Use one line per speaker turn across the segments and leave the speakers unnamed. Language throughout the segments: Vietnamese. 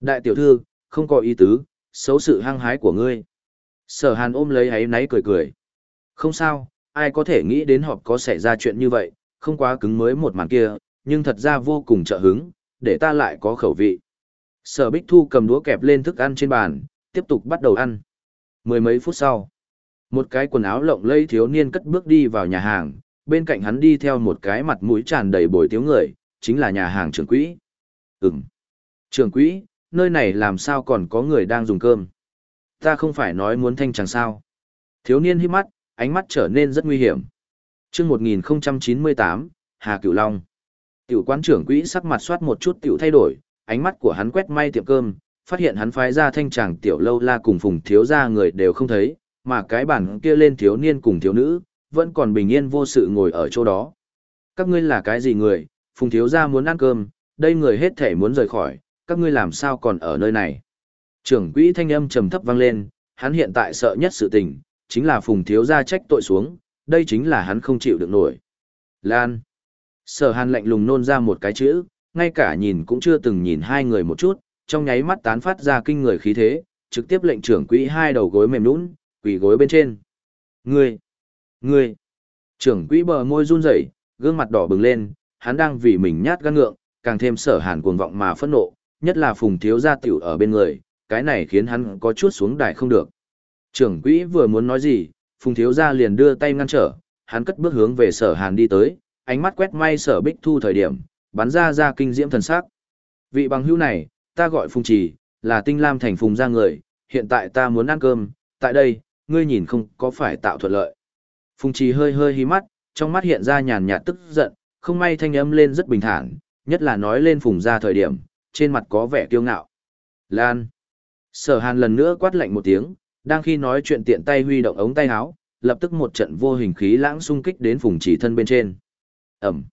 Đại tiểu thư, không có ý tứ, xấu sự hăng hái của ngươi. Sở hàn ôm lấy ấy náy cười cười. Không sao, ai có thể nghĩ đến họp có xảy ra chuyện như vậy, không quá cứng mới một màn kia, nhưng thật ra vô cùng trợ hứng, để ta lại có khẩu vị. Sở Bích Thu cầm đũa kẹp lên thức ăn trên bàn, tiếp tục bắt đầu ăn. Mười mấy phút sau, một cái quần áo lộng lẫy thiếu niên cất bước đi vào nhà hàng, bên cạnh hắn đi theo một cái mặt mũi tràn đầy bồi tiếu người, chính là nhà hàng trưởng quỹ. Ừm. Trưởng quỹ, nơi này làm sao còn có người đang dùng cơm? Ta không phải nói muốn thanh chẳng sao. Thiếu niên hít mắt, ánh mắt trở nên rất nguy hiểm. chương 1098, Hà Cửu Long. Tiểu quán trưởng quỹ sắc mặt soát một chút tiểu thay đổi, ánh mắt của hắn quét may tiệm cơm, phát hiện hắn phái ra thanh tràng tiểu lâu la cùng phùng thiếu ra người đều không thấy, mà cái bản kia lên thiếu niên cùng thiếu nữ, vẫn còn bình yên vô sự ngồi ở chỗ đó. Các ngươi là cái gì người, phùng thiếu ra muốn ăn cơm, đây người hết thể muốn rời khỏi, các ngươi làm sao còn ở nơi này. Trưởng quỹ thanh âm trầm thấp vang lên, hắn hiện tại sợ nhất sự tình, chính là phùng thiếu gia trách tội xuống, đây chính là hắn không chịu được nổi. Lan. Sở hàn lạnh lùng nôn ra một cái chữ, ngay cả nhìn cũng chưa từng nhìn hai người một chút, trong nháy mắt tán phát ra kinh người khí thế, trực tiếp lệnh trưởng quỹ hai đầu gối mềm nũng, quỳ gối bên trên. Ngươi! Ngươi! Trưởng quỹ bờ môi run rẩy, gương mặt đỏ bừng lên, hắn đang vì mình nhát gan ngượng, càng thêm sở hàn cuồng vọng mà phẫn nộ, nhất là phùng thiếu gia tiểu ở bên người, cái này khiến hắn có chút xuống đài không được. Trưởng quỹ vừa muốn nói gì, phùng thiếu gia liền đưa tay ngăn trở, hắn cất bước hướng về sở hàn đi tới, ánh mắt quét may sở bích thu thời điểm, bắn ra ra kinh diễm thần sắc. Vị bằng hữu này, ta gọi phùng trì, là tinh lam thành phùng gia người, hiện tại ta muốn ăn cơm, tại đây, ngươi nhìn không có phải tạo thuận lợi. Phùng trì hơi hơi hí mắt, trong mắt hiện ra nhàn nhạt tức giận, không may thanh âm lên rất bình thản, nhất là nói lên phùng gia thời điểm, trên mặt có vẻ kiêu ngạo. Lan. Sở hàn lần nữa quát lạnh một tiếng, đang khi nói chuyện tiện tay huy động ống tay áo, lập tức một trận vô hình khí lãng xung kích đến phùng chỉ thân bên trên. Ẩm.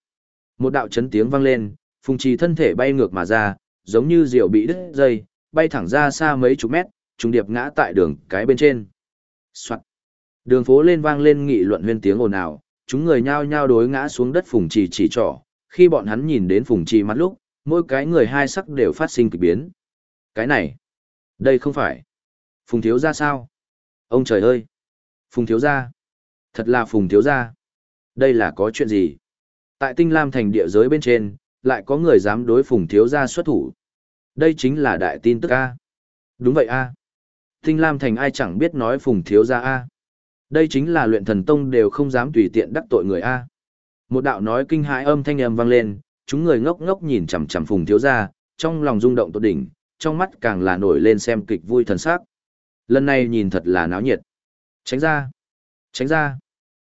Một đạo chấn tiếng vang lên, phùng trì thân thể bay ngược mà ra, giống như diều bị đứt dây, bay thẳng ra xa mấy chục mét, trùng điệp ngã tại đường cái bên trên. Soạn. Đường phố lên vang lên nghị luận huyên tiếng ồn ào, chúng người nhao nhao đối ngã xuống đất phùng trì chỉ trỏ, khi bọn hắn nhìn đến phùng trì mắt lúc, mỗi cái người hai sắc đều phát sinh kỳ biến. Cái này, đây không phải. Phùng thiếu ra sao? Ông trời ơi! Phùng thiếu ra! Thật là phùng thiếu ra! Đây là có chuyện gì? Tại tinh lam thành địa giới bên trên, lại có người dám đối phùng thiếu gia xuất thủ. Đây chính là đại tin tức A. Đúng vậy A. Tinh lam thành ai chẳng biết nói phùng thiếu gia A. Đây chính là luyện thần tông đều không dám tùy tiện đắc tội người A. Một đạo nói kinh hãi âm thanh âm vang lên, chúng người ngốc ngốc nhìn chằm chằm phùng thiếu gia, trong lòng rung động tột đỉnh, trong mắt càng là nổi lên xem kịch vui thần sắc. Lần này nhìn thật là náo nhiệt. Tránh ra! Tránh ra!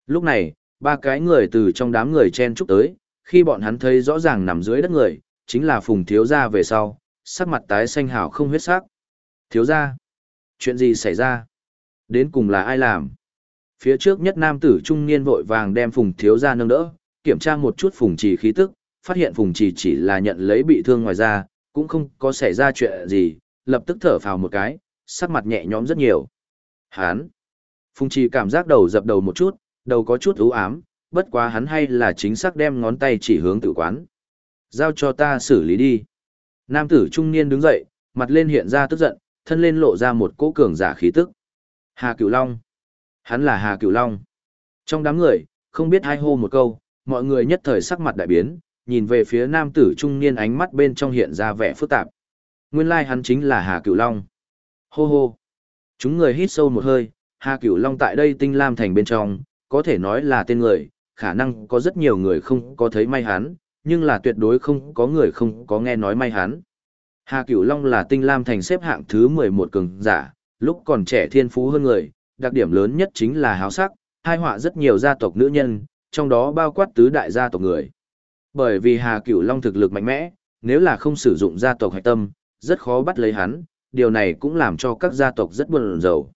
Lúc này, ba cái người từ trong đám người chen chúc tới, khi bọn hắn thấy rõ ràng nằm dưới đất người, chính là phùng thiếu gia về sau, sắc mặt tái xanh hào không huyết sắc. Thiếu gia! Chuyện gì xảy ra? Đến cùng là ai làm? Phía trước nhất nam tử trung niên vội vàng đem phùng thiếu gia nâng đỡ, kiểm tra một chút phùng trì khí tức, phát hiện phùng trì chỉ là nhận lấy bị thương ngoài ra, cũng không có xảy ra chuyện gì, lập tức thở phào một cái, sắc mặt nhẹ nhõm rất nhiều. Hán! Phùng trì cảm giác đầu dập đầu một chút, đầu có chút ưu ám, bất quá hắn hay là chính xác đem ngón tay chỉ hướng tử quán. Giao cho ta xử lý đi. Nam tử trung niên đứng dậy, mặt lên hiện ra tức giận, thân lên lộ ra một cỗ cường giả khí tức. Hà Cửu Long. Hắn là Hà Cửu Long. Trong đám người, không biết hai hô một câu, mọi người nhất thời sắc mặt đại biến, nhìn về phía nam tử trung niên ánh mắt bên trong hiện ra vẻ phức tạp. Nguyên lai like hắn chính là Hà Cửu Long. Hô hô. Chúng người hít sâu một hơi, Hà Cửu Long tại đây tinh lam thành bên trong, có thể nói là tên người, khả năng có rất nhiều người không có thấy may hắn, nhưng là tuyệt đối không có người không có nghe nói may hắn. Hà Cửu Long là tinh lam thành xếp hạng thứ 11 cường giả, lúc còn trẻ thiên phú hơn người, đặc điểm lớn nhất chính là háo sắc, hai họa rất nhiều gia tộc nữ nhân, trong đó bao quát tứ đại gia tộc người. Bởi vì Hà Cửu Long thực lực mạnh mẽ, nếu là không sử dụng gia tộc hạch tâm, rất khó bắt lấy hắn, điều này cũng làm cho các gia tộc rất buồn rầu.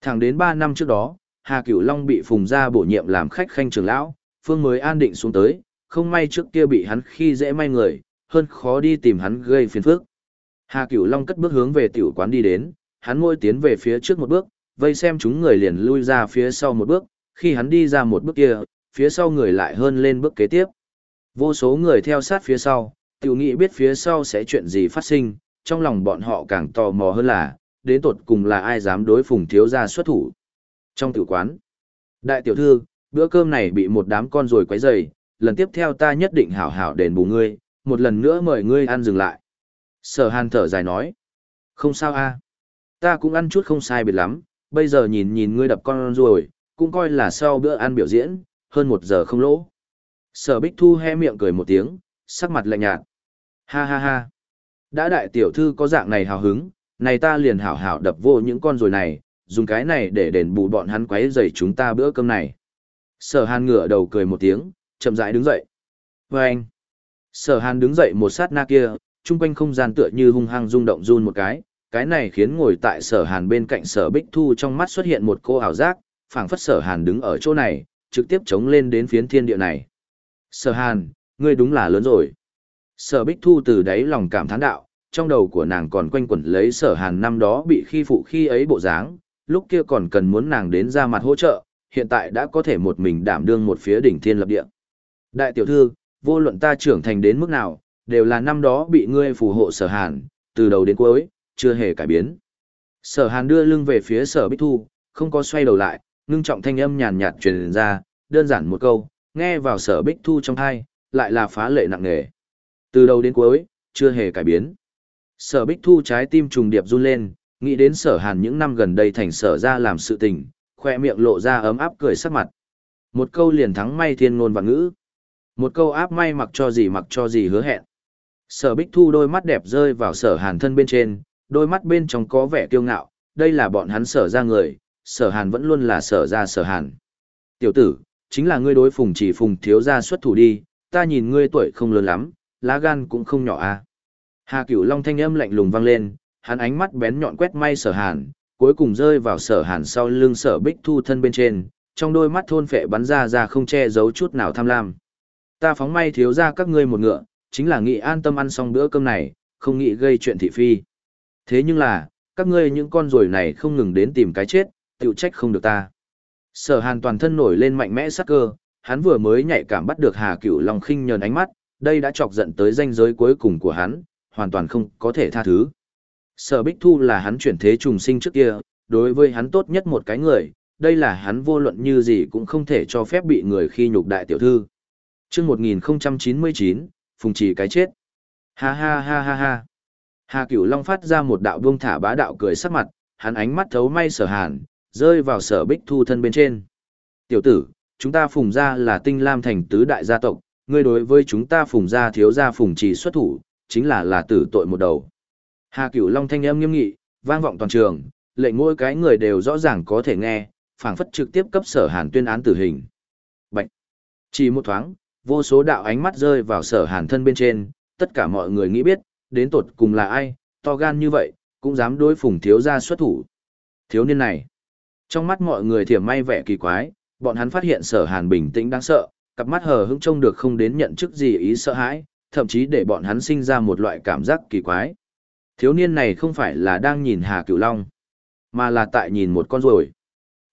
Thẳng đến 3 năm trước đó, Hà Cửu Long bị Phùng gia bổ nhiệm làm khách khanh trưởng lão, Phương mới an định xuống tới, không may trước kia bị hắn khi dễ may người, hơn khó đi tìm hắn gây phiền phức. Hà Cửu Long cất bước hướng về tiểu quán đi đến, hắn ngôi tiến về phía trước một bước, vây xem chúng người liền lui ra phía sau một bước, khi hắn đi ra một bước kia, phía sau người lại hơn lên bước kế tiếp. Vô số người theo sát phía sau, tiểu nghĩ biết phía sau sẽ chuyện gì phát sinh, trong lòng bọn họ càng tò mò hơn là, đến tột cùng là ai dám đối phùng thiếu gia xuất thủ. Trong tử quán, đại tiểu thư, bữa cơm này bị một đám con rồi quấy rầy, lần tiếp theo ta nhất định hảo hảo đền bù ngươi, một lần nữa mời ngươi ăn dừng lại. Sở hàn thở dài nói, không sao a, ta cũng ăn chút không sai biệt lắm, bây giờ nhìn nhìn ngươi đập con rồi, cũng coi là sau bữa ăn biểu diễn, hơn một giờ không lỗ. Sở Bích Thu he miệng cười một tiếng, sắc mặt lạnh nhạt. Ha ha ha. Đã đại tiểu thư có dạng này hào hứng, này ta liền hảo hảo đập vô những con rồi này, dùng cái này để đền bù bọn hắn quấy rầy chúng ta bữa cơm này. Sở Hàn ngửa đầu cười một tiếng, chậm rãi đứng dậy. Và anh. Sở Hàn đứng dậy một sát na kia, trung quanh không gian tựa như hung hăng rung động run một cái, cái này khiến ngồi tại Sở Hàn bên cạnh Sở Bích Thu trong mắt xuất hiện một cô ảo giác, phảng phất Sở Hàn đứng ở chỗ này, trực tiếp chống lên đến phiến thiên địa này. Sở Hàn, ngươi đúng là lớn rồi. Sở Bích Thu từ đáy lòng cảm thán đạo, trong đầu của nàng còn quanh quẩn lấy Sở Hàn năm đó bị khi phụ khi ấy bộ dáng, lúc kia còn cần muốn nàng đến ra mặt hỗ trợ, hiện tại đã có thể một mình đảm đương một phía đỉnh thiên lập địa. Đại tiểu thư, vô luận ta trưởng thành đến mức nào, đều là năm đó bị ngươi phù hộ Sở Hàn, từ đầu đến cuối, chưa hề cải biến. Sở Hàn đưa lưng về phía Sở Bích Thu, không có xoay đầu lại, ngưng trọng thanh âm nhàn nhạt truyền ra, đơn giản một câu, nghe vào sở bích thu trong thai, lại là phá lệ nặng nề. Từ đầu đến cuối, chưa hề cải biến. Sở bích thu trái tim trùng điệp run lên, nghĩ đến sở hàn những năm gần đây thành sở ra làm sự tình, khoe miệng lộ ra ấm áp cười sắc mặt. Một câu liền thắng may thiên ngôn và ngữ. Một câu áp may mặc cho gì mặc cho gì hứa hẹn. Sở bích thu đôi mắt đẹp rơi vào sở hàn thân bên trên, đôi mắt bên trong có vẻ kiêu ngạo, đây là bọn hắn sở ra người, sở hàn vẫn luôn là sở ra sở hàn. Tiểu tử, chính là ngươi đối phùng chỉ phùng thiếu gia xuất thủ đi, ta nhìn ngươi tuổi không lớn lắm, lá gan cũng không nhỏ à. Hà cửu long thanh âm lạnh lùng vang lên, hắn ánh mắt bén nhọn quét may sở hàn, cuối cùng rơi vào sở hàn sau lưng sở bích thu thân bên trên, trong đôi mắt thôn phệ bắn ra ra không che giấu chút nào tham lam. Ta phóng may thiếu ra các ngươi một ngựa, chính là nghĩ an tâm ăn xong bữa cơm này, không nghĩ gây chuyện thị phi. Thế nhưng là, các ngươi những con ruồi này không ngừng đến tìm cái chết, tự trách không được ta. Sở hàn toàn thân nổi lên mạnh mẽ sắc cơ, hắn vừa mới nhạy cảm bắt được Hà Cửu Long khinh nhờn ánh mắt, đây đã chọc giận tới danh giới cuối cùng của hắn, hoàn toàn không có thể tha thứ. Sở Bích Thu là hắn chuyển thế trùng sinh trước kia, đối với hắn tốt nhất một cái người, đây là hắn vô luận như gì cũng không thể cho phép bị người khi nhục đại tiểu thư. Trước 1099, phùng chỉ cái chết. Ha ha ha ha ha. Hà Cửu Long phát ra một đạo buông thả bá đạo cười sắc mặt, hắn ánh mắt thấu may sở hàn, rơi vào sở bích thu thân bên trên. Tiểu tử, chúng ta phùng ra là tinh lam thành tứ đại gia tộc, ngươi đối với chúng ta phùng ra thiếu gia phùng trì xuất thủ, chính là là tử tội một đầu. Hà cửu long thanh âm nghiêm nghị, vang vọng toàn trường, lệnh mỗi cái người đều rõ ràng có thể nghe, phảng phất trực tiếp cấp sở hàn tuyên án tử hình. Bạch! Chỉ một thoáng, vô số đạo ánh mắt rơi vào sở hàn thân bên trên, tất cả mọi người nghĩ biết, đến tột cùng là ai, to gan như vậy, cũng dám đối phùng thiếu gia xuất thủ. Thiếu niên này, trong mắt mọi người thiểm may vẻ kỳ quái, bọn hắn phát hiện sở hàn bình tĩnh đáng sợ, cặp mắt hờ hững trông được không đến nhận chức gì ý sợ hãi, thậm chí để bọn hắn sinh ra một loại cảm giác kỳ quái. Thiếu niên này không phải là đang nhìn Hà Cửu Long, mà là tại nhìn một con ruồi.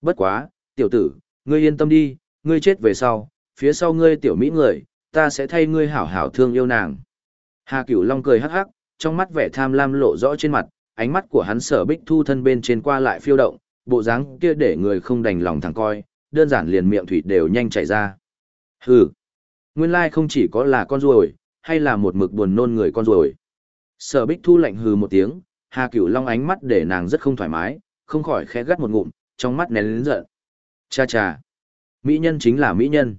Bất quá, tiểu tử, ngươi yên tâm đi, ngươi chết về sau, phía sau ngươi tiểu mỹ người, ta sẽ thay ngươi hảo hảo thương yêu nàng. Hà Cửu Long cười hắc hắc, trong mắt vẻ tham lam lộ rõ trên mặt, ánh mắt của hắn sở bích thu thân bên trên qua lại phiêu động, bộ dáng kia để người không đành lòng thẳng coi, đơn giản liền miệng thủy đều nhanh chảy ra. Hừ, nguyên lai không chỉ có là con ruồi, hay là một mực buồn nôn người con ruồi. Sở Bích Thu lạnh hừ một tiếng, Hà Cửu Long ánh mắt để nàng rất không thoải mái, không khỏi khẽ gắt một ngụm, trong mắt nén lớn giận. Cha cha, mỹ nhân chính là mỹ nhân.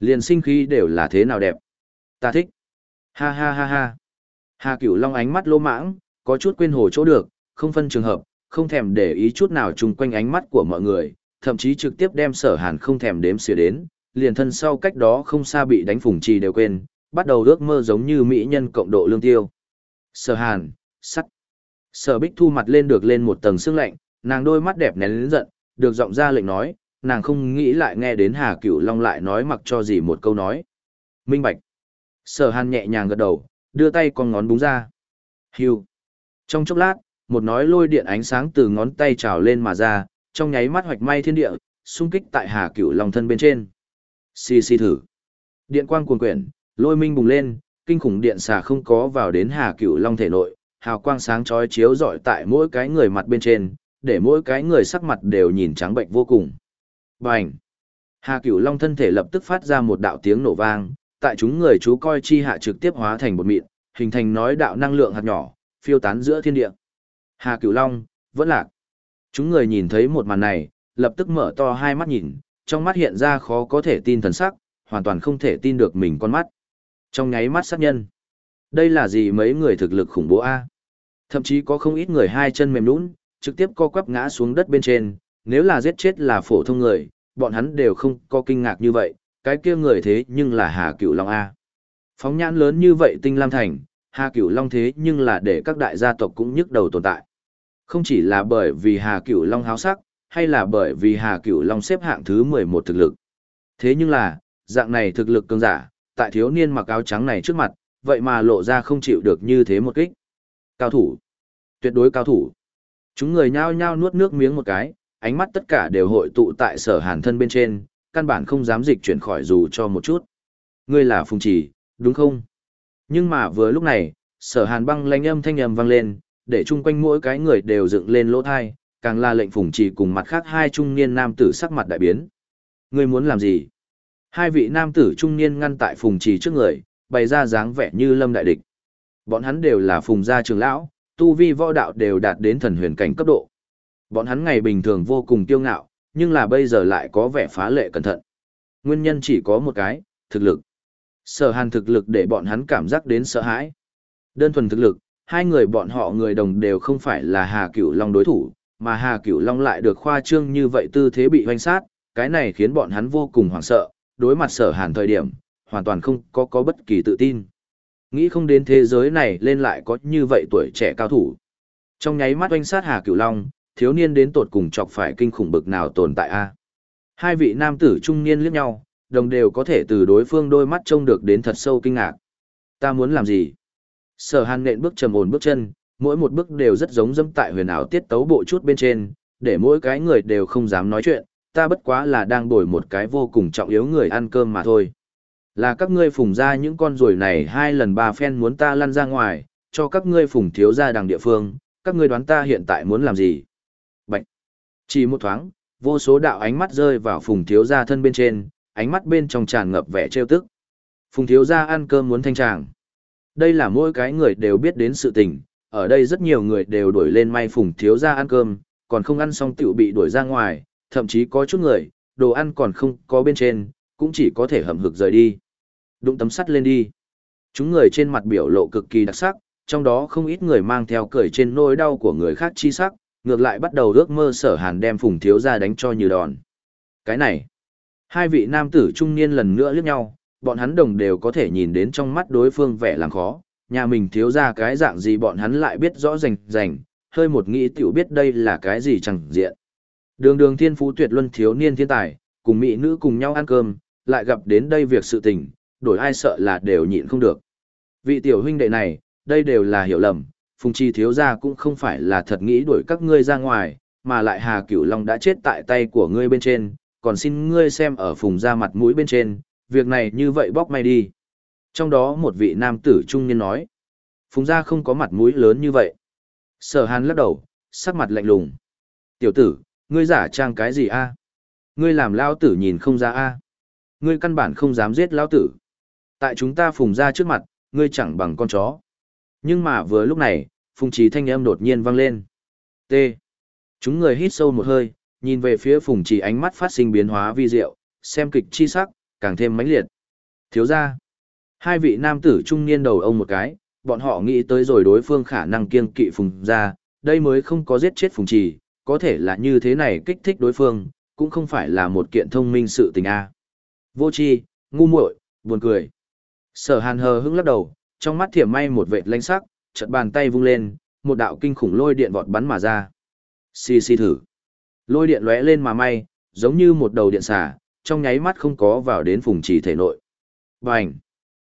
Liền sinh khí đều là thế nào đẹp. Ta thích. Ha ha ha ha. Hà Cửu Long ánh mắt lô mãng, có chút quên hồ chỗ được, không phân trường hợp, không thèm để ý chút nào chung quanh ánh mắt của mọi người, thậm chí trực tiếp đem sở hàn không thèm đếm xỉa đến, liền thân sau cách đó không xa bị đánh phùng trì đều quên, bắt đầu ước mơ giống như mỹ nhân cộng độ lương tiêu. Sở hàn, sắt. Sở bích thu mặt lên được lên một tầng sương lạnh, nàng đôi mắt đẹp nén lớn giận, được giọng ra lệnh nói, nàng không nghĩ lại nghe đến Hà Cửu Long lại nói mặc cho gì một câu nói. Minh bạch. Sở hàn nhẹ nhàng gật đầu, đưa tay con ngón búng ra. Hiu. Trong chốc lát, một nói lôi điện ánh sáng từ ngón tay trào lên mà ra, trong nháy mắt hoạch may thiên địa, xung kích tại Hà Cửu Long thân bên trên. Xì xì thử. Điện quang cuồn quyển, lôi minh bùng lên, kinh khủng điện xà không có vào đến Hà Cửu Long thể nội, hào quang sáng chói chiếu rọi tại mỗi cái người mặt bên trên, để mỗi cái người sắc mặt đều nhìn trắng bệnh vô cùng. Bành! Hà Cửu Long thân thể lập tức phát ra một đạo tiếng nổ vang, tại chúng người chú coi chi hạ trực tiếp hóa thành một mịn, hình thành nói đạo năng lượng hạt nhỏ, phiêu tán giữa thiên địa. Hà Cửu Long, vẫn lạc. Chúng người nhìn thấy một màn này, lập tức mở to hai mắt nhìn, trong mắt hiện ra khó có thể tin thần sắc, hoàn toàn không thể tin được mình con mắt. Trong nháy mắt sát nhân. Đây là gì mấy người thực lực khủng bố a? Thậm chí có không ít người hai chân mềm nhũn, trực tiếp co quắp ngã xuống đất bên trên, nếu là giết chết là phổ thông người, bọn hắn đều không có kinh ngạc như vậy, cái kia người thế nhưng là Hà Cửu Long a. Phóng nhãn lớn như vậy Tinh Lam Thành, Hà Cửu Long thế nhưng là để các đại gia tộc cũng nhức đầu tồn tại. Không chỉ là bởi vì Hà Cửu Long háo sắc, hay là bởi vì Hà Cửu Long xếp hạng thứ 11 thực lực. Thế nhưng là, dạng này thực lực cường giả, tại thiếu niên mặc áo trắng này trước mặt, vậy mà lộ ra không chịu được như thế một kích. Cao thủ. Tuyệt đối cao thủ. Chúng người nhao nhao nuốt nước miếng một cái, ánh mắt tất cả đều hội tụ tại sở hàn thân bên trên, căn bản không dám dịch chuyển khỏi dù cho một chút. Ngươi là Phùng Chỉ, đúng không? Nhưng mà vừa lúc này, sở hàn băng lanh âm thanh âm vang lên, để chung quanh mỗi cái người đều dựng lên lỗ thai, càng là lệnh Phùng Chỉ cùng mặt khác hai trung niên nam tử sắc mặt đại biến. Ngươi muốn làm gì? Hai vị nam tử trung niên ngăn tại Phùng Chỉ trước người, bày ra dáng vẻ như lâm đại địch. Bọn hắn đều là Phùng gia trường lão, tu vi võ đạo đều đạt đến thần huyền cảnh cấp độ. Bọn hắn ngày bình thường vô cùng kiêu ngạo, nhưng là bây giờ lại có vẻ phá lệ cẩn thận. Nguyên nhân chỉ có một cái, thực lực. Sở hàn thực lực để bọn hắn cảm giác đến sợ hãi. Đơn thuần thực lực, hai người bọn họ người đồng đều không phải là Hà Cửu Long đối thủ, mà Hà Cửu Long lại được khoa trương như vậy tư thế bị hoanh sát, cái này khiến bọn hắn vô cùng hoảng sợ, đối mặt sở hàn thời điểm, hoàn toàn không có có bất kỳ tự tin. Nghĩ không đến thế giới này lên lại có như vậy tuổi trẻ cao thủ. Trong nháy mắt oanh sát Hà Cửu Long, thiếu niên đến tột cùng chọc phải kinh khủng bực nào tồn tại a Hai vị nam tử trung niên liếc nhau, đồng đều có thể từ đối phương đôi mắt trông được đến thật sâu kinh ngạc. Ta muốn làm gì? Sở hàn nện bước trầm ổn bước chân, mỗi một bước đều rất giống dâm tại huyền ảo tiết tấu bộ chút bên trên, để mỗi cái người đều không dám nói chuyện, ta bất quá là đang đổi một cái vô cùng trọng yếu người ăn cơm mà thôi. Là các ngươi phùng ra những con ruồi này hai lần ba phen muốn ta lăn ra ngoài, cho các ngươi phùng thiếu ra đằng địa phương, các ngươi đoán ta hiện tại muốn làm gì? Bạch! Chỉ một thoáng, vô số đạo ánh mắt rơi vào phùng thiếu gia thân bên trên, ánh mắt bên trong tràn ngập vẻ trêu tức. Phùng thiếu gia ăn cơm muốn thanh tràng. Đây là mỗi cái người đều biết đến sự tình, ở đây rất nhiều người đều đuổi lên may phùng thiếu gia ăn cơm, còn không ăn xong tiểu bị đuổi ra ngoài, thậm chí có chút người, đồ ăn còn không có bên trên, cũng chỉ có thể hầm hực rời đi. Đụng tấm sắt lên đi. Chúng người trên mặt biểu lộ cực kỳ đặc sắc, trong đó không ít người mang theo cười trên nỗi đau của người khác chi sắc, ngược lại bắt đầu ước mơ sở hàn đem phùng thiếu ra đánh cho như đòn. Cái này, hai vị nam tử trung niên lần nữa liếc nhau, bọn hắn đồng đều có thể nhìn đến trong mắt đối phương vẻ làm khó, nhà mình thiếu ra cái dạng gì bọn hắn lại biết rõ rành rành, hơi một nghĩ tiểu biết đây là cái gì chẳng diện. Đường đường thiên phú tuyệt luân thiếu niên thiên tài, cùng mỹ nữ cùng nhau ăn cơm, lại gặp đến đây việc sự tình, đổi ai sợ là đều nhịn không được. Vị tiểu huynh đệ này, đây đều là hiểu lầm, Phùng Chi thiếu gia cũng không phải là thật nghĩ đuổi các ngươi ra ngoài, mà lại Hà Cửu Long đã chết tại tay của ngươi bên trên, còn xin ngươi xem ở Phùng gia mặt mũi bên trên, việc này như vậy bóc may đi. Trong đó một vị nam tử trung niên nói, Phùng gia không có mặt mũi lớn như vậy. Sở Hàn lắc đầu, sắc mặt lạnh lùng. Tiểu tử, ngươi giả trang cái gì a? Ngươi làm lao tử nhìn không ra a? Ngươi căn bản không dám giết lao tử. Tại chúng ta phùng ra trước mặt, ngươi chẳng bằng con chó. Nhưng mà vừa lúc này, phùng trí thanh âm đột nhiên vang lên. T. Chúng người hít sâu một hơi, nhìn về phía phùng trí ánh mắt phát sinh biến hóa vi diệu, xem kịch chi sắc, càng thêm mãnh liệt. Thiếu ra. Hai vị nam tử trung niên đầu ông một cái, bọn họ nghĩ tới rồi đối phương khả năng kiêng kỵ phùng ra, đây mới không có giết chết phùng trì, có thể là như thế này kích thích đối phương, cũng không phải là một kiện thông minh sự tình a. Vô tri, ngu muội, buồn cười. Sở Hàn hờ hững lắc đầu, trong mắt thiểm may một vệt lanh sắc, chợt bàn tay vung lên, một đạo kinh khủng lôi điện vọt bắn mà ra. Xì xì thử. Lôi điện lóe lên mà may, giống như một đầu điện xả, trong nháy mắt không có vào đến phùng trì thể nội. Bành!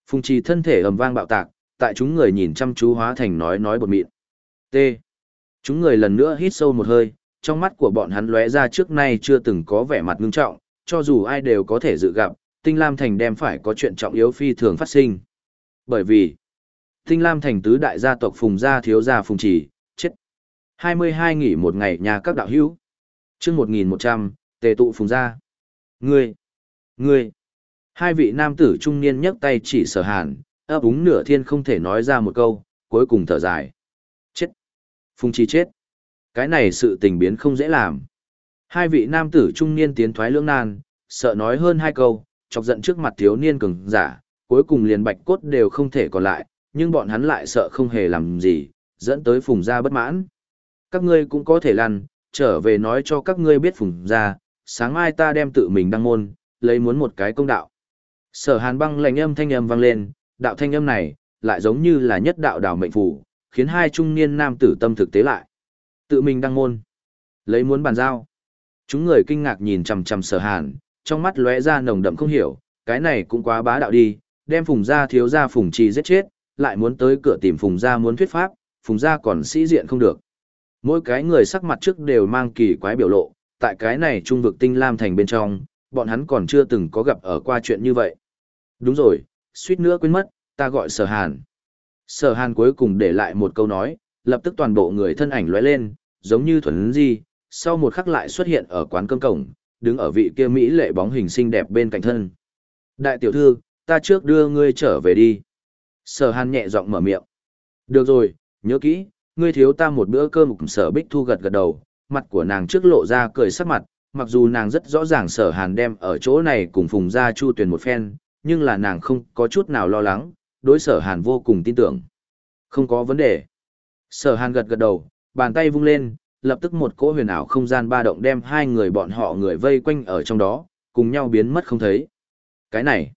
Phùng trì thân thể ầm vang bạo tạc, tại chúng người nhìn chăm chú hóa thành nói nói bột mịn. T. Chúng người lần nữa hít sâu một hơi, trong mắt của bọn hắn lóe ra trước nay chưa từng có vẻ mặt ngưng trọng, cho dù ai đều có thể dự gặp, Tinh Lam Thành đem phải có chuyện trọng yếu phi thường phát sinh. Bởi vì, Tinh Lam thành tứ đại gia tộc Phùng gia thiếu gia Phùng trì, chết. 22 nghỉ một ngày nhà các đạo hữu. Chương 1100, tề tụ Phùng gia. Ngươi, ngươi. Hai vị nam tử trung niên nhấc tay chỉ Sở Hàn, ấp úng nửa thiên không thể nói ra một câu, cuối cùng thở dài. Chết. Phùng chi chết. Cái này sự tình biến không dễ làm. Hai vị nam tử trung niên tiến thoái lưỡng nan, sợ nói hơn hai câu, chọc giận trước mặt thiếu niên cường giả, cuối cùng liền bạch cốt đều không thể còn lại, nhưng bọn hắn lại sợ không hề làm gì, dẫn tới phùng gia bất mãn. Các ngươi cũng có thể lăn, trở về nói cho các ngươi biết phùng gia, sáng mai ta đem tự mình đăng môn, lấy muốn một cái công đạo. Sở hàn băng lạnh âm thanh âm vang lên, đạo thanh âm này, lại giống như là nhất đạo đào mệnh phủ, khiến hai trung niên nam tử tâm thực tế lại. Tự mình đăng môn, lấy muốn bàn giao. Chúng người kinh ngạc nhìn chằm chằm sở hàn, trong mắt lóe ra nồng đậm không hiểu, cái này cũng quá bá đạo đi, đem phùng gia thiếu gia phùng trì giết chết, lại muốn tới cửa tìm phùng gia muốn thuyết pháp, phùng gia còn sĩ diện không được. Mỗi cái người sắc mặt trước đều mang kỳ quái biểu lộ, tại cái này trung vực tinh lam thành bên trong, bọn hắn còn chưa từng có gặp ở qua chuyện như vậy. Đúng rồi, suýt nữa quên mất, ta gọi sở hàn. Sở hàn cuối cùng để lại một câu nói, lập tức toàn bộ người thân ảnh lóe lên, giống như thuần di, sau một khắc lại xuất hiện ở quán cơm cổng, đứng ở vị kia Mỹ lệ bóng hình xinh đẹp bên cạnh thân. Đại tiểu thư, ta trước đưa ngươi trở về đi. Sở hàn nhẹ giọng mở miệng. Được rồi, nhớ kỹ, ngươi thiếu ta một bữa cơm sở bích thu gật gật đầu, mặt của nàng trước lộ ra cười sắc mặt, mặc dù nàng rất rõ ràng sở hàn đem ở chỗ này cùng phùng gia chu tuyển một phen, nhưng là nàng không có chút nào lo lắng, đối sở hàn vô cùng tin tưởng. Không có vấn đề. Sở hàn gật gật đầu, bàn tay vung lên, lập tức một cỗ huyền ảo không gian ba động đem hai người bọn họ người vây quanh ở trong đó, cùng nhau biến mất không thấy. Cái này,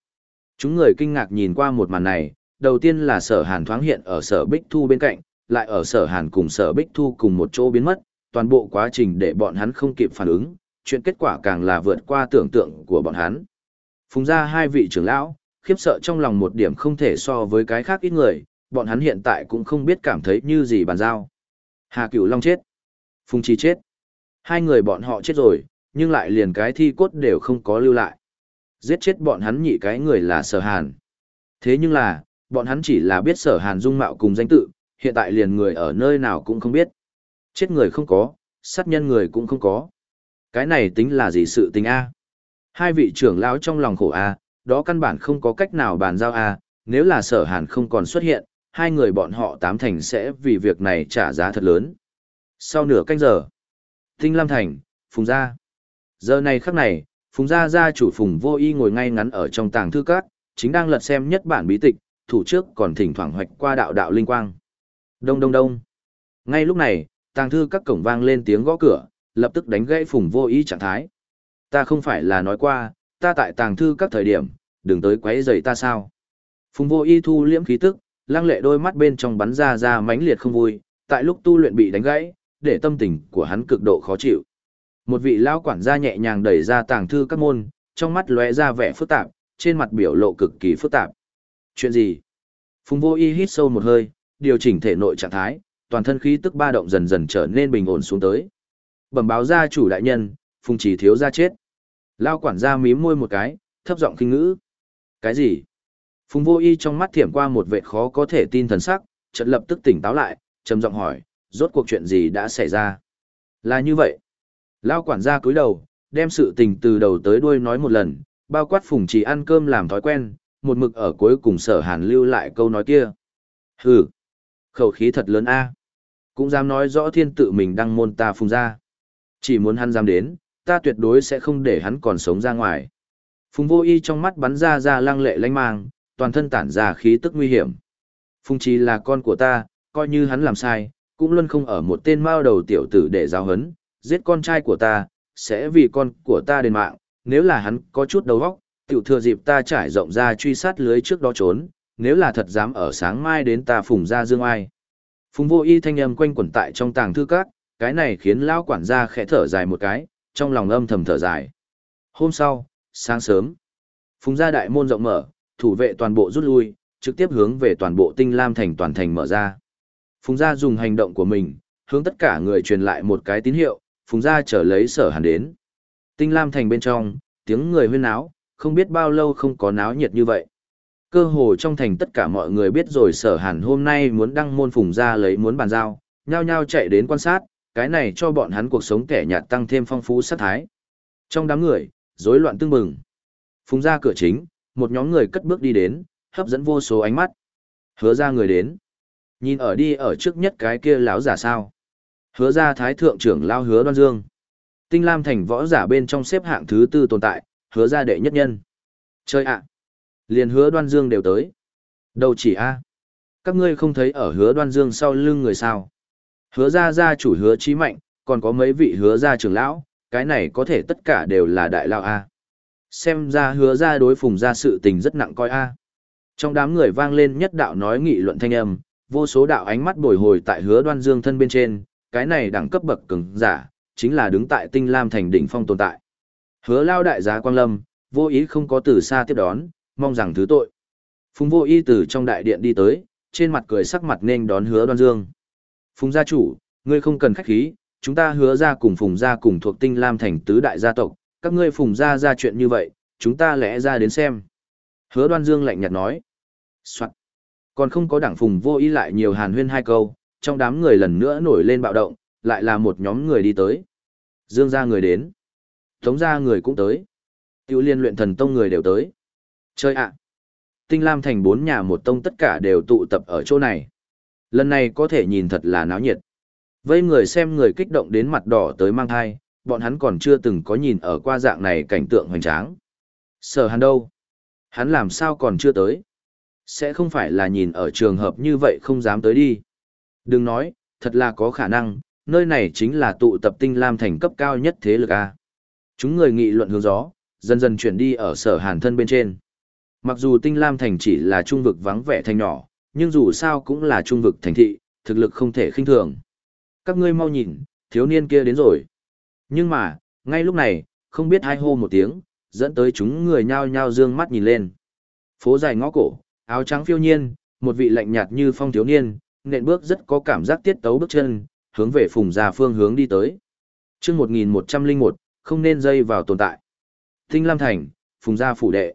chúng người kinh ngạc nhìn qua một màn này, đầu tiên là sở hàn thoáng hiện ở sở bích thu bên cạnh, lại ở sở hàn cùng sở bích thu cùng một chỗ biến mất, toàn bộ quá trình để bọn hắn không kịp phản ứng, chuyện kết quả càng là vượt qua tưởng tượng của bọn hắn. Phùng ra hai vị trưởng lão, khiếp sợ trong lòng một điểm không thể so với cái khác ít người, bọn hắn hiện tại cũng không biết cảm thấy như gì bàn giao. Hà Cửu Long chết. Phùng Chi chết. Hai người bọn họ chết rồi, nhưng lại liền cái thi cốt đều không có lưu lại. Giết chết bọn hắn nhị cái người là sở hàn. Thế nhưng là, bọn hắn chỉ là biết sở hàn dung mạo cùng danh tự, hiện tại liền người ở nơi nào cũng không biết. Chết người không có, sát nhân người cũng không có. Cái này tính là gì sự tình A? Hai vị trưởng lão trong lòng khổ A, đó căn bản không có cách nào bàn giao A, nếu là sở hàn không còn xuất hiện, hai người bọn họ tám thành sẽ vì việc này trả giá thật lớn. Sau nửa canh giờ, Tinh Lam Thành, Phùng Gia. Giờ này khắc này, Phùng Gia gia chủ Phùng Vô Y ngồi ngay ngắn ở trong tàng thư cát, chính đang lật xem nhất bản bí tịch, thủ trước còn thỉnh thoảng hoạch qua đạo đạo linh quang. Đông đông đông. Ngay lúc này, tàng thư các cổng vang lên tiếng gõ cửa, lập tức đánh gãy Phùng Vô ý trạng thái. Ta không phải là nói qua, ta tại tàng thư các thời điểm, đừng tới quấy rầy ta sao? Phùng Vô Y thu liễm khí tức, lăng lệ đôi mắt bên trong bắn ra ra mãnh liệt không vui, tại lúc tu luyện bị đánh gãy, để tâm tình của hắn cực độ khó chịu. Một vị lão quản gia nhẹ nhàng đẩy ra tàng thư các môn, trong mắt lóe ra vẻ phức tạp, trên mặt biểu lộ cực kỳ phức tạp. Chuyện gì? Phùng Vô Y hít sâu một hơi, điều chỉnh thể nội trạng thái, toàn thân khí tức ba động dần dần trở nên bình ổn xuống tới. Bẩm báo gia chủ đại nhân, Phùng Chỉ thiếu gia chết. lao quản gia mím môi một cái, thấp giọng kinh ngữ. Cái gì? Phùng Vô Y trong mắt thiểm qua một vẻ khó có thể tin thần sắc, chợt lập tức tỉnh táo lại, trầm giọng hỏi, rốt cuộc chuyện gì đã xảy ra. Là như vậy. Lao quản gia cúi đầu, đem sự tình từ đầu tới đuôi nói một lần, bao quát phùng chỉ ăn cơm làm thói quen, một mực ở cuối cùng sở hàn lưu lại câu nói kia. Hừ, khẩu khí thật lớn a Cũng dám nói rõ thiên tự mình đang môn ta phùng ra. Chỉ muốn hắn dám đến, ta tuyệt đối sẽ không để hắn còn sống ra ngoài. Phùng vô y trong mắt bắn ra ra lăng lệ lanh mang, toàn thân tản ra khí tức nguy hiểm. Phùng trí là con của ta, coi như hắn làm sai, cũng luôn không ở một tên mao đầu tiểu tử để giáo hấn, giết con trai của ta, sẽ vì con của ta đền mạng, nếu là hắn có chút đầu óc, tiểu thừa dịp ta trải rộng ra truy sát lưới trước đó trốn, nếu là thật dám ở sáng mai đến ta phùng ra dương ai. Phùng vô y thanh âm quanh quẩn tại trong tàng thư các, cái này khiến lão quản gia khẽ thở dài một cái, trong lòng âm thầm thở dài. Hôm sau, sáng sớm, phùng gia đại môn rộng mở, thủ vệ toàn bộ rút lui, trực tiếp hướng về toàn bộ tinh lam thành toàn thành mở ra. Phùng gia dùng hành động của mình, hướng tất cả người truyền lại một cái tín hiệu, Phùng gia trở lấy sở hàn đến. Tinh Lam thành bên trong, tiếng người huyên náo, không biết bao lâu không có náo nhiệt như vậy. Cơ hồ trong thành tất cả mọi người biết rồi sở hàn hôm nay muốn đăng môn phùng ra lấy muốn bàn giao, nhao nhao chạy đến quan sát, cái này cho bọn hắn cuộc sống kẻ nhạt tăng thêm phong phú sát thái. Trong đám người, rối loạn tương bừng. Phùng ra cửa chính, một nhóm người cất bước đi đến, hấp dẫn vô số ánh mắt. Hứa ra người đến. Nhìn ở đi ở trước nhất cái kia lão giả sao. Hứa ra thái thượng trưởng lao hứa đoan dương. Tinh Lam thành võ giả bên trong xếp hạng thứ tư tồn tại, hứa ra đệ nhất nhân. Chơi ạ! Liền hứa đoan dương đều tới. Đâu chỉ a Các ngươi không thấy ở hứa đoan dương sau lưng người sao. Hứa ra gia chủ hứa trí mạnh, còn có mấy vị hứa ra trưởng lão, cái này có thể tất cả đều là đại lao a Xem ra hứa ra đối phùng ra sự tình rất nặng coi a Trong đám người vang lên nhất đạo nói nghị luận thanh âm, vô số đạo ánh mắt bồi hồi tại hứa đoan dương thân bên trên, cái này đẳng cấp bậc cứng giả, chính là đứng tại tinh lam thành đỉnh phong tồn tại. Hứa lao đại giá quang lâm, vô ý không có từ xa tiếp đón, mong rằng thứ tội. Phùng vô y từ trong đại điện đi tới, trên mặt cười sắc mặt nên đón hứa đoan dương. Phùng gia chủ, ngươi không cần khách khí, chúng ta hứa ra cùng phùng gia cùng thuộc tinh lam thành tứ đại gia tộc, các ngươi phùng gia ra chuyện như vậy, chúng ta lẽ ra đến xem. Hứa đoan dương lạnh nhạt nói. Soạn. Còn không có đảng phùng vô y lại nhiều hàn huyên hai câu, trong đám người lần nữa nổi lên bạo động, lại là một nhóm người đi tới. Dương gia người đến. Tống gia người cũng tới. Tiểu liên luyện thần tông người đều tới. Chơi ạ! Tinh Lam thành bốn nhà một tông tất cả đều tụ tập ở chỗ này. Lần này có thể nhìn thật là náo nhiệt. Vây người xem người kích động đến mặt đỏ tới mang thai, bọn hắn còn chưa từng có nhìn ở qua dạng này cảnh tượng hoành tráng. Sở hắn đâu? Hắn làm sao còn chưa tới? Sẽ không phải là nhìn ở trường hợp như vậy không dám tới đi. Đừng nói, thật là có khả năng, nơi này chính là tụ tập tinh lam thành cấp cao nhất thế lực A. Chúng người nghị luận hướng gió, dần dần chuyển đi ở sở hàn thân bên trên. Mặc dù tinh lam thành chỉ là trung vực vắng vẻ thành nhỏ, nhưng dù sao cũng là trung vực thành thị, thực lực không thể khinh thường. Các ngươi mau nhìn, thiếu niên kia đến rồi. Nhưng mà, ngay lúc này, không biết hai hô một tiếng, dẫn tới chúng người nhao nhao dương mắt nhìn lên. Phố dài ngõ cổ, áo trắng phiêu nhiên, một vị lạnh nhạt như phong thiếu niên, nện bước rất có cảm giác tiết tấu bước chân, hướng về phùng gia phương hướng đi tới. Trước 1101, không nên dây vào tồn tại. Tinh Lam Thành, phùng gia phủ đệ.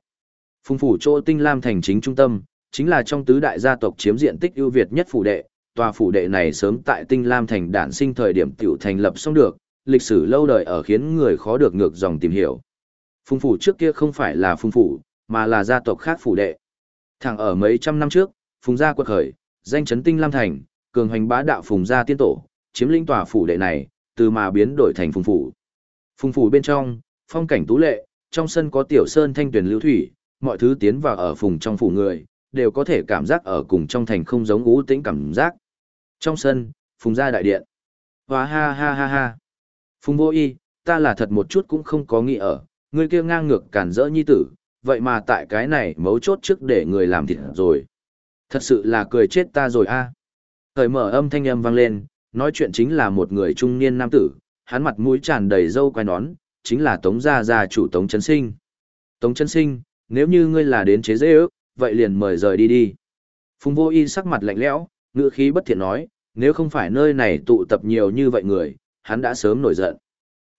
Phùng phủ chỗ Tinh Lam Thành chính trung tâm, chính là trong tứ đại gia tộc chiếm diện tích ưu việt nhất phủ đệ. Tòa phủ đệ này sớm tại Tinh Lam Thành đản sinh thời điểm tiểu thành lập xong được, lịch sử lâu đời ở khiến người khó được ngược dòng tìm hiểu. Phùng phủ trước kia không phải là phùng phủ, mà là gia tộc khác phủ đệ. Thẳng ở mấy trăm năm trước, phùng gia quật khởi, danh chấn Tinh Lam Thành, cường hành bá đạo phùng gia tiên tổ, chiếm lĩnh tòa phủ đệ này, từ mà biến đổi thành phùng phủ. Phùng phủ bên trong, phong cảnh tú lệ, trong sân có tiểu sơn thanh tuyển lưu thủy, mọi thứ tiến vào ở phùng trong phủ người, đều có thể cảm giác ở cùng trong thành không giống ú tĩnh cảm giác. Trong sân, phùng gia đại điện. Hóa ha ha ha ha. Phùng vô y, ta là thật một chút cũng không có nghĩ ở, người kia ngang ngược cản rỡ nhi tử, vậy mà tại cái này mấu chốt trước để người làm thịt rồi. Thật sự là cười chết ta rồi a. Thời mở âm thanh âm vang lên, nói chuyện chính là một người trung niên nam tử, hắn mặt mũi tràn đầy râu quai nón, chính là Tống Gia Gia chủ Tống Trấn Sinh. Tống Trấn Sinh, nếu như ngươi là đến chế dễ ước, vậy liền mời rời đi đi. Phùng vô y sắc mặt lạnh lẽo, ngựa khí bất thiện nói, nếu không phải nơi này tụ tập nhiều như vậy người, hắn đã sớm nổi giận.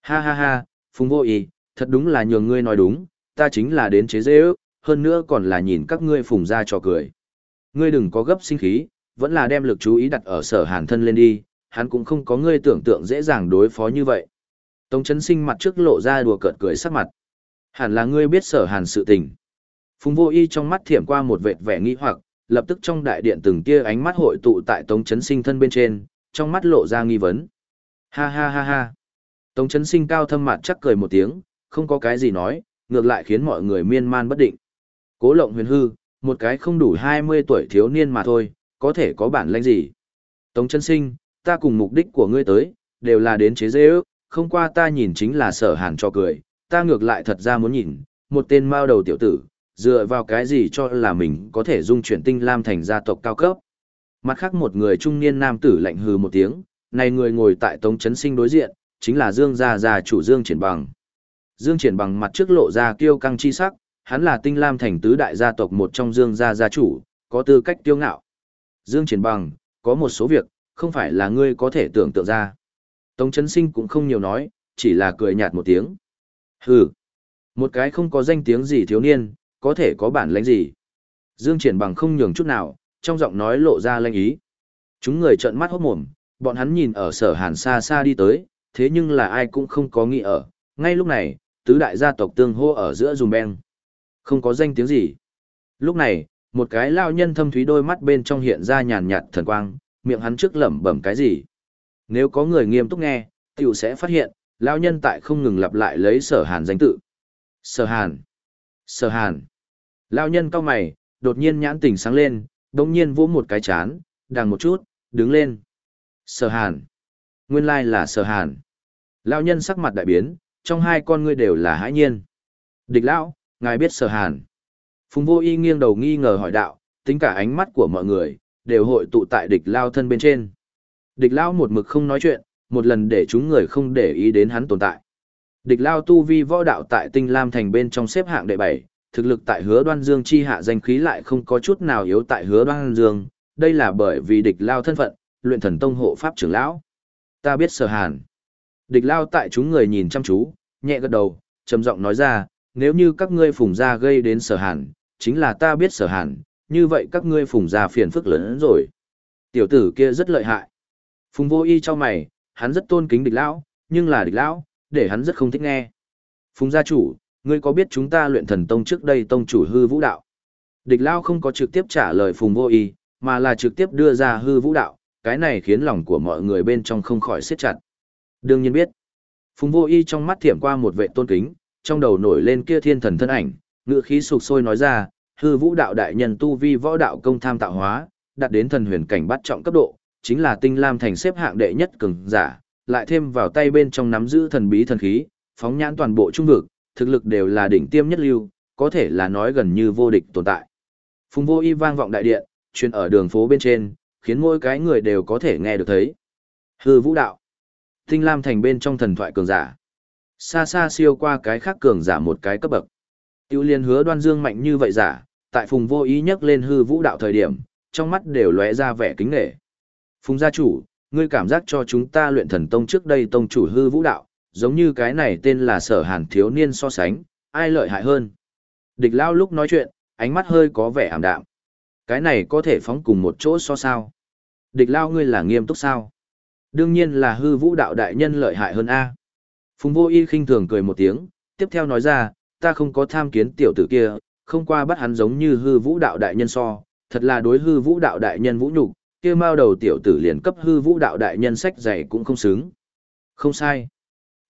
Ha ha ha, Phùng vô y, thật đúng là nhường ngươi nói đúng, ta chính là đến chế dễ ước, hơn nữa còn là nhìn các ngươi phùng ra trò cười. Ngươi đừng có gấp sinh khí, vẫn là đem lực chú ý đặt ở sở hàn thân lên đi, hắn cũng không có ngươi tưởng tượng dễ dàng đối phó như vậy. Tống chấn sinh mặt trước lộ ra đùa cợt cười sắc mặt. Hẳn là ngươi biết sở hàn sự tình. Phùng vô y trong mắt thiểm qua một vệt vẻ nghi hoặc, lập tức trong đại điện từng tia ánh mắt hội tụ tại tống chấn sinh thân bên trên, trong mắt lộ ra nghi vấn. Ha ha ha ha. Tống chấn sinh cao thâm mặt chắc cười một tiếng, không có cái gì nói, ngược lại khiến mọi người miên man bất định. Cố lộng huyền hư, một cái không đủ 20 tuổi thiếu niên mà thôi, có thể có bản lĩnh gì. Tống Chấn sinh, ta cùng mục đích của ngươi tới, đều là đến chế giễu, không qua ta nhìn chính là sở hàn cho cười, ta ngược lại thật ra muốn nhìn, một tên mao đầu tiểu tử, dựa vào cái gì cho là mình có thể dung chuyển tinh lam thành gia tộc cao cấp. Mặt khác một người trung niên nam tử lạnh hừ một tiếng, này người ngồi tại tống chấn sinh đối diện, chính là Dương Gia Gia chủ Dương Triển Bằng. Dương Triển Bằng mặt trước lộ ra kiêu căng chi sắc, hắn là tinh lam thành tứ đại gia tộc một trong Dương Gia Gia chủ, có tư cách kiêu ngạo. Dương Triển Bằng, có một số việc, không phải là ngươi có thể tưởng tượng ra. Tống Chấn Sinh cũng không nhiều nói, chỉ là cười nhạt một tiếng. Hừ, một cái không có danh tiếng gì thiếu niên, có thể có bản lãnh gì. Dương Triển bằng không nhường chút nào, trong giọng nói lộ ra lanh ý. Chúng người trợn mắt hốt mồm, bọn hắn nhìn ở sở hàn xa xa đi tới, thế nhưng là ai cũng không có nghĩ ở. Ngay lúc này, tứ đại gia tộc tương hô ở giữa dùm beng. Không có danh tiếng gì. Lúc này, một cái lao nhân thâm thúy đôi mắt bên trong hiện ra nhàn nhạt thần quang, miệng hắn trước lẩm bẩm cái gì. Nếu có người nghiêm túc nghe, tiểu sẽ phát hiện, lao nhân tại không ngừng lặp lại lấy sở hàn danh tự. Sở hàn. Sở hàn. Lao nhân cao mày, đột nhiên nhãn tỉnh sáng lên, đồng nhiên vỗ một cái chán, đằng một chút, đứng lên. Sở hàn. Nguyên lai là sở hàn. Lao nhân sắc mặt đại biến, trong hai con ngươi đều là hãi nhiên. Địch lão, ngài biết sở hàn. Phùng vô y nghiêng đầu nghi ngờ hỏi đạo, tính cả ánh mắt của mọi người, đều hội tụ tại địch lao thân bên trên. Địch lao một mực không nói chuyện, một lần để chúng người không để ý đến hắn tồn tại. Địch lao tu vi võ đạo tại tinh lam thành bên trong xếp hạng đệ bảy, thực lực tại hứa đoan dương chi hạ danh khí lại không có chút nào yếu tại hứa đoan dương, đây là bởi vì địch lao thân phận, luyện thần tông hộ pháp trưởng lão. Ta biết sở hàn. Địch lao tại chúng người nhìn chăm chú, nhẹ gật đầu, trầm giọng nói ra, nếu như các ngươi phùng ra gây đến sở hàn, chính là ta biết sở hàn, như vậy các ngươi phùng ra phiền phức lớn hơn rồi. Tiểu tử kia rất lợi hại. Phùng vô y cho mày, hắn rất tôn kính địch lão, nhưng là địch lão, để hắn rất không thích nghe. Phùng gia chủ, ngươi có biết chúng ta luyện thần tông trước đây tông chủ hư vũ đạo? Địch lao không có trực tiếp trả lời phùng vô y, mà là trực tiếp đưa ra hư vũ đạo, cái này khiến lòng của mọi người bên trong không khỏi siết chặt. Đương nhiên biết. Phùng vô y trong mắt thiểm qua một vệ tôn kính, trong đầu nổi lên kia thiên thần thân ảnh, ngựa khí sục sôi nói ra, hư vũ đạo đại nhân tu vi võ đạo công tham tạo hóa, đạt đến thần huyền cảnh bắt trọng cấp độ, chính là tinh lam thành xếp hạng đệ nhất cường giả, lại thêm vào tay bên trong nắm giữ thần bí thần khí, phóng nhãn toàn bộ trung vực, thực lực đều là đỉnh tiêm nhất lưu, có thể là nói gần như vô địch tồn tại. Phùng vô y vang vọng đại điện, truyền ở đường phố bên trên, khiến mỗi cái người đều có thể nghe được thấy. Hư vũ đạo. Tinh lam thành bên trong thần thoại cường giả. Xa xa siêu qua cái khác cường giả một cái cấp bậc. Tiêu liên hứa đoan dương mạnh như vậy giả, tại phùng vô ý nhắc lên hư vũ đạo thời điểm, trong mắt đều lóe ra vẻ kính nghệ. Phùng gia chủ, ngươi cảm giác cho chúng ta luyện thần tông trước đây tông chủ hư vũ đạo, giống như cái này tên là sở hàn thiếu niên so sánh, ai lợi hại hơn. Địch lao lúc nói chuyện, ánh mắt hơi có vẻ ảm đạm. Cái này có thể phóng cùng một chỗ so sao. Địch lao ngươi là nghiêm túc sao? Đương nhiên là hư vũ đạo đại nhân lợi hại hơn A. Phùng vô y khinh thường cười một tiếng, tiếp theo nói ra, ta không có tham kiến tiểu tử kia, không qua bắt hắn giống như hư vũ đạo đại nhân so, thật là đối hư vũ đạo đại nhân vũ nhục, kia mao đầu tiểu tử liền cấp hư vũ đạo đại nhân sách dày cũng không xứng. Không sai.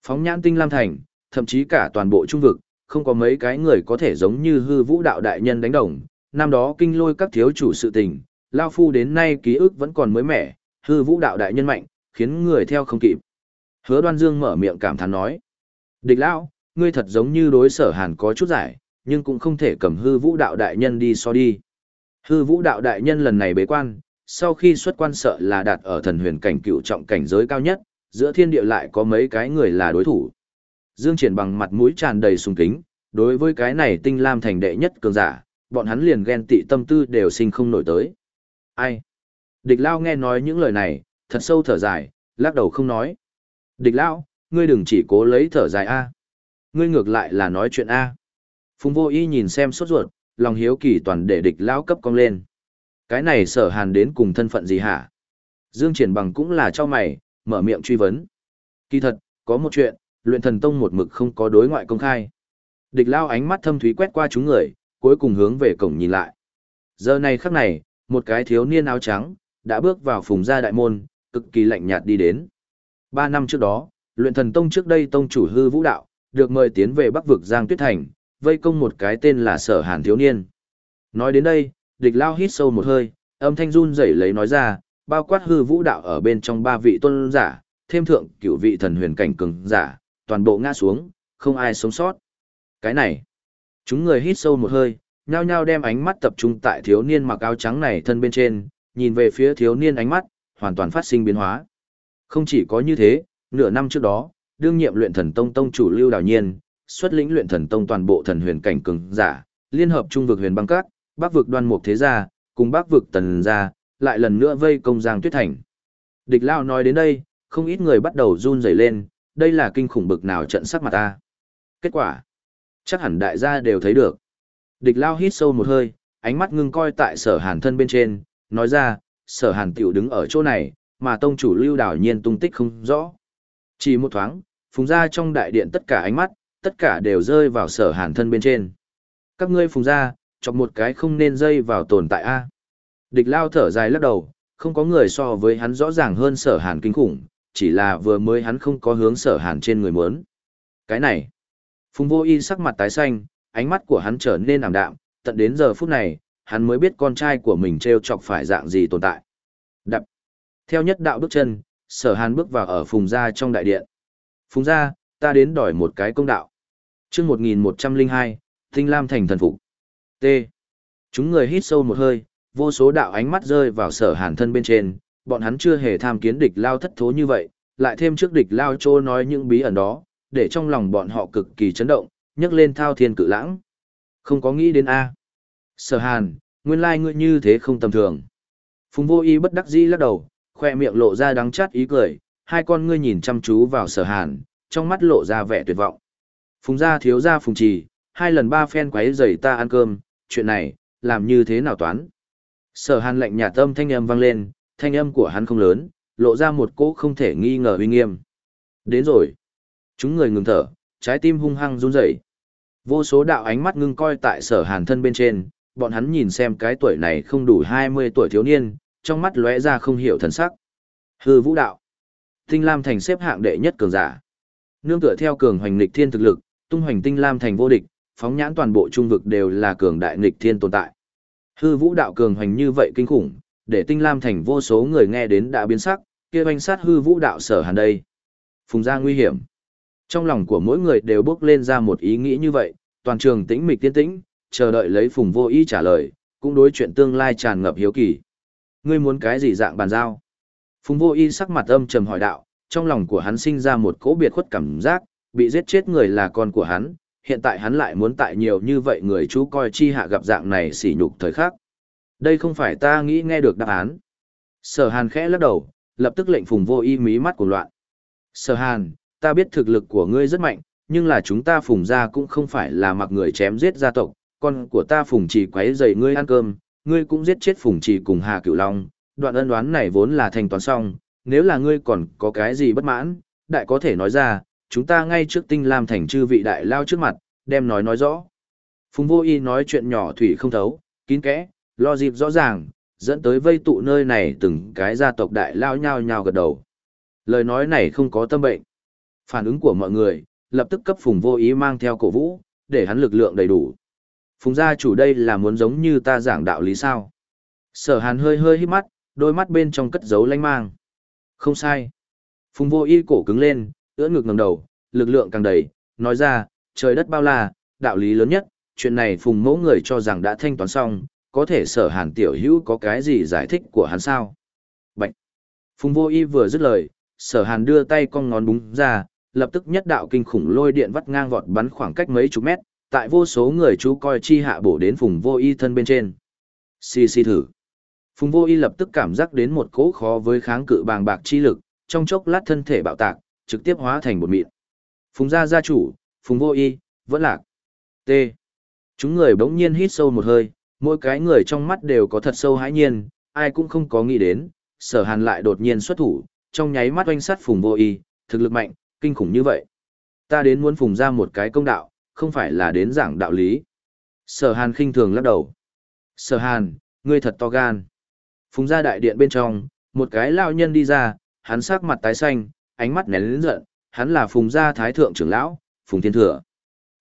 Phóng nhãn tinh lam thành, thậm chí cả toàn bộ trung vực, không có mấy cái người có thể giống như hư vũ đạo đại nhân đánh đồng. Năm đó kinh lôi các thiếu chủ sự tình, Lao Phu đến nay ký ức vẫn còn mới mẻ, hư vũ đạo đại nhân mạnh, khiến người theo không kịp. Hứa đoan dương mở miệng cảm thán nói. Địch lão, ngươi thật giống như đối sở hàn có chút giải, nhưng cũng không thể cầm hư vũ đạo đại nhân đi so đi. Hư vũ đạo đại nhân lần này bế quan, sau khi xuất quan sợ là đạt ở thần huyền cảnh cựu trọng cảnh giới cao nhất, giữa thiên địa lại có mấy cái người là đối thủ. Dương Triển bằng mặt mũi tràn đầy sùng kính, đối với cái này tinh lam thành đệ nhất cường giả, bọn hắn liền ghen tị tâm tư đều sinh không nổi tới. Ai? Địch Lao nghe nói những lời này, thật sâu thở dài, lắc đầu không nói. Địch Lao, ngươi đừng chỉ cố lấy thở dài A. Ngươi ngược lại là nói chuyện A. Phùng vô y nhìn xem sốt ruột, lòng hiếu kỳ toàn để địch Lao cấp cong lên. Cái này sở hàn đến cùng thân phận gì hả? Dương Triển Bằng cũng là cho mày, mở miệng truy vấn. Kỳ thật, có một chuyện, luyện thần tông một mực không có đối ngoại công khai. Địch lao ánh mắt thâm thúy quét qua chúng người, cuối cùng hướng về cổng nhìn lại. Giờ này khắc này, một cái thiếu niên áo trắng, đã bước vào phùng gia đại môn, cực kỳ lạnh nhạt đi đến. Ba năm trước đó, luyện thần tông trước đây tông chủ hư vũ đạo, được mời tiến về bắc vực Giang Tuyết Thành, vây công một cái tên là sở hàn thiếu niên. Nói đến đây, địch lao hít sâu một hơi, âm thanh run rẩy lấy nói ra, bao quát hư vũ đạo ở bên trong ba vị tôn giả, thêm thượng cửu vị thần huyền cảnh cường giả, toàn bộ ngã xuống, không ai sống sót. Cái này, chúng người hít sâu một hơi, nhao nhao đem ánh mắt tập trung tại thiếu niên mặc áo trắng này thân bên trên, nhìn về phía thiếu niên ánh mắt, hoàn toàn phát sinh biến hóa. Không chỉ có như thế, nửa năm trước đó, đương nhiệm luyện thần tông tông chủ Lưu Đào Nhiên, xuất lĩnh luyện thần tông toàn bộ thần huyền cảnh cường giả, liên hợp trung vực huyền băng cát, bắc vực đoan mục thế gia, cùng bắc vực tần gia, lại lần nữa vây công Giang Tuyết Thành. Địch Lao nói đến đây, không ít người bắt đầu run rẩy lên, đây là kinh khủng bực nào trận sắc mặt ta. Kết quả, chắc hẳn đại gia đều thấy được. Địch Lao hít sâu một hơi, ánh mắt ngưng coi tại sở hàn thân bên trên, nói ra, sở hàn tiểu đứng ở chỗ này, mà tông chủ lưu đảo nhiên tung tích không rõ. Chỉ một thoáng, phùng ra trong đại điện tất cả ánh mắt, tất cả đều rơi vào sở hàn thân bên trên. Các ngươi phùng ra, chọc một cái không nên rơi vào tồn tại A. Địch lao thở dài lắc đầu, không có người so với hắn rõ ràng hơn sở hàn kinh khủng, chỉ là vừa mới hắn không có hướng sở hàn trên người muốn. Cái này, phùng vô y sắc mặt tái xanh, ánh mắt của hắn trở nên ảm đạm, tận đến giờ phút này, hắn mới biết con trai của mình treo chọc phải dạng gì tồn tại. Đập. Theo nhất đạo bước chân, sở hàn bước vào ở phùng gia trong đại điện. Phùng gia, ta đến đòi một cái công đạo. chương 1102, Tinh Lam thành thần phục. T. Chúng người hít sâu một hơi, vô số đạo ánh mắt rơi vào sở hàn thân bên trên, bọn hắn chưa hề tham kiến địch lao thất thố như vậy, lại thêm trước địch lao trô nói những bí ẩn đó, để trong lòng bọn họ cực kỳ chấn động, nhấc lên thao thiên cự lãng. Không có nghĩ đến A. Sở hàn, nguyên lai ngươi như thế không tầm thường. Phùng vô y bất đắc dĩ lắc đầu, khoe miệng lộ ra đắng chát ý cười, hai con ngươi nhìn chăm chú vào sở hàn, trong mắt lộ ra vẻ tuyệt vọng. Phùng gia thiếu gia phùng trì, hai lần ba phen quấy rầy ta ăn cơm, chuyện này, làm như thế nào toán? Sở hàn lạnh nhà tâm thanh âm vang lên, thanh âm của hắn không lớn, lộ ra một cỗ không thể nghi ngờ uy nghiêm. Đến rồi. Chúng người ngừng thở, trái tim hung hăng run rẩy. Vô số đạo ánh mắt ngưng coi tại sở hàn thân bên trên, bọn hắn nhìn xem cái tuổi này không đủ 20 tuổi thiếu niên, trong mắt lóe ra không hiểu thần sắc. Hư vũ đạo. Tinh Lam thành xếp hạng đệ nhất cường giả. Nương tựa theo cường hoành nghịch thiên thực lực, tung hoành Tinh Lam thành vô địch, phóng nhãn toàn bộ trung vực đều là cường đại nghịch thiên tồn tại. Hư vũ đạo cường hoành như vậy kinh khủng, để Tinh Lam thành vô số người nghe đến đã biến sắc, kia banh sát hư vũ đạo sở hàn đây. Phùng gia nguy hiểm. Trong lòng của mỗi người đều bước lên ra một ý nghĩ như vậy, toàn trường tĩnh mịch tiên tĩnh, chờ đợi lấy Phùng Vô Ý trả lời, cũng đối chuyện tương lai tràn ngập hiếu kỳ. Ngươi muốn cái gì dạng bàn giao? Phùng Vô Y sắc mặt âm trầm hỏi đạo, trong lòng của hắn sinh ra một cỗ biệt khuất cảm giác, bị giết chết người là con của hắn, hiện tại hắn lại muốn tại nhiều như vậy người chú coi chi hạ gặp dạng này sỉ nhục thời khắc. Đây không phải ta nghĩ nghe được đáp án. Sở Hàn khẽ lắc đầu, lập tức lệnh Phùng Vô Y mí mắt của loạn. Sở Hàn, ta biết thực lực của ngươi rất mạnh, nhưng là chúng ta Phùng gia cũng không phải là mặc người chém giết gia tộc, con của ta Phùng Chỉ quấy rầy ngươi ăn cơm, ngươi cũng giết chết Phùng Chỉ cùng Hà Cửu Long, đoạn ân đoán này vốn là thành toán xong, nếu là ngươi còn có cái gì bất mãn, đại có thể nói ra, chúng ta ngay trước tinh lam thành chư vị đại lao trước mặt, đem nói nói rõ. Phùng vô y nói chuyện nhỏ thủy không thấu, kín kẽ, lo dịp rõ ràng, dẫn tới vây tụ nơi này từng cái gia tộc đại lao nhao nhao gật đầu. Lời nói này không có tâm bệnh. Phản ứng của mọi người, lập tức cấp phùng vô ý mang theo cổ vũ, để hắn lực lượng đầy đủ. Phùng gia chủ đây là muốn giống như ta giảng đạo lý sao. Sở hàn hơi hơi hít mắt, đôi mắt bên trong cất giấu lanh mang. Không sai. Phùng vô y cổ cứng lên, ưỡn ngực ngẩng đầu, lực lượng càng đầy, nói ra, trời đất bao la, đạo lý lớn nhất, chuyện này phùng mẫu người cho rằng đã thanh toán xong, có thể sở hàn tiểu hữu có cái gì giải thích của hắn sao? Bạch! Phùng vô y vừa dứt lời, sở hàn đưa tay cong ngón búng ra, lập tức nhất đạo kinh khủng lôi điện vắt ngang vọt bắn khoảng cách mấy chục mét, tại vô số người chú coi chi hạ bổ đến phùng vô y thân bên trên. Xì xì thử. Phùng vô y lập tức cảm giác đến một cỗ khó với kháng cự bàng bạc chi lực, trong chốc lát thân thể bạo tạc, trực tiếp hóa thành một mịn. Phùng gia gia chủ, phùng vô y, vẫn lạc. T. Chúng người bỗng nhiên hít sâu một hơi, mỗi cái người trong mắt đều có thật sâu hãi nhiên, ai cũng không có nghĩ đến, sở hàn lại đột nhiên xuất thủ, trong nháy mắt oanh sát phùng vô y, thực lực mạnh, kinh khủng như vậy. Ta đến muốn phùng ra một cái công đạo, không phải là đến giảng đạo lý. Sở hàn khinh thường lắc đầu. Sở hàn, ngươi thật to gan. Phùng ra đại điện bên trong, một cái lao nhân đi ra, hắn sắc mặt tái xanh, ánh mắt nén lớn giận, hắn là Phùng gia thái thượng trưởng lão, Phùng Thiên Thừa.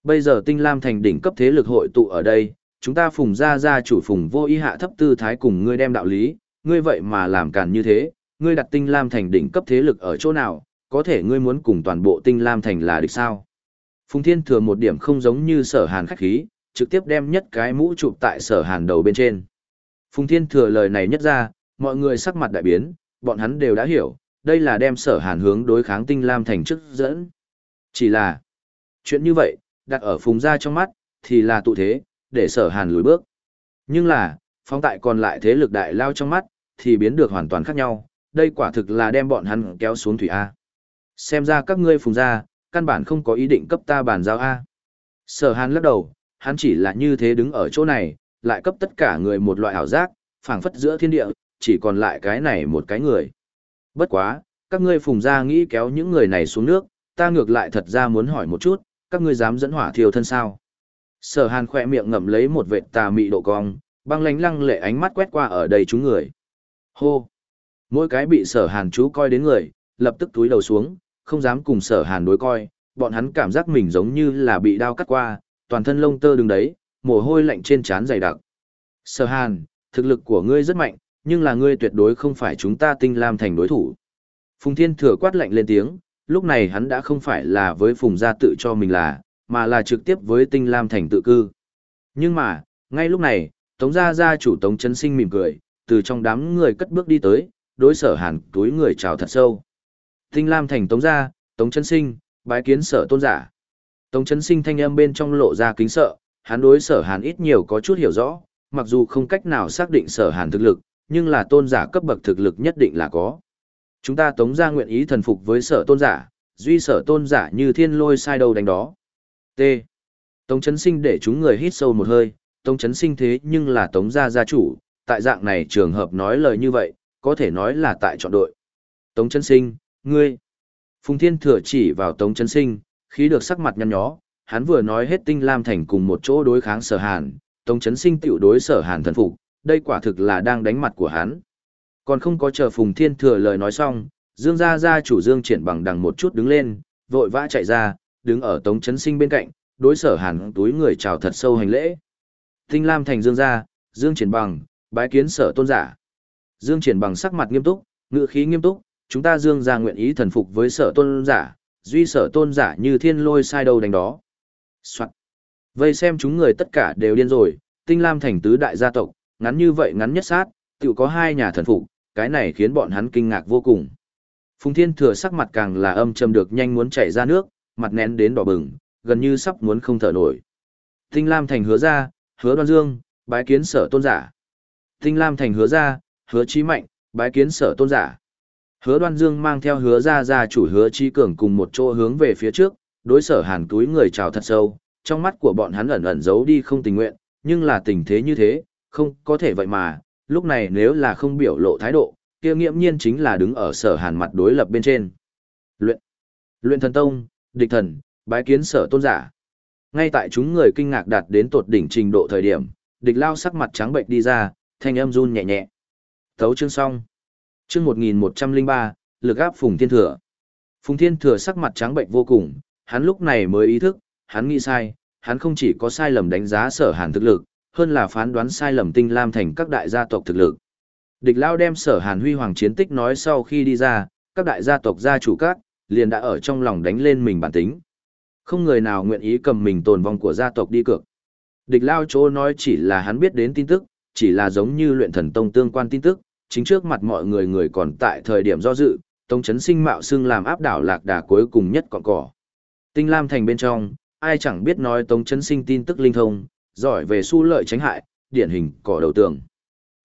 Bây giờ Tinh Lam thành đỉnh cấp thế lực hội tụ ở đây, chúng ta Phùng gia gia chủ Phùng Vô Ý hạ thấp tư thái cùng ngươi đem đạo lý, ngươi vậy mà làm càn như thế, ngươi đặt Tinh Lam thành đỉnh cấp thế lực ở chỗ nào, có thể ngươi muốn cùng toàn bộ Tinh Lam thành là địch sao? Phùng Thiên Thừa một điểm không giống như Sở Hàn khách khí, trực tiếp đem nhất cái mũ chụp tại Sở Hàn đầu bên trên. Phùng Thiên Thừa lời này nhất ra, mọi người sắc mặt đại biến, bọn hắn đều đã hiểu, đây là đem sở hàn hướng đối kháng tinh lam thành chức dẫn. Chỉ là, chuyện như vậy, đặt ở phùng gia trong mắt, thì là tụ thế, để sở hàn lùi bước. Nhưng là, phong tại còn lại thế lực đại lao trong mắt, thì biến được hoàn toàn khác nhau, đây quả thực là đem bọn hắn kéo xuống thủy A. Xem ra các ngươi phùng gia, căn bản không có ý định cấp ta bàn giao A. Sở hàn lắc đầu, hắn chỉ là như thế đứng ở chỗ này, lại cấp tất cả người một loại ảo giác, phảng phất giữa thiên địa, chỉ còn lại cái này một cái người. Bất quá, các ngươi phùng ra nghĩ kéo những người này xuống nước, ta ngược lại thật ra muốn hỏi một chút, các ngươi dám dẫn hỏa thiêu thân sao? Sở hàn khỏe miệng ngậm lấy một vệt tà mị độ cong, băng lánh lăng lệ ánh mắt quét qua ở đây chúng người. Hô! Mỗi cái bị sở hàn chú coi đến người, lập tức túi đầu xuống, không dám cùng sở hàn đối coi, bọn hắn cảm giác mình giống như là bị đao cắt qua, toàn thân lông tơ đứng đấy, mồ hôi lạnh trên trán dày đặc. Sở hàn, thực lực của ngươi rất mạnh, nhưng là ngươi tuyệt đối không phải chúng ta tinh lam thành đối thủ. Phùng Thiên thừa quát lạnh lên tiếng, lúc này hắn đã không phải là với Phùng gia tự cho mình là, mà là trực tiếp với tinh lam thành tự cư. Nhưng mà, ngay lúc này, Tống gia gia chủ Tống Trấn Sinh mỉm cười, từ trong đám người cất bước đi tới, đối sở hàn túi người chào thật sâu. Tinh lam thành Tống gia, Tống Trấn Sinh, bái kiến sở tôn giả. Tống Trấn Sinh thanh âm bên trong lộ ra kính sợ, hắn đối sở hàn ít nhiều có chút hiểu rõ, mặc dù không cách nào xác định sở hàn thực lực, nhưng là tôn giả cấp bậc thực lực nhất định là có. Chúng ta tống ra nguyện ý thần phục với sở tôn giả, duy sở tôn giả như thiên lôi sai đầu đánh đó. T. Tống chấn sinh để chúng người hít sâu một hơi, tống chấn sinh thế nhưng là tống gia gia chủ, tại dạng này trường hợp nói lời như vậy, có thể nói là tại chọn đội. Tống chấn sinh, ngươi. Phùng Thiên Thừa chỉ vào Tống chấn sinh, khí được sắc mặt nhăn nhó, hắn vừa nói hết tinh lam thành cùng một chỗ đối kháng sở hàn, Tống chấn sinh tiểu đối sở hàn thần phục, đây quả thực là đang đánh mặt của hắn. Còn không có chờ Phùng Thiên Thừa lời nói xong, Dương gia gia chủ Dương Triển bằng đằng một chút đứng lên, vội vã chạy ra, đứng ở Tống Chấn Sinh bên cạnh, đối sở hàn túi người chào thật sâu hành lễ. Tinh Lam thành Dương gia, Dương Triển bằng, bái kiến sở tôn giả. Dương Triển bằng sắc mặt nghiêm túc, ngữ khí nghiêm túc, chúng ta Dương gia nguyện ý thần phục với sở tôn giả, duy sở tôn giả như thiên lôi sai đầu đánh đó. Soạn. Vây xem chúng người tất cả đều điên rồi, Tinh Lam thành tứ đại gia tộc, ngắn như vậy ngắn nhất sát, tự có hai nhà thần phục, cái này khiến bọn hắn kinh ngạc vô cùng. Phùng Thiên Thừa sắc mặt càng là âm trầm được nhanh muốn chảy ra nước, mặt nén đến đỏ bừng, gần như sắp muốn không thở nổi. Tinh Lam Thành hứa ra, hứa đoan dương, bái kiến sở tôn giả. Tinh Lam Thành hứa ra, hứa trí mạnh, bái kiến sở tôn giả. Hứa đoan dương mang theo hứa ra ra chủ hứa trí cường cùng một chỗ hướng về phía trước, đối sở hàn túi người chào thật sâu, trong mắt của bọn hắn ẩn ẩn giấu đi không tình nguyện, nhưng là tình thế như thế, không có thể vậy mà, lúc này nếu là không biểu lộ thái độ, kia nghiễm nhiên chính là đứng ở sở hàn mặt đối lập bên trên. Luyện, luyện thần tông, địch thần, bái kiến sở tôn giả. Ngay tại chúng người kinh ngạc đạt đến tột đỉnh trình độ thời điểm, địch lao sắc mặt trắng bệnh đi ra, thanh âm run nhẹ nhẹ. Thấu chương xong. Chương 1103, lực áp Phùng Thiên Thừa. Phùng Thiên Thừa sắc mặt trắng bệnh vô cùng, hắn lúc này mới ý thức, hắn nghĩ sai, hắn không chỉ có sai lầm đánh giá sở hàn thực lực, hơn là phán đoán sai lầm tinh lam thành các đại gia tộc thực lực. Địch Lao đem sở hàn huy hoàng chiến tích nói sau khi đi ra, các đại gia tộc gia chủ các, liền đã ở trong lòng đánh lên mình bản tính. Không người nào nguyện ý cầm mình tồn vong của gia tộc đi cược. Địch Lao chỗ nói chỉ là hắn biết đến tin tức, chỉ là giống như luyện thần tông tương quan tin tức, chính trước mặt mọi người người còn tại thời điểm do dự, tông chấn sinh mạo xưng làm áp đảo lạc đà cuối cùng nhất còn cỏ. Tinh Lam thành bên trong, ai chẳng biết nói tông chấn sinh tin tức linh thông, giỏi về su lợi tránh hại, điển hình cỏ đầu tường.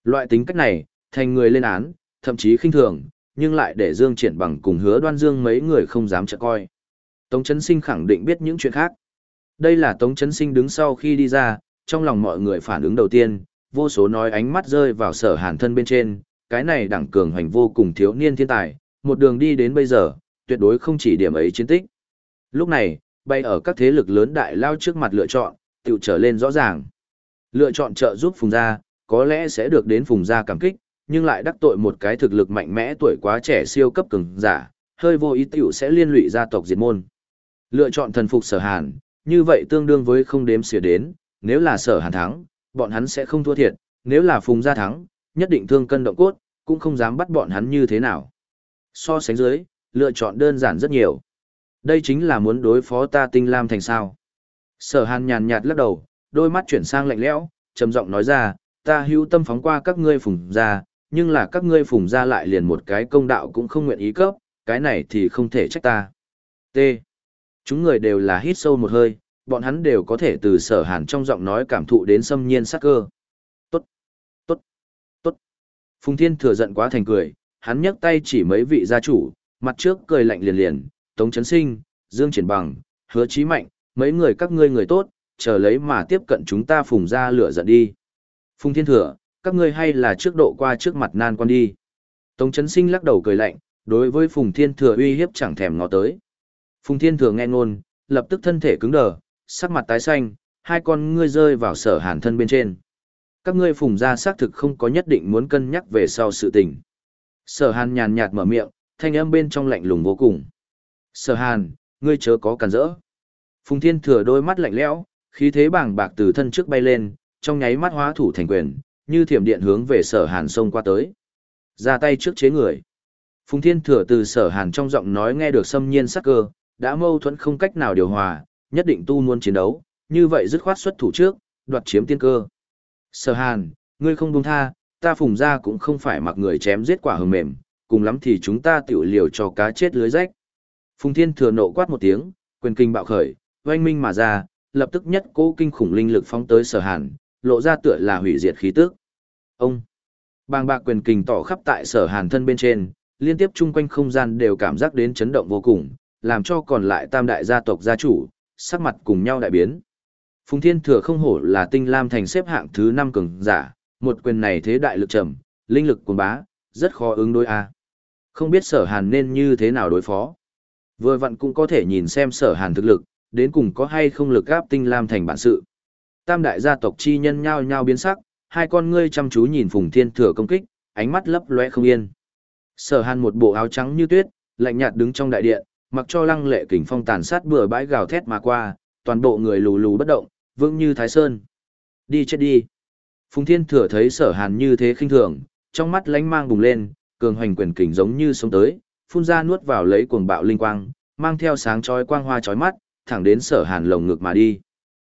Loại tính cách này, thành người lên án, thậm chí khinh thường, nhưng lại để Dương Triển bằng cùng hứa đoan dương mấy người không dám trợ coi. Tống Chấn Sinh khẳng định biết những chuyện khác. Đây là Tống Chấn Sinh đứng sau khi đi ra, trong lòng mọi người phản ứng đầu tiên, vô số nói ánh mắt rơi vào sở hàn thân bên trên, cái này đẳng cường hành vô cùng thiếu niên thiên tài, một đường đi đến bây giờ, tuyệt đối không chỉ điểm ấy chiến tích. Lúc này, bay ở các thế lực lớn đại lao trước mặt lựa chọn, tự trở lên rõ ràng. Lựa chọn trợ giúp Phùng Gia, có lẽ sẽ được đến Phùng Gia cảm kích, nhưng lại đắc tội một cái thực lực mạnh mẽ tuổi quá trẻ siêu cấp cường giả, hơi vô ý tiểu sẽ liên lụy gia tộc diệt môn. Lựa chọn thần phục sở hàn, như vậy tương đương với không đếm xỉa đến, nếu là sở hàn thắng, bọn hắn sẽ không thua thiệt, nếu là Phùng Gia thắng, nhất định thương cân động cốt, cũng không dám bắt bọn hắn như thế nào. So sánh dưới, lựa chọn đơn giản rất nhiều. Đây chính là muốn đối phó ta tinh lam thành sao. Sở hàn nhàn nhạt lắc đầu, đôi mắt chuyển sang lạnh lẽo, trầm giọng nói ra, ta hữu tâm phóng qua các ngươi phùng ra, nhưng là các ngươi phùng ra lại liền một cái công đạo cũng không nguyện ý cấp, cái này thì không thể trách ta. T. Chúng người đều là hít sâu một hơi, bọn hắn đều có thể từ sở hàn trong giọng nói cảm thụ đến xâm nhiên sắc cơ. Tốt, tốt, tốt. Phùng Thiên thừa giận quá thành cười, hắn nhấc tay chỉ mấy vị gia chủ, mặt trước cười lạnh liền liền, Tống Trấn Sinh, Dương Triển Bằng, Hứa Chí Mạnh, mấy người các ngươi người tốt, chờ lấy mà tiếp cận chúng ta phùng ra lửa giận đi. Phùng Thiên Thừa, các ngươi hay là trước độ qua trước mặt nan quan đi. Tống Chấn Sinh lắc đầu cười lạnh, đối với Phùng Thiên Thừa uy hiếp chẳng thèm ngó tới. Phùng Thiên Thừa nghe ngôn, lập tức thân thể cứng đờ, sắc mặt tái xanh, hai con ngươi rơi vào sở hàn thân bên trên. Các ngươi phùng ra xác thực không có nhất định muốn cân nhắc về sau sự tình. Sở hàn nhàn nhạt mở miệng, thanh âm bên trong lạnh lùng vô cùng. Sở hàn, ngươi chớ có cản rỡ. Phùng Thiên Thừa đôi mắt lạnh lẽo, khí thế bàng bạc từ thân trước bay lên, trong nháy mắt hóa thủ thành quyền, như thiểm điện hướng về sở hàn xông qua tới. Ra tay trước chế người. Phùng Thiên Thừa từ sở hàn trong giọng nói nghe được xâm nhiên sắc cơ, đã mâu thuẫn không cách nào điều hòa, nhất định tu muốn chiến đấu, như vậy dứt khoát xuất thủ trước, đoạt chiếm tiên cơ. Sở hàn, ngươi không buông tha, ta phùng gia cũng không phải mặc người chém giết quả hờm mềm, cùng lắm thì chúng ta tiểu liều cho cá chết lưới rách. Phùng Thiên Thừa nộ quát một tiếng, quyền kinh bạo khởi, oanh minh mà ra, lập tức nhất cố kinh khủng linh lực phóng tới sở hàn, lộ ra tựa là hủy diệt khí tức. Ông, bàng bạc quyền kình tỏ khắp tại sở hàn thân bên trên, liên tiếp chung quanh không gian đều cảm giác đến chấn động vô cùng, làm cho còn lại tam đại gia tộc gia chủ, sắc mặt cùng nhau đại biến. Phùng Thiên Thừa không hổ là tinh lam thành xếp hạng thứ 5 cường giả, một quyền này thế đại lực trầm, linh lực cuồng bá, rất khó ứng đối a. Không biết sở hàn nên như thế nào đối phó. Vừa vặn cũng có thể nhìn xem sở hàn thực lực, đến cùng có hay không lực gáp tinh lam thành bản sự. Tam đại gia tộc chi nhân nhao nhao biến sắc, hai con ngươi chăm chú nhìn Phùng Thiên Thừa công kích, ánh mắt lấp lóe không yên. Sở Hàn một bộ áo trắng như tuyết, lạnh nhạt đứng trong đại điện, mặc cho lăng lệ kình phong tàn sát bừa bãi gào thét mà qua, toàn bộ người lù lù bất động, vững như Thái Sơn. Đi chết đi. Phùng Thiên Thừa thấy Sở Hàn như thế khinh thường, trong mắt lánh mang bùng lên, cường hoành quyền kình giống như sống tới, phun ra nuốt vào lấy cuồng bạo linh quang, mang theo sáng chói quang hoa chói mắt, thẳng đến Sở Hàn lồng ngực mà đi.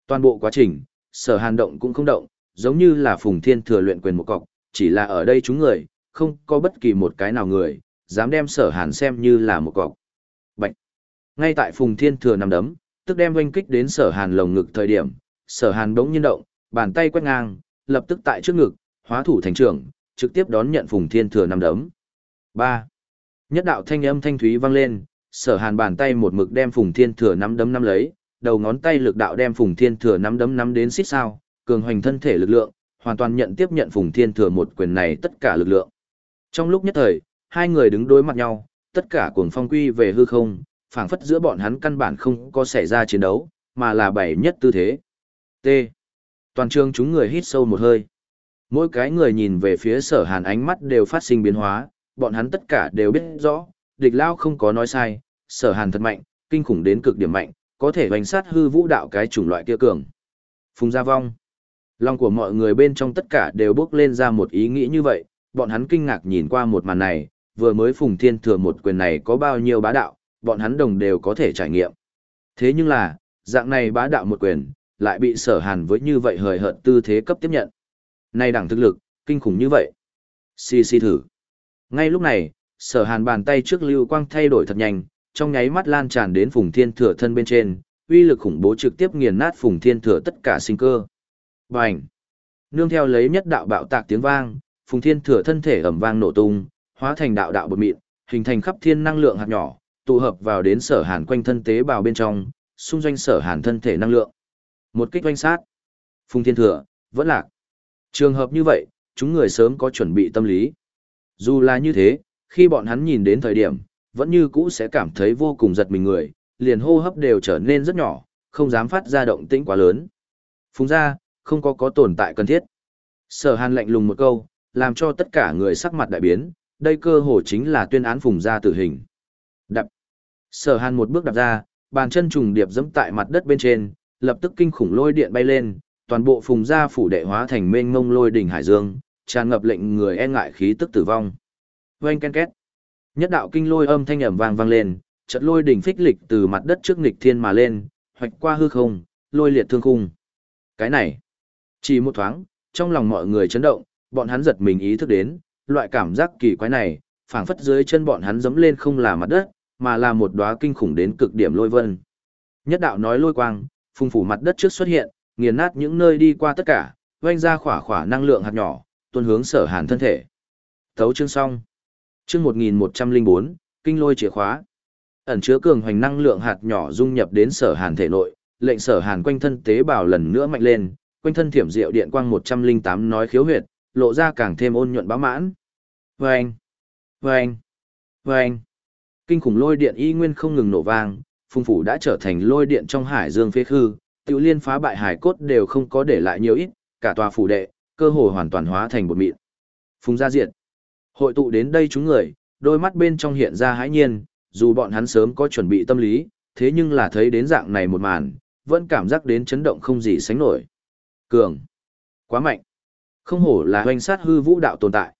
Toàn bộ quá trình, Sở Hàn động cũng không động, giống như là Phùng Thiên Thừa luyện quyền một cọc, chỉ là ở đây chúng người, không có bất kỳ một cái nào người, dám đem Sở Hàn xem như là một cọc. Bạch. Ngay tại Phùng Thiên Thừa nằm đấm, tức đem oanh kích đến Sở Hàn lồng ngực thời điểm, Sở Hàn đống nhiên động, bàn tay quét ngang, lập tức tại trước ngực, hóa thủ thành trưởng, trực tiếp đón nhận Phùng Thiên Thừa nằm đấm. 3. Nhất đạo thanh âm thanh thúy vang lên, Sở Hàn bàn tay một mực đem Phùng Thiên Thừa nắm đấm nắm lấy, đầu ngón tay lực đạo đem Phùng Thiên Thừa nắm đấm nắm đến xít sao, cường hoành thân thể lực lượng, hoàn toàn nhận tiếp nhận Phùng Thiên Thừa một quyền này tất cả lực lượng. Trong lúc nhất thời, hai người đứng đối mặt nhau, tất cả cuồng phong quy về hư không, phảng phất giữa bọn hắn căn bản không có xảy ra chiến đấu, mà là bảy nhất tư thế. T. Toàn trường chúng người hít sâu một hơi. Mỗi cái người nhìn về phía sở hàn ánh mắt đều phát sinh biến hóa, bọn hắn tất cả đều biết rõ, địch lao không có nói sai, sở hàn thật mạnh, kinh khủng đến cực điểm mạnh, có thể hoành sát hư vũ đạo cái chủng loại kia cường. Phùng Gia Vong. Lòng của mọi người bên trong tất cả đều bước lên ra một ý nghĩ như vậy, bọn hắn kinh ngạc nhìn qua một màn này, vừa mới Phùng Thiên Thừa một quyền này có bao nhiêu bá đạo, bọn hắn đồng đều có thể trải nghiệm. Thế nhưng là, dạng này bá đạo một quyền, lại bị sở hàn với như vậy hời hợt tư thế cấp tiếp nhận. nay đẳng thực lực, kinh khủng như vậy. Xì xì thử. Ngay lúc này, sở hàn bàn tay trước lưu quang thay đổi thật nhanh, trong nháy mắt lan tràn đến Phùng Thiên Thừa thân bên trên, uy lực khủng bố trực tiếp nghiền nát Phùng Thiên Thừa tất cả sinh cơ. Bành! Nương theo lấy nhất đạo bạo tạc tiếng vang, Phùng Thiên Thừa thân thể ầm vang nổ tung, hóa thành đạo đạo bột mịn, hình thành khắp thiên năng lượng hạt nhỏ, tụ hợp vào đến sở hàn quanh thân tế bào bên trong, xung doanh sở hàn thân thể năng lượng. Một kích oanh sát. Phùng Thiên Thừa, vẫn lạc. Trường hợp như vậy, chúng người sớm có chuẩn bị tâm lý. Dù là như thế, khi bọn hắn nhìn đến thời điểm, vẫn như cũ sẽ cảm thấy vô cùng giật mình người, liền hô hấp đều trở nên rất nhỏ, không dám phát ra động tĩnh quá lớn. Phùng ra, không có có tồn tại cần thiết. Sở hàn lạnh lùng một câu, làm cho tất cả người sắc mặt đại biến, đây cơ hồ chính là tuyên án phùng ra tử hình. Đập. Sở hàn một bước đạp ra, bàn chân trùng điệp dẫm tại mặt đất bên trên, lập tức kinh khủng lôi điện bay lên, toàn bộ phùng ra phủ đệ hóa thành mênh mông lôi đỉnh hải dương, tràn ngập lệnh người e ngại khí tức tử vong. Oanh ken két. Nhất đạo kinh lôi âm thanh ầm vang vang lên, chợt lôi đỉnh phích lịch từ mặt đất trước nghịch thiên mà lên, hoạch qua hư không, lôi liệt thương khung. Cái này, chỉ một thoáng, trong lòng mọi người chấn động, bọn hắn giật mình ý thức đến, loại cảm giác kỳ quái này, phảng phất dưới chân bọn hắn dẫm lên không là mặt đất, mà là một đóa kinh khủng đến cực điểm lôi vân. Nhất đạo nói lôi quang, phùng phủ mặt đất trước xuất hiện, nghiền nát những nơi đi qua tất cả, vang ra khỏa khỏa năng lượng hạt nhỏ, tuôn hướng sở hàn thân thể. Tấu chương xong. Chương 1104, kinh lôi chìa khóa. Ẩn chứa cường hoành năng lượng hạt nhỏ dung nhập đến sở hàn thể nội, lệnh sở hàn quanh thân tế bào lần nữa mạnh lên, quanh thân thiểm diệu điện quang 108 nói khiếu huyệt, lộ ra càng thêm ôn nhuận bá mãn. Vâng! Vâng! Vâng! Kinh khủng lôi điện y nguyên không ngừng nổ vang, phung phủ đã trở thành lôi điện trong hải dương phế khư, tự liên phá bại hải cốt đều không có để lại nhiều ít, cả tòa phủ đệ, cơ hồ hoàn toàn hóa thành bột mịn. Phùng gia diệt. Hội tụ đến đây chúng người, đôi mắt bên trong hiện ra hãi nhiên, dù bọn hắn sớm có chuẩn bị tâm lý, thế nhưng là thấy đến dạng này một màn, vẫn cảm giác đến chấn động không gì sánh nổi. Cường. Quá mạnh. Không hổ là hoành sát hư vũ đạo tồn tại.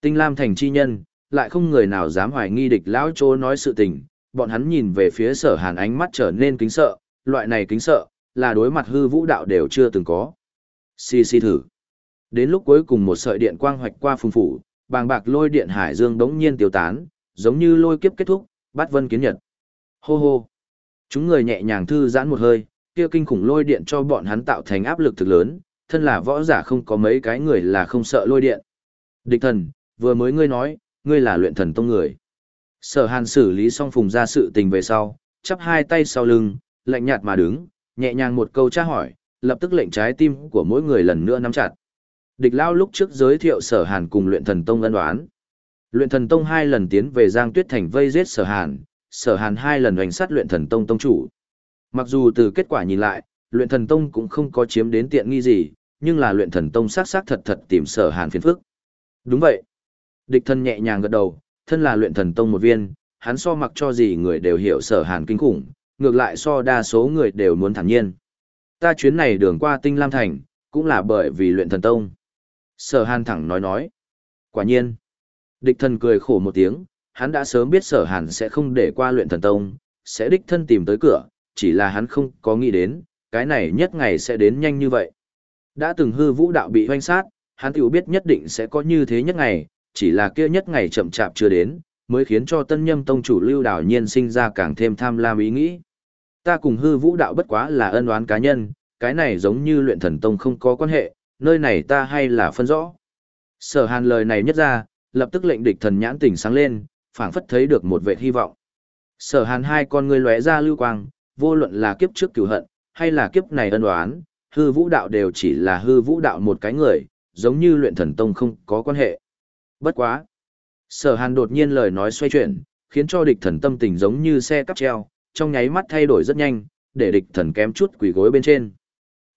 Tinh Lam thành chi nhân, lại không người nào dám hoài nghi địch lão chô nói sự tình, bọn hắn nhìn về phía sở hàn ánh mắt trở nên kính sợ, loại này kính sợ, là đối mặt hư vũ đạo đều chưa từng có. Xì xì thử. Đến lúc cuối cùng một sợi điện quang hoạch qua phùng phủ, bàng bạc lôi điện hải dương đống nhiên tiêu tán, giống như lôi kiếp kết thúc, bắt vân kiến nhật. Hô hô. Chúng người nhẹ nhàng thư giãn một hơi, kia kinh khủng lôi điện cho bọn hắn tạo thành áp lực thực lớn, thân là võ giả không có mấy cái người là không sợ lôi điện. Địch thần, vừa mới ngươi nói, ngươi là luyện thần tông người. Sở hàn xử lý xong phùng ra sự tình về sau, chắp hai tay sau lưng, lạnh nhạt mà đứng, nhẹ nhàng một câu tra hỏi, lập tức lệnh trái tim của mỗi người lần nữa nắm chặt. Địch Lao lúc trước giới thiệu Sở Hàn cùng Luyện Thần Tông ân đoán. Luyện Thần Tông hai lần tiến về Giang Tuyết Thành vây giết Sở Hàn, Sở Hàn hai lần oanh sát Luyện Thần Tông tông chủ. Mặc dù từ kết quả nhìn lại, Luyện Thần Tông cũng không có chiếm đến tiện nghi gì, nhưng là Luyện Thần Tông xác xác thật thật tìm Sở Hàn phiền phức. Đúng vậy. Địch thân nhẹ nhàng gật đầu, thân là Luyện Thần Tông một viên, hắn so mặc cho gì người đều hiểu Sở Hàn kinh khủng, ngược lại so đa số người đều muốn thản nhiên. Ta chuyến này đường qua Tinh Lam Thành, cũng là bởi vì Luyện Thần Tông. Sở hàn thẳng nói nói. Quả nhiên. Địch thần cười khổ một tiếng, hắn đã sớm biết sở hàn sẽ không để qua luyện thần tông, sẽ đích thân tìm tới cửa, chỉ là hắn không có nghĩ đến, cái này nhất ngày sẽ đến nhanh như vậy. Đã từng hư vũ đạo bị hoanh sát, hắn tiểu biết nhất định sẽ có như thế nhất ngày, chỉ là kia nhất ngày chậm chạp chưa đến, mới khiến cho tân nhâm tông chủ lưu đảo nhiên sinh ra càng thêm tham lam ý nghĩ. Ta cùng hư vũ đạo bất quá là ân oán cá nhân, cái này giống như luyện thần tông không có quan hệ, nơi này ta hay là phân rõ. Sở hàn lời này nhất ra, lập tức lệnh địch thần nhãn tỉnh sáng lên, phảng phất thấy được một vệ hy vọng. Sở hàn hai con người lóe ra lưu quang, vô luận là kiếp trước cửu hận, hay là kiếp này ân oán, hư vũ đạo đều chỉ là hư vũ đạo một cái người, giống như luyện thần tông không có quan hệ. Bất quá. Sở hàn đột nhiên lời nói xoay chuyển, khiến cho địch thần tâm tình giống như xe cắp treo, trong nháy mắt thay đổi rất nhanh, để địch thần kém chút quỷ gối bên trên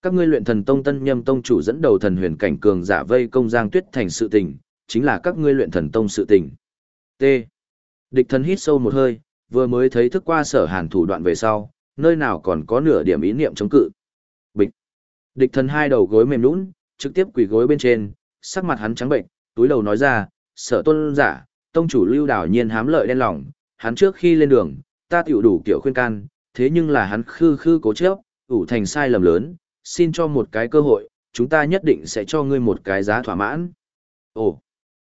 các ngươi luyện thần tông tân nhâm tông chủ dẫn đầu thần huyền cảnh cường giả vây công giang tuyết thành sự tình, chính là các ngươi luyện thần tông sự tình. T. Địch thần hít sâu một hơi, vừa mới thấy thức qua sở hàn thủ đoạn về sau, nơi nào còn có nửa điểm ý niệm chống cự. Bịch. Địch thần hai đầu gối mềm lún trực tiếp quỳ gối bên trên, sắc mặt hắn trắng bệnh, túi đầu nói ra, sở tôn giả, tông chủ lưu đảo nhiên hám lợi đen lòng, hắn trước khi lên đường, ta tiểu đủ kiểu khuyên can, thế nhưng là hắn khư khư cố chấp, ủ thành sai lầm lớn, xin cho một cái cơ hội, chúng ta nhất định sẽ cho ngươi một cái giá thỏa mãn. Ồ,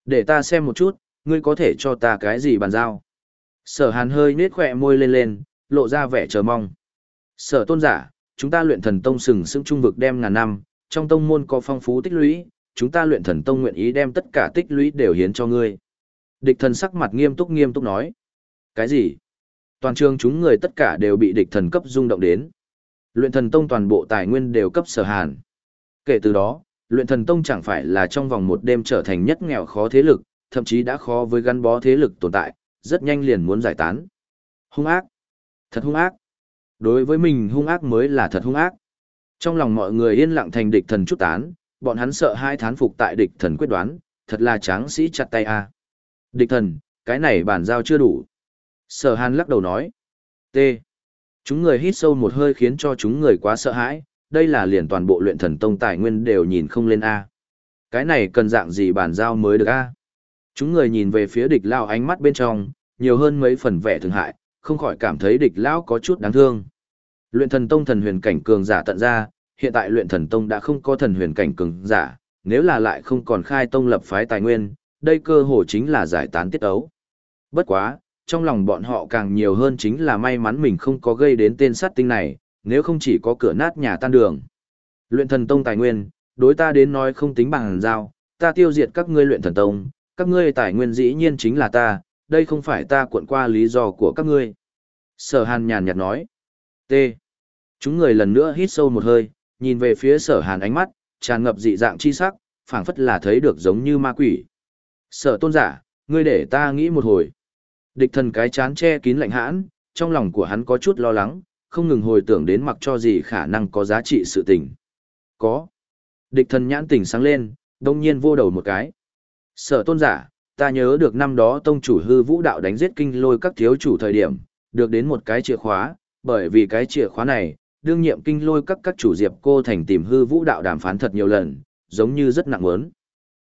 để ta xem một chút, ngươi có thể cho ta cái gì bàn giao. Sở hàn hơi nết khỏe môi lên lên, lộ ra vẻ chờ mong. Sở tôn giả, chúng ta luyện thần tông sừng sững trung vực đem ngàn năm, trong tông môn có phong phú tích lũy, chúng ta luyện thần tông nguyện ý đem tất cả tích lũy đều hiến cho ngươi. Địch thần sắc mặt nghiêm túc nghiêm túc nói. Cái gì? Toàn trường chúng người tất cả đều bị địch thần cấp rung động đến. Luyện thần tông toàn bộ tài nguyên đều cấp sở hàn. Kể từ đó, luyện thần tông chẳng phải là trong vòng một đêm trở thành nhất nghèo khó thế lực, thậm chí đã khó với gắn bó thế lực tồn tại, rất nhanh liền muốn giải tán. Hung ác. Thật hung ác. Đối với mình hung ác mới là thật hung ác. Trong lòng mọi người yên lặng thành địch thần chút tán, bọn hắn sợ hai thán phục tại địch thần quyết đoán, thật là tráng sĩ chặt tay a. Địch thần, cái này bản giao chưa đủ. Sở hàn lắc đầu nói. T. Chúng người hít sâu một hơi khiến cho chúng người quá sợ hãi, đây là liền toàn bộ luyện thần tông tài nguyên đều nhìn không lên A. Cái này cần dạng gì bàn giao mới được A. Chúng người nhìn về phía địch lao ánh mắt bên trong, nhiều hơn mấy phần vẻ thương hại, không khỏi cảm thấy địch lão có chút đáng thương. Luyện thần tông thần huyền cảnh cường giả tận ra, hiện tại luyện thần tông đã không có thần huyền cảnh cường giả, nếu là lại không còn khai tông lập phái tài nguyên, đây cơ hồ chính là giải tán tiết ấu. Bất quá, trong lòng bọn họ càng nhiều hơn chính là may mắn mình không có gây đến tên sát tinh này, nếu không chỉ có cửa nát nhà tan đường. Luyện thần tông tài nguyên, đối ta đến nói không tính bằng giao, ta tiêu diệt các ngươi luyện thần tông, các ngươi tài nguyên dĩ nhiên chính là ta, đây không phải ta cuộn qua lý do của các ngươi. Sở hàn nhàn nhạt nói. T. Chúng người lần nữa hít sâu một hơi, nhìn về phía sở hàn ánh mắt, tràn ngập dị dạng chi sắc, phảng phất là thấy được giống như ma quỷ. Sở tôn giả, ngươi để ta nghĩ một hồi. Địch thần cái chán che kín lạnh hãn, trong lòng của hắn có chút lo lắng, không ngừng hồi tưởng đến mặc cho gì khả năng có giá trị sự tình. Có. Địch thần nhãn tỉnh sáng lên, đông nhiên vô đầu một cái. Sở tôn giả, ta nhớ được năm đó tông chủ hư vũ đạo đánh giết kinh lôi các thiếu chủ thời điểm, được đến một cái chìa khóa, bởi vì cái chìa khóa này, đương nhiệm kinh lôi các các chủ diệp cô thành tìm hư vũ đạo đàm phán thật nhiều lần, giống như rất nặng mớn.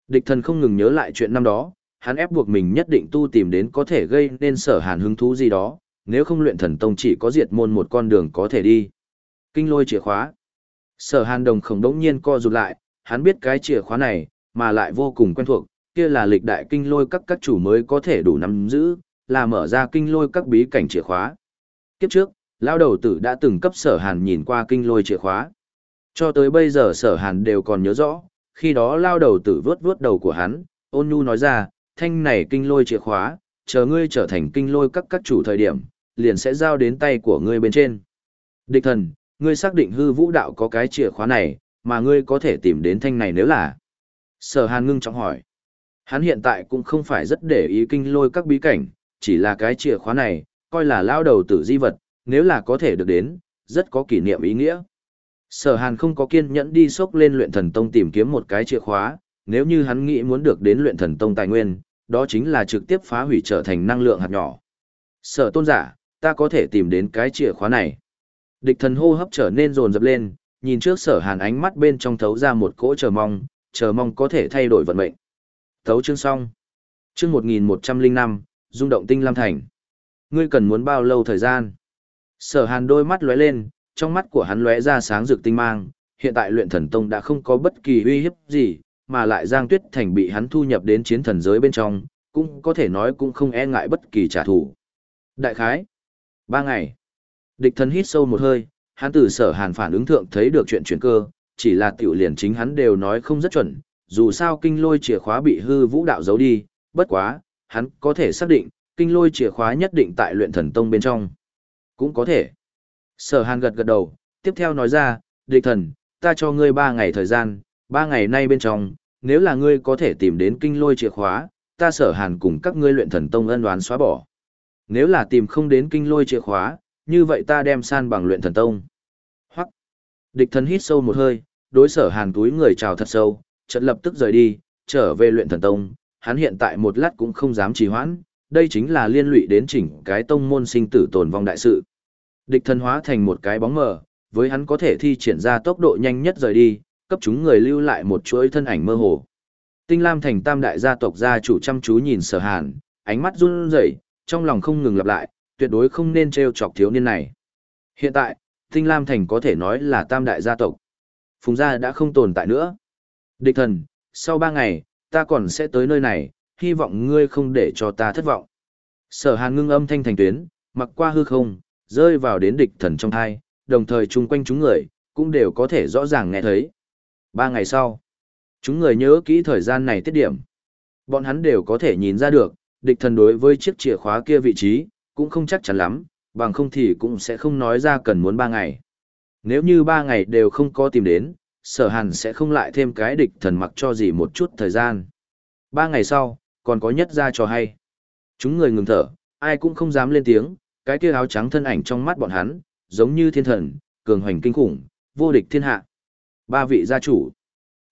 Địch thần không ngừng nhớ lại chuyện năm đó, hắn ép buộc mình nhất định tu tìm đến có thể gây nên sở hàn hứng thú gì đó, nếu không luyện thần tông chỉ có diệt môn một con đường có thể đi. Kinh lôi chìa khóa. Sở hàn đồng khổng đống nhiên co rụt lại, hắn biết cái chìa khóa này, mà lại vô cùng quen thuộc, kia là lịch đại kinh lôi các các chủ mới có thể đủ nắm giữ, là mở ra kinh lôi các bí cảnh chìa khóa. Kiếp trước, lao đầu tử đã từng cấp sở hàn nhìn qua kinh lôi chìa khóa. Cho tới bây giờ sở hàn đều còn nhớ rõ, khi đó lao đầu tử vớt vớt đầu của hắn, ôn nhu nói ra, thanh này kinh lôi chìa khóa, chờ ngươi trở thành kinh lôi các các chủ thời điểm, liền sẽ giao đến tay của ngươi bên trên. Địch thần, ngươi xác định hư vũ đạo có cái chìa khóa này, mà ngươi có thể tìm đến thanh này nếu là. Sở hàn ngưng trọng hỏi. Hắn hiện tại cũng không phải rất để ý kinh lôi các bí cảnh, chỉ là cái chìa khóa này, coi là lao đầu tử di vật, nếu là có thể được đến, rất có kỷ niệm ý nghĩa. Sở Hàn không có kiên nhẫn đi sốc lên luyện thần tông tìm kiếm một cái chìa khóa, nếu như hắn nghĩ muốn được đến luyện thần tông tài nguyên, đó chính là trực tiếp phá hủy trở thành năng lượng hạt nhỏ. Sở tôn giả, ta có thể tìm đến cái chìa khóa này. Địch thần hô hấp trở nên rồn rập lên, nhìn trước sở hàn ánh mắt bên trong thấu ra một cỗ chờ mong, chờ mong có thể thay đổi vận mệnh. Thấu chương xong. Chương 1105, rung động tinh lam thành. Ngươi cần muốn bao lâu thời gian? Sở hàn đôi mắt lóe lên, trong mắt của hắn lóe ra sáng rực tinh mang, hiện tại luyện thần tông đã không có bất kỳ uy hiếp gì, mà lại Giang Tuyết Thành bị hắn thu nhập đến chiến thần giới bên trong, cũng có thể nói cũng không e ngại bất kỳ trả thù. Đại khái, ba ngày. Địch thần hít sâu một hơi, hắn từ sở hàn phản ứng thượng thấy được chuyện chuyển cơ, chỉ là tiểu liền chính hắn đều nói không rất chuẩn, dù sao kinh lôi chìa khóa bị hư vũ đạo giấu đi, bất quá, hắn có thể xác định, kinh lôi chìa khóa nhất định tại luyện thần tông bên trong. Cũng có thể. Sở hàn gật gật đầu, tiếp theo nói ra, địch thần, ta cho ngươi ba ngày thời gian, ba ngày nay bên trong, nếu là ngươi có thể tìm đến kinh lôi chìa khóa, ta sở hàn cùng các ngươi luyện thần tông ân đoán xóa bỏ. Nếu là tìm không đến kinh lôi chìa khóa, như vậy ta đem san bằng luyện thần tông. Hoặc, địch thần hít sâu một hơi, đối sở hàn túi người chào thật sâu, chợt lập tức rời đi, trở về luyện thần tông, hắn hiện tại một lát cũng không dám trì hoãn, đây chính là liên lụy đến chỉnh cái tông môn sinh tử tồn vong đại sự. Địch thần hóa thành một cái bóng mờ, với hắn có thể thi triển ra tốc độ nhanh nhất rời đi, cấp chúng người lưu lại một chuỗi thân ảnh mơ hồ. Tinh Lam thành tam đại gia tộc gia chủ chăm chú nhìn sở hàn, ánh mắt run rẩy, trong lòng không ngừng lặp lại, tuyệt đối không nên trêu chọc thiếu niên này. Hiện tại, Tinh Lam thành có thể nói là tam đại gia tộc. Phùng gia đã không tồn tại nữa. Địch thần, sau ba ngày, ta còn sẽ tới nơi này, hy vọng ngươi không để cho ta thất vọng. Sở hàn ngưng âm thanh thành tuyến, mặc qua hư không, rơi vào đến địch thần trong thai, đồng thời chung quanh chúng người, cũng đều có thể rõ ràng nghe thấy. Ba ngày sau, chúng người nhớ kỹ thời gian này tiết điểm. Bọn hắn đều có thể nhìn ra được, địch thần đối với chiếc chìa khóa kia vị trí, cũng không chắc chắn lắm, bằng không thì cũng sẽ không nói ra cần muốn ba ngày. Nếu như ba ngày đều không có tìm đến, sở hàn sẽ không lại thêm cái địch thần mặc cho gì một chút thời gian. Ba ngày sau, còn có nhất ra cho hay. Chúng người ngừng thở, ai cũng không dám lên tiếng, cái kia áo trắng thân ảnh trong mắt bọn hắn, giống như thiên thần, cường hoành kinh khủng, vô địch thiên hạ. Ba vị gia chủ.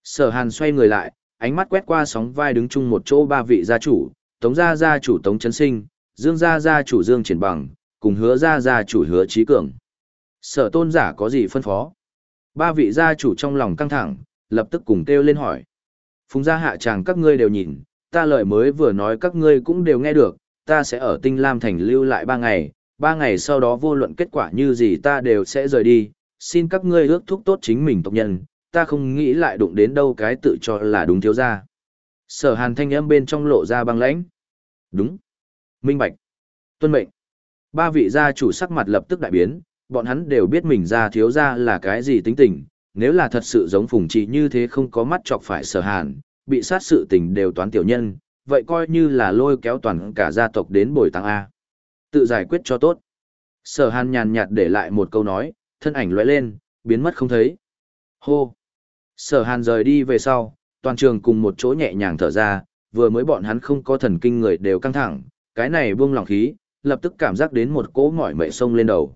Sở Hàn xoay người lại, ánh mắt quét qua sóng vai đứng chung một chỗ ba vị gia chủ, Tống gia gia chủ Tống Chấn Sinh, Dương gia gia chủ Dương Triển Bằng, cùng Hứa gia gia chủ Hứa Chí Cường. Sở Tôn giả có gì phân phó? Ba vị gia chủ trong lòng căng thẳng, lập tức cùng kêu lên hỏi. Phùng gia hạ chàng các ngươi đều nhìn, ta lời mới vừa nói các ngươi cũng đều nghe được, ta sẽ ở Tinh Lam Thành lưu lại ba ngày, ba ngày sau đó vô luận kết quả như gì ta đều sẽ rời đi, xin các ngươi ước thúc tốt chính mình tộc nhân, ta không nghĩ lại đụng đến đâu cái tự cho là đúng thiếu gia. Sở hàn thanh âm bên trong lộ ra băng lãnh. Đúng. Minh bạch. Tuân mệnh. Ba vị gia chủ sắc mặt lập tức đại biến, bọn hắn đều biết mình ra thiếu gia là cái gì tính tình, nếu là thật sự giống phùng trị như thế không có mắt chọc phải sở hàn, bị sát sự tình đều toán tiểu nhân, vậy coi như là lôi kéo toàn cả gia tộc đến bồi tăng A. Tự giải quyết cho tốt. Sở hàn nhàn nhạt để lại một câu nói, thân ảnh lóe lên, biến mất không thấy. Hô! Sở hàn rời đi về sau, toàn trường cùng một chỗ nhẹ nhàng thở ra, vừa mới bọn hắn không có thần kinh người đều căng thẳng, cái này buông lòng khí, lập tức cảm giác đến một cỗ mỏi mệt sông lên đầu.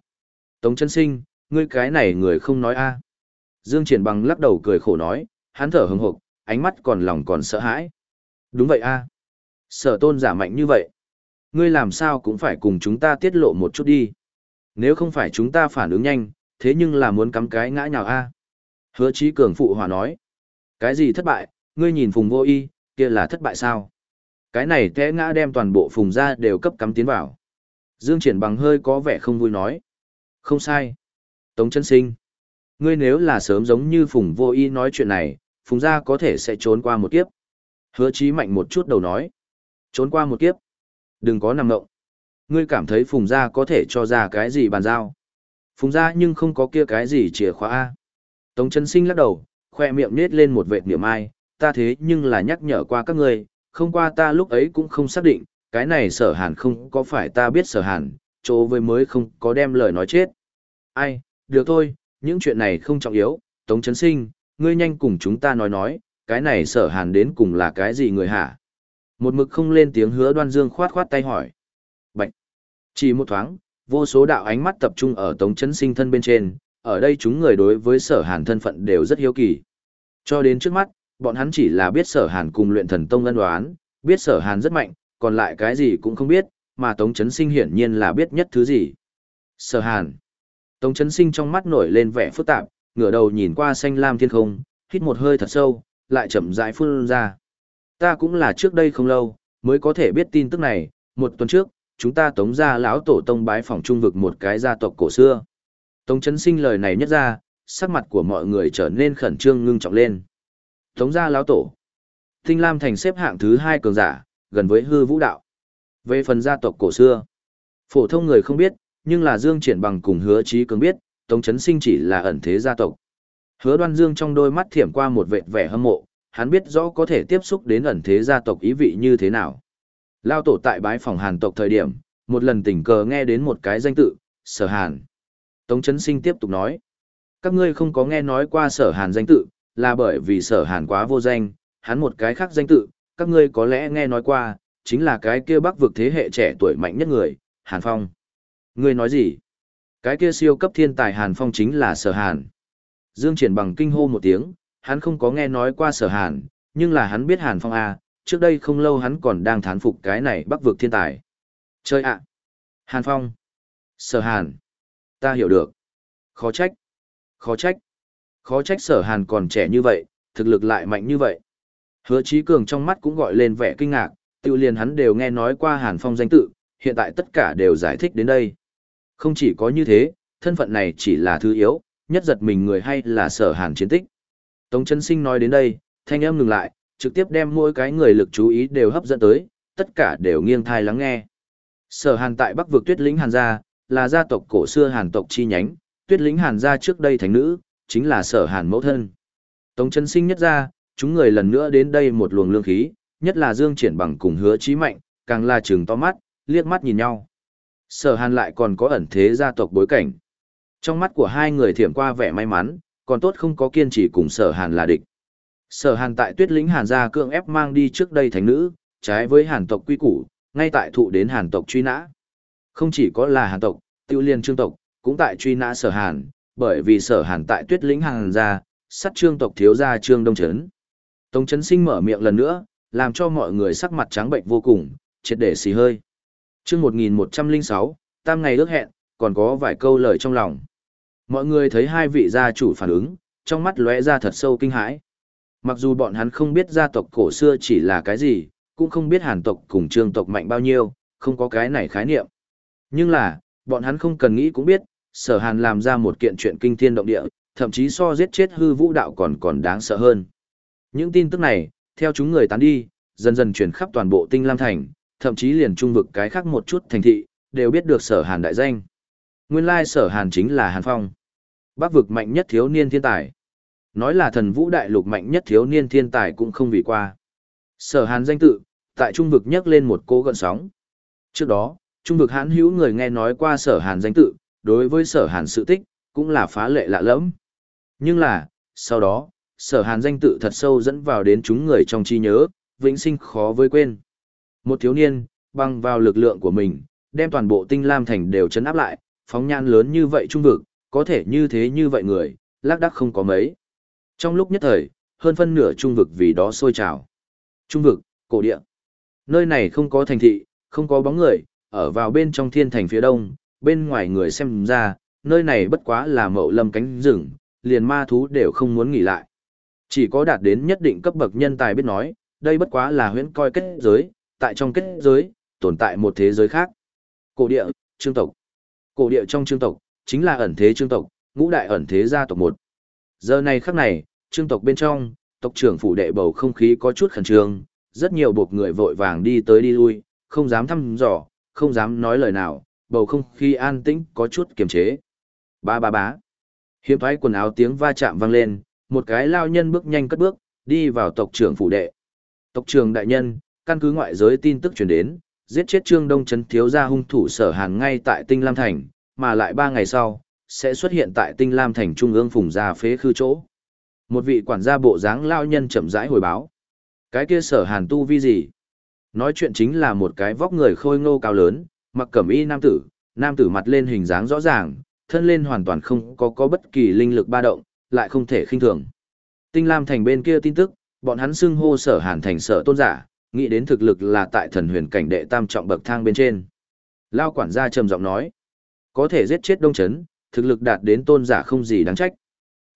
Tống chân sinh, ngươi cái này người không nói a Dương Triển Bằng lắc đầu cười khổ nói, hắn thở hừng hực, ánh mắt còn lòng còn sợ hãi. Đúng vậy a Sở tôn giả mạnh như vậy. Ngươi làm sao cũng phải cùng chúng ta tiết lộ một chút đi. Nếu không phải chúng ta phản ứng nhanh, thế nhưng là muốn cắm cái ngã nhào a Hứa trí Cường phụ hòa nói. Cái gì thất bại, ngươi nhìn phùng vô y, kia là thất bại sao? Cái này té ngã đem toàn bộ phùng ra đều cấp cắm tiến vào. Dương Triển Bằng hơi có vẻ không vui nói. Không sai. Tống chân sinh. Ngươi nếu là sớm giống như phùng vô y nói chuyện này, phùng ra có thể sẽ trốn qua một kiếp. Hứa trí mạnh một chút đầu nói. Trốn qua một kiếp. Đừng có nằm ngộng. Ngươi cảm thấy phùng ra có thể cho ra cái gì bàn giao. Phùng ra nhưng không có kia cái gì chìa khóa A. Tống Trấn sinh lắc đầu, khoe miệng nết lên một vệt niệm ai, ta thế nhưng là nhắc nhở qua các ngươi, không qua ta lúc ấy cũng không xác định, cái này sở hàn không có phải ta biết sở hàn, chỗ với mới không có đem lời nói chết. Ai, được thôi, những chuyện này không trọng yếu, Tống Chấn Sinh, ngươi nhanh cùng chúng ta nói nói, cái này sở hàn đến cùng là cái gì người hả? Một mực không lên tiếng hứa đoan dương khoát khoát tay hỏi. Bạch! Chỉ một thoáng, vô số đạo ánh mắt tập trung ở Tống Chấn Sinh thân bên trên, ở đây chúng người đối với sở hàn thân phận đều rất hiếu kỳ. Cho đến trước mắt, bọn hắn chỉ là biết sở hàn cùng luyện thần tông ân đoán, biết sở hàn rất mạnh, còn lại cái gì cũng không biết, mà Tống Chấn Sinh hiển nhiên là biết nhất thứ gì. Sở hàn. Tống Chấn Sinh trong mắt nổi lên vẻ phức tạp, ngửa đầu nhìn qua xanh lam thiên không, hít một hơi thật sâu, lại chậm rãi phun ra. Ta cũng là trước đây không lâu, mới có thể biết tin tức này, một tuần trước, chúng ta tống ra lão tổ tông bái phòng trung vực một cái gia tộc cổ xưa. Tống chấn sinh lời này nhất ra, sắc mặt của mọi người trở nên khẩn trương ngưng trọng lên. Tống gia lão tổ. Tinh Lam thành xếp hạng thứ hai cường giả, gần với hư vũ đạo. Về phần gia tộc cổ xưa, phổ thông người không biết, nhưng là Dương Triển Bằng cùng hứa trí cường biết, Tống Chấn Sinh chỉ là ẩn thế gia tộc. Hứa đoan Dương trong đôi mắt thiểm qua một vệt vẻ hâm mộ, hắn biết rõ có thể tiếp xúc đến ẩn thế gia tộc ý vị như thế nào. Lao tổ tại bái phòng hàn tộc thời điểm, một lần tình cờ nghe đến một cái danh tự, sở hàn. Tống Chấn Sinh tiếp tục nói, các ngươi không có nghe nói qua sở hàn danh tự, là bởi vì sở hàn quá vô danh, hắn một cái khác danh tự, các ngươi có lẽ nghe nói qua, chính là cái kia bắc vực thế hệ trẻ tuổi mạnh nhất người, Hàn Phong. Ngươi nói gì? Cái kia siêu cấp thiên tài Hàn Phong chính là sở hàn. Dương Triển bằng kinh hô một tiếng, hắn không có nghe nói qua sở hàn, nhưng là hắn biết Hàn Phong A, trước đây không lâu hắn còn đang thán phục cái này bắc vực thiên tài. Chơi ạ! Hàn Phong! Sở hàn! Ta hiểu được. Khó trách! Khó trách! Khó trách sở hàn còn trẻ như vậy, thực lực lại mạnh như vậy. Hứa Chí Cường trong mắt cũng gọi lên vẻ kinh ngạc, tiêu liền hắn đều nghe nói qua Hàn Phong danh tự, hiện tại tất cả đều giải thích đến đây. Không chỉ có như thế, thân phận này chỉ là thứ yếu, nhất giật mình người hay là sở hàn chiến tích. Tống chân sinh nói đến đây, thanh âm ngừng lại, trực tiếp đem mỗi cái người lực chú ý đều hấp dẫn tới, tất cả đều nghiêng thai lắng nghe. Sở hàn tại bắc vực tuyết lĩnh hàn gia, là gia tộc cổ xưa hàn tộc chi nhánh, tuyết lĩnh hàn gia trước đây thánh nữ, chính là sở hàn mẫu thân. Tống chân sinh nhất ra, chúng người lần nữa đến đây một luồng lương khí, nhất là Dương Triển bằng cùng hứa chí mạnh, càng là trừng to mắt, liếc mắt nhìn nhau. Sở hàn lại còn có ẩn thế gia tộc bối cảnh. Trong mắt của hai người thiểm qua vẻ may mắn, còn tốt không có kiên trì cùng sở hàn là địch. Sở hàn tại tuyết lĩnh hàn gia cưỡng ép mang đi trước đây Thánh nữ, trái với hàn tộc quy củ, ngay tại thụ đến hàn tộc truy nã. Không chỉ có là hàn tộc, tiêu liên trương tộc, cũng tại truy nã sở hàn, bởi vì sở hàn tại tuyết lĩnh hàn gia, sát trương tộc thiếu gia trương đông trấn. Tống trấn sinh mở miệng lần nữa, làm cho mọi người sắc mặt trắng bệnh vô cùng, triệt để xì hơi chương 1106, tam ngày ước hẹn, còn có vài câu lời trong lòng. Mọi người thấy hai vị gia chủ phản ứng, trong mắt lóe ra thật sâu kinh hãi. Mặc dù bọn hắn không biết gia tộc cổ xưa chỉ là cái gì, cũng không biết hàn tộc cùng trương tộc mạnh bao nhiêu, không có cái này khái niệm. Nhưng là, bọn hắn không cần nghĩ cũng biết, sở hàn làm ra một kiện chuyện kinh thiên động địa, thậm chí so giết chết hư vũ đạo còn còn đáng sợ hơn. Những tin tức này, theo chúng người tán đi, dần dần truyền khắp toàn bộ tinh lam thành, thậm chí liền trung vực cái khác một chút thành thị, đều biết được sở hàn đại danh. Nguyên lai sở hàn chính là Hàn Phong. Bắc vực mạnh nhất thiếu niên thiên tài. Nói là thần vũ đại lục mạnh nhất thiếu niên thiên tài cũng không vì qua. Sở hàn danh tự, tại trung vực nhắc lên một cô gợn sóng. Trước đó, trung vực hãn hữu người nghe nói qua sở hàn danh tự, đối với sở hàn sự tích, cũng là phá lệ lạ lẫm. Nhưng là, Sau đó, sở hàn danh tự thật sâu dẫn vào đến chúng người trong trí nhớ, vĩnh sinh khó với quên. Một thiếu niên, bằng vào lực lượng của mình, đem toàn bộ tinh lam thành đều chấn áp lại, phóng nhan lớn như vậy trung vực, có thể như thế như vậy người, lác đắc không có mấy. Trong lúc nhất thời, hơn phân nửa trung vực vì đó sôi trào. Trung vực, cổ địa. Nơi này không có thành thị, không có bóng người, ở vào bên trong thiên thành phía đông, bên ngoài người xem ra, nơi này bất quá là mậu lâm cánh rừng, liền ma thú đều không muốn nghỉ lại. Chỉ có đạt đến nhất định cấp bậc nhân tài biết nói, đây bất quá là huyễn coi kết giới, tại trong kết giới, tồn tại một thế giới khác. Cổ địa, trương tộc. Cổ địa trong trương tộc, chính là ẩn thế trương tộc, ngũ đại ẩn thế gia tộc một. Giờ này khắc này, trương tộc bên trong, tộc trưởng phủ đệ bầu không khí có chút khẩn trương, rất nhiều buộc người vội vàng đi tới đi lui, không dám thăm dò, không dám nói lời nào, bầu không khí an tĩnh có chút kiềm chế. Ba ba bá. Hiếm thoái quần áo tiếng va chạm vang lên, một cái lao nhân bước nhanh cất bước, đi vào tộc trưởng phủ đệ. Tộc trưởng đại nhân, căn cứ ngoại giới tin tức truyền đến, giết chết Trương Đông Trấn thiếu gia hung thủ sở hàn ngay tại Tinh Lam Thành, mà lại ba ngày sau, sẽ xuất hiện tại Tinh Lam Thành trung ương phùng gia phế khư chỗ. Một vị quản gia bộ dáng lao nhân chậm rãi hồi báo. Cái kia sở hàn tu vi gì? Nói chuyện chính là một cái vóc người khôi ngô cao lớn, mặc cẩm y nam tử, nam tử mặt lên hình dáng rõ ràng, thân lên hoàn toàn không có có bất kỳ linh lực ba động, lại không thể khinh thường. Tinh Lam Thành bên kia tin tức, bọn hắn xưng hô sở hàn thành sở tôn giả, nghĩ đến thực lực là tại thần huyền cảnh đệ tam trọng bậc thang bên trên. Lao quản gia trầm giọng nói, có thể giết chết đông chấn, thực lực đạt đến tôn giả không gì đáng trách.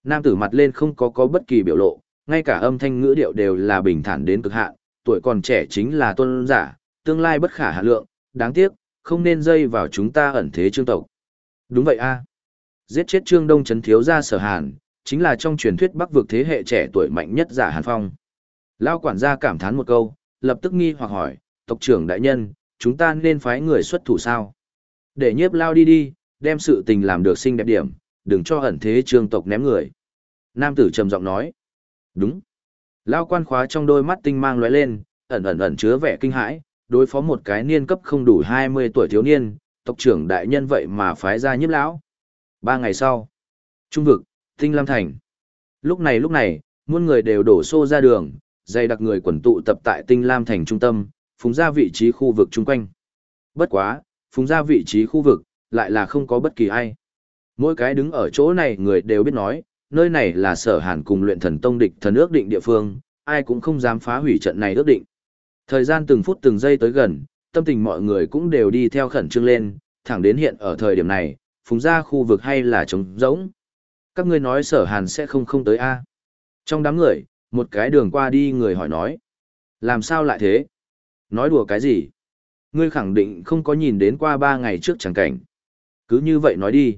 Nam tử mặt lên không có có bất kỳ biểu lộ, ngay cả âm thanh ngữ điệu đều là bình thản đến cực hạn, tuổi còn trẻ chính là tuân giả, tương lai bất khả hạ lượng, đáng tiếc, không nên dây vào chúng ta ẩn thế trương tộc. Đúng vậy a Giết chết trương đông chấn thiếu gia sở hàn, chính là trong truyền thuyết bắc vực thế hệ trẻ tuổi mạnh nhất giả hàn phong. Lao quản gia cảm thán một câu, lập tức nghi hoặc hỏi, tộc trưởng đại nhân, chúng ta nên phái người xuất thủ sao? Để nhiếp lao đi đi, đem sự tình làm được xinh đẹp điểm, đừng cho ẩn thế trương tộc ném người. Nam tử trầm giọng nói. Đúng. Lao quan khóa trong đôi mắt tinh mang lóe lên, ẩn ẩn ẩn chứa vẻ kinh hãi, đối phó một cái niên cấp không đủ 20 tuổi thiếu niên, tộc trưởng đại nhân vậy mà phái ra nhiếp lão. Ba ngày sau, trung vực, tinh lam thành. Lúc này lúc này, muôn người đều đổ xô ra đường, dày đặc người quần tụ tập tại tinh lam thành trung tâm, phúng ra vị trí khu vực chung quanh. Bất quá, phúng ra vị trí khu vực, lại là không có bất kỳ ai. Mỗi cái đứng ở chỗ này người đều biết nói, nơi này là sở hàn cùng luyện thần tông địch thần ước định địa phương, ai cũng không dám phá hủy trận này ước định. Thời gian từng phút từng giây tới gần, tâm tình mọi người cũng đều đi theo khẩn trương lên, thẳng đến hiện ở thời điểm này, phùng ra khu vực hay là trống rỗng. Các ngươi nói sở hàn sẽ không không tới A. Trong đám người, một cái đường qua đi người hỏi nói. Làm sao lại thế? Nói đùa cái gì? Ngươi khẳng định không có nhìn đến qua ba ngày trước chẳng cảnh. Cứ như vậy nói đi.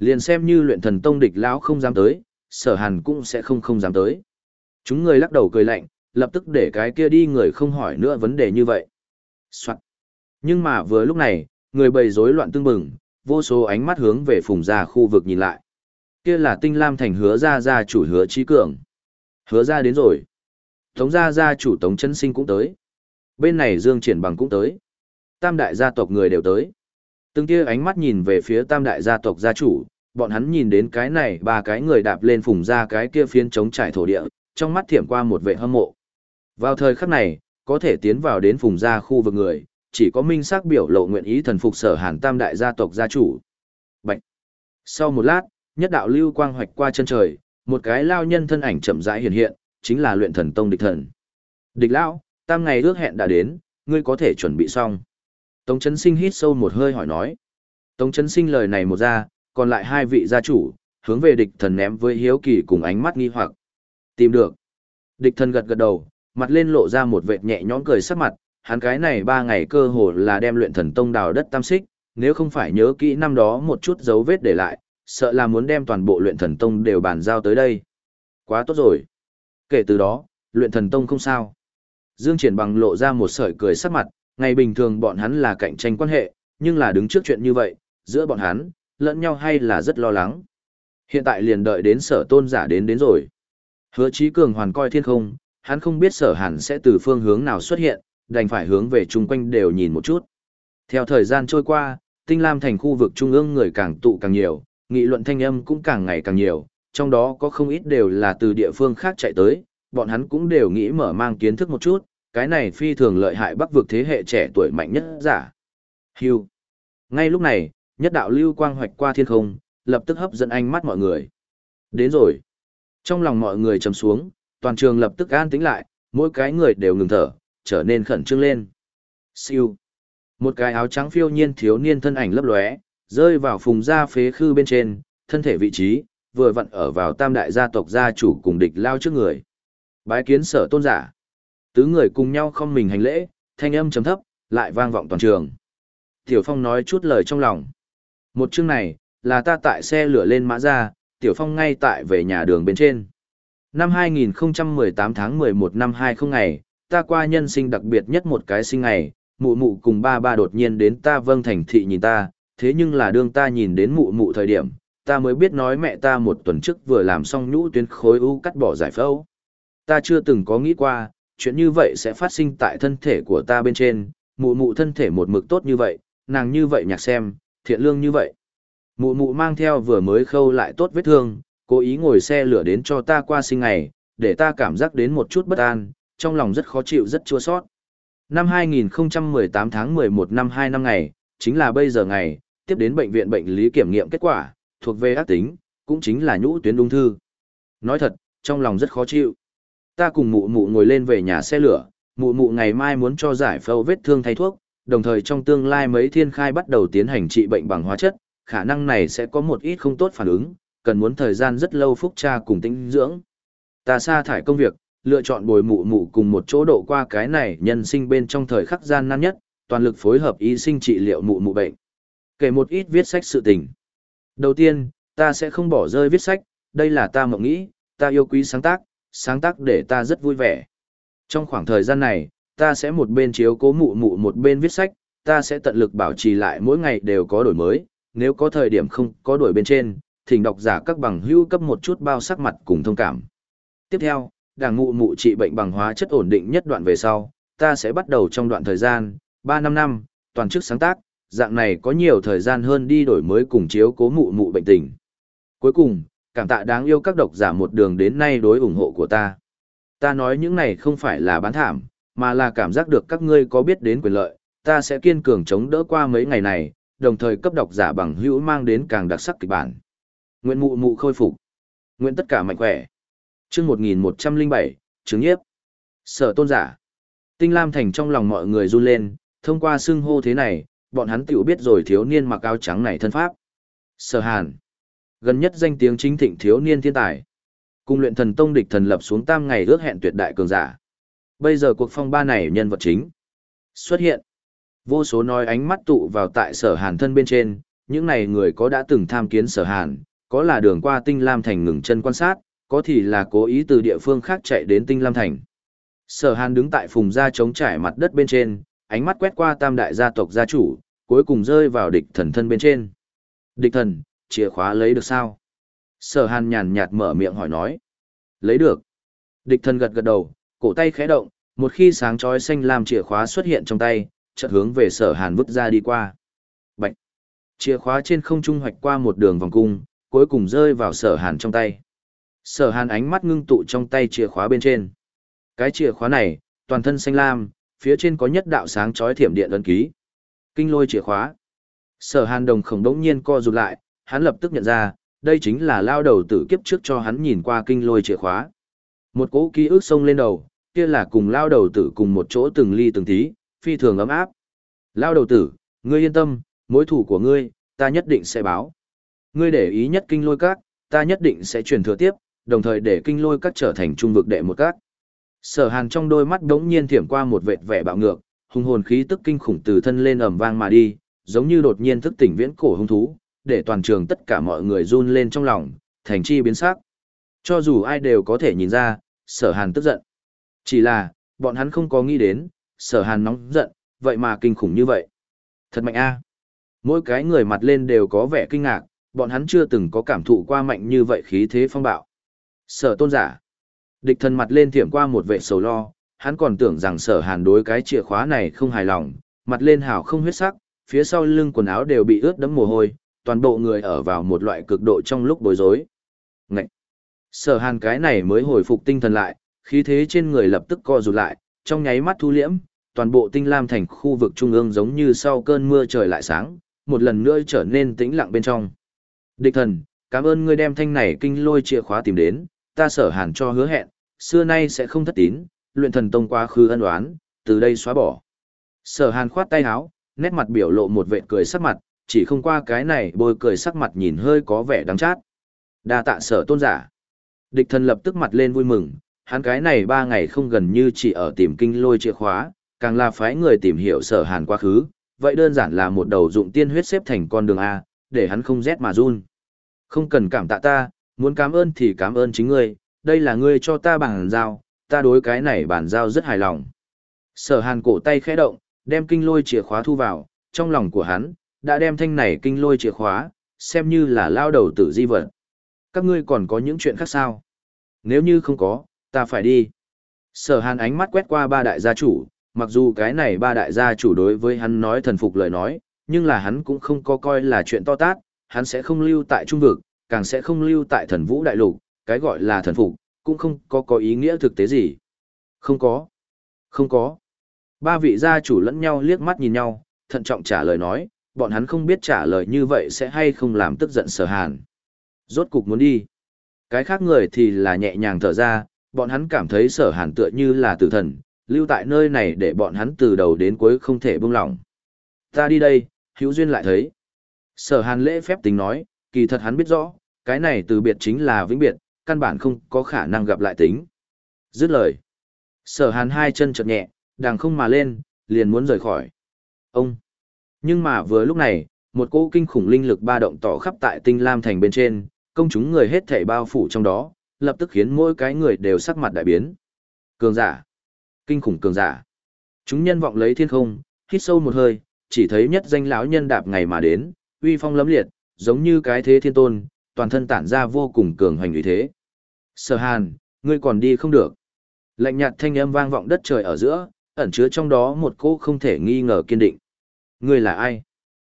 Liền xem như luyện thần tông địch lão không dám tới, sở hàn cũng sẽ không không dám tới. Chúng người lắc đầu cười lạnh, lập tức để cái kia đi người không hỏi nữa vấn đề như vậy. Soạn. Nhưng mà vừa lúc này, người bầy rối loạn tương bừng, vô số ánh mắt hướng về phùng gia khu vực nhìn lại. Kia là tinh lam thành hứa gia gia chủ hứa trí cường. Hứa gia đến rồi. Tống gia gia chủ tống chân sinh cũng tới. Bên này dương triển bằng cũng tới. Tam đại gia tộc người đều tới. Từng kia ánh mắt nhìn về phía tam đại gia tộc gia chủ, bọn hắn nhìn đến cái này ba cái người đạp lên phùng ra cái kia phiến chống trải thổ địa, trong mắt thiểm qua một vệ hâm mộ. Vào thời khắc này, có thể tiến vào đến phùng gia khu vực người, chỉ có minh xác biểu lộ nguyện ý thần phục sở hàn tam đại gia tộc gia chủ. Bạch. Sau một lát, nhất đạo lưu quang hoạch qua chân trời, một cái lao nhân thân ảnh chậm rãi hiện hiện, chính là luyện thần tông địch thần. Địch lão, tam ngày ước hẹn đã đến, ngươi có thể chuẩn bị xong. Tống Chấn Sinh hít sâu một hơi hỏi nói. Tống Chấn Sinh lời này một ra, còn lại hai vị gia chủ, hướng về địch thần ném với hiếu kỳ cùng ánh mắt nghi hoặc. Tìm được. Địch thần gật gật đầu, mặt lên lộ ra một vệt nhẹ nhõm cười sắc mặt, hắn cái này ba ngày cơ hồ là đem luyện thần tông đào đất tam xích, nếu không phải nhớ kỹ năm đó một chút dấu vết để lại, sợ là muốn đem toàn bộ luyện thần tông đều bàn giao tới đây. Quá tốt rồi. Kể từ đó, luyện thần tông không sao. Dương Triển bằng lộ ra một sợi cười sắc mặt, ngày bình thường bọn hắn là cạnh tranh quan hệ, nhưng là đứng trước chuyện như vậy, giữa bọn hắn, lẫn nhau hay là rất lo lắng. Hiện tại liền đợi đến sở tôn giả đến đến rồi. Hứa Chí Cường hoàn coi thiên không, hắn không biết sở hàn sẽ từ phương hướng nào xuất hiện, đành phải hướng về chung quanh đều nhìn một chút. Theo thời gian trôi qua, Tinh Lam thành khu vực trung ương người càng tụ càng nhiều, nghị luận thanh âm cũng càng ngày càng nhiều, trong đó có không ít đều là từ địa phương khác chạy tới, bọn hắn cũng đều nghĩ mở mang kiến thức một chút, cái này phi thường lợi hại bắc vực thế hệ trẻ tuổi mạnh nhất giả. Hưu. Ngay lúc này, nhất đạo lưu quang hoạch qua thiên không, lập tức hấp dẫn ánh mắt mọi người. Đến rồi. Trong lòng mọi người trầm xuống, toàn trường lập tức an tĩnh lại, mỗi cái người đều ngừng thở, trở nên khẩn trương lên. Siêu. Một cái áo trắng phiêu nhiên thiếu niên thân ảnh lấp lóe, rơi vào phùng gia phế khư bên trên, thân thể vị trí, vừa vặn ở vào tam đại gia tộc gia chủ cùng địch lao trước người. Bái kiến sở tôn giả. Tứ người cùng nhau không mình hành lễ, thanh âm trầm thấp, lại vang vọng toàn trường. Tiểu Phong nói chút lời trong lòng. Một chương này, là ta tại xe lửa lên mã ra, Tiểu Phong ngay tại về nhà đường bên trên. Năm 2018 tháng 11 năm 20 ngày, ta qua nhân sinh đặc biệt nhất một cái sinh ngày, mụ mụ cùng ba ba đột nhiên đến ta vâng thành thị nhìn ta, thế nhưng là đương ta nhìn đến mụ mụ thời điểm, ta mới biết nói mẹ ta một tuần trước vừa làm xong nhũ tuyến khối u cắt bỏ giải phẫu. Ta chưa từng có nghĩ qua, chuyện như vậy sẽ phát sinh tại thân thể của ta bên trên, mụ mụ thân thể một mực tốt như vậy, nàng như vậy nhạc xem, thiện lương như vậy. Mụ mụ mang theo vừa mới khâu lại tốt vết thương, cố ý ngồi xe lửa đến cho ta qua sinh ngày, để ta cảm giác đến một chút bất an, trong lòng rất khó chịu rất chua sót. Năm 2018 tháng 11 năm 2 năm ngày, chính là bây giờ ngày, tiếp đến bệnh viện bệnh lý kiểm nghiệm kết quả, thuộc về ác tính, cũng chính là nhũ tuyến ung thư. Nói thật, trong lòng rất khó chịu. Ta cùng mụ mụ ngồi lên về nhà xe lửa, mụ mụ ngày mai muốn cho giải phẫu vết thương thay thuốc, đồng thời trong tương lai mấy thiên khai bắt đầu tiến hành trị bệnh bằng hóa chất, khả năng này sẽ có một ít không tốt phản ứng, cần muốn thời gian rất lâu phúc tra cùng tinh dưỡng. Ta sa thải công việc, lựa chọn bồi mụ mụ cùng một chỗ độ qua cái này nhân sinh bên trong thời khắc gian nan nhất, toàn lực phối hợp y sinh trị liệu mụ mụ bệnh. Kể một ít viết sách sự tình. Đầu tiên, ta sẽ không bỏ rơi viết sách, đây là ta mộng nghĩ, ta yêu quý sáng tác, sáng tác để ta rất vui vẻ. Trong khoảng thời gian này, ta sẽ một bên chiếu cố mụ mụ một bên viết sách, ta sẽ tận lực bảo trì lại mỗi ngày đều có đổi mới, nếu có thời điểm không có đổi bên trên, thỉnh độc giả các bằng hữu cấp một chút bao sắc mặt cùng thông cảm. Tiếp theo, đảng mụ mụ trị bệnh bằng hóa chất ổn định nhất đoạn về sau, ta sẽ bắt đầu trong đoạn thời gian, 3 năm năm, toàn chức sáng tác, dạng này có nhiều thời gian hơn đi đổi mới cùng chiếu cố mụ mụ bệnh tình. Cuối cùng, cảm tạ đáng yêu các độc giả một đường đến nay đối ủng hộ của ta. Ta nói những này không phải là bán thảm, mà là cảm giác được các ngươi có biết đến quyền lợi, ta sẽ kiên cường chống đỡ qua mấy ngày này, đồng thời cấp độc giả bằng hữu mang đến càng đặc sắc kịch bản. Nguyện mụ mụ khôi phục. Nguyện tất cả mạnh khỏe. Chương 1107, chứng nhiếp. Sở tôn giả. Tinh Lam Thành trong lòng mọi người run lên, thông qua xưng hô thế này, bọn hắn tiểu biết rồi thiếu niên mặc áo trắng này thân pháp. Sở Hàn. Gần nhất danh tiếng chính thịnh thiếu niên thiên tài. Cùng luyện thần tông địch thần lập xuống tam ngày ước hẹn tuyệt đại cường giả. Bây giờ cuộc phong ba này nhân vật chính. Xuất hiện. Vô số nói ánh mắt tụ vào tại sở hàn thân bên trên, những này người có đã từng tham kiến sở hàn, có là đường qua tinh lam thành ngừng chân quan sát, có thì là cố ý từ địa phương khác chạy đến tinh lam thành. Sở hàn đứng tại phùng gia chống trải mặt đất bên trên, ánh mắt quét qua tam đại gia tộc gia chủ, cuối cùng rơi vào địch thần thân bên trên. Địch thần, chìa khóa lấy được sao? Sở hàn nhàn nhạt mở miệng hỏi nói. Lấy được. Địch thần gật gật đầu, cổ tay khẽ động, một khi sáng chói xanh làm chìa khóa xuất hiện trong tay, chợt hướng về sở hàn vứt ra đi qua. Bạch. Chìa khóa trên không trung hoạch qua một đường vòng cung, cuối cùng rơi vào sở hàn trong tay. Sở hàn ánh mắt ngưng tụ trong tay chìa khóa bên trên. Cái chìa khóa này, toàn thân xanh lam, phía trên có nhất đạo sáng chói thiểm điện ấn ký. Kinh lôi chìa khóa. Sở hàn đồng khổng đống nhiên co rụt lại, hắn lập tức nhận ra, đây chính là lao đầu tử kiếp trước cho hắn nhìn qua kinh lôi chìa khóa. Một cỗ ký ức sông lên đầu, kia là cùng lao đầu tử cùng một chỗ từng ly từng tí, phi thường ấm áp. Lao đầu tử, ngươi yên tâm, mối thủ của ngươi, ta nhất định sẽ báo. Ngươi để ý nhất kinh lôi các, ta nhất định sẽ truyền thừa tiếp, đồng thời để kinh lôi các trở thành trung vực đệ một các. Sở hàn trong đôi mắt đống nhiên thiểm qua một vệt vẻ bạo ngược, hùng hồn khí tức kinh khủng từ thân lên ầm vang mà đi, giống như đột nhiên thức tỉnh viễn cổ hung thú, để toàn trường tất cả mọi người run lên trong lòng, thành chi biến sắc. Cho dù ai đều có thể nhìn ra, sở hàn tức giận. Chỉ là, bọn hắn không có nghĩ đến, sở hàn nóng giận, vậy mà kinh khủng như vậy. Thật mạnh a Mỗi cái người mặt lên đều có vẻ kinh ngạc, bọn hắn chưa từng có cảm thụ qua mạnh như vậy khí thế phong bạo. Sở tôn giả. Địch thần mặt lên thiểm qua một vệ sầu lo, hắn còn tưởng rằng sở hàn đối cái chìa khóa này không hài lòng, mặt lên hào không huyết sắc, phía sau lưng quần áo đều bị ướt đẫm mồ hôi, toàn bộ người ở vào một loại cực độ trong lúc bối rối. Ngậy! Sở hàn cái này mới hồi phục tinh thần lại, khí thế trên người lập tức co rụt lại, trong nháy mắt thu liễm, toàn bộ tinh lam thành khu vực trung ương giống như sau cơn mưa trời lại sáng, một lần nữa trở nên tĩnh lặng bên trong. Địch thần, cảm ơn ngươi đem thanh này kinh lôi chìa khóa tìm đến, ta sở hàn cho hứa hẹn, xưa nay sẽ không thất tín, luyện thần tông quá khứ ân oán, từ đây xóa bỏ. Sở hàn khoát tay áo, nét mặt biểu lộ một vệt cười sắc mặt, chỉ không qua cái này bôi cười sắc mặt nhìn hơi có vẻ đắng chát. Đa tạ sở tôn giả. Địch thần lập tức mặt lên vui mừng, hắn cái này ba ngày không gần như chỉ ở tìm kinh lôi chìa khóa, càng là phái người tìm hiểu sở hàn quá khứ, vậy đơn giản là một đầu dụng tiên huyết xếp thành con đường A, để hắn không rét mà run. Không cần cảm tạ ta, muốn cảm ơn thì cảm ơn chính ngươi, đây là ngươi cho ta bàn giao, ta đối cái này bàn giao rất hài lòng. Sở hàn cổ tay khẽ động, đem kinh lôi chìa khóa thu vào, trong lòng của hắn, đã đem thanh này kinh lôi chìa khóa, xem như là lao đầu tử di vật. Các ngươi còn có những chuyện khác sao? Nếu như không có, ta phải đi. Sở hàn ánh mắt quét qua ba đại gia chủ, mặc dù cái này ba đại gia chủ đối với hắn nói thần phục lời nói, nhưng là hắn cũng không có coi là chuyện to tát, hắn sẽ không lưu tại trung vực, càng sẽ không lưu tại thần vũ đại lục, cái gọi là thần phục, cũng không có có ý nghĩa thực tế gì. Không có. Không có. Ba vị gia chủ lẫn nhau liếc mắt nhìn nhau, thận trọng trả lời nói, bọn hắn không biết trả lời như vậy sẽ hay không làm tức giận sở hàn. Rốt cục muốn đi. Cái khác người thì là nhẹ nhàng thở ra, bọn hắn cảm thấy sở hàn tựa như là tử thần, lưu tại nơi này để bọn hắn từ đầu đến cuối không thể buông lỏng. Ta đi đây, hữu duyên lại thấy. Sở hàn lễ phép tính nói, kỳ thật hắn biết rõ, cái này từ biệt chính là vĩnh biệt, căn bản không có khả năng gặp lại tính. Dứt lời. Sở hàn hai chân chợt nhẹ, đàng không mà lên, liền muốn rời khỏi. Ông! Nhưng mà vừa lúc này, một cỗ kinh khủng linh lực ba động tỏ khắp tại tinh lam thành bên trên, công chúng người hết thảy bao phủ trong đó, lập tức khiến mỗi cái người đều sắc mặt đại biến. Cường giả! Kinh khủng cường giả! Chúng nhân vọng lấy thiên không, hít sâu một hơi, chỉ thấy nhất danh lão nhân đạp ngày mà đến, uy phong lấm liệt, giống như cái thế thiên tôn, toàn thân tản ra vô cùng cường hành uy thế. Sở Hàn, ngươi còn đi không được. Lạnh nhạt thanh âm vang vọng đất trời ở giữa, ẩn chứa trong đó một cỗ không thể nghi ngờ kiên định. Ngươi là ai?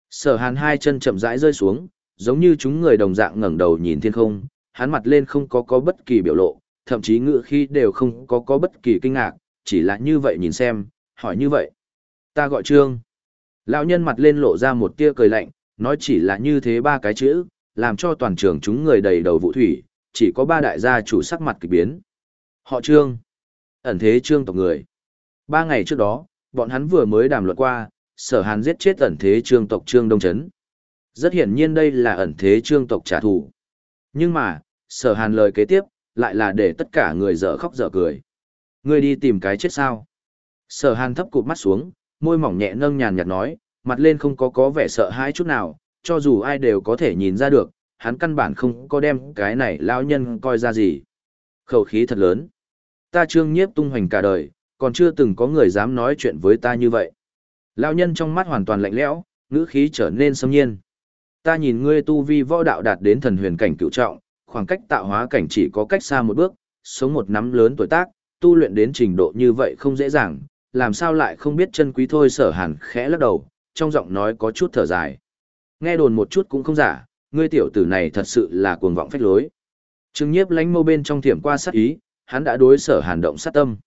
Sở Hàn hai chân chậm rãi rơi xuống, giống như chúng người đồng dạng ngẩng đầu nhìn thiên không, hắn mặt lên không có có bất kỳ biểu lộ, thậm chí ngựa khi đều không có có bất kỳ kinh ngạc, chỉ là như vậy nhìn xem, hỏi như vậy. Ta gọi Trương. Lão nhân mặt lên lộ ra một tia cười lạnh, nói chỉ là như thế ba cái chữ, làm cho toàn trường chúng người đầy đầu vụ thủy, chỉ có ba đại gia chủ sắc mặt kỳ biến. Họ Trương. Ẩn thế Trương tộc người. Ba ngày trước đó, bọn hắn vừa mới đàm luận qua, sở hàn giết chết ẩn thế Trương tộc Trương Đông Trấn. Rất hiển nhiên đây là ẩn thế Trương tộc trả thù. Nhưng mà, sở hàn lời kế tiếp, lại là để tất cả người dở khóc dở cười. Ngươi đi tìm cái chết sao? Sở hàn thấp cụt mắt xuống, môi mỏng nhẹ nâng nhàn nhạt nói, mặt lên không có có vẻ sợ hãi chút nào, cho dù ai đều có thể nhìn ra được, hắn căn bản không có đem cái này lão nhân coi ra gì. Khẩu khí thật lớn. Ta trương nhiếp tung hoành cả đời, còn chưa từng có người dám nói chuyện với ta như vậy. Lão nhân trong mắt hoàn toàn lạnh lẽo, ngữ khí trở nên sâm nhiên. Ta nhìn ngươi tu vi võ đạo đạt đến thần huyền cảnh cựu trọng, khoảng cách tạo hóa cảnh chỉ có cách xa một bước, sống một nắm lớn tuổi tác, tu luyện đến trình độ như vậy không dễ dàng, làm sao lại không biết chân quý thôi sở hàn khẽ lắc đầu, trong giọng nói có chút thở dài. Nghe đồn một chút cũng không giả, ngươi tiểu tử này thật sự là cuồng vọng phách lối. Trương Nhiếp lánh mâu bên trong thiểm qua sát ý, hắn đã đối sở hàn động sát tâm.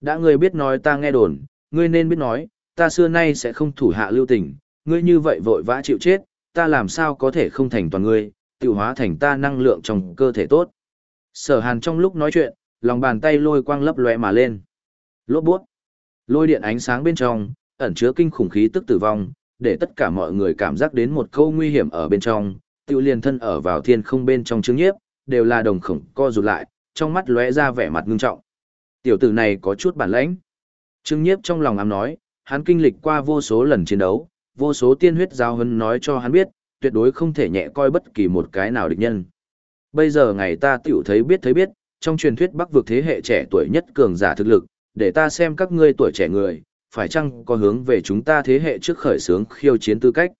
Đã ngươi biết nói ta nghe đồn, ngươi nên biết nói, ta xưa nay sẽ không thủ hạ lưu tình, ngươi như vậy vội vã chịu chết, ta làm sao có thể không thành toàn ngươi, tiêu hóa thành ta năng lượng trong cơ thể tốt. Sở hàn trong lúc nói chuyện, lòng bàn tay lôi quang lấp lóe mà lên. Lốt buốt. Lôi điện ánh sáng bên trong, ẩn chứa kinh khủng khí tức tử vong, để tất cả mọi người cảm giác đến một câu nguy hiểm ở bên trong, tiêu liền thân ở vào thiên không bên trong chứng nhiếp, đều là đồng khổng co rụt lại, trong mắt lóe ra vẻ mặt ngưng trọng. Tiểu tử này có chút bản lãnh. Trương Nhiếp trong lòng ám nói, hắn kinh lịch qua vô số lần chiến đấu, vô số tiên huyết giao hân nói cho hắn biết, tuyệt đối không thể nhẹ coi bất kỳ một cái nào địch nhân. Bây giờ ngày ta tiểu thấy biết thấy biết, trong truyền thuyết bắc vực thế hệ trẻ tuổi nhất cường giả thực lực, để ta xem các ngươi tuổi trẻ người, phải chăng có hướng về chúng ta thế hệ trước khởi sướng khiêu chiến tư cách.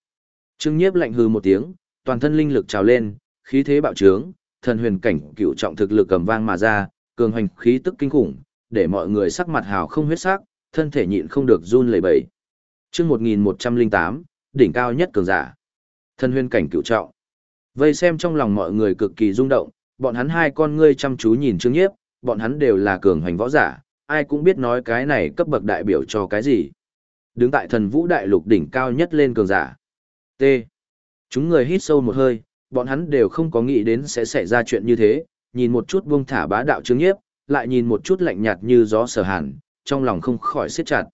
Trương Nhiếp lạnh hừ một tiếng, toàn thân linh lực trào lên, khí thế bạo trướng, thần huyền cảnh cựu trọng thực lực cầm vang mà ra, cường hành khí tức kinh khủng, để mọi người sắc mặt hào không huyết sắc, thân thể nhịn không được run lẩy bẩy. Chương 1108, đỉnh cao nhất cường giả. Thân huyên cảnh cửu trọng. Vây xem trong lòng mọi người cực kỳ rung động, Bọn hắn hai con ngươi chăm chú nhìn Trương Nhiếp, bọn hắn đều là cường hành võ giả, ai cũng biết nói cái này cấp bậc đại biểu cho cái gì. Đứng tại thần vũ đại lục đỉnh cao nhất lên cường giả. T. Chúng người hít sâu một hơi, bọn hắn đều không có nghĩ đến sẽ xảy ra chuyện như thế, nhìn một chút buông thả bá đạo Trương Nhiếp, lại nhìn một chút lạnh nhạt như gió sở hàn, trong lòng không khỏi siết chặt.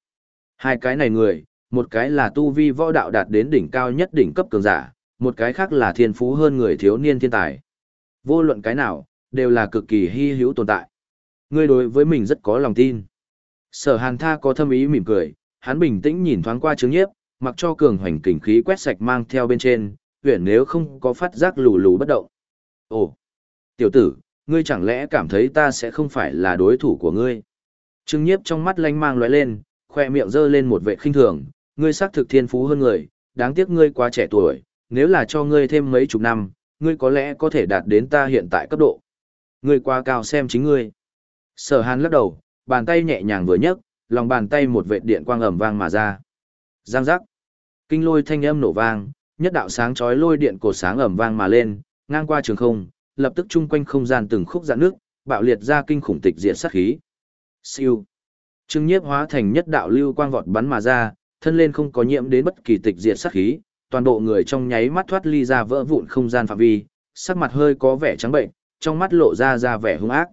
Hai cái này người, một cái là tu vi võ đạo đạt đến đỉnh cao nhất đỉnh cấp cường giả, một cái khác là thiên phú hơn người thiếu niên thiên tài. Vô luận cái nào, đều là cực kỳ hy hữu tồn tại. Ngươi đối với mình rất có lòng tin. Sở hàn tha có thâm ý mỉm cười, hắn bình tĩnh nhìn thoáng qua chứng nhiếp, mặc cho cường hoành kình khí quét sạch mang theo bên trên, huyện nếu không có phát giác lù lù bất động. Ồ, tiểu tử, ngươi chẳng lẽ cảm thấy ta sẽ không phải là đối thủ của ngươi? Trương Nhiếp trong mắt lanh mang lóe lên, khoe miệng giơ lên một vệ khinh thường, ngươi xác thực thiên phú hơn người, đáng tiếc ngươi quá trẻ tuổi, nếu là cho ngươi thêm mấy chục năm, ngươi có lẽ có thể đạt đến ta hiện tại cấp độ. Ngươi quá cao xem chính ngươi. Sở Hàn lắc đầu, bàn tay nhẹ nhàng vừa nhấc, lòng bàn tay một vệt điện quang ầm vang mà ra. Giang giác. Kinh lôi thanh âm nổ vang, nhất đạo sáng chói lôi điện cổ sáng ầm vang mà lên, ngang qua trường không, lập tức chung quanh không gian từng khúc dạn nước, bạo liệt ra kinh khủng tịch diệt sát khí. Siêu. Trương Nhiếp hóa thành nhất đạo lưu quang vọt bắn mà ra, thân lên không có nhiễm đến bất kỳ tịch diệt sát khí, toàn bộ người trong nháy mắt thoát ly ra vỡ vụn không gian phạm vi, sắc mặt hơi có vẻ trắng bệnh, trong mắt lộ ra ra vẻ hung ác.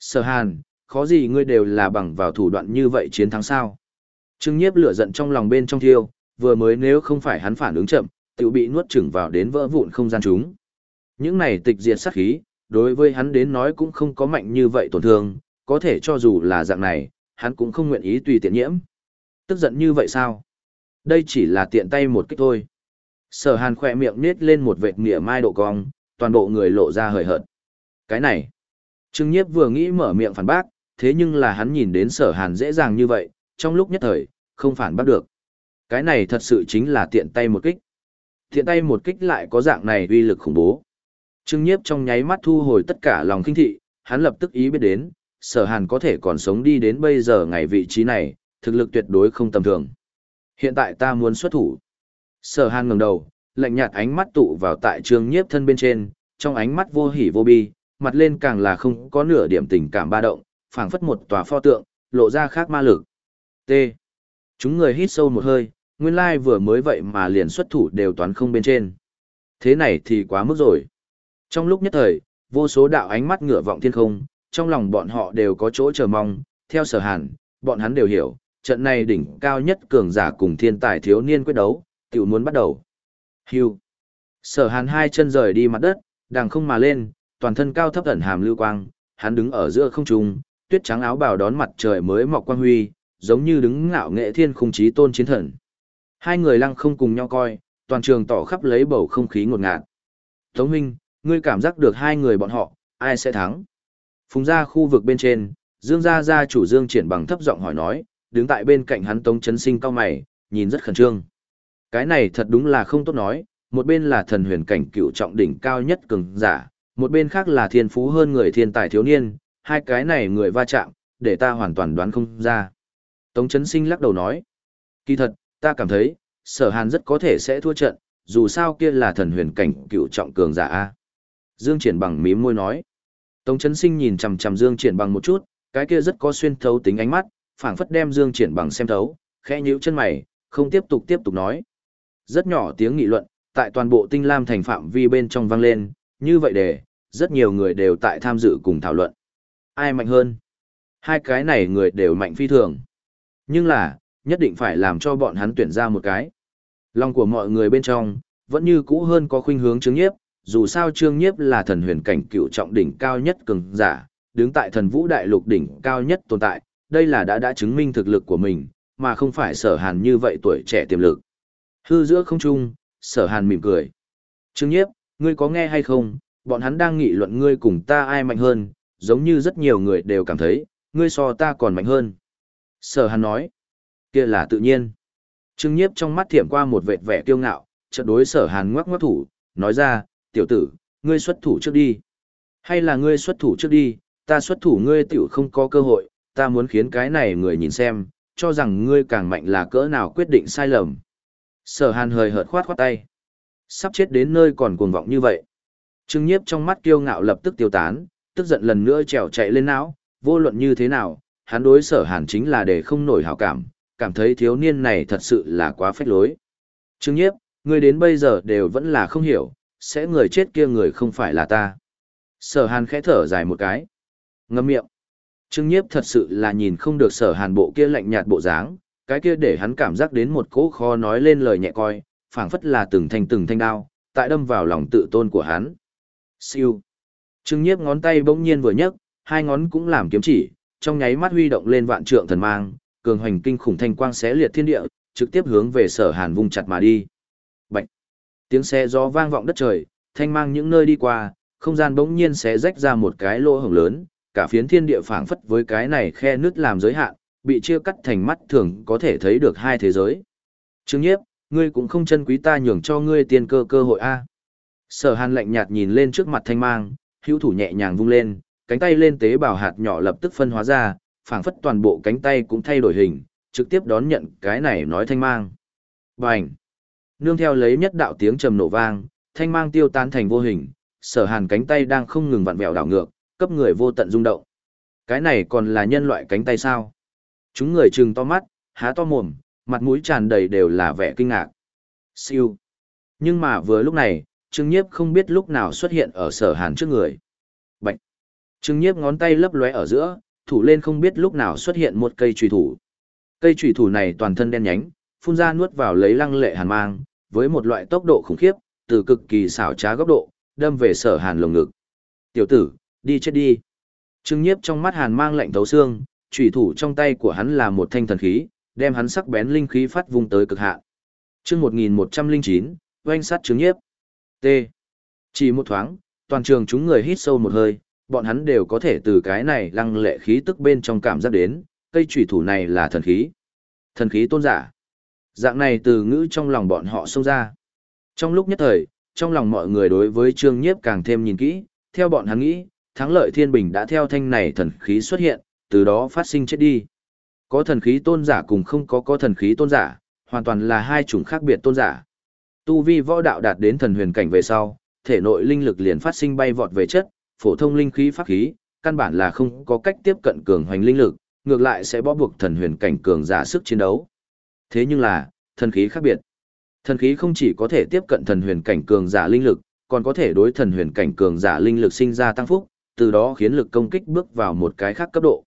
Sở Hàn, khó gì ngươi đều là bằng vào thủ đoạn như vậy chiến thắng sao? Trương Nhiếp lửa giận trong lòng bên trong thiêu, vừa mới nếu không phải hắn phản ứng chậm, tự bị nuốt chửng vào đến vỡ vụn không gian chúng. Những này tịch diệt sát khí, đối với hắn đến nói cũng không có mạnh như vậy tổn thương, có thể cho dù là dạng này, hắn cũng không nguyện ý tùy tiện nhiễm. Tức giận như vậy sao? Đây chỉ là tiện tay một kích thôi. Sở hàn khỏe miệng nết lên một vệt mỉa mai độ cong, toàn bộ người lộ ra hời hợt. Cái này, Trương Nhiếp vừa nghĩ mở miệng phản bác, thế nhưng là hắn nhìn đến sở hàn dễ dàng như vậy, trong lúc nhất thời, không phản bác được. Cái này thật sự chính là tiện tay một kích. Tiện tay một kích lại có dạng này uy lực khủng bố. Trương Nhiếp trong nháy mắt thu hồi tất cả lòng kinh thị, hắn lập tức ý biết đến, sở hàn có thể còn sống đi đến bây giờ ngày vị trí này, thực lực tuyệt đối không tầm thường. Hiện tại ta muốn xuất thủ. Sở hàn ngẩng đầu, lạnh nhạt ánh mắt tụ vào tại Trương Nhiếp thân bên trên, trong ánh mắt vô hỉ vô bi, mặt lên càng là không có nửa điểm tình cảm ba động, phảng phất một tòa pho tượng, lộ ra khác ma lực. T. Chúng người hít sâu một hơi, nguyên lai vừa mới vậy mà liền xuất thủ đều toán không bên trên. Thế này thì quá mức rồi. Trong lúc nhất thời, vô số đạo ánh mắt ngửa vọng thiên không, trong lòng bọn họ đều có chỗ chờ mong, theo sở hàn, bọn hắn đều hiểu, trận này đỉnh cao nhất cường giả cùng thiên tài thiếu niên quyết đấu, tiểu muốn bắt đầu. Hưu. Sở hàn hai chân rời đi mặt đất, đằng không mà lên, toàn thân cao thấp ẩn hàm lưu quang, hắn đứng ở giữa không trung, tuyết trắng áo bào đón mặt trời mới mọc quang huy, giống như đứng ngạo nghệ thiên khung trí tôn chiến thần. Hai người lăng không cùng nhau coi, toàn trường tỏ khắp lấy bầu không khí ngột ngạt. Tống Minh, ngươi cảm giác được hai người bọn họ, ai sẽ thắng? Phùng ra khu vực bên trên, Dương gia gia chủ Dương triển bằng thấp giọng hỏi nói, đứng tại bên cạnh hắn Tống Chấn Sinh cao mày, nhìn rất khẩn trương. Cái này thật đúng là không tốt nói, một bên là thần huyền cảnh cựu trọng đỉnh cao nhất cường giả, một bên khác là thiên phú hơn người thiên tài thiếu niên, hai cái này người va chạm, để ta hoàn toàn đoán không ra. Tống Chấn Sinh lắc đầu nói, kỳ thật, ta cảm thấy, sở hàn rất có thể sẽ thua trận, dù sao kia là thần huyền cảnh cựu trọng cường giả A. Dương Triển bằng mím môi nói, Tống Chấn Sinh nhìn chằm chằm Dương Triển bằng một chút, cái kia rất có xuyên thấu tính ánh mắt, phảng phất đem Dương Triển bằng xem thấu, khẽ nhíu chân mày, không tiếp tục tiếp tục nói. Rất nhỏ tiếng nghị luận, tại toàn bộ Tinh Lam thành phạm vi bên trong vang lên, như vậy để, rất nhiều người đều tại tham dự cùng thảo luận. Ai mạnh hơn? Hai cái này người đều mạnh phi thường. Nhưng là, nhất định phải làm cho bọn hắn tuyển ra một cái. Lòng của mọi người bên trong, vẫn như cũ hơn có khuynh hướng chứng nhiếp, dù sao Trương Nhiếp là thần huyền cảnh cựu trọng đỉnh cao nhất cường giả, đứng tại thần vũ đại lục đỉnh cao nhất tồn tại, đây là đã đã chứng minh thực lực của mình, mà không phải sở hàn như vậy tuổi trẻ tiềm lực. Hư giữa không trung, sở hàn mỉm cười. Trương Nhiếp, ngươi có nghe hay không, bọn hắn đang nghị luận ngươi cùng ta ai mạnh hơn, giống như rất nhiều người đều cảm thấy, ngươi so ta còn mạnh hơn. Sở hàn nói, kia là tự nhiên. Trương Nhiếp trong mắt thiểm qua một vệt vẻ kiêu ngạo, chợt đối sở hàn ngoắc ngoắc thủ, nói ra, tiểu tử, ngươi xuất thủ trước đi. Hay là ngươi xuất thủ trước đi, ta xuất thủ ngươi tiểu không có cơ hội, ta muốn khiến cái này người nhìn xem, cho rằng ngươi càng mạnh là cỡ nào quyết định sai lầm. Sở hàn hời hợt khoát khoát tay. Sắp chết đến nơi còn cuồng vọng như vậy. Trương Nhiếp trong mắt kiêu ngạo lập tức tiêu tán, tức giận lần nữa trèo chạy lên não, vô luận như thế nào, hắn đối sở hàn chính là để không nổi hảo cảm, cảm thấy thiếu niên này thật sự là quá phách lối. Trương Nhiếp, ngươi đến bây giờ đều vẫn là không hiểu, sẽ người chết kia người không phải là ta. Sở hàn khẽ thở dài một cái. Ngâm miệng. Trương Nhiếp thật sự là nhìn không được sở hàn bộ kia lạnh nhạt bộ dáng, cái kia để hắn cảm giác đến một cỗ khó nói lên lời nhẹ coi, phảng phất là từng thanh từng thanh đao, tại đâm vào lòng tự tôn của hắn. Siêu. Trương Nhiếp ngón tay bỗng nhiên vừa nhấc, hai ngón cũng làm kiếm chỉ, trong nháy mắt huy động lên vạn trượng thần mang, cường hoành kinh khủng thanh quang xé liệt thiên địa, trực tiếp hướng về Sở Hàn vung chặt mà đi. Tiếng xe gió vang vọng đất trời, thanh mang những nơi đi qua, không gian bỗng nhiên xé rách ra một cái lỗ hổng lớn, cả phiến thiên địa phảng phất với cái này khe nứt làm giới hạn, bị chia cắt thành mắt thường có thể thấy được hai thế giới. Trương Nhiếp, ngươi cũng không chân quý ta nhường cho ngươi tiên cơ cơ hội a. Sở Hàn lạnh nhạt nhìn lên trước mặt thanh mang, hữu thủ nhẹ nhàng vung lên, cánh tay lên tế bào hạt nhỏ lập tức phân hóa ra, phảng phất toàn bộ cánh tay cũng thay đổi hình, trực tiếp đón nhận cái này nói thanh mang. Bành! Nương theo lấy nhất đạo tiếng trầm nổ vang, thanh mang tiêu tan thành vô hình, sở hàn cánh tay đang không ngừng vặn vẹo đảo ngược, cấp người vô tận rung động. Cái này còn là nhân loại cánh tay sao? Chúng người trừng to mắt, há to mồm, mặt mũi tràn đầy đều là vẻ kinh ngạc. Siêu! Nhưng mà vừa lúc này, Trương Nhiếp không biết lúc nào xuất hiện ở sở hàn trước người. Bạch! Trương Nhiếp ngón tay lấp lóe ở giữa, thủ lên không biết lúc nào xuất hiện một cây trùy thủ. Cây trùy thủ này toàn thân đen nhánh, phun ra nuốt vào lấy lăng lệ hàn mang, với một loại tốc độ khủng khiếp, từ cực kỳ xảo trá góc độ, đâm về sở hàn lồng ngực. Tiểu tử, đi chết đi. Trương Nhiếp trong mắt hàn mang lạnh thấu xương, trùy thủ trong tay của hắn là một thanh thần khí, đem hắn sắc bén linh khí phát vung tới cực hạn. Chương 1109, oanh sát Trương Nhiếp. T. Chỉ một thoáng, toàn trường chúng người hít sâu một hơi, bọn hắn đều có thể từ cái này lăng lệ khí tức bên trong cảm giác đến, cây trùy thủ này là thần khí. Thần khí tôn giả. Dạng này từ ngữ trong lòng bọn họ xông ra. Trong lúc nhất thời, trong lòng mọi người đối với Trương Nhiếp càng thêm nhìn kỹ, theo bọn hắn nghĩ, thắng lợi thiên bình đã theo thanh này thần khí xuất hiện, từ đó phát sinh chết đi. Có thần khí tôn giả cùng không có có thần khí tôn giả, hoàn toàn là hai chủng khác biệt tôn giả. Tu vi võ đạo đạt đến thần huyền cảnh về sau, thể nội linh lực liền phát sinh bay vọt về chất, phổ thông linh khí pháp khí, căn bản là không có cách tiếp cận cường hoành linh lực, ngược lại sẽ bó buộc thần huyền cảnh cường giả sức chiến đấu. Thế nhưng là, thần khí khác biệt. Thần khí không chỉ có thể tiếp cận thần huyền cảnh cường giả linh lực, còn có thể đối thần huyền cảnh cường giả linh lực sinh ra tăng phúc, từ đó khiến lực công kích bước vào một cái khác cấp độ.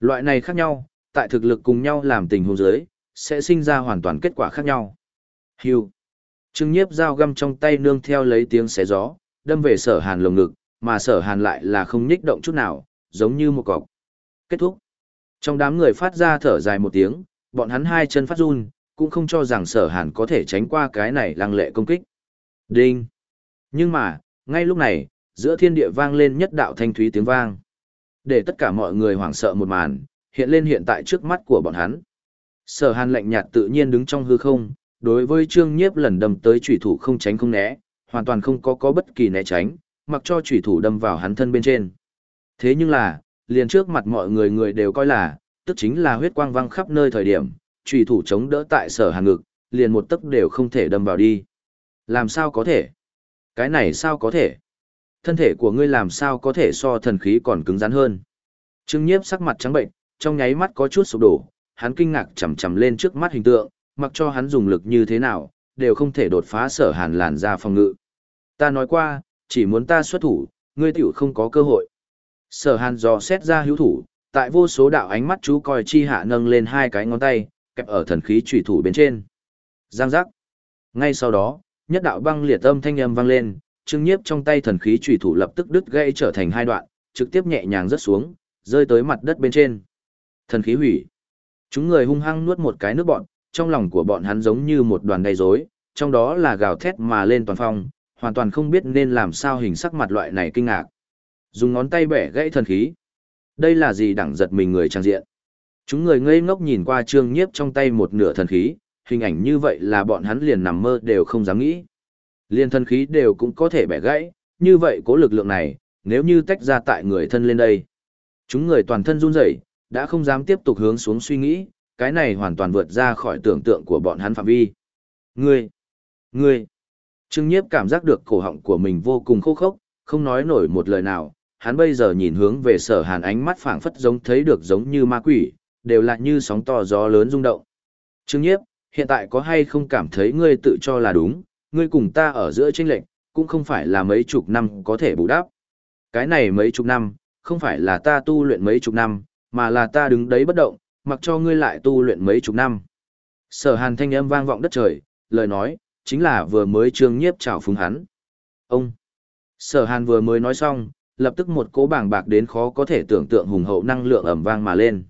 Loại này khác nhau, tại thực lực cùng nhau làm tình huống giới, sẽ sinh ra hoàn toàn kết quả khác nhau. Hưu. Trương Nhiếp dao găm trong tay nương theo lấy tiếng xé gió, đâm về Sở Hàn lồng ngực, mà Sở Hàn lại là không nhích động chút nào, giống như một cọc. Kết thúc. Trong đám người phát ra thở dài một tiếng, bọn hắn hai chân phát run, cũng không cho rằng Sở Hàn có thể tránh qua cái này lăng lệ công kích. Đinh. Nhưng mà, ngay lúc này, giữa thiên địa vang lên nhất đạo thanh thúy tiếng vang. Để tất cả mọi người hoảng sợ một màn, hiện lên hiện tại trước mắt của bọn hắn. Sở Hàn lạnh nhạt tự nhiên đứng trong hư không, đối với Trương Nhiếp lần đâm tới chủy thủ không tránh không né, hoàn toàn không có có bất kỳ né tránh, mặc cho chủy thủ đâm vào hắn thân bên trên. Thế nhưng là, liền trước mặt mọi người người đều coi là, tức chính là huyết quang văng khắp nơi thời điểm, trùy thủ chống đỡ tại Sở Hàn ngực, liền một tấc đều không thể đâm vào đi. Làm sao có thể? Cái này sao có thể? Thân thể của ngươi làm sao có thể so thần khí còn cứng rắn hơn? Trương Nhiếp sắc mặt trắng bệnh, trong nháy mắt có chút sụp đổ, hắn kinh ngạc chầm chầm lên trước mắt hình tượng, mặc cho hắn dùng lực như thế nào, đều không thể đột phá sở hàn làn ra phòng ngự. Ta nói qua, chỉ muốn ta xuất thủ, ngươi tiểu không có cơ hội. Sở hàn dò xét ra hữu thủ, tại vô số đạo ánh mắt chú coi chi hạ nâng lên hai cái ngón tay, kẹp ở thần khí trùy thủ bên trên. Giang giác. Ngay sau đó, nhất đạo băng liệt âm thanh âm vang lên, trương nhiếp trong tay thần khí trùy thủ lập tức đứt gãy trở thành hai đoạn, trực tiếp nhẹ nhàng rớt xuống, rơi tới mặt đất bên trên. Thần khí hủy. Chúng người hung hăng nuốt một cái nước bọn, trong lòng của bọn hắn giống như một đoàn đầy rối, trong đó là gào thét mà lên toàn phong, hoàn toàn không biết nên làm sao hình sắc mặt loại này kinh ngạc. Dùng ngón tay bẻ gãy thần khí. Đây là gì đẳng giật mình người trang diện. Chúng người ngây ngốc nhìn qua trương nhiếp trong tay một nửa thần khí, hình ảnh như vậy là bọn hắn liền nằm mơ đều không dám nghĩ. Liên thần khí đều cũng có thể bẻ gãy, như vậy cố lực lượng này, nếu như tách ra tại người thân lên đây. Chúng người toàn thân run rẩy, đã không dám tiếp tục hướng xuống suy nghĩ, cái này hoàn toàn vượt ra khỏi tưởng tượng của bọn hắn phạm vi. Ngươi! Ngươi! Trương Nhiếp cảm giác được cổ họng của mình vô cùng khô khốc, không nói nổi một lời nào, hắn bây giờ nhìn hướng về sở hàn ánh mắt phảng phất giống thấy được giống như ma quỷ, đều là như sóng to gió lớn rung động. Trương Nhiếp, hiện tại có hay không cảm thấy ngươi tự cho là đúng, ngươi cùng ta ở giữa tranh lệnh, cũng không phải là mấy chục năm có thể bù đắp. Cái này mấy chục năm, không phải là ta tu luyện mấy chục năm, mà là ta đứng đấy bất động, mặc cho ngươi lại tu luyện mấy chục năm. Sở hàn thanh âm vang vọng đất trời, lời nói, chính là vừa mới trương nhiếp chào phúng hắn. Ông! Sở hàn vừa mới nói xong, lập tức một cỗ bàng bạc đến khó có thể tưởng tượng hùng hậu năng lượng ẩm vang mà lên.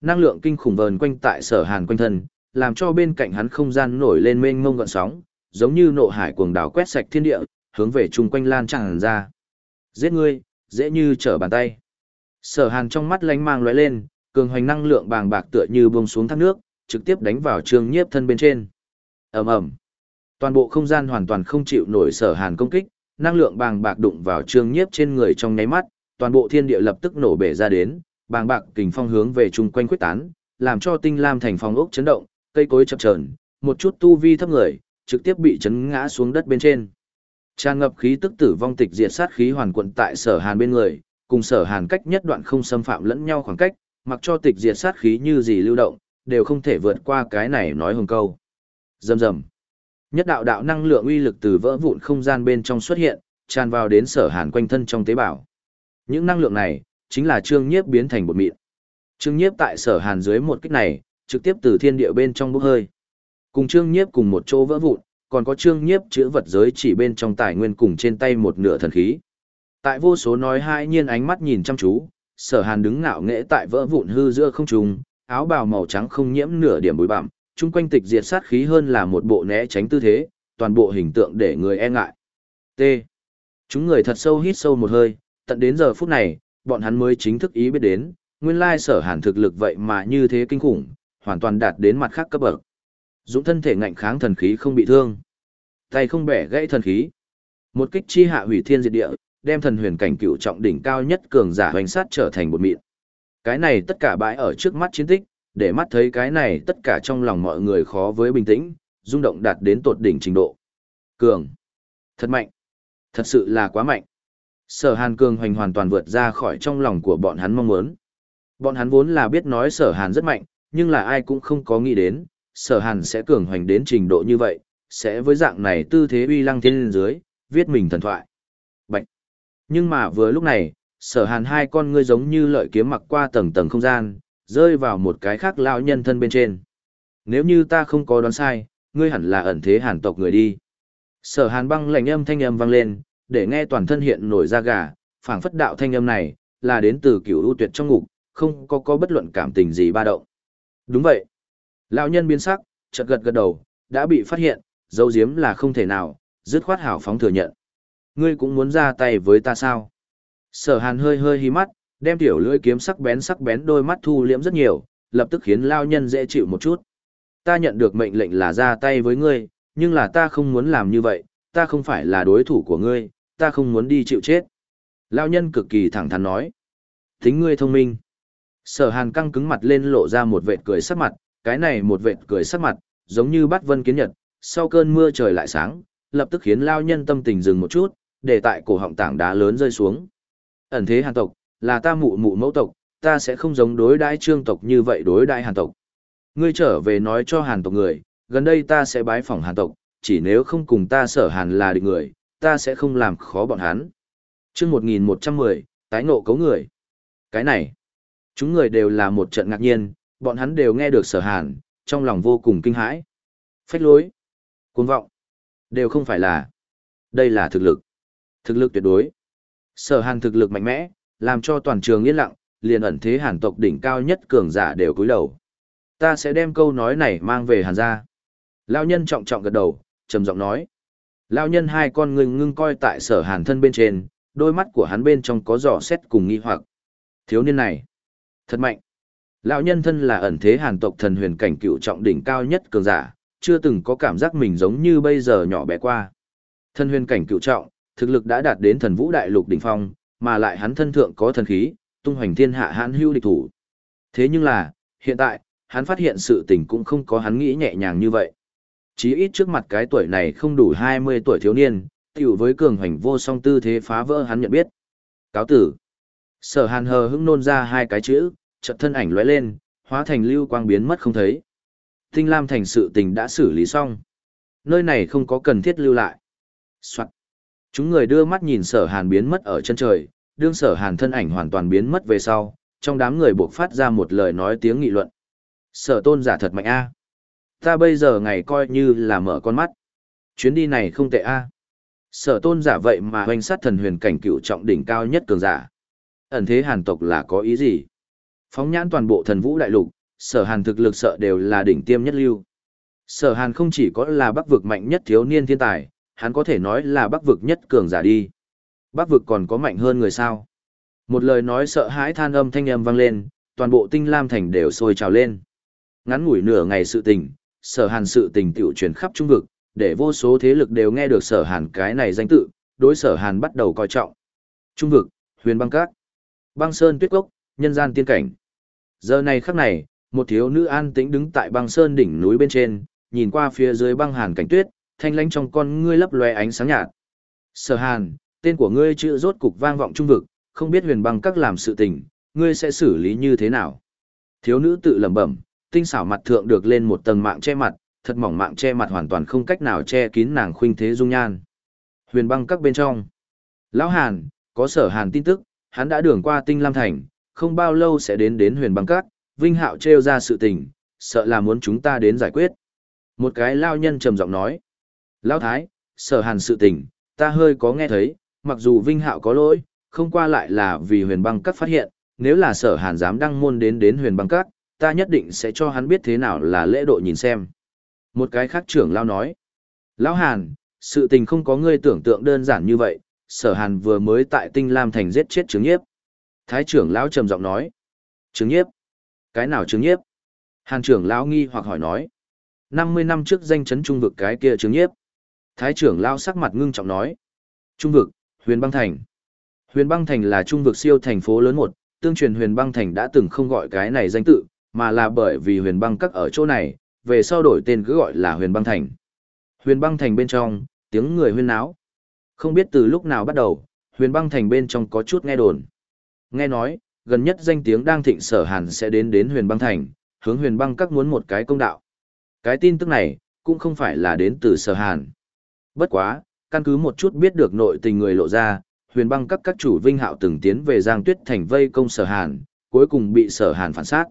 Năng lượng kinh khủng vờn quanh tại sở hàn quanh thân, làm cho bên cạnh hắn không gian nổi lên mênh mông gợn sóng, giống như nộ hải cuồng đảo quét sạch thiên địa, hướng về chung quanh lan tràn ra. Giết ngươi, dễ như trở bàn tay. Sở hàn trong mắt lánh mang lóe lên, cường hoành năng lượng bàng bạc tựa như buông xuống thác nước, trực tiếp đánh vào trương nhiếp thân bên trên. ầm ầm, Toàn bộ không gian hoàn toàn không chịu nổi sở hàn công kích, năng lượng bàng bạc đụng vào trương nhiếp trên người trong nháy mắt, toàn bộ thiên địa lập tức nổ bể ra đến, bàng bạc kình phong hướng về chung quanh quyết tán, làm cho tinh lam thành phong ốc chấn động, cây cối chập chờn, một chút tu vi thấp người, trực tiếp bị chấn ngã xuống đất bên trên. Tràn ngập khí tức tử vong tịch diệt sát khí hoàn quận tại sở hàn bên người, cùng sở hàn cách nhất đoạn không xâm phạm lẫn nhau khoảng cách, mặc cho tịch diệt sát khí như gì lưu động, đều không thể vượt qua cái này nói hồng câu. Dầm dầm. Nhất đạo đạo năng lượng uy lực từ vỡ vụn không gian bên trong xuất hiện, tràn vào đến sở hàn quanh thân trong tế bào. Những năng lượng này, chính là trương nhiếp biến thành bột mịn. Trương nhiếp tại sở hàn dưới một kích này, trực tiếp từ thiên địa bên trong bốc hơi. Cùng trương nhiếp cùng một chỗ vỡ vụn, còn có trương nhiếp chữ vật giới chỉ bên trong tài nguyên cùng trên tay một nửa thần khí. Tại vô số nói hai nhiên ánh mắt nhìn chăm chú, sở hàn đứng ngạo nghễ tại vỡ vụn hư giữa không trùng, áo bào màu trắng không nhiễm nửa điểm bụi bặm, chung quanh tịch diệt sát khí hơn là một bộ né tránh tư thế, toàn bộ hình tượng để người e ngại. T. Chúng người thật sâu hít sâu một hơi, tận đến giờ phút này, bọn hắn mới chính thức ý biết đến, nguyên lai sở hàn thực lực vậy mà như thế kinh khủng, hoàn toàn đạt đến mặt khác cấp bậc. Dũng thân thể ngạnh kháng thần khí không bị thương, tay không bẻ gãy thần khí. Một kích chi hạ hủy thiên diệt địa, đem thần huyền cảnh cựu trọng đỉnh cao nhất cường giả hoành sát trở thành một mịn. Cái này tất cả bãi ở trước mắt chiến tích, để mắt thấy cái này tất cả trong lòng mọi người khó với bình tĩnh, rung động đạt đến tột đỉnh trình độ. Cường. Thật mạnh. Thật sự là quá mạnh. Sở Hàn Cường hoành hoàn toàn vượt ra khỏi trong lòng của bọn hắn mong muốn. Bọn hắn vốn là biết nói Sở Hàn rất mạnh, nhưng là ai cũng không có nghĩ đến, Sở Hàn sẽ cường hoành đến trình độ như vậy, sẽ với dạng này tư thế uy lăng thiên dưới, viết mình thần thoại. Bạch. Nhưng mà vừa lúc này, Sở Hàn hai con ngươi giống như lợi kiếm mặc qua tầng tầng không gian, rơi vào một cái khác lão nhân thân bên trên. Nếu như ta không có đoán sai, ngươi hẳn là ẩn thế hàn tộc người đi. Sở hàn băng lạnh âm thanh âm vang lên, để nghe toàn thân hiện nổi da gà, phảng phất đạo thanh âm này, là đến từ cửu ưu tuyệt trong ngục, không có có bất luận cảm tình gì ba động. Đúng vậy. Lão nhân biến sắc, chợt gật gật đầu, đã bị phát hiện, dấu diếm là không thể nào, dứt khoát hảo phóng thừa nhận. Ngươi cũng muốn ra tay với ta sao? Sở hàn hơi hơi hí mắt, đem tiểu lưỡi kiếm sắc bén sắc bén đôi mắt thu liễm rất nhiều, lập tức khiến lao nhân dễ chịu một chút. Ta nhận được mệnh lệnh là ra tay với ngươi, nhưng là ta không muốn làm như vậy, ta không phải là đối thủ của ngươi, ta không muốn đi chịu chết. Lao nhân cực kỳ thẳng thắn nói. Tính ngươi thông minh. Sở hàn căng cứng mặt lên lộ ra một vệt cười sắc mặt, cái này một vệt cười sắc mặt, giống như bắt vân kiến nhật, sau cơn mưa trời lại sáng, lập tức khiến lao nhân tâm tình dừng một chút, để tại cổ họng tảng đá lớn rơi xuống. Ẩn thế hàn tộc, là ta mụ mụ mẫu tộc, ta sẽ không giống đối đãi trương tộc như vậy đối đãi hàn tộc. Ngươi trở về nói cho hàn tộc người, gần đây ta sẽ bái phỏng hàn tộc, chỉ nếu không cùng ta sở hàn là địch người, ta sẽ không làm khó bọn hắn. chương 1110, tái ngộ cấu người. Cái này, chúng người đều là một trận ngạc nhiên, bọn hắn đều nghe được sở hàn, trong lòng vô cùng kinh hãi. Phách lối, cuồng vọng, đều không phải là. Đây là thực lực. Thực lực tuyệt đối. Sở hàn thực lực mạnh mẽ, làm cho toàn trường yên lặng, liền ẩn thế hàn tộc đỉnh cao nhất cường giả đều cúi đầu. Ta sẽ đem câu nói này mang về hàn gia. Lao nhân trọng trọng gật đầu, trầm giọng nói. Lao nhân hai con ngưng ngưng coi tại sở hàn thân bên trên, đôi mắt của hắn bên trong có giỏ xét cùng nghi hoặc. Thiếu niên này, thật mạnh. Lão nhân thân là ẩn thế hàn tộc thần huyền cảnh cựu trọng đỉnh cao nhất cường giả, chưa từng có cảm giác mình giống như bây giờ nhỏ bé qua. Thần huyền cảnh cựu trọng, thực lực đã đạt đến thần vũ đại lục đỉnh phong, mà lại hắn thân thượng có thần khí, tung hoành thiên hạ hãn hưu địch thủ. Thế nhưng là, hiện tại, hắn phát hiện sự tình cũng không có hắn nghĩ nhẹ nhàng như vậy. Chí ít trước mặt cái tuổi này không đủ 20 tuổi thiếu niên, tiểu với cường hành vô song tư thế phá vỡ hắn nhận biết. Cáo tử. Sở hàn hờ hững nôn ra hai cái chữ, chợt thân ảnh lóe lên, hóa thành lưu quang biến mất không thấy. Tinh Lam thành sự tình đã xử lý xong. Nơi này không có cần thiết lưu lại. Soạn. Chúng người đưa mắt nhìn sở hàn biến mất ở chân trời, đương sở hàn thân ảnh hoàn toàn biến mất về sau, trong đám người buộc phát ra một lời nói tiếng nghị luận. Sở tôn giả thật mạnh a Ta bây giờ ngày coi như là mở con mắt. Chuyến đi này không tệ a Sở tôn giả vậy mà hoành sát thần huyền cảnh cựu trọng đỉnh cao nhất cường giả. Ẩn thế hàn tộc là có ý gì? Phóng nhãn toàn bộ thần vũ đại lục, sở hàn thực lực sợ đều là đỉnh tiêm nhất lưu. Sở hàn không chỉ có là bắc vực mạnh nhất thiếu niên thiên tài, hắn có thể nói là bắc vực nhất cường giả đi. Bắc vực còn có mạnh hơn người sao? Một lời nói sợ hãi than âm thanh âm vang lên, toàn bộ tinh lam thành đều sôi trào lên. Ngắn ngủi nửa ngày sự tình, sở hàn sự tình tiểu truyền khắp trung vực, để vô số thế lực đều nghe được sở hàn cái này danh tự, đối sở hàn bắt đầu coi trọng. Trung vực, huyền băng cát, băng sơn tuyết cốc, nhân gian tiên cảnh. Giờ này khắc này, một thiếu nữ an tĩnh đứng tại băng sơn đỉnh núi bên trên, nhìn qua phía dưới băng hàn cảnh tuyết, thanh lãnh trong con ngươi lấp loe ánh sáng nhạt. Sở Hàn, tên của ngươi chữ rốt cục vang vọng trung vực, không biết huyền băng các làm sự tình, ngươi sẽ xử lý như thế nào? Thiếu nữ tự lẩm bẩm, tinh xảo mặt thượng được lên một tầng mạng che mặt, thật mỏng mạng che mặt hoàn toàn không cách nào che kín nàng khuynh thế dung nhan. Huyền băng các bên trong. Lão Hàn, có sở Hàn tin tức, hắn đã đường qua tinh Lam Thành, không bao lâu sẽ đến đến huyền băng các, Vinh Hạo trêu ra sự tình, sợ là muốn chúng ta đến giải quyết. Một cái lao nhân trầm giọng nói. Lao Thái, sở hàn sự tình, ta hơi có nghe thấy, mặc dù Vinh Hạo có lỗi, không qua lại là vì huyền băng các phát hiện, nếu là sở hàn dám đăng môn đến đến huyền băng các, ta nhất định sẽ cho hắn biết thế nào là lễ độ nhìn xem. Một cái khác trưởng lao nói. Lão Hàn, sự tình không có ngươi tưởng tượng đơn giản như vậy, sở hàn vừa mới tại tinh lam thành giết chết trứng nhiếp. Thái trưởng lão trầm giọng nói. Trứng nhiếp? Cái nào trứng nhiếp? Hàn trưởng lão nghi hoặc hỏi nói. 50 năm trước danh chấn trung vực cái kia trứng nhiếp. Thái trưởng lão sắc mặt ngưng trọng nói. Trung vực, huyền băng thành. Huyền băng thành là trung vực siêu thành phố lớn một, tương truyền huyền băng thành đã từng không gọi cái này danh tự, mà là bởi vì huyền băng các ở chỗ này, về sau đổi tên cứ gọi là huyền băng thành. Huyền băng thành bên trong, tiếng người huyên náo. Không biết từ lúc nào bắt đầu, huyền băng thành bên trong có chút nghe đồn. Nghe nói, gần nhất danh tiếng đang thịnh sở hàn sẽ đến đến huyền băng thành, hướng huyền băng các muốn một cái công đạo. Cái tin tức này, cũng không phải là đến từ sở hàn. Bất quá, căn cứ một chút biết được nội tình người lộ ra, huyền băng các các chủ vinh hạo từng tiến về giang tuyết thành vây công sở hàn, cuối cùng bị sở hàn phản sát.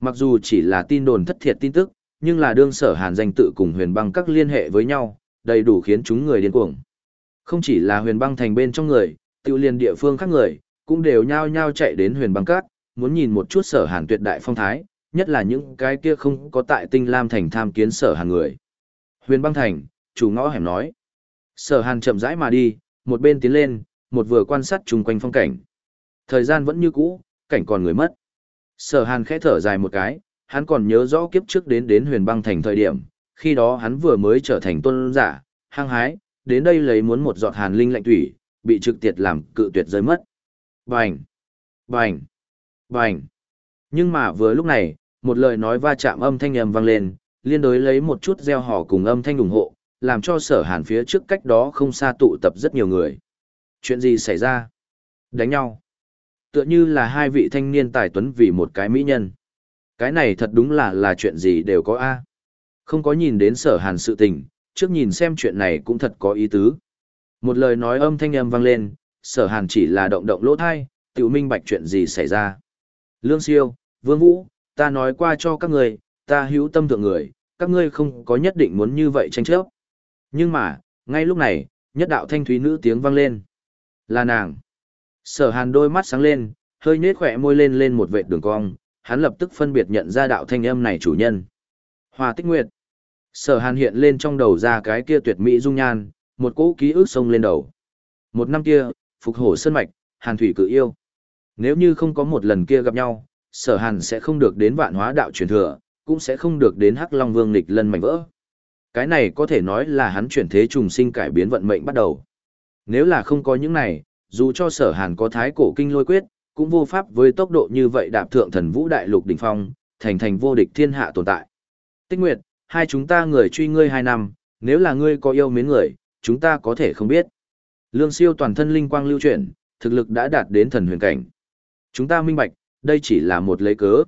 Mặc dù chỉ là tin đồn thất thiệt tin tức, nhưng là đương sở hàn danh tự cùng huyền băng các liên hệ với nhau, đầy đủ khiến chúng người điên cuồng. Không chỉ là huyền băng thành bên trong người, tiêu liên địa phương khác người, cũng đều nhao nhao chạy đến huyền băng Các, muốn nhìn một chút sở hàn tuyệt đại phong thái, nhất là những cái kia không có tại tinh lam thành tham kiến sở hàn người. Huyền băng thành, chủ ngõ hẻm nói. Sở hàn chậm rãi mà đi, một bên tiến lên, một vừa quan sát chung quanh phong cảnh. Thời gian vẫn như cũ, cảnh còn người mất. Sở hàn khẽ thở dài một cái, hắn còn nhớ rõ kiếp trước đến đến huyền băng thành thời điểm, khi đó hắn vừa mới trở thành tôn giả, hăng hái, đến đây lấy muốn một giọt hàn linh lạnh thủy, bị trực tiệt làm cự tuyệt rơi mất. Bành! Bành! Bành! Nhưng mà vừa lúc này, một lời nói va chạm âm thanh ầm vang lên, liên đối lấy một chút gieo hò cùng âm thanh ủng hộ, làm cho sở hàn phía trước cách đó không xa tụ tập rất nhiều người. Chuyện gì xảy ra? Đánh nhau. Tựa như là hai vị thanh niên tài tuấn vì một cái mỹ nhân. Cái này thật đúng là là chuyện gì đều có a. Không có nhìn đến sở hàn sự tình, trước nhìn xem chuyện này cũng thật có ý tứ. Một lời nói âm thanh âm vang lên, sở hàn chỉ là động động lỗ thai, tự minh bạch chuyện gì xảy ra. Lương siêu, vương vũ, ta nói qua cho các người, ta hữu tâm thượng người, các ngươi không có nhất định muốn như vậy tranh chấp. Nhưng mà, ngay lúc này, nhất đạo thanh thúy nữ tiếng vang lên. Là nàng. Sở hàn đôi mắt sáng lên, hơi nhếch khỏe môi lên lên một vệt đường cong, hắn lập tức phân biệt nhận ra đạo thanh âm này chủ nhân. Hoa tích nguyệt. Sở hàn hiện lên trong đầu ra cái kia tuyệt mỹ dung nhan, một cỗ ký ức sông lên đầu. Một năm kia, phục hổ sơn mạch, hàn thủy cự yêu. Nếu như không có một lần kia gặp nhau, sở hàn sẽ không được đến vạn hóa đạo truyền thừa, cũng sẽ không được đến hắc long vương lịch lân mảnh vỡ. Cái này có thể nói là hắn chuyển thế trùng sinh cải biến vận mệnh bắt đầu. Nếu là không có những này, dù cho sở hàn có thái cổ kinh lôi quyết, cũng vô pháp với tốc độ như vậy đạp thượng thần vũ đại lục đỉnh phong, thành thành vô địch thiên hạ tồn tại. Tích Nguyệt, hai chúng ta người truy ngươi hai năm, nếu là ngươi có yêu mến người, chúng ta có thể không biết. Lương siêu toàn thân linh quang lưu chuyển, thực lực đã đạt đến thần huyền cảnh. Chúng ta minh bạch, đây chỉ là một lấy cớ.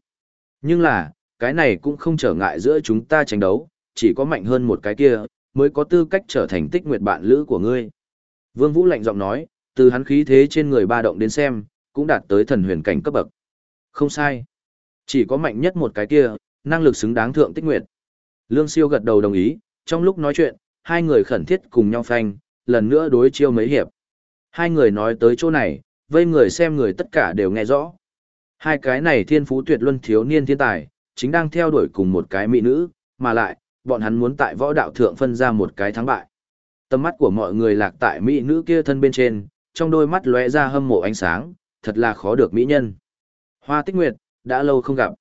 Nhưng là, cái này cũng không trở ngại giữa chúng ta tranh đấu, chỉ có mạnh hơn một cái kia, mới có tư cách trở thành tích nguyệt bạn lữ của ngươi. Vương Vũ lạnh giọng nói, từ hắn khí thế trên người ba động đến xem, cũng đạt tới thần huyền cảnh cấp bậc. Không sai. Chỉ có mạnh nhất một cái kia, năng lực xứng đáng thượng tích nguyệt. Lương siêu gật đầu đồng ý, trong lúc nói chuyện, hai người khẩn thiết cùng nhau phanh, lần nữa đối chiêu mấy hiệp. Hai người nói tới chỗ này, vây người xem người tất cả đều nghe rõ. Hai cái này thiên phú tuyệt luân thiếu niên thiên tài, chính đang theo đuổi cùng một cái mỹ nữ, mà lại, bọn hắn muốn tại võ đạo thượng phân ra một cái thắng bại. Tầm mắt của mọi người lạc tại mỹ nữ kia thân bên trên, trong đôi mắt lóe ra hâm mộ ánh sáng, thật là khó được mỹ nhân. Hoa Tích Nguyệt, đã lâu không gặp.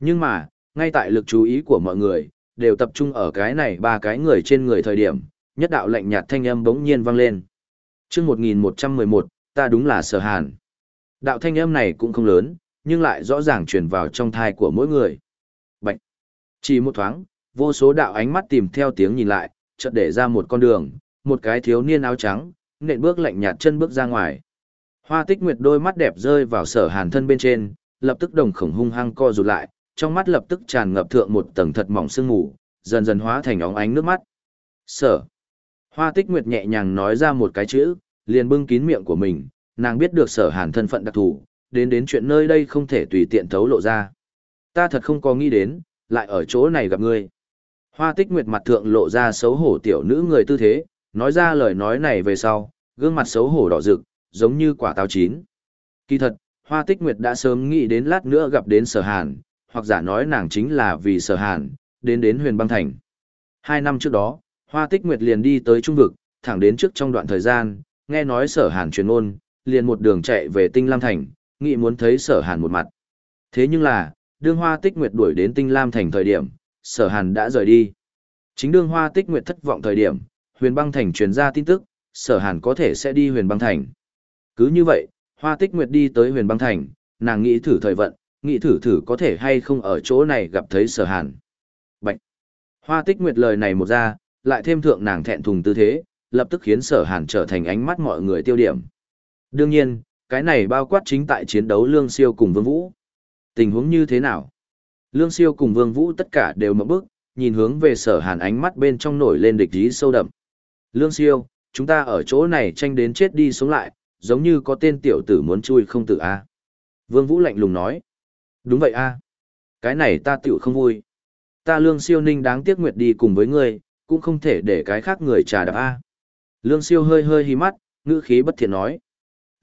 Nhưng mà, ngay tại lực chú ý của mọi người, đều tập trung ở cái này ba cái người trên người thời điểm, nhất đạo lạnh nhạt thanh âm bỗng nhiên vang lên. Chương 1111, ta đúng là Sở Hàn. Đạo thanh âm này cũng không lớn, nhưng lại rõ ràng truyền vào trong thai của mỗi người. Bạch. Chỉ một thoáng, vô số đạo ánh mắt tìm theo tiếng nhìn lại, chợt để ra một con đường, một cái thiếu niên áo trắng, nện bước lạnh nhạt chân bước ra ngoài. Hoa Tích Nguyệt đôi mắt đẹp rơi vào Sở Hàn thân bên trên, lập tức đồng khổng hung hăng co rụt lại, trong mắt lập tức tràn ngập thượng một tầng thật mỏng sương mù, dần dần hóa thành óng ánh nước mắt. Sở. Hoa Tích Nguyệt nhẹ nhàng nói ra một cái chữ, liền bưng kín miệng của mình, nàng biết được sở hàn thân phận đặc thù, đến đến chuyện nơi đây không thể tùy tiện thấu lộ ra. Ta thật không có nghĩ đến, lại ở chỗ này gặp ngươi. Hoa Tích Nguyệt mặt thượng lộ ra xấu hổ tiểu nữ người tư thế, nói ra lời nói này về sau, gương mặt xấu hổ đỏ rực, giống như quả táo chín. Kỳ thật, Hoa Tích Nguyệt đã sớm nghĩ đến lát nữa gặp đến sở hàn, hoặc giả nói nàng chính là vì sở hàn, đến đến huyền băng thành. Hai năm trước đó, Hoa Tích Nguyệt liền đi tới Trung Vực, thẳng đến trước trong đoạn thời gian, nghe nói sở hàn truyền ôn, liền một đường chạy về Tinh Lam Thành, nghĩ muốn thấy sở hàn một mặt. Thế nhưng là, đương Hoa Tích Nguyệt đuổi đến Tinh Lam Thành thời điểm, sở hàn đã rời đi. Chính đương Hoa Tích Nguyệt thất vọng thời điểm, huyền băng thành truyền ra tin tức, sở hàn có thể sẽ đi huyền băng thành. Cứ như vậy, Hoa Tích Nguyệt đi tới huyền băng thành, nàng nghĩ thử thời vận, nghĩ thử thử có thể hay không ở chỗ này gặp thấy sở hàn. Bạch! Hoa Tích Nguyệt lời này một ra, lại thêm thượng nàng thẹn thùng tư thế, lập tức khiến sở hàn trở thành ánh mắt mọi người tiêu điểm. Đương nhiên, cái này bao quát chính tại chiến đấu Lương Siêu cùng Vương Vũ. Tình huống như thế nào? Lương Siêu cùng Vương Vũ tất cả đều mở bước, nhìn hướng về sở hàn ánh mắt bên trong nổi lên địch ý sâu đậm. Lương Siêu, chúng ta ở chỗ này tranh đến chết đi sống lại, giống như có tên tiểu tử muốn chui không tử a. Vương Vũ lạnh lùng nói. Đúng vậy a. Cái này ta tiểu không vui. Ta Lương Siêu Ninh đáng tiếc nguyệt đi cùng với ngươi, cũng không thể để cái khác người trà đạp a. Lương Siêu hơi hơi hí mắt, ngữ khí bất thiện nói.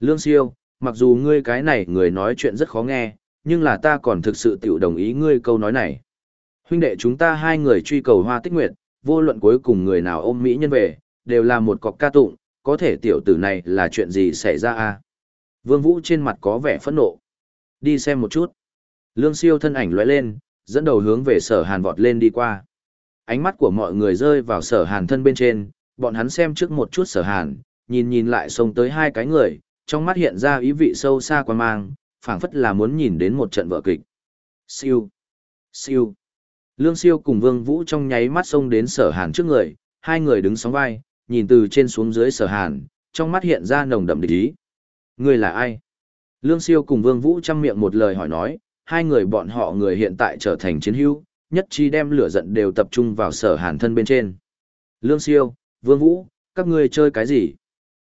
Lương Siêu, mặc dù ngươi cái này người nói chuyện rất khó nghe, nhưng là ta còn thực sự tiểu đồng ý ngươi câu nói này. Huynh đệ chúng ta hai người truy cầu hoa tích nguyệt, vô luận cuối cùng người nào ôm Mỹ nhân về, đều là một cọc ca tụng, có thể tiểu tử này là chuyện gì xảy ra a? Vương Vũ trên mặt có vẻ phẫn nộ. Đi xem một chút. Lương siêu thân ảnh lóe lên, dẫn đầu hướng về sở hàn vọt lên đi qua. Ánh mắt của mọi người rơi vào sở hàn thân bên trên, bọn hắn xem trước một chút sở hàn, nhìn nhìn lại xông tới hai cái người, trong mắt hiện ra ý vị sâu xa quan mang, phảng phất là muốn nhìn đến một trận vở kịch. Siêu, siêu. Lương siêu cùng vương vũ trong nháy mắt xông đến sở hàn trước người, hai người đứng sóng vai, nhìn từ trên xuống dưới sở hàn, trong mắt hiện ra nồng đậm địch ý. Người là ai? Lương siêu cùng vương vũ chăm miệng một lời hỏi nói, hai người bọn họ người hiện tại trở thành chiến hữu, nhất chi đem lửa giận đều tập trung vào sở hàn thân bên trên. Lương siêu, Vương Vũ, các ngươi chơi cái gì?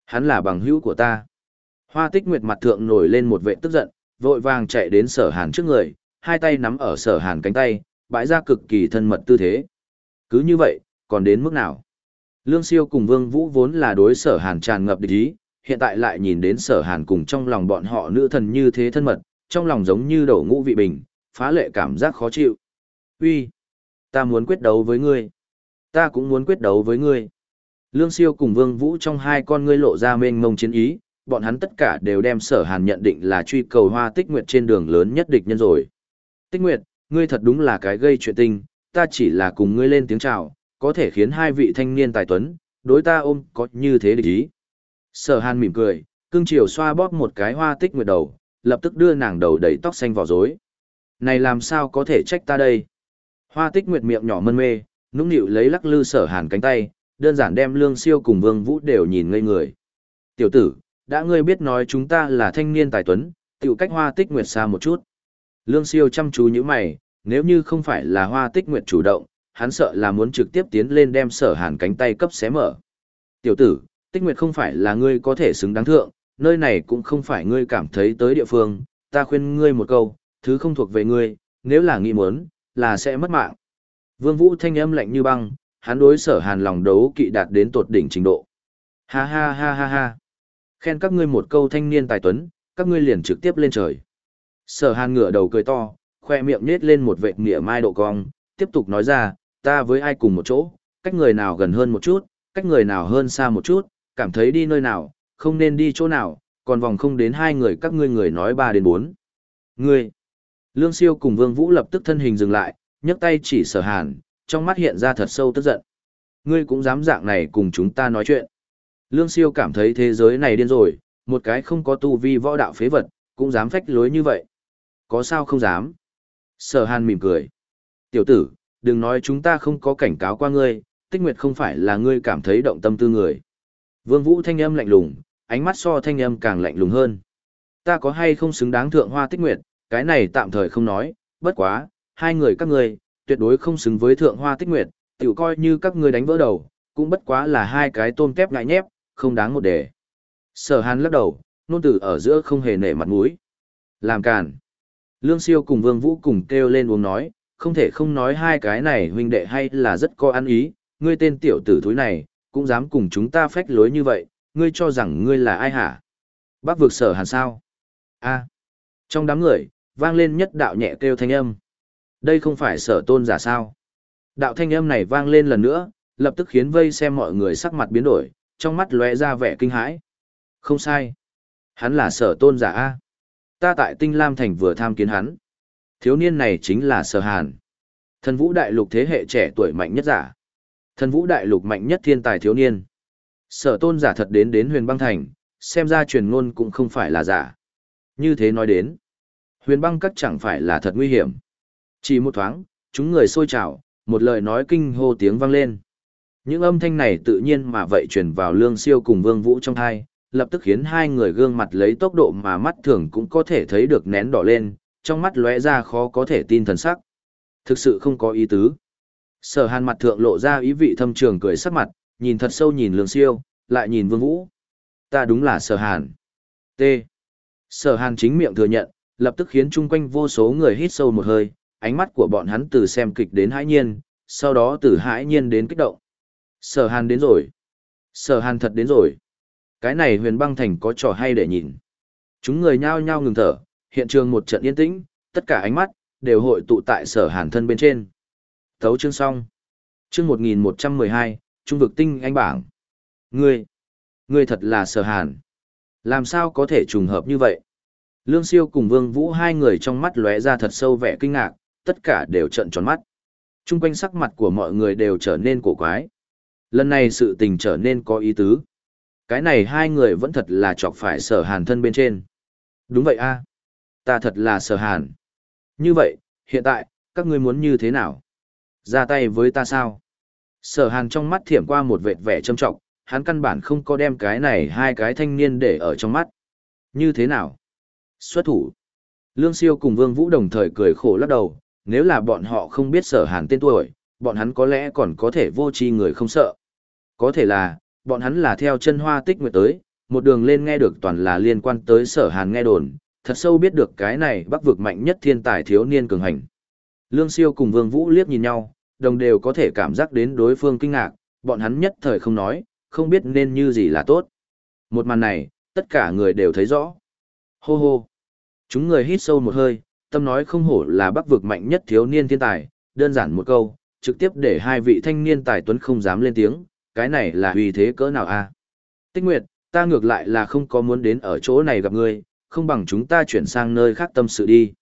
Hắn là bằng hữu của ta. Hoa tích nguyệt mặt thượng nổi lên một vệ tức giận, vội vàng chạy đến sở hàn trước người, hai tay nắm ở sở hàn cánh tay, bãi ra cực kỳ thân mật tư thế. Cứ như vậy, còn đến mức nào? Lương siêu cùng Vương Vũ vốn là đối sở hàn tràn ngập địch ý, hiện tại lại nhìn đến sở hàn cùng trong lòng bọn họ nữ thần như thế thân mật, trong lòng giống như đổ ngũ vị bình, phá lệ cảm giác khó chịu. Uy, ta muốn quyết đấu với ngươi. Ta cũng muốn quyết đấu với ngươi. Lương Siêu cùng Vương Vũ trong hai con ngươi lộ ra mênh mông chiến ý, bọn hắn tất cả đều đem Sở Hàn nhận định là truy cầu Hoa Tích Nguyệt trên đường lớn nhất địch nhân rồi. Tích Nguyệt, ngươi thật đúng là cái gây chuyện tình, ta chỉ là cùng ngươi lên tiếng chào, có thể khiến hai vị thanh niên tài tuấn, đối ta ôm có như thế địch ý. Sở Hàn mỉm cười, cương chiều xoa bóp một cái Hoa Tích Nguyệt đầu, lập tức đưa nàng đầu đầy tóc xanh vào rối. Này làm sao có thể trách ta đây? Hoa Tích Nguyệt miệng nhỏ mân mê, nũng nịu lấy lắc lư Sở Hàn cánh tay, đơn giản đem Lương Siêu cùng Vương Vũ đều nhìn ngây người. Tiểu tử, đã ngươi biết nói chúng ta là thanh niên tài tuấn, tiểu cách hoa tích nguyệt xa một chút. Lương Siêu chăm chú như mày, nếu như không phải là hoa tích nguyệt chủ động, hắn sợ là muốn trực tiếp tiến lên đem sở hàn cánh tay cấp xé mở. Tiểu tử, tích nguyệt không phải là ngươi có thể xứng đáng thượng, nơi này cũng không phải ngươi cảm thấy tới địa phương, ta khuyên ngươi một câu, thứ không thuộc về ngươi, nếu là nghĩ muốn, là sẽ mất mạng. Vương Vũ thanh âm lạnh như băng, hắn đối sở hàn lòng đấu kỵ đạt đến tột đỉnh trình độ. Ha ha ha ha ha. Khen các ngươi một câu thanh niên tài tuấn, các ngươi liền trực tiếp lên trời. Sở hàn ngửa đầu cười to, khoe miệng nết lên một vệt mỉa mai độ cong, tiếp tục nói ra, ta với ai cùng một chỗ, cách người nào gần hơn một chút, cách người nào hơn xa một chút, cảm thấy đi nơi nào, không nên đi chỗ nào, còn vòng không đến hai người các ngươi người nói ba đến bốn. Ngươi! Lương siêu cùng vương vũ lập tức thân hình dừng lại, nhấc tay chỉ sở hàn, trong mắt hiện ra thật sâu tức giận. Ngươi cũng dám dạng này cùng chúng ta nói chuyện. Lương siêu cảm thấy thế giới này điên rồi, một cái không có tu vi võ đạo phế vật, cũng dám phách lối như vậy. Có sao không dám? Sở hàn mỉm cười. Tiểu tử, đừng nói chúng ta không có cảnh cáo qua ngươi, tích nguyệt không phải là ngươi cảm thấy động tâm tư người. Vương Vũ thanh âm lạnh lùng, ánh mắt so thanh âm càng lạnh lùng hơn. Ta có hay không xứng đáng thượng hoa tích nguyệt, cái này tạm thời không nói, bất quá, hai người các ngươi, tuyệt đối không xứng với thượng hoa tích nguyệt, tiểu coi như các ngươi đánh vỡ đầu, cũng bất quá là hai cái tôm kép ngại nhép, không đáng một đề. Sở hàn lắc đầu, nôn tử ở giữa không hề nể mặt mũi. Làm càn. Lương siêu cùng vương vũ cùng kêu lên uống nói, không thể không nói hai cái này huynh đệ hay là rất có ăn ý, ngươi tên tiểu tử thúi này, cũng dám cùng chúng ta phách lối như vậy, ngươi cho rằng ngươi là ai hả? Bác vực sở hàn sao? a à. Trong đám người, vang lên nhất đạo nhẹ kêu thanh âm. Đây không phải sở tôn giả sao? Đạo thanh âm này vang lên lần nữa, lập tức khiến vây xem mọi người sắc mặt biến đổi, trong mắt lóe ra vẻ kinh hãi. Không sai. Hắn là sở tôn giả A. Ta tại Tinh Lam Thành vừa tham kiến hắn. Thiếu niên này chính là sở hàn. Thần vũ đại lục thế hệ trẻ tuổi mạnh nhất giả. Thần vũ đại lục mạnh nhất thiên tài thiếu niên. Sở tôn giả thật đến đến huyền băng thành, xem ra truyền ngôn cũng không phải là giả. Như thế nói đến, huyền băng cắt chẳng phải là thật nguy hiểm. Chỉ một thoáng, chúng người sôi trào, một lời nói kinh hô tiếng vang lên. Những âm thanh này tự nhiên mà vậy truyền vào lương siêu cùng vương vũ trong hai, lập tức khiến hai người gương mặt lấy tốc độ mà mắt thường cũng có thể thấy được nén đỏ lên, trong mắt lóe ra khó có thể tin thần sắc. Thực sự không có ý tứ. Sở hàn mặt thượng lộ ra ý vị thâm trường cười sắc mặt, nhìn thật sâu nhìn lương siêu, lại nhìn vương vũ. Ta đúng là sở hàn. T. Sở hàn chính miệng thừa nhận, lập tức khiến chung quanh vô số người hít sâu một hơi, ánh mắt của bọn hắn từ xem kịch đến hãi nhiên, sau đó từ hãi nhiên đến kích động. Sở hàn đến rồi. Sở hàn thật đến rồi. Cái này huyền băng thành có trò hay để nhìn. Chúng người nhao nhao ngừng thở, hiện trường một trận yên tĩnh, tất cả ánh mắt, đều hội tụ tại sở hàn thân bên trên. Thấu chương xong. Chương 1112, Trung vực tinh anh bảng. Ngươi, ngươi thật là sở hàn. Làm sao có thể trùng hợp như vậy? Lương siêu cùng vương vũ hai người trong mắt lóe ra thật sâu vẻ kinh ngạc, tất cả đều trận tròn mắt. Trung quanh sắc mặt của mọi người đều trở nên cổ quái. Lần này sự tình trở nên có ý tứ. Cái này hai người vẫn thật là chọc phải sở hàn thân bên trên. Đúng vậy a Ta thật là sở hàn. Như vậy, hiện tại, các ngươi muốn như thế nào? Ra tay với ta sao? Sở hàn trong mắt thiểm qua một vệt vẻ trâm trọng, hắn căn bản không có đem cái này hai cái thanh niên để ở trong mắt. Như thế nào? Xuất thủ. Lương siêu cùng vương vũ đồng thời cười khổ lắc đầu, nếu là bọn họ không biết sở hàn tên tuổi, bọn hắn có lẽ còn có thể vô tri người không sợ. Có thể là, bọn hắn là theo chân hoa tích nguyệt tới, một đường lên nghe được toàn là liên quan tới sở hàn nghe đồn, thật sâu biết được cái này bắc vực mạnh nhất thiên tài thiếu niên cường hành. Lương siêu cùng vương vũ liếc nhìn nhau, đồng đều có thể cảm giác đến đối phương kinh ngạc, bọn hắn nhất thời không nói, không biết nên như gì là tốt. Một màn này, tất cả người đều thấy rõ. Hô hô. Chúng người hít sâu một hơi, tâm nói không hổ là bắc vực mạnh nhất thiếu niên thiên tài, đơn giản một câu, trực tiếp để hai vị thanh niên tài tuấn không dám lên tiếng, cái này là uy thế cỡ nào a? Tích Nguyệt, ta ngược lại là không có muốn đến ở chỗ này gặp ngươi, không bằng chúng ta chuyển sang nơi khác tâm sự đi.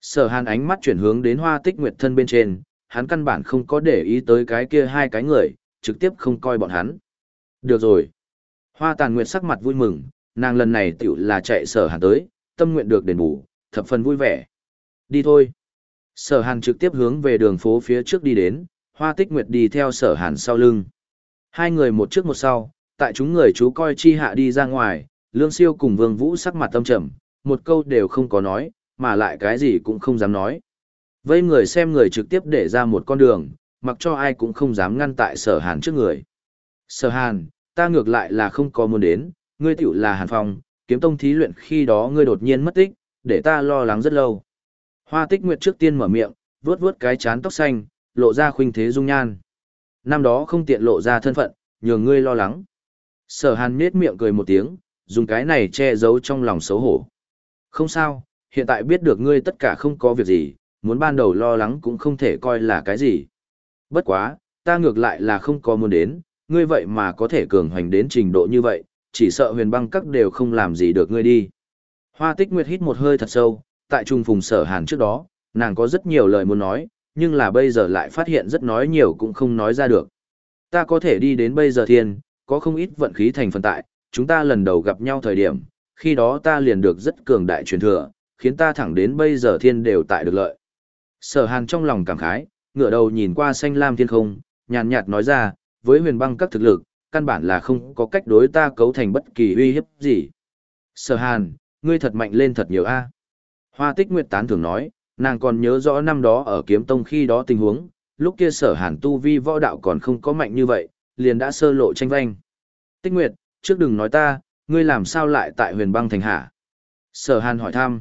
Sở hàn ánh mắt chuyển hướng đến hoa tích nguyệt thân bên trên, hắn căn bản không có để ý tới cái kia hai cái người, trực tiếp không coi bọn hắn. Được rồi. Hoa tàn nguyệt sắc mặt vui mừng, nàng lần này tiểu là chạy sở hàn tới, tâm nguyện được đền bù, thập phần vui vẻ. Đi thôi. Sở hàn trực tiếp hướng về đường phố phía trước đi đến, hoa tích nguyệt đi theo sở hàn sau lưng. Hai người một trước một sau, tại chúng người chú coi chi hạ đi ra ngoài, Lương Siêu cùng Vương Vũ sắc mặt tâm trầm, một câu đều không có nói, mà lại cái gì cũng không dám nói. Vây người xem người trực tiếp để ra một con đường, mặc cho ai cũng không dám ngăn tại sở hàn trước người. Sở hàn, ta ngược lại là không có muốn đến, ngươi tiểu là hàn phong, kiếm tông thí luyện khi đó ngươi đột nhiên mất tích, để ta lo lắng rất lâu. Hoa tích nguyệt trước tiên mở miệng, vuốt vuốt cái chán tóc xanh, lộ ra khuynh thế dung nhan. Năm đó không tiện lộ ra thân phận, nhường ngươi lo lắng. Sở hàn nết miệng cười một tiếng, dùng cái này che giấu trong lòng xấu hổ. Không sao, hiện tại biết được ngươi tất cả không có việc gì, muốn ban đầu lo lắng cũng không thể coi là cái gì. Bất quá, ta ngược lại là không có muốn đến, ngươi vậy mà có thể cường hoành đến trình độ như vậy, chỉ sợ huyền băng các đều không làm gì được ngươi đi. Hoa tích nguyệt hít một hơi thật sâu, tại trung phùng sở hàn trước đó, nàng có rất nhiều lời muốn nói, nhưng là bây giờ lại phát hiện rất nói nhiều cũng không nói ra được. Ta có thể đi đến bây giờ thiên, có không ít vận khí thành phần tại, chúng ta lần đầu gặp nhau thời điểm, khi đó ta liền được rất cường đại truyền thừa, khiến ta thẳng đến bây giờ thiên đều tại được lợi. Sở hàn trong lòng cảm khái, ngửa đầu nhìn qua xanh lam thiên không, nhàn nhạt nói ra, với huyền băng các thực lực, căn bản là không có cách đối ta cấu thành bất kỳ uy hiếp gì. Sở hàn, ngươi thật mạnh lên thật nhiều a. Hoa tích nguyệt tán thường nói, nàng còn nhớ rõ năm đó ở kiếm tông khi đó tình huống, lúc kia sở hàn tu vi võ đạo còn không có mạnh như vậy, liền đã sơ lộ tranh vanh. Tích nguyệt, trước đừng nói ta, ngươi làm sao lại tại huyền băng thành hạ? Sở hàn hỏi thăm.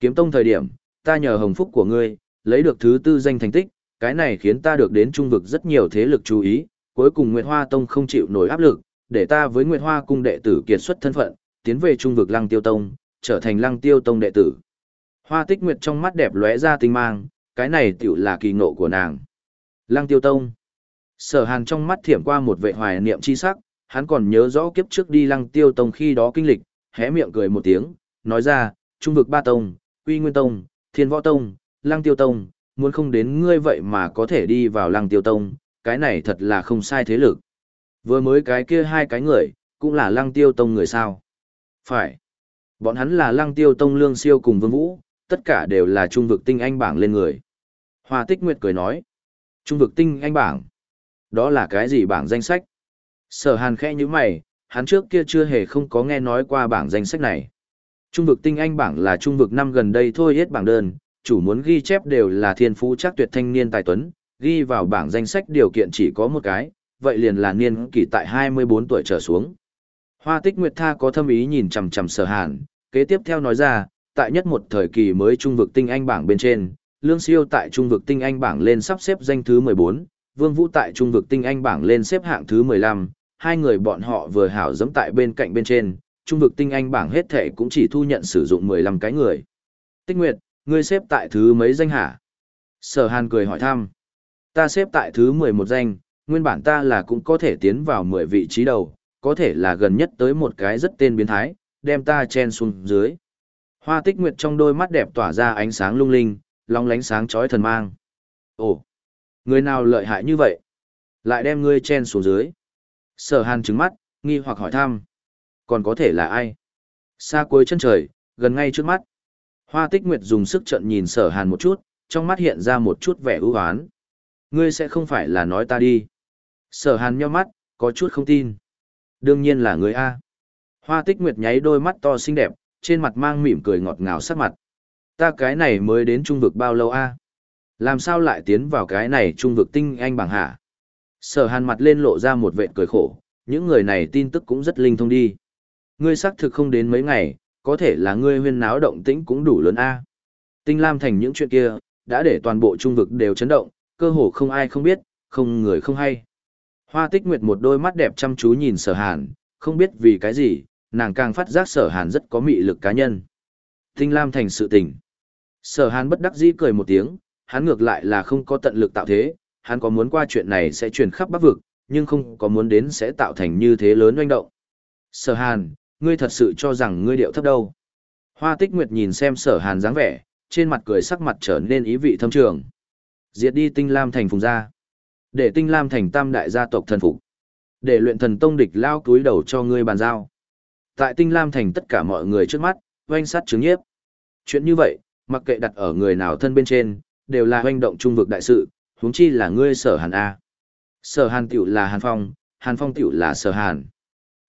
Kiếm tông thời điểm, ta nhờ hồng phúc của ngươi, lấy được thứ tư danh thành tích, cái này khiến ta được đến trung vực rất nhiều thế lực chú ý, cuối cùng Nguyệt Hoa Tông không chịu nổi áp lực, để ta với Nguyệt Hoa cung đệ tử kiệt xuất thân phận, tiến về trung vực Lăng Tiêu Tông, trở thành Lăng Tiêu Tông đệ tử. Hoa Tích Nguyệt trong mắt đẹp lóe ra tinh mang, cái này tiểu là kỳ ngộ của nàng. Lăng Tiêu Tông. Sở Hàn trong mắt thiểm qua một vệ hoài niệm chi sắc, hắn còn nhớ rõ kiếp trước đi Lăng Tiêu Tông khi đó kinh lịch, hé miệng cười một tiếng, nói ra, trung vực ba tông, Uy Nguyên Tông, Thiên Võ Tông, Lăng Tiêu Tông, muốn không đến ngươi vậy mà có thể đi vào Lăng Tiêu Tông, cái này thật là không sai thế lực. Vừa mới cái kia hai cái người, cũng là Lăng Tiêu Tông người sao? Phải. Bọn hắn là Lăng Tiêu Tông Lương Siêu cùng Vương Vũ, tất cả đều là trung vực tinh anh bảng lên người. Hoa Tích Nguyệt cười nói. Trung vực tinh anh bảng. Đó là cái gì bảng danh sách? Sở Hàn khẽ như mày, hắn trước kia chưa hề không có nghe nói qua bảng danh sách này. Trung vực tinh anh bảng là trung vực năm gần đây thôi hết bảng đơn, chủ muốn ghi chép đều là thiên phú chắc tuyệt thanh niên tài tuấn, ghi vào bảng danh sách điều kiện chỉ có một cái, vậy liền là niên kỷ tại 24 tuổi trở xuống. Hoa tích Nguyệt Tha có thâm ý nhìn chằm chằm sở hàn, kế tiếp theo nói ra, tại nhất một thời kỳ mới trung vực tinh anh bảng bên trên, Lương Siêu tại trung vực tinh anh bảng lên sắp xếp danh thứ 14, Vương Vũ tại trung vực tinh anh bảng lên xếp hạng thứ 15, hai người bọn họ vừa hảo dẫm tại bên cạnh bên trên, trung vực tinh anh bảng hết thể cũng chỉ thu nhận sử dụng 15 cái người. Tích Nguyệt, ngươi xếp tại thứ mấy danh hả? Sở Hàn cười hỏi thăm. Ta xếp tại thứ 11 danh, nguyên bản ta là cũng có thể tiến vào 10 vị trí đầu, có thể là gần nhất tới một cái rất tên biến thái, đem ta chen xuống dưới. Hoa tích nguyệt trong đôi mắt đẹp tỏa ra ánh sáng lung linh, long lánh sáng chói thần mang. Ồ, người nào lợi hại như vậy? Lại đem ngươi chen xuống dưới. Sở hàn trứng mắt, nghi hoặc hỏi thăm. Còn có thể là ai? Xa cuối chân trời, gần ngay trước mắt. Hoa tích nguyệt dùng sức trận nhìn sở hàn một chút, trong mắt hiện ra một chút vẻ ưu hoán. Ngươi sẽ không phải là nói ta đi. Sở hàn nheo mắt, có chút không tin. Đương nhiên là người A. Hoa tích nguyệt nháy đôi mắt to xinh đẹp, trên mặt mang mỉm cười ngọt ngào sắc mặt. Ta cái này mới đến trung vực bao lâu A? Làm sao lại tiến vào cái này trung vực tinh anh bằng hạ Sở hàn mặt lên lộ ra một vệt cười khổ, những người này tin tức cũng rất linh thông đi. Ngươi xác thực không đến mấy ngày, có thể là ngươi huyên náo động tĩnh cũng đủ lớn A. Tinh Lam thành những chuyện kia, đã để toàn bộ trung vực đều chấn động, cơ hồ không ai không biết, không người không hay. Hoa tích nguyệt một đôi mắt đẹp chăm chú nhìn sở hàn, không biết vì cái gì, nàng càng phát giác sở hàn rất có mị lực cá nhân. Tinh Lam thành sự tình. Sở hàn bất đắc dĩ cười một tiếng, hắn ngược lại là không có tận lực tạo thế, hắn có muốn qua chuyện này sẽ truyền khắp bắc vực, nhưng không có muốn đến sẽ tạo thành như thế lớn oanh động. Sở hàn, ngươi thật sự cho rằng ngươi điệu thấp đâu. Hoa tích nguyệt nhìn xem sở hàn dáng vẻ, trên mặt cười sắc mặt trở nên ý vị thâm trường. Diệt đi tinh lam thành phùng gia. Để tinh lam thành tam đại gia tộc thần phục. Để luyện thần tông địch lao túi đầu cho ngươi bàn giao. Tại tinh lam thành tất cả mọi người trước mắt, oanh sát chứng nhiếp. Chuyện như vậy, mặc kệ đặt ở người nào thân bên trên, đều là hoành động trung vực đại sự, huống chi là ngươi sở hàn A. Sở hàn tiểu là hàn phong, Hàn Phong tiểu là sở hàn.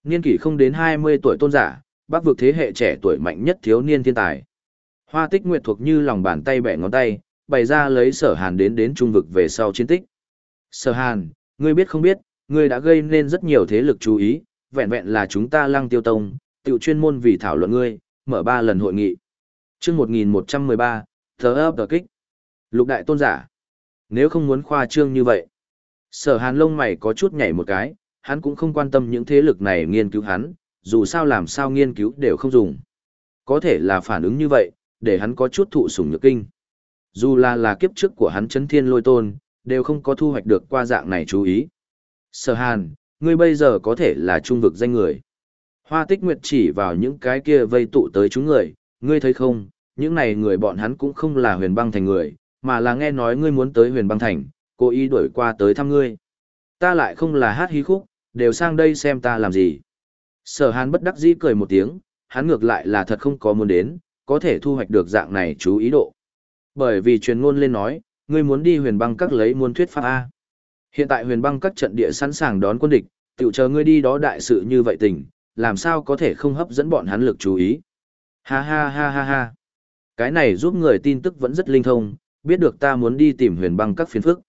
Niên kỷ không đến 20 tuổi tôn giả, bác vực thế hệ trẻ tuổi mạnh nhất thiếu niên thiên tài. Hoa tích nguyệt thuộc như lòng bàn tay bẻ ngón tay, bày ra lấy sở hàn đến đến trung vực về sau chiến tích. Sở hàn, ngươi biết không biết, ngươi đã gây nên rất nhiều thế lực chú ý, vẹn vẹn là chúng ta lăng tiêu tông, tiểu chuyên môn vì thảo luận ngươi, mở ba lần hội nghị. chương 1113, thờ ấp tờ kích. Lục đại tôn giả. Nếu không muốn khoa trương như vậy. Sở hàn lông mày có chút nhảy một cái, hắn cũng không quan tâm những thế lực này nghiên cứu hắn, dù sao làm sao nghiên cứu đều không dùng. Có thể là phản ứng như vậy, để hắn có chút thụ sủng nhược kinh. Dù là là kiếp trước của hắn chấn thiên lôi tôn, đều không có thu hoạch được qua dạng này chú ý. Sở hàn, ngươi bây giờ có thể là trung vực danh người. Hoa tích nguyệt chỉ vào những cái kia vây tụ tới chúng người, ngươi thấy không, những này người bọn hắn cũng không là huyền băng thành người, mà là nghe nói ngươi muốn tới huyền băng thành, cố ý đuổi qua tới thăm ngươi. Ta lại không là hát hí khúc, đều sang đây xem ta làm gì. Sở hàn bất đắc dĩ cười một tiếng, hắn ngược lại là thật không có muốn đến, có thể thu hoạch được dạng này chú ý độ. Bởi vì truyền ngôn lên nói, ngươi muốn đi huyền băng các lấy muôn thuyết pháp A. Hiện tại huyền băng các trận địa sẵn sàng đón quân địch, tiểu chờ ngươi đi đó đại sự như vậy tình, làm sao có thể không hấp dẫn bọn hắn lực chú ý. Ha ha ha ha ha. Cái này giúp người tin tức vẫn rất linh thông, biết được ta muốn đi tìm huyền băng các phiền phức.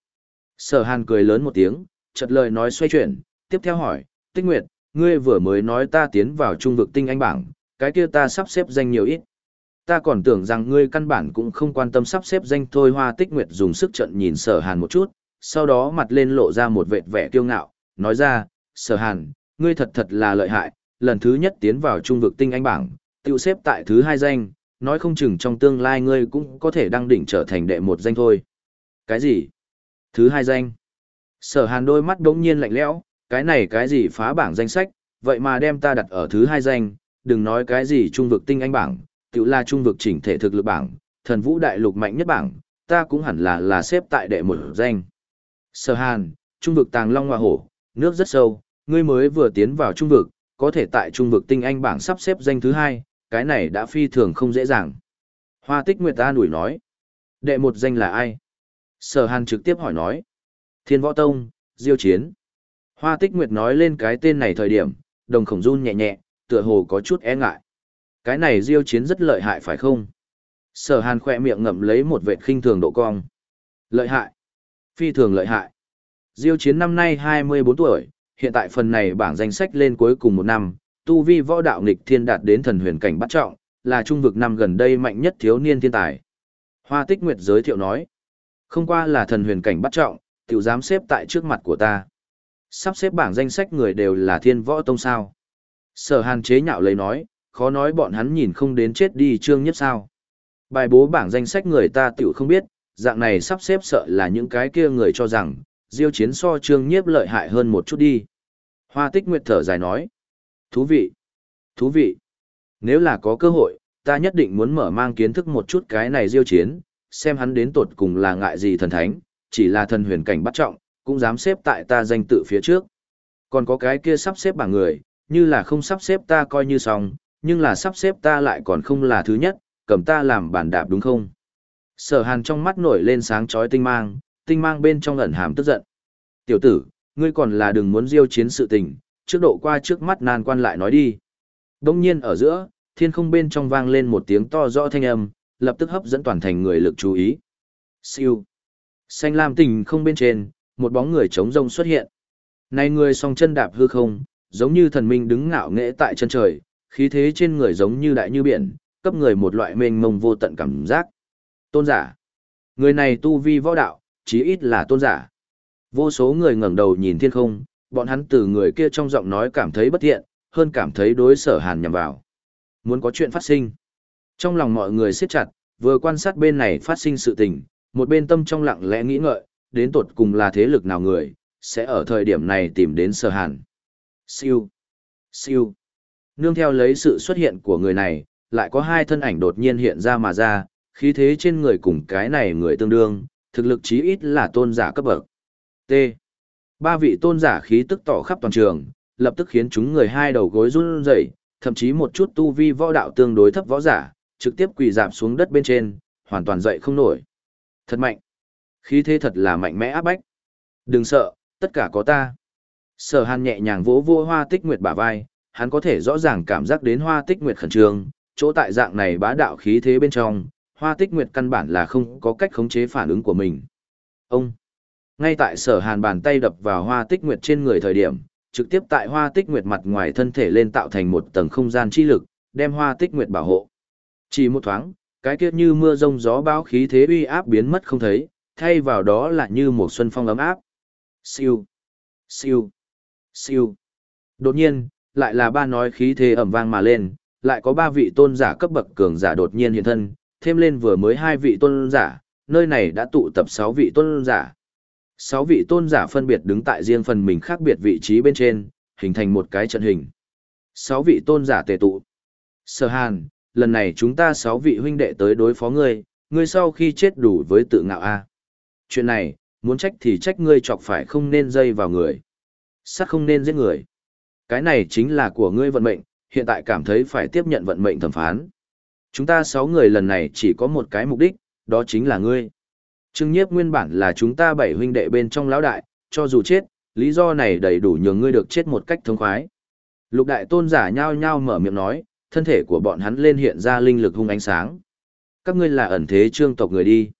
Sở hàn cười lớn một tiếng, chợt lời nói xoay chuyển, tiếp theo hỏi, tích nguyệt, ngươi vừa mới nói ta tiến vào trung vực tinh anh bảng, cái kia ta sắp xếp danh nhiều ít. Ta còn tưởng rằng ngươi căn bản cũng không quan tâm sắp xếp danh thôi hoa tích nguyệt dùng sức trận nhìn sở hàn một chút, sau đó mặt lên lộ ra một vệt vẻ kiêu ngạo, nói ra, sở hàn, ngươi thật thật là lợi hại, lần thứ nhất tiến vào trung vực tinh anh bảng, tiêu xếp tại thứ hai danh, nói không chừng trong tương lai ngươi cũng có thể đăng đỉnh trở thành đệ một danh thôi. Cái gì? Thứ hai danh. Sở hàn đôi mắt đống nhiên lạnh lẽo, cái này cái gì phá bảng danh sách, vậy mà đem ta đặt ở thứ hai danh, đừng nói cái gì trung vực tinh anh bảng, tự là trung vực chỉnh thể thực lực bảng, thần vũ đại lục mạnh nhất bảng, ta cũng hẳn là là xếp tại đệ một danh. Sở hàn, trung vực tàng long hoa hổ, nước rất sâu, ngươi mới vừa tiến vào trung vực, có thể tại trung vực tinh anh bảng sắp xếp danh thứ hai, cái này đã phi thường không dễ dàng. Hoa tích Nguyệt ta đuổi nói. Đệ một danh là ai? Sở hàn trực tiếp hỏi nói. Thiên võ tông, diêu chiến. Hoa tích Nguyệt nói lên cái tên này thời điểm, đồng khổng run nhẹ nhẹ, tựa hồ có chút e ngại. Cái này diêu chiến rất lợi hại phải không? Sở hàn khỏe miệng ngậm lấy một vệt khinh thường độ cong. Lợi hại. Phi thường lợi hại. Diêu chiến năm nay 24 tuổi, hiện tại phần này bảng danh sách lên cuối cùng một năm, tu vi võ đạo nghịch thiên đạt đến thần huyền cảnh bắt trọng, là trung vực năm gần đây mạnh nhất thiếu niên thiên tài. Hoa Tích Nguyệt giới thiệu nói, không qua là thần huyền cảnh bắt trọng, tiểu dám xếp tại trước mặt của ta. Sắp xếp bảng danh sách người đều là thiên võ tông sao. Sở hàn chế nhạo lấy nói, khó nói bọn hắn nhìn không đến chết đi trương nhất sao. Bài bố bảng danh sách người ta tiểu không biết, dạng này sắp xếp sợ là những cái kia người cho rằng, diêu chiến so trương nhiếp lợi hại hơn một chút đi. Hoa tích nguyệt thở dài nói. Thú vị. Thú vị. Nếu là có cơ hội, ta nhất định muốn mở mang kiến thức một chút cái này diêu chiến, xem hắn đến tột cùng là ngại gì thần thánh, chỉ là thần huyền cảnh bắt trọng, cũng dám xếp tại ta danh tự phía trước. Còn có cái kia sắp xếp bảng người, như là không sắp xếp ta coi như xong, nhưng là sắp xếp ta lại còn không là thứ nhất, cầm ta làm bản đạp đúng không? Sở hàn trong mắt nổi lên sáng chói tinh mang, tinh mang bên trong ẩn hàm tức giận. Tiểu tử, ngươi còn là đừng muốn diêu chiến sự tình, trước độ qua trước mắt nan quan lại nói đi. Đông nhiên ở giữa, thiên không bên trong vang lên một tiếng to rõ thanh âm, lập tức hấp dẫn toàn thành người lực chú ý. Siêu. Xanh lam tình không bên trên, một bóng người trống rông xuất hiện. Này người song chân đạp hư không, giống như thần minh đứng ngạo nghễ tại chân trời, khí thế trên người giống như đại như biển, cấp người một loại mênh mông vô tận cảm giác. Tôn giả. Người này tu vi võ đạo, chí ít là tôn giả. Vô số người ngẩng đầu nhìn thiên không, bọn hắn từ người kia trong giọng nói cảm thấy bất thiện, hơn cảm thấy đối sở hàn nhằm vào. Muốn có chuyện phát sinh. Trong lòng mọi người siết chặt, vừa quan sát bên này phát sinh sự tình, một bên tâm trong lặng lẽ nghĩ ngợi, đến tột cùng là thế lực nào người, sẽ ở thời điểm này tìm đến sở hàn. Siêu. Siêu. Nương theo lấy sự xuất hiện của người này, lại có hai thân ảnh đột nhiên hiện ra mà ra, khí thế trên người cùng cái này người tương đương, thực lực chí ít là tôn giả cấp bậc. T. Ba vị tôn giả khí tức tỏ khắp toàn trường, lập tức khiến chúng người hai đầu gối run rẩy, thậm chí một chút tu vi võ đạo tương đối thấp võ giả, trực tiếp quỳ dạp xuống đất bên trên, hoàn toàn dậy không nổi. Thật mạnh. Khí thế thật là mạnh mẽ áp bách. Đừng sợ, tất cả có ta. Sở hàn nhẹ nhàng vỗ vỗ hoa tích nguyệt bả vai, hắn có thể rõ ràng cảm giác đến hoa tích nguyệt khẩn trương, chỗ tại dạng này bá đạo khí thế bên trong, hoa tích nguyệt căn bản là không có cách khống chế phản ứng của mình. Ông! Ngay tại sở hàn bàn tay đập vào hoa tích nguyệt trên người thời điểm, trực tiếp tại hoa tích nguyệt mặt ngoài thân thể lên tạo thành một tầng không gian chi lực, đem hoa tích nguyệt bảo hộ. Chỉ một thoáng, cái kia như mưa rông gió bão khí thế uy áp biến mất không thấy, thay vào đó là như một xuân phong ấm áp. Siêu! Siêu! Siêu! Đột nhiên, lại là ba nói khí thế ẩm vang mà lên, lại có ba vị tôn giả cấp bậc cường giả đột nhiên hiện thân, thêm lên vừa mới hai vị tôn giả, nơi này đã tụ tập sáu vị tôn giả. Sáu vị tôn giả phân biệt đứng tại riêng phần mình khác biệt vị trí bên trên, hình thành một cái trận hình. Sáu vị tôn giả tề tụ. Sở Hàn, lần này chúng ta sáu vị huynh đệ tới đối phó ngươi, ngươi sau khi chết đủ với tự ngạo a. Chuyện này, muốn trách thì trách ngươi chọc phải không nên dây vào người. Sát không nên giết người. Cái này chính là của ngươi vận mệnh, hiện tại cảm thấy phải tiếp nhận vận mệnh thẩm phán. Chúng ta sáu người lần này chỉ có một cái mục đích, đó chính là ngươi. Trương Nhiếp nguyên bản là chúng ta bảy huynh đệ bên trong lão đại, cho dù chết, lý do này đầy đủ nhường ngươi được chết một cách thông khoái. Lục đại tôn giả nhao nhao mở miệng nói, thân thể của bọn hắn lên hiện ra linh lực hung ánh sáng. Các ngươi là ẩn thế trương tộc người đi.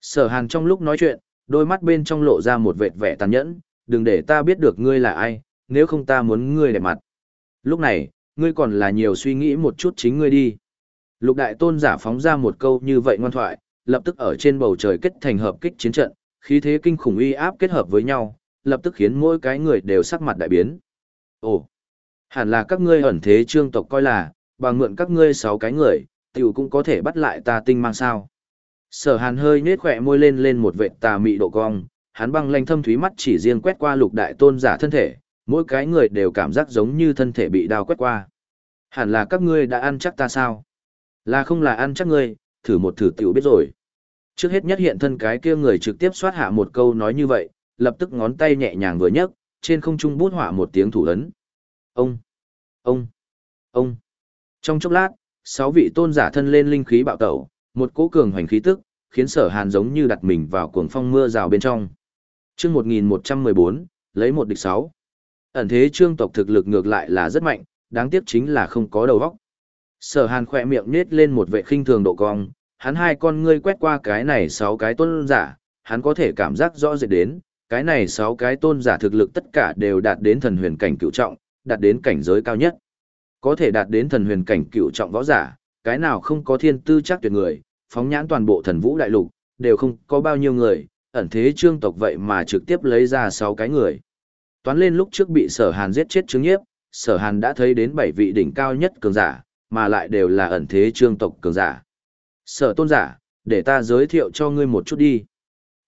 Sở Hàn trong lúc nói chuyện, đôi mắt bên trong lộ ra một vệt vẻ tàn nhẫn, đừng để ta biết được ngươi là ai, nếu không ta muốn ngươi đẹp mặt. Lúc này, ngươi còn là nhiều suy nghĩ một chút chính ngươi đi. Lục đại tôn giả phóng ra một câu như vậy ngoan thoại, lập tức ở trên bầu trời kết thành hợp kích chiến trận, khí thế kinh khủng uy áp kết hợp với nhau, lập tức khiến mỗi cái người đều sắc mặt đại biến. Ồ, hẳn là các ngươi ẩn thế trương tộc coi là, bằng mượn các ngươi sáu cái người, tiểu cũng có thể bắt lại ta tinh mang sao. Sở hàn hơi nết khỏe môi lên lên một vệ tà mị độ cong, hắn băng lanh thâm thúy mắt chỉ riêng quét qua lục đại tôn giả thân thể, mỗi cái người đều cảm giác giống như thân thể bị đào quét qua. Hẳn là các ngươi đã ăn chắc ta sao? Là không là ăn chắc ngươi, thử một thử tiểu biết rồi. Trước hết nhất hiện thân cái kia người trực tiếp xoát hạ một câu nói như vậy, lập tức ngón tay nhẹ nhàng vừa nhấc, trên không trung bút họa một tiếng thủ ấn. Ông, ông, ông. Trong chốc lát, sáu vị tôn giả thân lên linh khí bạo tẩu, một cỗ cường hoành khí tức, khiến sở hàn giống như đặt mình vào cuồng phong mưa rào bên trong. chương 1114, lấy một địch sáu. Ẩn thế trương tộc thực lực ngược lại là rất mạnh, đáng tiếc chính là không có đầu óc. Sở hàn khỏe miệng nết lên một vệ khinh thường độ cong, hắn hai con ngươi quét qua cái này sáu cái tôn giả, hắn có thể cảm giác rõ rệt đến, cái này sáu cái tôn giả thực lực tất cả đều đạt đến thần huyền cảnh cựu trọng, đạt đến cảnh giới cao nhất. Có thể đạt đến thần huyền cảnh cựu trọng võ giả, cái nào không có thiên tư chắc tuyệt người, phóng nhãn toàn bộ thần vũ đại lục, đều không có bao nhiêu người, ẩn thế trương tộc vậy mà trực tiếp lấy ra sáu cái người. Toán lên lúc trước bị sở hàn giết chết chứng nhiếp, sở hàn đã thấy đến bảy vị đỉnh cao nhất cường giả, mà lại đều là ẩn thế trương tộc cường giả. Sở tôn giả, để ta giới thiệu cho ngươi một chút đi.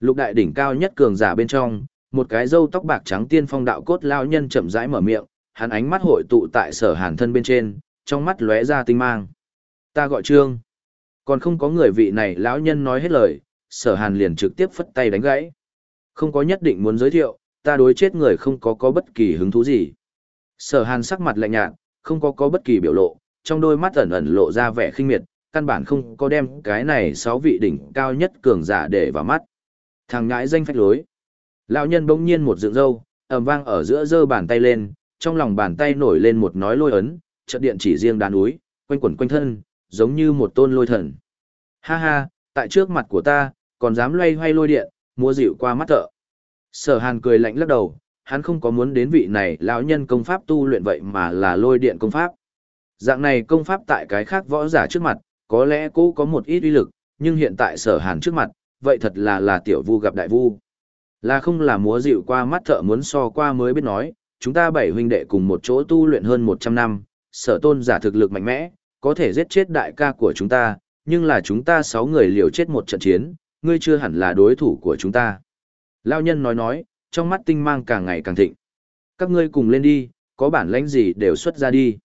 Lục đại đỉnh cao nhất cường giả bên trong, một cái râu tóc bạc trắng tiên phong đạo cốt lao nhân chậm rãi mở miệng, hắn ánh mắt hội tụ tại sở hàn thân bên trên, trong mắt lóe ra tinh mang. Ta gọi trương. Còn không có người vị này lão nhân nói hết lời, sở hàn liền trực tiếp phất tay đánh gãy. Không có nhất định muốn giới thiệu, ta đối chết người không có có bất kỳ hứng thú gì. Sở hàn sắc mặt lạnh nhạt, không có có bất kỳ biểu lộ, trong đôi mắt ẩn ẩn lộ ra vẻ khinh miệt, căn bản không có đem cái này sáu vị đỉnh cao nhất cường giả để vào mắt. Thằng ngãi danh phách lối. Lão nhân bỗng nhiên một dựng râu, ầm vang ở giữa giơ bàn tay lên, trong lòng bàn tay nổi lên một nói lôi ấn, chợt điện chỉ riêng đàn núi, quanh quẩn quanh thân, giống như một tôn lôi thần. Ha ha, tại trước mặt của ta, còn dám loay hoay lôi điện, mua dịu qua mắt thợ. Sở hàn cười lạnh lắc đầu, hắn không có muốn đến vị này lão nhân công pháp tu luyện vậy mà là lôi điện công pháp. Dạng này công pháp tại cái khác võ giả trước mặt, có lẽ cố có một ít uy lực, nhưng hiện tại sở hàn trước mặt, vậy thật là là tiểu vu gặp đại vu. Là không là múa dịu qua mắt thợ muốn so qua mới biết nói, chúng ta bảy huynh đệ cùng một chỗ tu luyện hơn 100 năm, sở tôn giả thực lực mạnh mẽ, có thể giết chết đại ca của chúng ta, nhưng là chúng ta sáu người liều chết một trận chiến, ngươi chưa hẳn là đối thủ của chúng ta. Lao nhân nói nói, trong mắt tinh mang càng ngày càng thịnh. Các ngươi cùng lên đi, có bản lãnh gì đều xuất ra đi.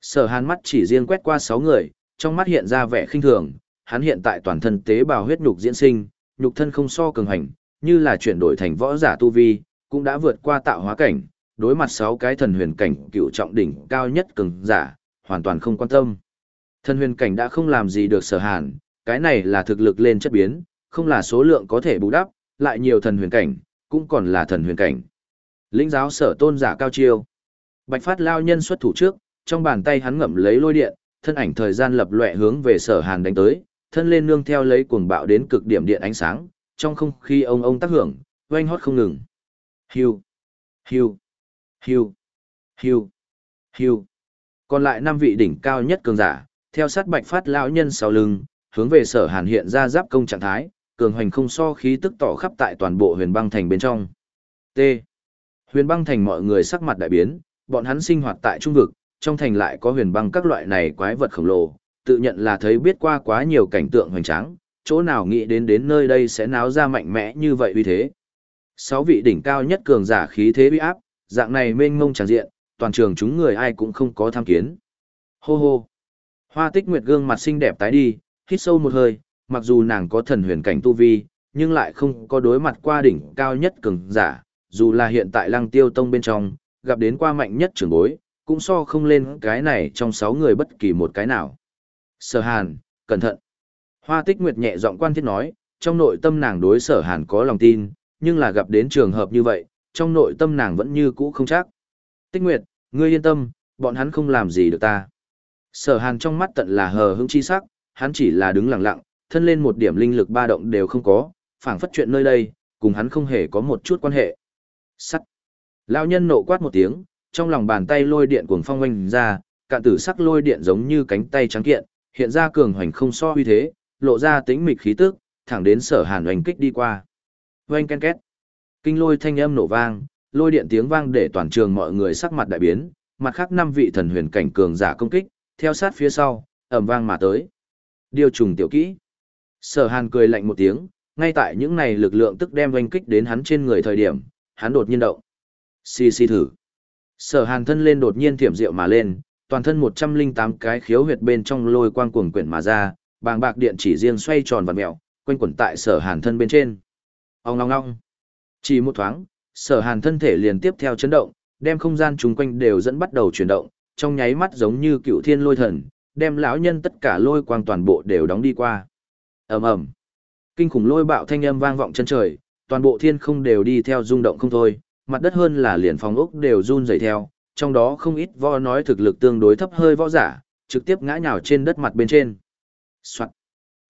Sở hàn mắt chỉ riêng quét qua sáu người, trong mắt hiện ra vẻ khinh thường, hắn hiện tại toàn thân tế bào huyết nhục diễn sinh, nhục thân không so cường hành, như là chuyển đổi thành võ giả tu vi, cũng đã vượt qua tạo hóa cảnh, đối mặt sáu cái thần huyền cảnh cựu trọng đỉnh cao nhất cường giả, hoàn toàn không quan tâm. Thần huyền cảnh đã không làm gì được sở hàn, cái này là thực lực lên chất biến, không là số lượng có thể bù đắp, lại nhiều thần huyền cảnh, cũng còn là thần huyền cảnh. Lĩnh giáo sở tôn giả cao chiêu. Bạch phát lao nhân xuất thủ trước, trong bàn tay hắn ngậm lấy lôi điện, thân ảnh thời gian lập lòe hướng về sở hàn đánh tới, thân lên nương theo lấy cuồng bạo đến cực điểm điện ánh sáng, trong không khí ông ông tác hưởng, oanh hót không ngừng. Hiu, hiu, hiu, hiu, hiu. Còn lại năm vị đỉnh cao nhất cường giả, theo sát bạch phát lão nhân sau lưng, hướng về sở hàn hiện ra giáp công trạng thái, cường hoành không so khí tức tỏ khắp tại toàn bộ huyền băng thành bên trong. T. Huyền băng thành mọi người sắc mặt đại biến, bọn hắn sinh hoạt tại trung vực, trong thành lại có huyền băng các loại này quái vật khổng lồ, tự nhận là thấy biết qua quá nhiều cảnh tượng hoành tráng, chỗ nào nghĩ đến đến nơi đây sẽ náo ra mạnh mẽ như vậy uy thế. Sáu vị đỉnh cao nhất cường giả khí thế uy áp, dạng này mênh mông tràn diện, toàn trường chúng người ai cũng không có tham kiến. Hô hô. Hoa tích nguyệt gương mặt xinh đẹp tái đi, hít sâu một hơi, mặc dù nàng có thần huyền cảnh tu vi, nhưng lại không có đối mặt qua đỉnh cao nhất cường giả, dù là hiện tại lăng tiêu tông bên trong, gặp đến qua mạnh nhất trưởng bối, cũng so không lên cái này trong sáu người bất kỳ một cái nào. Sở hàn, cẩn thận. Hoa tích nguyệt nhẹ giọng quan thiết nói, trong nội tâm nàng đối sở hàn có lòng tin, nhưng là gặp đến trường hợp như vậy, trong nội tâm nàng vẫn như cũ không chắc. Tích nguyệt, ngươi yên tâm, bọn hắn không làm gì được ta. Sở hàn trong mắt tận là hờ hững chi sắc, hắn chỉ là đứng lặng lặng, thân lên một điểm linh lực ba động đều không có, phảng phất chuyện nơi đây, cùng hắn không hề có một chút quan hệ. Sắt. Lão nhân nộ quát một tiếng, trong lòng bàn tay lôi điện cuồng phong oanh ra, cạn tử sắc lôi điện giống như cánh tay trắng kiện, hiện ra cường hoành không so uy thế, lộ ra tính mịch khí tức, thẳng đến sở hàn oanh kích đi qua. Oanh ken két. Kinh lôi thanh âm nổ vang, lôi điện tiếng vang để toàn trường mọi người sắc mặt đại biến, mặt khác năm vị thần huyền cảnh cường giả công kích, theo sát phía sau, ầm vang mà tới. Điều trùng tiểu kỹ. Sở Hàn cười lạnh một tiếng, ngay tại những này lực lượng tức đem oanh kích đến hắn trên người thời điểm, hắn đột nhiên động. Xì xì thử. Sở Hàn thân lên đột nhiên thiểm diệu mà lên, toàn thân 108 cái khiếu huyệt bên trong lôi quang cuồng quyển mà ra, bàng bạc điện chỉ riêng xoay tròn và mèo, quanh quẩn tại Sở Hàn thân bên trên. Ông long long Chỉ một thoáng, Sở Hàn thân thể liền tiếp theo chấn động, đem không gian chung quanh đều dẫn bắt đầu chuyển động, trong nháy mắt giống như cựu thiên lôi thần, đem lão nhân tất cả lôi quang toàn bộ đều đóng đi qua. Ầm ầm. Kinh khủng lôi bạo thanh âm vang vọng chân trời, toàn bộ thiên không đều đi theo rung động không thôi, mặt đất hơn là liền phòng ốc đều run rẩy theo, trong đó không ít võ nói thực lực tương đối thấp hơi võ giả, trực tiếp ngã nhào trên đất mặt bên trên. Soạn.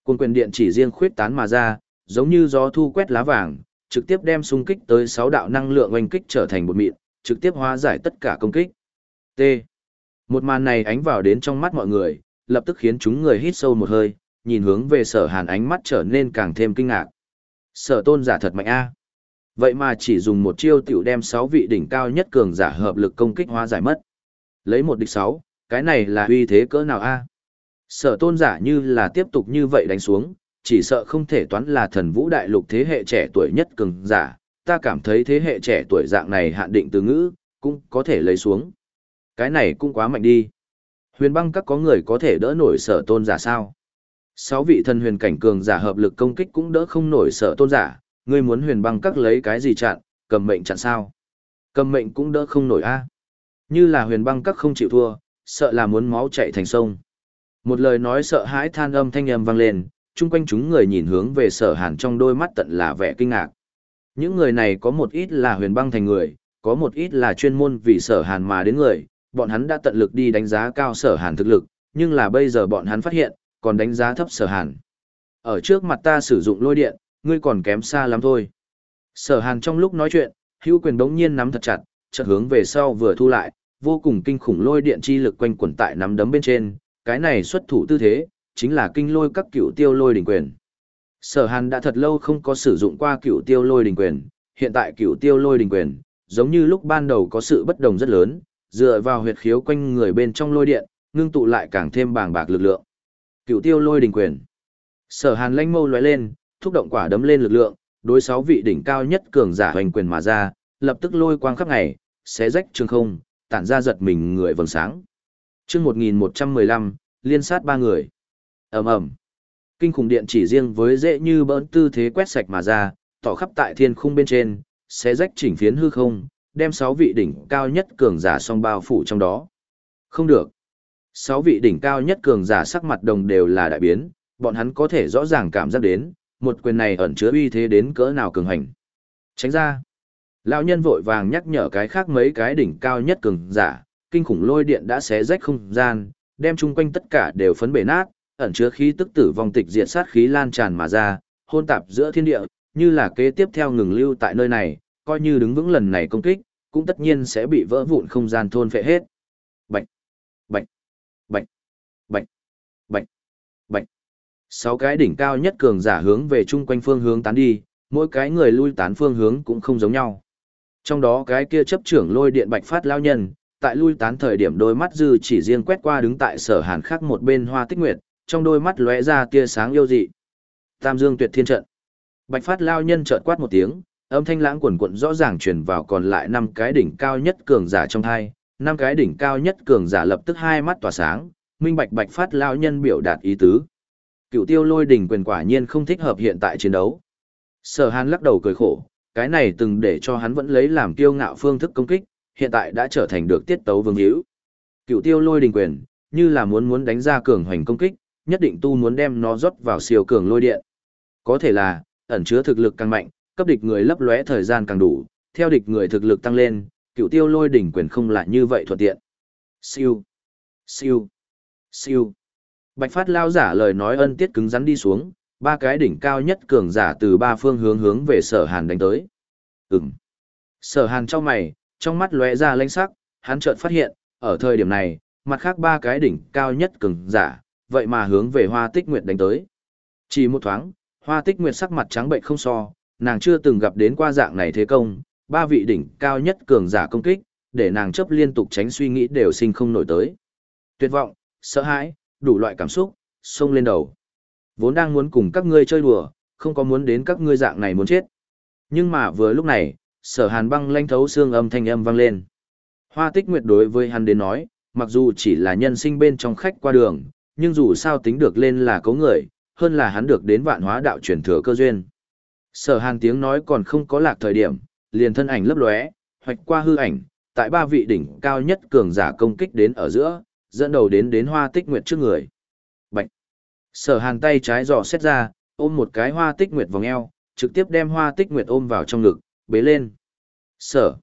Quân quyền điện chỉ riêng khuyết tán mà ra, giống như gió thu quét lá vàng, trực tiếp đem xung kích tới 6 đạo năng lượng oanh kích trở thành một mịn, trực tiếp hóa giải tất cả công kích. T. Một màn này ánh vào đến trong mắt mọi người, lập tức khiến chúng người hít sâu một hơi, nhìn hướng về sở hàn ánh mắt trở nên càng thêm kinh ngạc. Sở tôn giả thật mạnh a. Vậy mà chỉ dùng một chiêu tiểu đem 6 vị đỉnh cao nhất cường giả hợp lực công kích hóa giải mất. Lấy một địch 6, cái này là uy thế cỡ nào a? Sở tôn giả như là tiếp tục như vậy đánh xuống, chỉ sợ không thể toán là thần vũ đại lục thế hệ trẻ tuổi nhất cường giả, ta cảm thấy thế hệ trẻ tuổi dạng này hạn định từ ngữ, cũng có thể lấy xuống. Cái này cũng quá mạnh đi. Huyền băng các có người có thể đỡ nổi sở tôn giả sao? Sáu vị thần huyền cảnh cường giả hợp lực công kích cũng đỡ không nổi sở tôn giả, ngươi muốn huyền băng các lấy cái gì chặn, cầm mệnh chặn sao? Cầm mệnh cũng đỡ không nổi a. Như là huyền băng các không chịu thua, sợ là muốn máu chạy thành sông. Một lời nói sợ hãi than âm thanh âm vang lên, chung quanh chúng người nhìn hướng về sở hàn trong đôi mắt tận là vẻ kinh ngạc. Những người này có một ít là huyền băng thành người, có một ít là chuyên môn vì sở hàn mà đến người, bọn hắn đã tận lực đi đánh giá cao sở hàn thực lực, nhưng là bây giờ bọn hắn phát hiện, còn đánh giá thấp sở hàn. Ở trước mặt ta sử dụng lôi điện, ngươi còn kém xa lắm thôi. Sở hàn trong lúc nói chuyện, hữu quyền đống nhiên nắm thật chặt, chợt hướng về sau vừa thu lại, vô cùng kinh khủng lôi điện chi lực quanh quẩn tại nắm đấm bên trên, cái này xuất thủ tư thế, chính là kinh lôi các cựu tiêu lôi đỉnh quyền. Sở hàn đã thật lâu không có sử dụng qua cựu tiêu lôi đỉnh quyền, hiện tại cựu tiêu lôi đỉnh quyền, giống như lúc ban đầu có sự bất đồng rất lớn, dựa vào huyệt khiếu quanh người bên trong lôi điện, ngưng tụ lại càng thêm bàng bạc lực lượng. Cựu tiêu lôi đỉnh quyền. Sở Hàn lanh mâu lóe lên, thúc động quả đấm lên lực lượng, đối sáu vị đỉnh cao nhất cường giả hoành quyền mà ra, lập tức lôi quang khắp ngày, xé rách trường không, tản ra giật mình người vầng sáng. Chương 1115, liên sát ba người. Ầm ầm. Kinh khủng điện chỉ riêng với dễ như bỡn tư thế quét sạch mà ra, tỏ khắp tại thiên khung bên trên, xé rách chỉnh phiến hư không, đem sáu vị đỉnh cao nhất cường giả song bao phủ trong đó. Không được. Sáu vị đỉnh cao nhất cường giả sắc mặt đồng đều là đại biến, bọn hắn có thể rõ ràng cảm giác đến, một quyền này ẩn chứa uy thế đến cỡ nào cường hành. Tránh ra. Lão nhân vội vàng nhắc nhở cái khác mấy cái đỉnh cao nhất cường giả, kinh khủng lôi điện đã xé rách không gian, đem chung quanh tất cả đều phấn bể nát, ẩn chứa khí tức tử vong tịch diệt sát khí lan tràn mà ra, hôn tạp giữa thiên địa, như là kế tiếp theo ngừng lưu tại nơi này, coi như đứng vững lần này công kích, cũng tất nhiên sẽ bị vỡ vụn không gian thôn phệ hết. Bạch, bạch, bạch, bạch, bạch. Sáu cái đỉnh cao nhất cường giả hướng về chung quanh phương hướng tán đi, mỗi cái người lui tán phương hướng cũng không giống nhau. Trong đó cái kia chấp trưởng lôi điện bạch phát lao nhân, tại lui tán thời điểm đôi mắt dư chỉ riêng quét qua đứng tại sở hàn khác một bên hoa tích nguyệt, trong đôi mắt lóe ra tia sáng yêu dị. Tam Dương Tuyệt Thiên trận. Bạch Phát lao nhân chợt quát một tiếng, âm thanh lãng quần quận rõ ràng truyền vào còn lại năm cái đỉnh cao nhất cường giả trong thai, năm cái đỉnh cao nhất cường giả lập tức hai mắt tỏa sáng, minh bạch Bạch Phát lao nhân biểu đạt ý tứ. Cựu Tiêu Lôi đỉnh quyền quả nhiên không thích hợp hiện tại chiến đấu. Sở Hàn lắc đầu cười khổ, cái này từng để cho hắn vẫn lấy làm kiêu ngạo phương thức công kích, hiện tại đã trở thành được tiết tấu vương hữu. Cựu Tiêu Lôi đỉnh quyền, như là muốn muốn đánh ra cường hoành công kích, nhất định tu muốn đem nó rót vào siêu cường lôi điện. Có thể là, ẩn chứa thực lực càng mạnh, cấp địch người lấp lóe thời gian càng đủ, theo địch người thực lực tăng lên, cựu tiêu lôi đỉnh quyền không lại như vậy thuận tiện. Siêu, siêu, siêu. Bạch Phát lao giả lời nói ân tiết cứng rắn đi xuống, ba cái đỉnh cao nhất cường giả từ ba phương hướng hướng về sở hàn đánh tới. Ừm. Sở hàn trong mày, trong mắt lóe ra lãnh sắc, hắn chợt phát hiện, ở thời điểm này, mặt khác ba cái đỉnh cao nhất cường giả, vậy mà hướng về hoa tích nguyệt đánh tới. Chỉ một thoáng, hoa tích nguyệt sắc mặt trắng bệnh không so, nàng chưa từng gặp đến qua dạng này thế công, ba vị đỉnh cao nhất cường giả công kích, để nàng chấp liên tục tránh suy nghĩ đều sinh không nổi tới. Tuyệt vọng, sợ hãi, đủ loại cảm xúc, xông lên đầu. Vốn đang muốn cùng các ngươi chơi đùa, không có muốn đến các ngươi dạng này muốn chết. Nhưng mà vừa lúc này, sở hàn băng lanh thấu xương âm thanh âm vang lên. Hoa tích nguyệt đối với hắn đến nói, mặc dù chỉ là nhân sinh bên trong khách qua đường, nhưng dù sao tính được lên là cấu người, hơn là hắn được đến vạn hóa đạo truyền thừa cơ duyên. Sở hàn tiếng nói còn không có lạc thời điểm, liền thân ảnh lấp lóe, hoạch qua hư ảnh, tại ba vị đỉnh cao nhất cường giả công kích đến ở giữa, dẫn đầu đến đến hoa tích nguyệt trước người. Bạch! Sở hàn tay trái dò xét ra, ôm một cái hoa tích nguyệt vòng eo, trực tiếp đem hoa tích nguyệt ôm vào trong ngực, bế lên. Sở!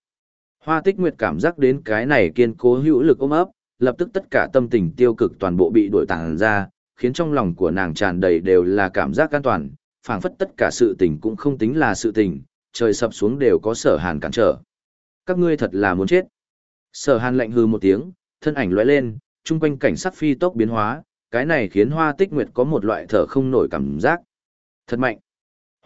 Hoa tích nguyệt cảm giác đến cái này kiên cố hữu lực ôm ấp, lập tức tất cả tâm tình tiêu cực toàn bộ bị đuổi tàng ra, khiến trong lòng của nàng tràn đầy đều là cảm giác an toàn, phảng phất tất cả sự tình cũng không tính là sự tình, trời sập xuống đều có sở hàn cản trở. Các ngươi thật là muốn chết. Sở hàn lạnh hư một tiếng, thân ảnh lóe lên, chung quanh cảnh sắc phi tốc biến hóa, cái này khiến hoa tích nguyệt có một loại thở không nổi cảm giác. Thật mạnh.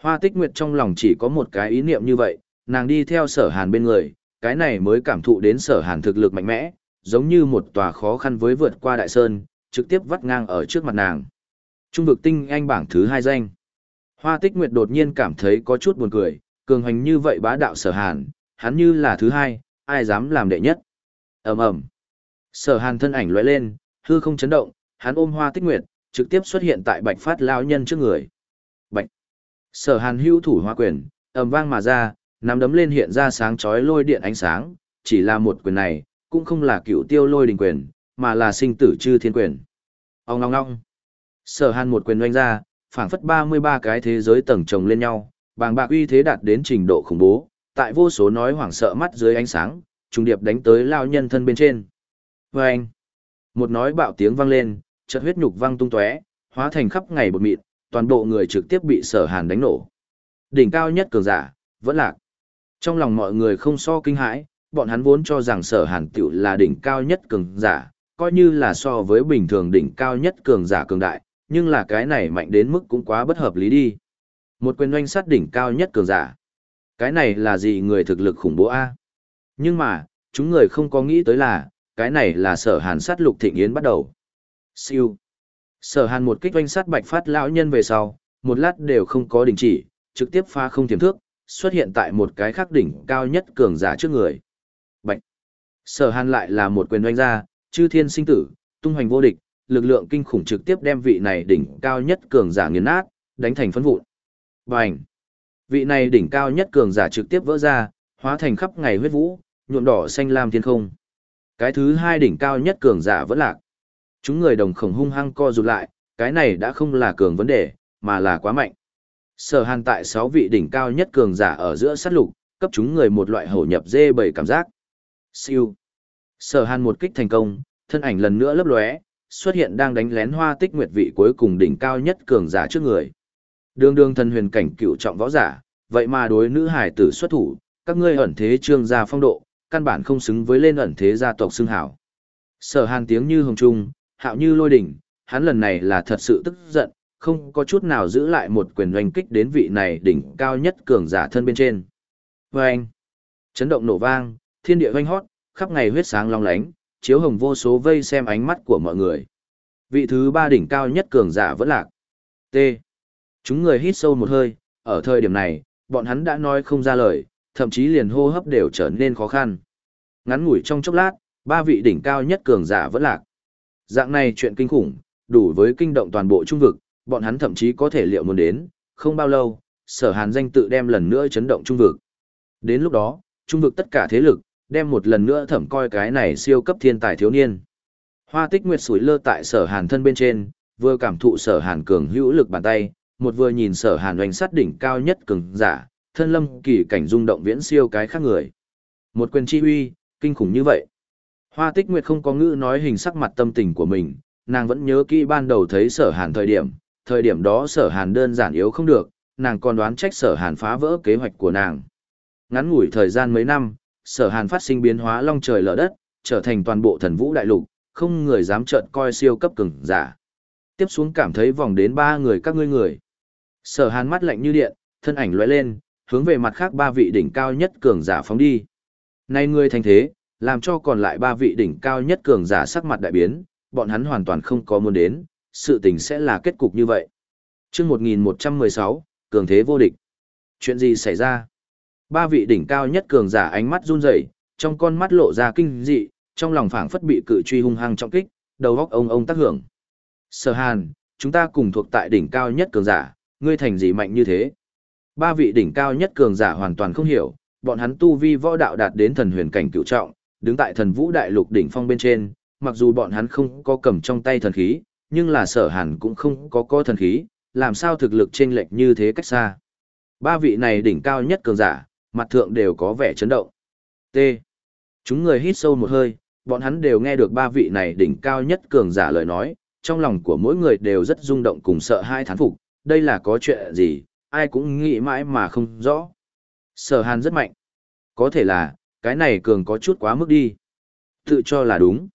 Hoa tích nguyệt trong lòng chỉ có một cái ý niệm như vậy, nàng đi theo sở hàn bên người, cái này mới cảm thụ đến sở hàn thực lực mạnh mẽ, giống như một tòa khó khăn với vượt qua đại sơn, trực tiếp vắt ngang ở trước mặt nàng. Trung vực tinh anh bảng thứ hai danh. Hoa tích nguyệt đột nhiên cảm thấy có chút buồn cười, cường hành như vậy bá đạo sở hàn, hắn như là thứ hai, ai dám làm đệ nhất. ầm ầm Sở hàn thân ảnh lóe lên, hư không chấn động, hắn ôm hoa tích nguyệt, trực tiếp xuất hiện tại bạch phát lao nhân trước người. Bạch. Sở hàn hưu thủ hoa quyền, ầm vang mà ra, nắm đấm lên hiện ra sáng chói lôi điện ánh sáng, chỉ là một quyền này, cũng không là cựu tiêu lôi đình quyền, mà là sinh tử chư thiên quyền. Ông ngong ngong. Sở hàn một quyền oanh ra, phảng phất 33 cái thế giới tầng chồng lên nhau, bàng bạc uy thế đạt đến trình độ khủng bố, tại vô số nói hoảng sợ mắt dưới ánh sáng, trùng điệp đánh tới lao nhân thân bên trên. Và anh, một nói bạo tiếng vang lên, chợt huyết nhục vang tung tóe, hóa thành khắp ngày bột mịn, toàn bộ người trực tiếp bị sở hàn đánh nổ. Đỉnh cao nhất cường giả, vẫn lạc. Trong lòng mọi người không so kinh hãi, bọn hắn vốn cho rằng sở hàn tiểu là đỉnh cao nhất cường giả, coi như là so với bình thường đỉnh cao nhất cường giả cường đại, nhưng là cái này mạnh đến mức cũng quá bất hợp lý đi. Một quyền oanh sát đỉnh cao nhất cường giả. Cái này là gì người thực lực khủng bố A? Nhưng mà, chúng người không có nghĩ tới là, cái này là sở hàn sát lục thịnh yến bắt đầu. Siêu. Sở hàn một kích doanh sát bạch phát lão nhân về sau, một lát đều không có đình chỉ, trực tiếp pha không tiềm thước, xuất hiện tại một cái khắc đỉnh cao nhất cường giả trước người. Bạch. Sở hàn lại là một quyền doanh ra, chư thiên sinh tử, tung hoành vô địch, lực lượng kinh khủng trực tiếp đem vị này đỉnh cao nhất cường giả nghiền nát, đánh thành phân vụn. Bành! Vị này đỉnh cao nhất cường giả trực tiếp vỡ ra, hóa thành khắp ngày huyết vũ, nhuộm đỏ xanh lam thiên không. Cái thứ hai đỉnh cao nhất cường giả vẫn lạc. Chúng người đồng khổng hung hăng co rụt lại, cái này đã không là cường vấn đề, mà là quá mạnh. Sở hàn tại sáu vị đỉnh cao nhất cường giả ở giữa sát lục, cấp chúng người một loại hổ nhập dê bầy cảm giác. Siêu. Sở hàn một kích thành công, thân ảnh lần nữa lấp lóe, xuất hiện đang đánh lén hoa tích nguyệt vị cuối cùng đỉnh cao nhất cường giả trước người. Đường đường thần huyền cảnh cựu trọng võ giả, vậy mà đối nữ hải tử xuất thủ, các ngươi ẩn thế trương gia phong độ, căn bản không xứng với lên ẩn thế gia tộc xưng hảo. Sở hàn tiếng như hồng trung, hạo như lôi đỉnh, hắn lần này là thật sự tức giận, không có chút nào giữ lại một quyền oanh kích đến vị này đỉnh cao nhất cường giả thân bên trên. Vâng! anh, chấn động nổ vang, thiên địa oanh hót, khắp ngày huyết sáng long lánh, chiếu hồng vô số vây xem ánh mắt của mọi người. Vị thứ ba đỉnh cao nhất cường giả vẫn lạc. T. Chúng người hít sâu một hơi, ở thời điểm này, bọn hắn đã nói không ra lời, thậm chí liền hô hấp đều trở nên khó khăn. Ngắn ngủi trong chốc lát, ba vị đỉnh cao nhất cường giả vẫn lạc. Dạng này chuyện kinh khủng, đủ với kinh động toàn bộ trung vực, bọn hắn thậm chí có thể liệu muốn đến, không bao lâu, sở hàn danh tự đem lần nữa chấn động trung vực. Đến lúc đó, trung vực tất cả thế lực, đem một lần nữa thẩm coi cái này siêu cấp thiên tài thiếu niên. Hoa tích nguyệt sủi lơ tại sở hàn thân bên trên, vừa cảm thụ sở hàn cường hữu lực bàn tay, một vừa nhìn sở hàn oanh sát đỉnh cao nhất cường giả, thân lâm kỳ cảnh rung động viễn siêu cái khác người. Một quyền chi uy, kinh khủng như vậy. Hoa tích nguyệt không có ngữ nói hình sắc mặt tâm tình của mình, nàng vẫn nhớ kỹ ban đầu thấy sở hàn thời điểm, thời điểm đó sở hàn đơn giản yếu không được, nàng còn đoán trách sở hàn phá vỡ kế hoạch của nàng. Ngắn ngủi thời gian mấy năm, sở hàn phát sinh biến hóa long trời lở đất, trở thành toàn bộ thần vũ đại lục, không người dám trợn coi siêu cấp cường giả. Tiếp xuống cảm thấy vòng đến ba người các ngươi người. Sở hàn mắt lạnh như điện, thân ảnh lóe lên, hướng về mặt khác ba vị đỉnh cao nhất cường giả phóng đi. Nay ngươi thành thế, làm cho còn lại ba vị đỉnh cao nhất cường giả sắc mặt đại biến, bọn hắn hoàn toàn không có muốn đến, sự tình sẽ là kết cục như vậy. chương 1116, cường thế vô địch. Chuyện gì xảy ra? Ba vị đỉnh cao nhất cường giả ánh mắt run rẩy, trong con mắt lộ ra kinh dị, trong lòng phảng phất bị cự truy hung hăng trọng kích, đầu óc ông ông tác hưởng. Sở Hàn, chúng ta cùng thuộc tại đỉnh cao nhất cường giả, ngươi thành gì mạnh như thế? Ba vị đỉnh cao nhất cường giả hoàn toàn không hiểu, bọn hắn tu vi võ đạo đạt đến thần huyền cảnh cửu trọng, đứng tại thần vũ đại lục đỉnh phong bên trên, mặc dù bọn hắn không có cầm trong tay thần khí, nhưng là sở hàn cũng không có có thần khí, làm sao thực lực chênh lệch như thế cách xa. Ba vị này đỉnh cao nhất cường giả, mặt thượng đều có vẻ chấn động. T. Chúng người hít sâu một hơi, bọn hắn đều nghe được ba vị này đỉnh cao nhất cường giả lời nói, trong lòng của mỗi người đều rất rung động cùng sợ hai thán phục, đây là có chuyện gì, ai cũng nghĩ mãi mà không rõ. Sở hàn rất mạnh. Có thể là, cái này cường có chút quá mức đi. Tự cho là đúng.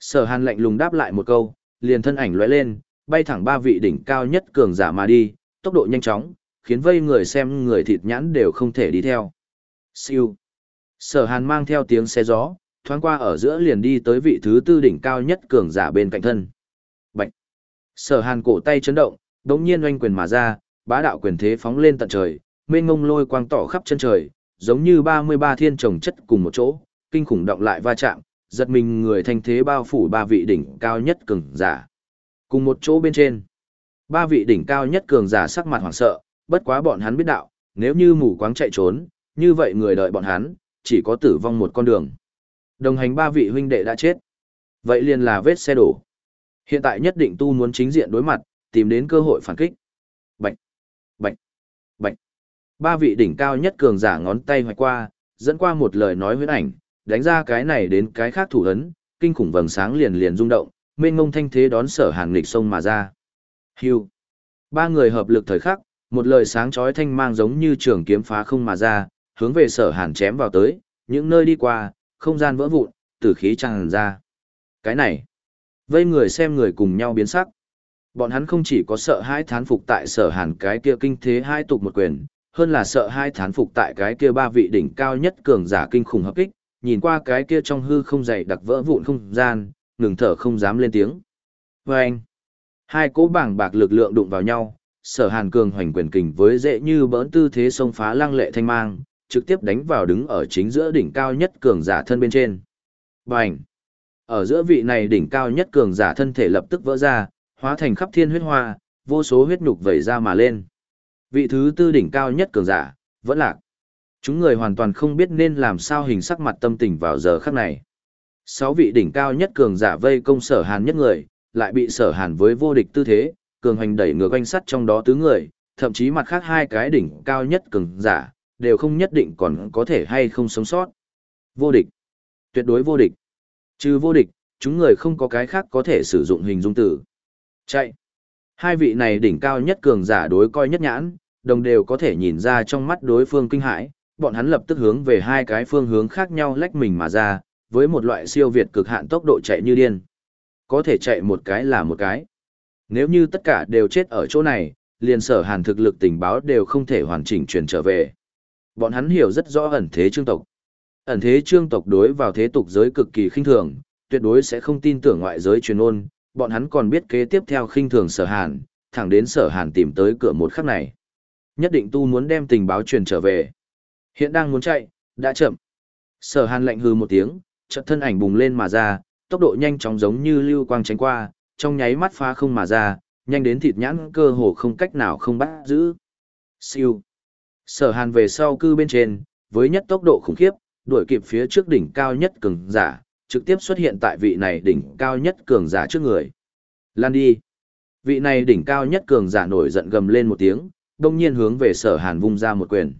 Sở hàn lạnh lùng đáp lại một câu, liền thân ảnh lóe lên, bay thẳng ba vị đỉnh cao nhất cường giả mà đi, tốc độ nhanh chóng, khiến vây người xem người thịt nhãn đều không thể đi theo. Siêu. Sở hàn mang theo tiếng xe gió, thoáng qua ở giữa liền đi tới vị thứ tư đỉnh cao nhất cường giả bên cạnh thân. Bạch. Sở hàn cổ tay chấn động, đống nhiên oanh quyền mà ra, bá đạo quyền thế phóng lên tận trời, mênh ngông lôi quang tỏ khắp chân trời, giống như 33 thiên trồng chất cùng một chỗ, kinh khủng động lại va chạm, giật mình người thanh thế bao phủ ba vị đỉnh cao nhất cường giả. Cùng một chỗ bên trên, ba vị đỉnh cao nhất cường giả sắc mặt hoảng sợ, bất quá bọn hắn biết đạo, nếu như mù quáng chạy trốn, như vậy người đợi bọn hắn, chỉ có tử vong một con đường. Đồng hành ba vị huynh đệ đã chết. Vậy liền là vết xe đổ. Hiện tại nhất định tu muốn chính diện đối mặt, tìm đến cơ hội phản kích. Bạch, bạch, bạch. Ba vị đỉnh cao nhất cường giả ngón tay hoạch qua, dẫn qua một lời nói huyễn ảnh, đánh ra cái này đến cái khác thủ ấn, kinh khủng vầng sáng liền liền rung động, mênh mông thanh thế đón sở hàng lịch sông mà ra. Hưu. Ba người hợp lực thời khắc, một lời sáng chói thanh mang giống như trường kiếm phá không mà ra, hướng về sở hàn chém vào tới, những nơi đi qua, không gian vỡ vụn, tử khí tràn ra. Cái này, vây người xem người cùng nhau biến sắc. Bọn hắn không chỉ có sợ hai thán phục tại sở hàn cái kia kinh thế hai tục một quyền, hơn là sợ hai thán phục tại cái kia ba vị đỉnh cao nhất cường giả kinh khủng hợp kích, nhìn qua cái kia trong hư không dày đặc vỡ vụn không gian, ngừng thở không dám lên tiếng. Và anh, hai cỗ bảng bạc lực lượng đụng vào nhau, sở hàn cường hoành quyền kình với dễ như bỡn tư thế xông phá lăng lệ thanh mang, trực tiếp đánh vào đứng ở chính giữa đỉnh cao nhất cường giả thân bên trên. Bành! Ở giữa vị này đỉnh cao nhất cường giả thân thể lập tức vỡ ra, hóa thành khắp thiên huyết hoa, vô số huyết nhục vẩy ra mà lên. Vị thứ tư đỉnh cao nhất cường giả, vẫn lạc. Chúng người hoàn toàn không biết nên làm sao hình sắc mặt tâm tình vào giờ khắc này. Sáu vị đỉnh cao nhất cường giả vây công sở hàn nhất người, lại bị sở hàn với vô địch tư thế, cường hành đẩy ngược quanh sắt trong đó tứ người, thậm chí mặt khác hai cái đỉnh cao nhất cường giả, đều không nhất định còn có thể hay không sống sót. Vô địch. Tuyệt đối vô địch. Trừ vô địch, chúng người không có cái khác có thể sử dụng hình dung từ. Chạy. Hai vị này đỉnh cao nhất cường giả đối coi nhất nhãn, đồng đều có thể nhìn ra trong mắt đối phương kinh hãi, bọn hắn lập tức hướng về hai cái phương hướng khác nhau lách mình mà ra, với một loại siêu việt cực hạn tốc độ chạy như điên. Có thể chạy một cái là một cái. Nếu như tất cả đều chết ở chỗ này, liền sở hàn thực lực tình báo đều không thể hoàn chỉnh truyền trở về. Bọn hắn hiểu rất rõ ẩn thế trương tộc. Ẩn thế trương tộc đối vào thế tục giới cực kỳ khinh thường, tuyệt đối sẽ không tin tưởng ngoại giới truyền ôn, bọn hắn còn biết kế tiếp theo khinh thường sở hàn, thẳng đến sở hàn tìm tới cửa một khắc này. Nhất định tu muốn đem tình báo truyền trở về. Hiện đang muốn chạy, đã chậm. Sở hàn lạnh hư một tiếng, chợt thân ảnh bùng lên mà ra, tốc độ nhanh chóng giống như lưu quang tránh qua, trong nháy mắt phá không mà ra, nhanh đến thịt nhãn cơ hồ không cách nào không bắt giữ. Siêu. Sở hàn về sau cư bên trên, với nhất tốc độ khủng khiếp, đuổi kịp phía trước đỉnh cao nhất cường giả, trực tiếp xuất hiện tại vị này đỉnh cao nhất cường giả trước người. Lan đi. Vị này đỉnh cao nhất cường giả nổi giận gầm lên một tiếng, đông nhiên hướng về sở hàn vung ra một quyền.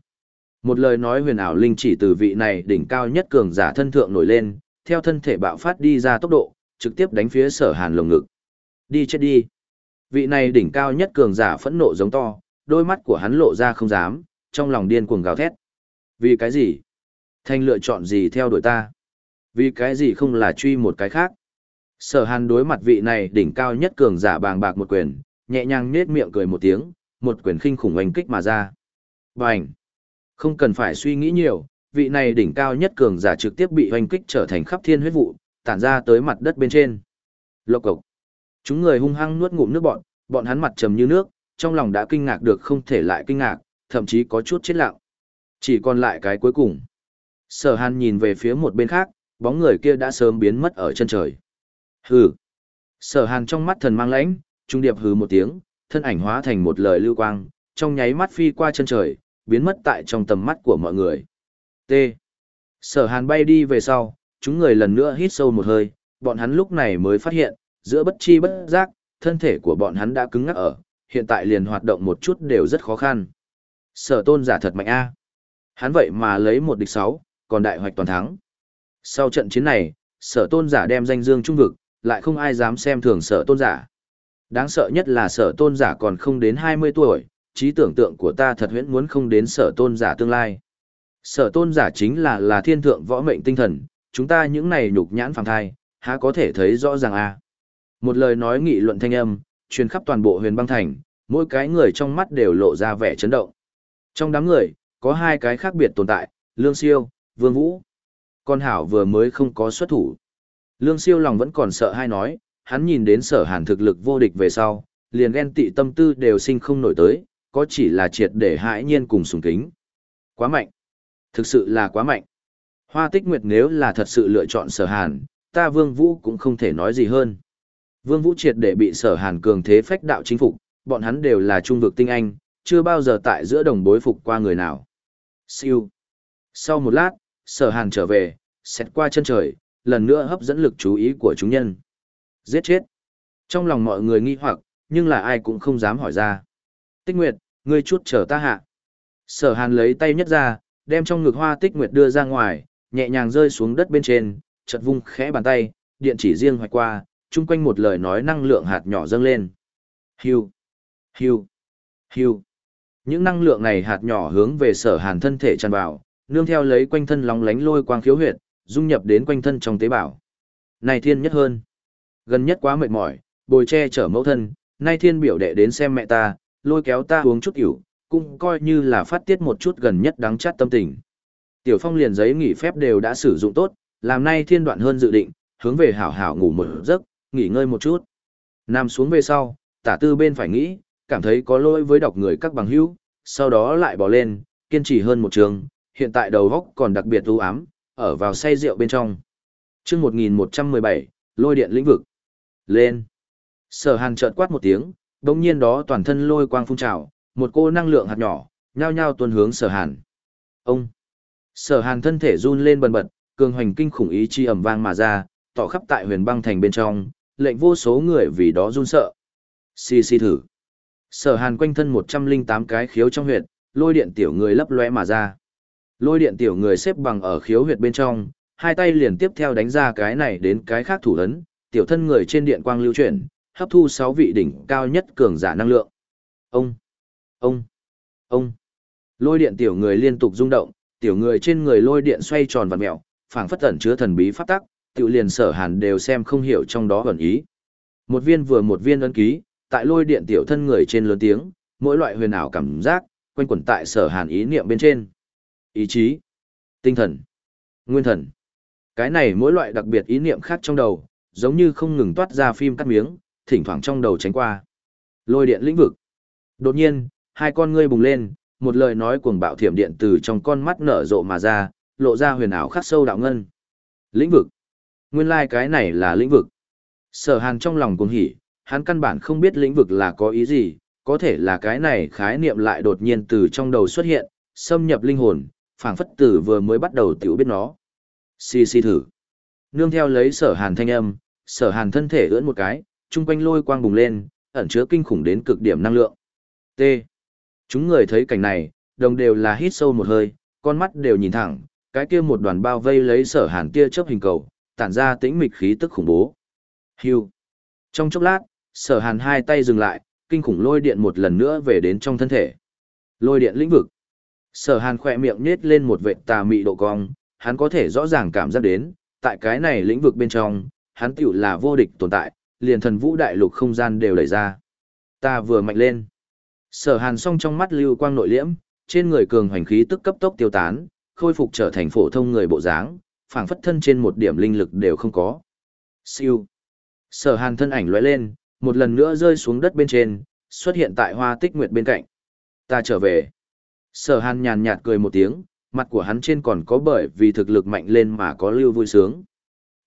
Một lời nói huyền ảo linh chỉ từ vị này đỉnh cao nhất cường giả thân thượng nổi lên, theo thân thể bạo phát đi ra tốc độ, trực tiếp đánh phía sở hàn lồng ngực. Đi chết đi. Vị này đỉnh cao nhất cường giả phẫn nộ giống to, đôi mắt của hắn lộ ra không dám, trong lòng điên cuồng gào thét. Vì cái gì? Thanh lựa chọn gì theo đuổi ta? Vì cái gì không là truy một cái khác? Sở hàn đối mặt vị này đỉnh cao nhất cường giả bàng bạc một quyền, nhẹ nhàng nết miệng cười một tiếng, một quyền khinh khủng oanh kích mà ra. Bành! Không cần phải suy nghĩ nhiều, vị này đỉnh cao nhất cường giả trực tiếp bị oanh kích trở thành khắp thiên huyết vụ, tản ra tới mặt đất bên trên. Lộc cộc! Chúng người hung hăng nuốt ngụm nước bọn, bọn hắn mặt trầm như nước, trong lòng đã kinh ngạc được không thể lại kinh ngạc, thậm chí có chút chết lặng. Chỉ còn lại cái cuối cùng. Sở hàn nhìn về phía một bên khác, bóng người kia đã sớm biến mất ở chân trời. Hừ. Sở hàn trong mắt thần mang lãnh, trung điệp hừ một tiếng, thân ảnh hóa thành một lời lưu quang, trong nháy mắt phi qua chân trời, biến mất tại trong tầm mắt của mọi người. T. Sở hàn bay đi về sau, chúng người lần nữa hít sâu một hơi, bọn hắn lúc này mới phát hiện, giữa bất chi bất giác, thân thể của bọn hắn đã cứng ngắc ở, hiện tại liền hoạt động một chút đều rất khó khăn. Sở tôn giả thật mạnh a. Hắn vậy mà lấy một địch sáu, còn đại hoạch toàn thắng. Sau trận chiến này, sở tôn giả đem danh dương trung vực, lại không ai dám xem thường sở tôn giả. Đáng sợ nhất là sở tôn giả còn không đến 20 tuổi, trí tưởng tượng của ta thật huyễn muốn không đến sở tôn giả tương lai. Sở tôn giả chính là là thiên thượng võ mệnh tinh thần, chúng ta những này nhục nhãn phàng thai, há có thể thấy rõ ràng à? Một lời nói nghị luận thanh âm, truyền khắp toàn bộ huyền băng thành, mỗi cái người trong mắt đều lộ ra vẻ chấn động. Trong đám người, có hai cái khác biệt tồn tại, Lương Siêu, Vương Vũ. Con Hảo vừa mới không có xuất thủ. Lương Siêu lòng vẫn còn sợ hai nói, hắn nhìn đến sở hàn thực lực vô địch về sau, liền ghen tị tâm tư đều sinh không nổi tới, có chỉ là triệt để hãi nhiên cùng sùng kính. Quá mạnh. Thực sự là quá mạnh. Hoa tích nguyệt nếu là thật sự lựa chọn sở hàn, ta Vương Vũ cũng không thể nói gì hơn. Vương Vũ triệt để bị sở hàn cường thế phách đạo chính phục, bọn hắn đều là trung vực tinh anh, chưa bao giờ tại giữa đồng bối phục qua người nào. Siêu. Sau một lát, sở hàn trở về, xét qua chân trời, lần nữa hấp dẫn lực chú ý của chúng nhân. Giết chết. Trong lòng mọi người nghi hoặc, nhưng là ai cũng không dám hỏi ra. Tích Nguyệt, ngươi chút chờ ta hạ. Sở hàn lấy tay nhất ra, đem trong ngực hoa tích nguyệt đưa ra ngoài, nhẹ nhàng rơi xuống đất bên trên, chật vung khẽ bàn tay, điện chỉ riêng hoạch qua, chung quanh một lời nói năng lượng hạt nhỏ dâng lên. Hiu, hiu, hiu. Những năng lượng này hạt nhỏ hướng về sở hàn thân thể tràn vào, nương theo lấy quanh thân lóng lánh lôi quang khiếu huyệt, dung nhập đến quanh thân trong tế bào. Này thiên nhất hơn. Gần nhất quá mệt mỏi, bồi che chở mẫu thân, nay thiên biểu đệ đến xem mẹ ta, lôi kéo ta uống chút ỉu, cũng coi như là phát tiết một chút gần nhất đáng chát tâm tình. Tiểu Phong liền giấy nghỉ phép đều đã sử dụng tốt, làm nay thiên đoạn hơn dự định, hướng về hảo hảo ngủ một giấc, nghỉ ngơi một chút. Nằm xuống về sau, tả tư bên phải nghĩ, cảm thấy có lỗi với đọc người các bằng hữu, sau đó lại bỏ lên, kiên trì hơn một trường, hiện tại đầu góc còn đặc biệt u ám, ở vào say rượu bên trong. chương 1117, lôi điện lĩnh vực. Lên. Sở hàn chợt quát một tiếng, đồng nhiên đó toàn thân lôi quang phun trào, một cô năng lượng hạt nhỏ, nhao nhao tuôn hướng sở hàn. Ông. Sở hàn thân thể run lên bần bật, cường hoành kinh khủng ý chi ẩm vang mà ra, tỏ khắp tại huyền băng thành bên trong, lệnh vô số người vì đó run sợ. Xì xì thử. Sở hàn quanh thân 108 cái khiếu trong huyệt, lôi điện tiểu người lấp lóe mà ra. Lôi điện tiểu người xếp bằng ở khiếu huyệt bên trong, hai tay liền tiếp theo đánh ra cái này đến cái khác thủ ấn, tiểu thân người trên điện quang lưu chuyển, hấp thu sáu vị đỉnh cao nhất cường giả năng lượng. Ông, ông, ông. Lôi điện tiểu người liên tục rung động, tiểu người trên người lôi điện xoay tròn vặn mèo, phảng phất tẩn chứa thần bí pháp tắc, tiểu liền sở hàn đều xem không hiểu trong đó ẩn ý. Một viên vừa một viên ấn ký, tại lôi điện tiểu thân người trên lớn tiếng, mỗi loại huyền ảo cảm giác, quanh quẩn tại sở hàn ý niệm bên trên. Ý chí, tinh thần, nguyên thần. Cái này mỗi loại đặc biệt ý niệm khác trong đầu, giống như không ngừng toát ra phim cắt miếng, thỉnh thoảng trong đầu tránh qua. Lôi điện lĩnh vực. Đột nhiên, hai con ngươi bùng lên, một lời nói cuồng bạo thiểm điện từ trong con mắt nở rộ mà ra, lộ ra huyền ảo khắc sâu đạo ngân. Lĩnh vực. Nguyên lai like cái này là lĩnh vực. Sở Hàn trong lòng cuồng hỉ, hắn căn bản không biết lĩnh vực là có ý gì, có thể là cái này khái niệm lại đột nhiên từ trong đầu xuất hiện, xâm nhập linh hồn, phảng phất tử vừa mới bắt đầu tiểu biết nó. Xì xì thử. Nương theo lấy sở hàn thanh âm, sở hàn thân thể ưỡn một cái, trung quanh lôi quang bùng lên, ẩn chứa kinh khủng đến cực điểm năng lượng. T. Chúng người thấy cảnh này, đồng đều là hít sâu một hơi, con mắt đều nhìn thẳng, cái kia một đoàn bao vây lấy sở hàn tia chớp hình cầu, tản ra tĩnh mịch khí tức khủng bố. Hưu. Trong chốc lát, sở hàn hai tay dừng lại, kinh khủng lôi điện một lần nữa về đến trong thân thể. Lôi điện lĩnh vực. Sở hàn khỏe miệng nhết lên một vệt tà mị độ cong, hắn có thể rõ ràng cảm giác đến, tại cái này lĩnh vực bên trong, hắn tiểu là vô địch tồn tại, liền thần vũ đại lục không gian đều đẩy ra. Ta vừa mạnh lên. Sở hàn song trong mắt lưu quang nội liễm, trên người cường hoành khí tức cấp tốc tiêu tán, khôi phục trở thành phổ thông người bộ dáng, phảng phất thân trên một điểm linh lực đều không có. Siêu. Sở hàn thân ảnh lóe lên, một lần nữa rơi xuống đất bên trên, xuất hiện tại hoa tích nguyệt bên cạnh. Ta trở về. Sở hàn nhàn nhạt cười một tiếng, mặt của hắn trên còn có bởi vì thực lực mạnh lên mà có lưu vui sướng.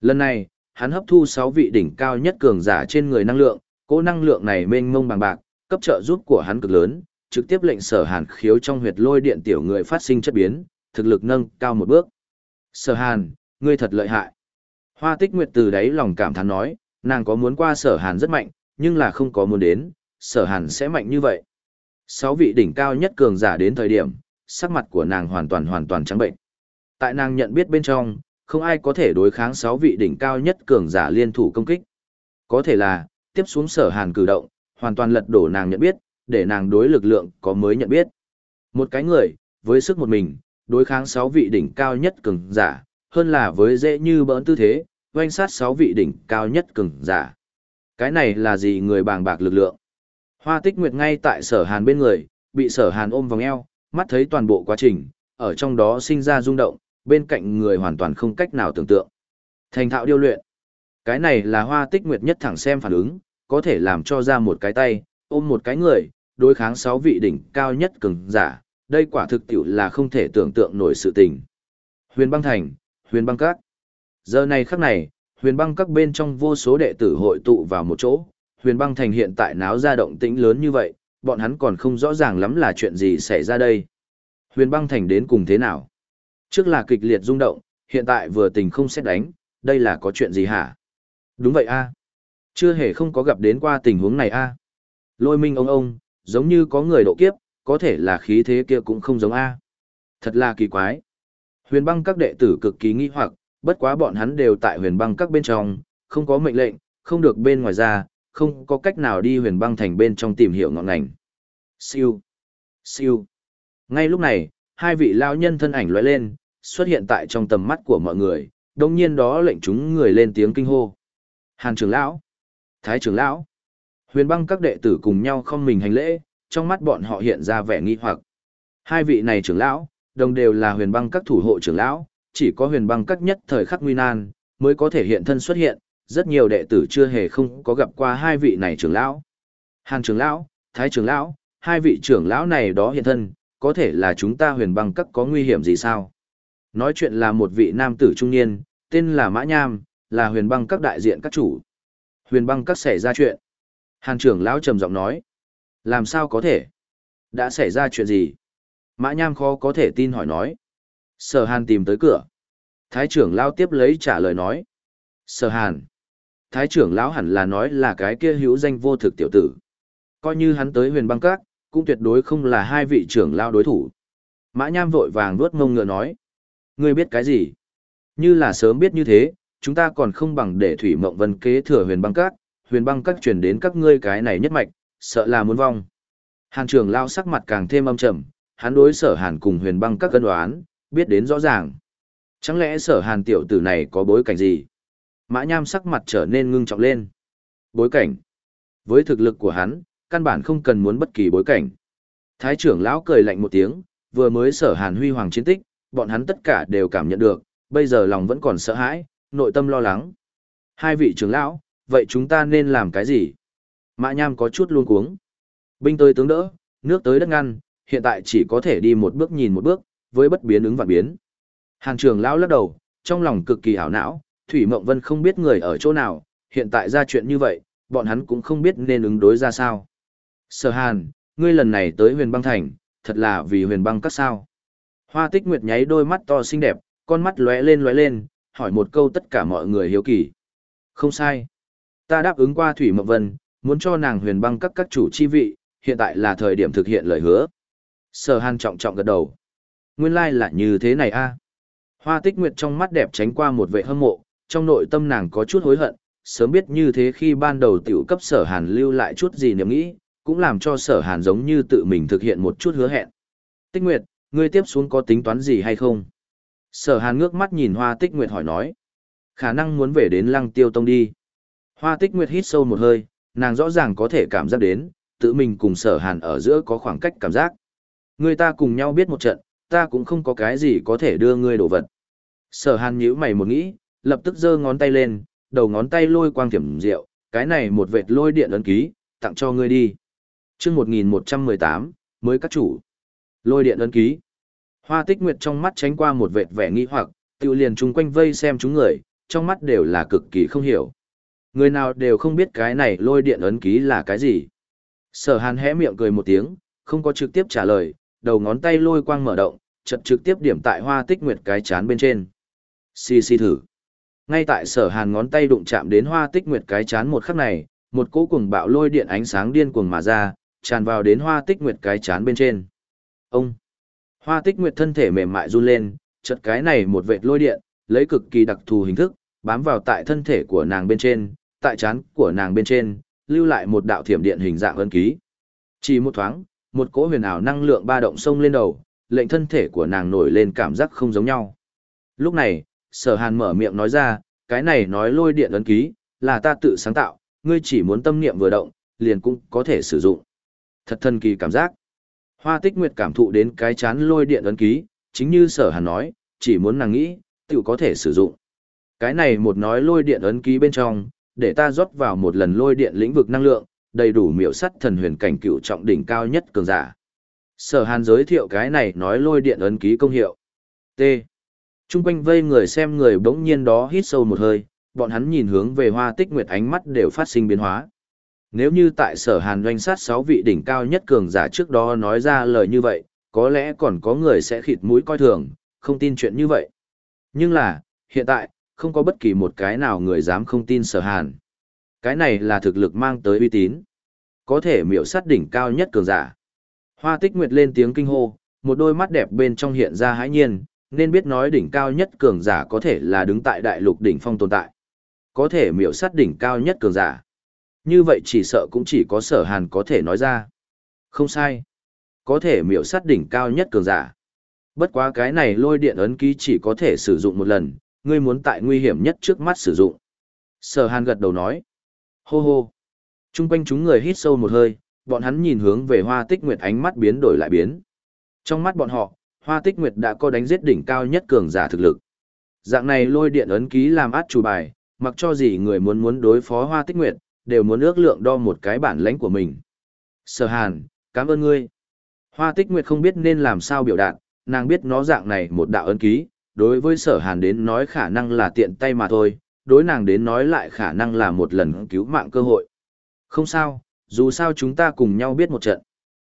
Lần này, hắn hấp thu 6 vị đỉnh cao nhất cường giả trên người năng lượng, cố năng lượng này mênh mông bằng bạc, cấp trợ giúp của hắn cực lớn, trực tiếp lệnh sở hàn khiếu trong huyệt lôi điện tiểu người phát sinh chất biến, thực lực nâng cao một bước. Sở hàn, ngươi thật lợi hại. Hoa tích nguyệt từ đấy lòng cảm thán nói, nàng có muốn qua sở hàn rất mạnh, nhưng là không có muốn đến, sở hàn sẽ mạnh như vậy. Sáu vị đỉnh cao nhất cường giả đến thời điểm, sắc mặt của nàng hoàn toàn hoàn toàn trắng bệnh. Tại nàng nhận biết bên trong, không ai có thể đối kháng sáu vị đỉnh cao nhất cường giả liên thủ công kích. Có thể là, tiếp xuống sở hàn cử động, hoàn toàn lật đổ nàng nhận biết, để nàng đối lực lượng có mới nhận biết. Một cái người, với sức một mình, đối kháng sáu vị đỉnh cao nhất cường giả, hơn là với dễ như bỡn tư thế, oanh sát sáu vị đỉnh cao nhất cường giả. Cái này là gì người bàng bạc lực lượng? Hoa tích nguyệt ngay tại sở hàn bên người, bị sở hàn ôm vòng eo, mắt thấy toàn bộ quá trình, ở trong đó sinh ra rung động, bên cạnh người hoàn toàn không cách nào tưởng tượng. Thành thạo điêu luyện. Cái này là hoa tích nguyệt nhất thẳng xem phản ứng, có thể làm cho ra một cái tay, ôm một cái người, đối kháng sáu vị đỉnh cao nhất cường giả, đây quả thực tiểu là không thể tưởng tượng nổi sự tình. Huyền băng thành, huyền băng các. Giờ này khắc này, huyền băng các bên trong vô số đệ tử hội tụ vào một chỗ, huyền băng thành hiện tại náo ra động tĩnh lớn như vậy, bọn hắn còn không rõ ràng lắm là chuyện gì xảy ra đây. Huyền băng thành đến cùng thế nào? Trước là kịch liệt rung động, hiện tại vừa tình không xét đánh, đây là có chuyện gì hả? Đúng vậy a Chưa hề không có gặp đến qua tình huống này a Lôi minh ông ông, giống như có người độ kiếp, có thể là khí thế kia cũng không giống a Thật là kỳ quái. Huyền băng các đệ tử cực kỳ nghi hoặc, bất quá bọn hắn đều tại huyền băng các bên trong, không có mệnh lệnh, không được bên ngoài ra, không có cách nào đi huyền băng thành bên trong tìm hiểu ngọn ngành. Siêu, siêu. Ngay lúc này, hai vị lao nhân thân ảnh lóe lên, xuất hiện tại trong tầm mắt của mọi người, đồng nhiên đó lệnh chúng người lên tiếng kinh hô. Hàn trưởng lão, Thái trưởng lão, huyền băng các đệ tử cùng nhau không mình hành lễ, trong mắt bọn họ hiện ra vẻ nghi hoặc. Hai vị này trưởng lão, đồng đều là huyền băng các thủ hộ trưởng lão, chỉ có huyền băng các nhất thời khắc nguy nan, mới có thể hiện thân xuất hiện, rất nhiều đệ tử chưa hề không có gặp qua hai vị này trưởng lão. Hàn trưởng lão, Thái trưởng lão, hai vị trưởng lão này đó hiện thân, có thể là chúng ta huyền băng các có nguy hiểm gì sao? Nói chuyện là một vị nam tử trung niên, tên là Mã Nham, là huyền băng các đại diện các chủ. Huyền băng các xảy ra chuyện. Hàn trưởng lão trầm giọng nói. Làm sao có thể? Đã xảy ra chuyện gì? Mã Nham khó có thể tin hỏi nói. Sở Hàn tìm tới cửa. Thái trưởng lão tiếp lấy trả lời nói. Sở Hàn. Thái trưởng lão hẳn là nói là cái kia hữu danh vô thực tiểu tử. Coi như hắn tới huyền băng các, cũng tuyệt đối không là hai vị trưởng lão đối thủ. Mã Nham vội vàng vuốt mông ngựa nói. Ngươi biết cái gì? Như là sớm biết như thế, chúng ta còn không bằng để Thủy Mộng Vân kế thừa huyền băng các, huyền băng các truyền đến các ngươi cái này nhất mạch, sợ là muốn vong. Hàn trưởng lao sắc mặt càng thêm âm trầm, hắn đối sở hàn cùng huyền băng các cân đoán, biết đến rõ ràng. Chẳng lẽ sở hàn tiểu tử này có bối cảnh gì? Mã nham sắc mặt trở nên ngưng trọng lên. Bối cảnh. Với thực lực của hắn, căn bản không cần muốn bất kỳ bối cảnh. Thái trưởng lão cười lạnh một tiếng, vừa mới sở hàn huy hoàng chiến tích, bọn hắn tất cả đều cảm nhận được, bây giờ lòng vẫn còn sợ hãi, nội tâm lo lắng. Hai vị trưởng lão, vậy chúng ta nên làm cái gì? Mã Nham có chút luống cuống. Binh tới tướng đỡ, nước tới đất ngăn, hiện tại chỉ có thể đi một bước nhìn một bước, với bất biến ứng vạn biến. Hàn trưởng lão lắc đầu, trong lòng cực kỳ ảo não, Thủy Mộng Vân không biết người ở chỗ nào, hiện tại ra chuyện như vậy, bọn hắn cũng không biết nên ứng đối ra sao. Sở Hàn, ngươi lần này tới huyền băng thành, thật là vì huyền băng các sao. Hoa tích nguyệt nháy đôi mắt to xinh đẹp, con mắt lóe lên lóe lên, hỏi một câu tất cả mọi người hiếu kỳ. Không sai. Ta đáp ứng qua Thủy Mộng Vân, muốn cho nàng huyền băng các các chủ chi vị, hiện tại là thời điểm thực hiện lời hứa. Sở hàn trọng trọng gật đầu. Nguyên lai like là như thế này a. Hoa tích nguyệt trong mắt đẹp tránh qua một vệ hâm mộ, trong nội tâm nàng có chút hối hận, sớm biết như thế khi ban đầu tiểu cấp sở hàn lưu lại chút gì niềm nghĩ, cũng làm cho sở hàn giống như tự mình thực hiện một chút hứa hẹn. Tích nguyệt, ngươi tiếp xuống có tính toán gì hay không? Sở hàn ngước mắt nhìn hoa tích nguyệt hỏi nói. Khả năng muốn về đến lăng tiêu tông đi. Hoa tích nguyệt hít sâu một hơi, nàng rõ ràng có thể cảm giác đến, tự mình cùng sở hàn ở giữa có khoảng cách cảm giác. Người ta cùng nhau biết một trận, ta cũng không có cái gì có thể đưa ngươi đổ vật. Sở hàn nhíu mày một nghĩ, lập tức giơ ngón tay lên, đầu ngón tay lôi quang thiểm rượu, cái này một vệt lôi điện ấn ký, tặng cho ngươi đi. chương 1118, mới các chủ. Lôi điện ấn ký. Hoa tích nguyệt trong mắt tránh qua một vệt vẻ nghi hoặc, tiêu liền chung quanh vây xem chúng người, trong mắt đều là cực kỳ không hiểu. Người nào đều không biết cái này lôi điện ấn ký là cái gì. Sở hàn hé miệng cười một tiếng, không có trực tiếp trả lời, đầu ngón tay lôi quang mở động, chật trực tiếp điểm tại hoa tích nguyệt cái chán bên trên. Xì xì thử. Ngay tại sở hàn ngón tay đụng chạm đến hoa tích nguyệt cái chán một khắc này, một cỗ cuồng bạo lôi điện ánh sáng điên cuồng mà ra, tràn vào đến hoa tích nguyệt cái chán bên trên. Ông! Hoa tích nguyệt thân thể mềm mại run lên, chật cái này một vệt lôi điện, lấy cực kỳ đặc thù hình thức, bám vào tại thân thể của nàng bên trên, tại chán của nàng bên trên, lưu lại một đạo thiểm điện hình dạng ấn ký. Chỉ một thoáng, một cỗ huyền ảo năng lượng ba động sông lên đầu, lệnh thân thể của nàng nổi lên cảm giác không giống nhau. Lúc này, sở hàn mở miệng nói ra, cái này nói lôi điện ấn ký, là ta tự sáng tạo, ngươi chỉ muốn tâm niệm vừa động, liền cũng có thể sử dụng. Thật thần kỳ cảm giác. Hoa tích nguyệt cảm thụ đến cái chán lôi điện ấn ký, chính như sở hàn nói, chỉ muốn nàng nghĩ, tự có thể sử dụng. Cái này một nói lôi điện ấn ký bên trong, để ta rót vào một lần lôi điện lĩnh vực năng lượng, đầy đủ miểu sắt thần huyền cảnh cựu trọng đỉnh cao nhất cường giả. Sở Hàn giới thiệu cái này nói lôi điện ấn ký công hiệu. T. Trung quanh vây người xem người bỗng nhiên đó hít sâu một hơi, bọn hắn nhìn hướng về hoa tích nguyệt ánh mắt đều phát sinh biến hóa. Nếu như tại sở hàn doanh sát 6 vị đỉnh cao nhất cường giả trước đó nói ra lời như vậy, có lẽ còn có người sẽ khịt mũi coi thường, không tin chuyện như vậy. Nhưng là, hiện tại, không có bất kỳ một cái nào người dám không tin sở hàn. Cái này là thực lực mang tới uy tín. Có thể miểu sát đỉnh cao nhất cường giả. Hoa tích nguyệt lên tiếng kinh hô, một đôi mắt đẹp bên trong hiện ra hãi nhiên, nên biết nói đỉnh cao nhất cường giả có thể là đứng tại đại lục đỉnh phong tồn tại. Có thể miểu sát đỉnh cao nhất cường giả. Như vậy chỉ sợ cũng chỉ có sở hàn có thể nói ra. Không sai. Có thể miểu sát đỉnh cao nhất cường giả. Bất quá cái này lôi điện ấn ký chỉ có thể sử dụng một lần, ngươi muốn tại nguy hiểm nhất trước mắt sử dụng. Sở hàn gật đầu nói. Hô hô. Trung quanh chúng người hít sâu một hơi, bọn hắn nhìn hướng về hoa tích nguyệt ánh mắt biến đổi lại biến. Trong mắt bọn họ, hoa tích nguyệt đã có đánh giết đỉnh cao nhất cường giả thực lực. Dạng này lôi điện ấn ký làm át chủ bài, mặc cho gì người muốn muốn đối phó hoa tích nguyệt, đều muốn ước lượng đo một cái bản lãnh của mình. Sở hàn, cảm ơn ngươi. Hoa tích nguyệt không biết nên làm sao biểu đạt, nàng biết nó dạng này một đạo ấn ký, đối với sở hàn đến nói khả năng là tiện tay mà thôi, đối nàng đến nói lại khả năng là một lần cứu mạng cơ hội. Không sao, dù sao chúng ta cùng nhau biết một trận.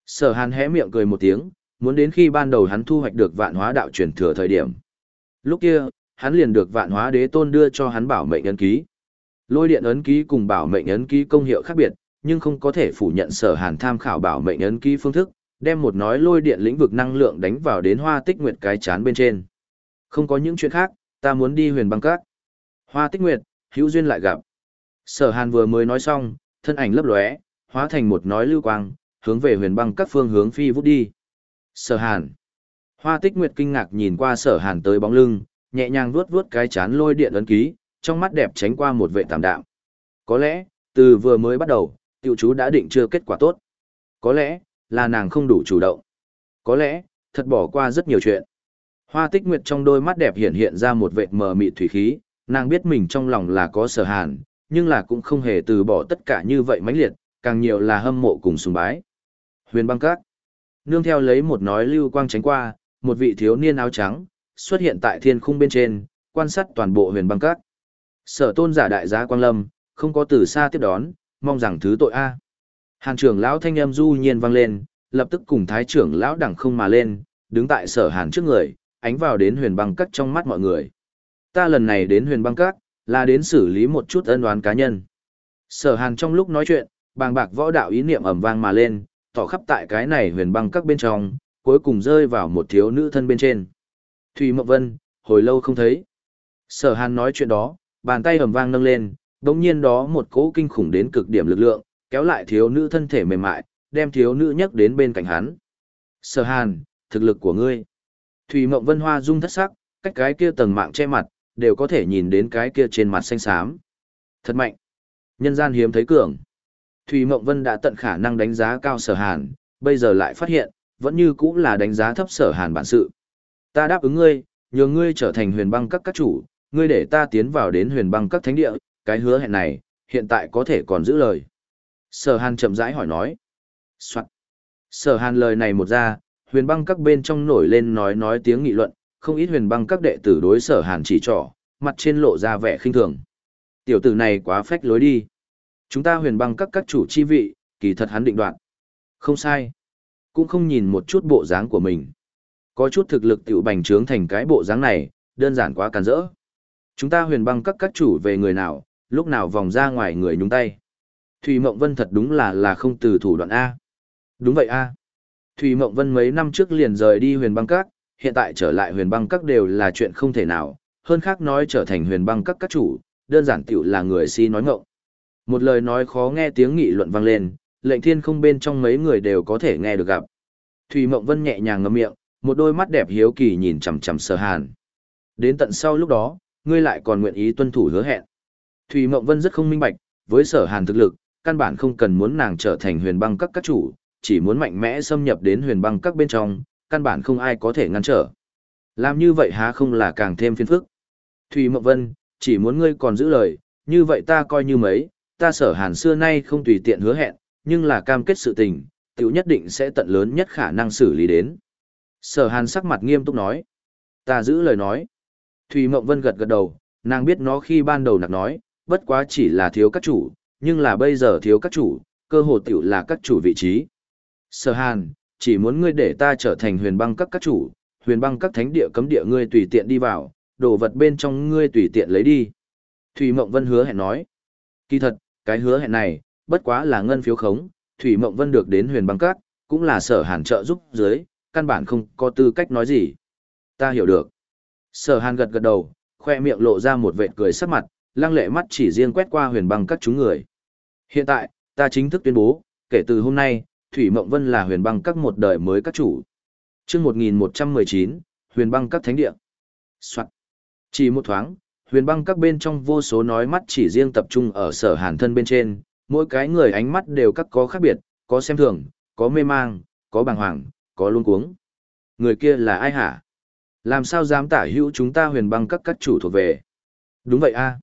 Sở hàn hé miệng cười một tiếng, muốn đến khi ban đầu hắn thu hoạch được vạn hóa đạo truyền thừa thời điểm. Lúc kia, hắn liền được vạn hóa đế tôn đưa cho hắn bảo mệnh ấn ký. Lôi điện ấn ký cùng bảo mệnh ấn ký công hiệu khác biệt, nhưng không có thể phủ nhận sở hàn tham khảo bảo mệnh ấn ký phương thức, đem một nói lôi điện lĩnh vực năng lượng đánh vào đến hoa tích nguyệt cái chán bên trên. Không có những chuyện khác, ta muốn đi huyền băng cát. Hoa tích nguyệt, hữu duyên lại gặp. Sở hàn vừa mới nói xong, thân ảnh lấp lóe, hóa thành một nói lưu quang, hướng về huyền băng các phương hướng phi vút đi. Sở hàn. Hoa tích nguyệt kinh ngạc nhìn qua sở hàn tới bóng lưng, nhẹ nhàng vuốt vuốt cái chán lôi điện ấn ký, trong mắt đẹp tránh qua một vệ tạm đạm. Có lẽ, từ vừa mới bắt đầu, tiểu chú đã định chưa kết quả tốt. Có lẽ, là nàng không đủ chủ động. Có lẽ, thật bỏ qua rất nhiều chuyện. Hoa tích nguyệt trong đôi mắt đẹp hiện hiện ra một vệt mờ mịt thủy khí, nàng biết mình trong lòng là có sở hàn, nhưng là cũng không hề từ bỏ tất cả như vậy mãnh liệt, càng nhiều là hâm mộ cùng sùng bái. Huyền băng cát. Nương theo lấy một nói lưu quang tránh qua, một vị thiếu niên áo trắng, xuất hiện tại thiên khung bên trên, quan sát toàn bộ huyền băng cát. Sở tôn giả đại giá Quang Lâm, không có từ xa tiếp đón, mong rằng thứ tội a. Hàn trưởng lão thanh âm du nhiên vang lên, lập tức cùng thái trưởng lão đẳng không mà lên, đứng tại sở hàn trước người, ánh vào đến huyền băng cát trong mắt mọi người. Ta lần này đến huyền băng cát, là đến xử lý một chút ân oán cá nhân. Sở hàn trong lúc nói chuyện, bàng bạc võ đạo ý niệm ầm vang mà lên, tỏ khắp tại cái này huyền băng các bên trong, cuối cùng rơi vào một thiếu nữ thân bên trên. Thùy Mộng Vân, hồi lâu không thấy. Sở hàn nói chuyện đó, bàn tay ầm vang nâng lên, đống nhiên đó một cỗ kinh khủng đến cực điểm lực lượng, kéo lại thiếu nữ thân thể mềm mại, đem thiếu nữ nhấc đến bên cạnh hắn. Sở hàn, thực lực của ngươi. Thùy Mộng Vân Hoa rung thất sắc, cách cái kia tầng mạng che mặt, đều có thể nhìn đến cái kia trên mặt xanh xám. Thật mạnh. Nhân gian hiếm thấy cường. Thùy Mộng Vân đã tận khả năng đánh giá cao sở hàn, bây giờ lại phát hiện, vẫn như cũng là đánh giá thấp sở hàn bản sự. Ta đáp ứng ngươi, nhờ ngươi trở thành huyền băng các các chủ, ngươi để ta tiến vào đến huyền băng các thánh địa, cái hứa hẹn này, hiện tại có thể còn giữ lời. Sở hàn chậm rãi hỏi nói. Soạn. Sở hàn lời này một ra, huyền băng các bên trong nổi lên nói nói tiếng nghị luận, không ít huyền băng các đệ tử đối sở hàn chỉ trỏ, mặt trên lộ ra vẻ khinh thường. Tiểu tử này quá phách lối đi. Chúng ta huyền băng các các chủ chi vị, kỳ thật hắn định đoạt. Không sai. Cũng không nhìn một chút bộ dáng của mình. Có chút thực lực tiểu bành trướng thành cái bộ dáng này, đơn giản quá càn rỡ. Chúng ta huyền băng các các chủ về người nào, lúc nào vòng ra ngoài người nhúng tay. Thùy Mộng Vân thật đúng là là không từ thủ đoạn A. Đúng vậy A. Thùy Mộng Vân mấy năm trước liền rời đi huyền băng các, hiện tại trở lại huyền băng các đều là chuyện không thể nào, hơn khác nói trở thành huyền băng các các chủ, đơn giản tiểu là người si nói ngọng. Một lời nói khó nghe tiếng nghị luận vang lên, lệnh thiên không bên trong mấy người đều có thể nghe được gặp. Thùy Mộng Vân nhẹ nhàng ngậm miệng, một đôi mắt đẹp hiếu kỳ nhìn chằm chằm Sở Hàn. Đến tận sau lúc đó, ngươi lại còn nguyện ý tuân thủ hứa hẹn. Thùy Mộng Vân rất không minh bạch, với Sở Hàn thực lực, căn bản không cần muốn nàng trở thành huyền băng các các chủ, chỉ muốn mạnh mẽ xâm nhập đến huyền băng các bên trong, căn bản không ai có thể ngăn trở. Làm như vậy há không là càng thêm phiền phức. Thùy Mộng Vân, chỉ muốn ngươi còn giữ lời, như vậy ta coi như mấy, ta sở hàn xưa nay không tùy tiện hứa hẹn, nhưng là cam kết sự tình, tiểu nhất định sẽ tận lớn nhất khả năng xử lý đến. Sở hàn sắc mặt nghiêm túc nói. Ta giữ lời nói. Thùy Mộng Vân gật gật đầu, nàng biết nó khi ban đầu nặc nói, bất quá chỉ là thiếu các chủ, nhưng là bây giờ thiếu các chủ, cơ hồ tiểu là các chủ vị trí. Sở hàn, chỉ muốn ngươi để ta trở thành huyền băng các các chủ, huyền băng các thánh địa cấm địa ngươi tùy tiện đi vào, đồ vật bên trong ngươi tùy tiện lấy đi. Thủy Mộng Vân hứa hẹn nói. Kỳ thật, cái hứa hẹn này, bất quá là ngân phiếu khống, Thủy Mộng Vân được đến huyền băng Cát, cũng là sở hàn trợ giúp dưới, căn bản không có tư cách nói gì. Ta hiểu được. Sở hàn gật gật đầu, khoe miệng lộ ra một vệt cười sắc mặt, lăng lệ mắt chỉ riêng quét qua huyền băng các chúng người. Hiện tại, ta chính thức tuyên bố, kể từ hôm nay, Thủy Mộng Vân là huyền băng các một đời mới các chủ. chương 1119, huyền băng các thánh địa. Soạn. Chỉ một thoáng, huyền băng các bên trong vô số nói mắt chỉ riêng tập trung ở sở hàn thân bên trên, mỗi cái người ánh mắt đều các có khác biệt, có xem thường, có mê mang, có bàng hoàng, có luôn cuống. Người kia là ai hả? Làm sao dám tả hữu chúng ta huyền băng các các chủ thuộc về? Đúng vậy a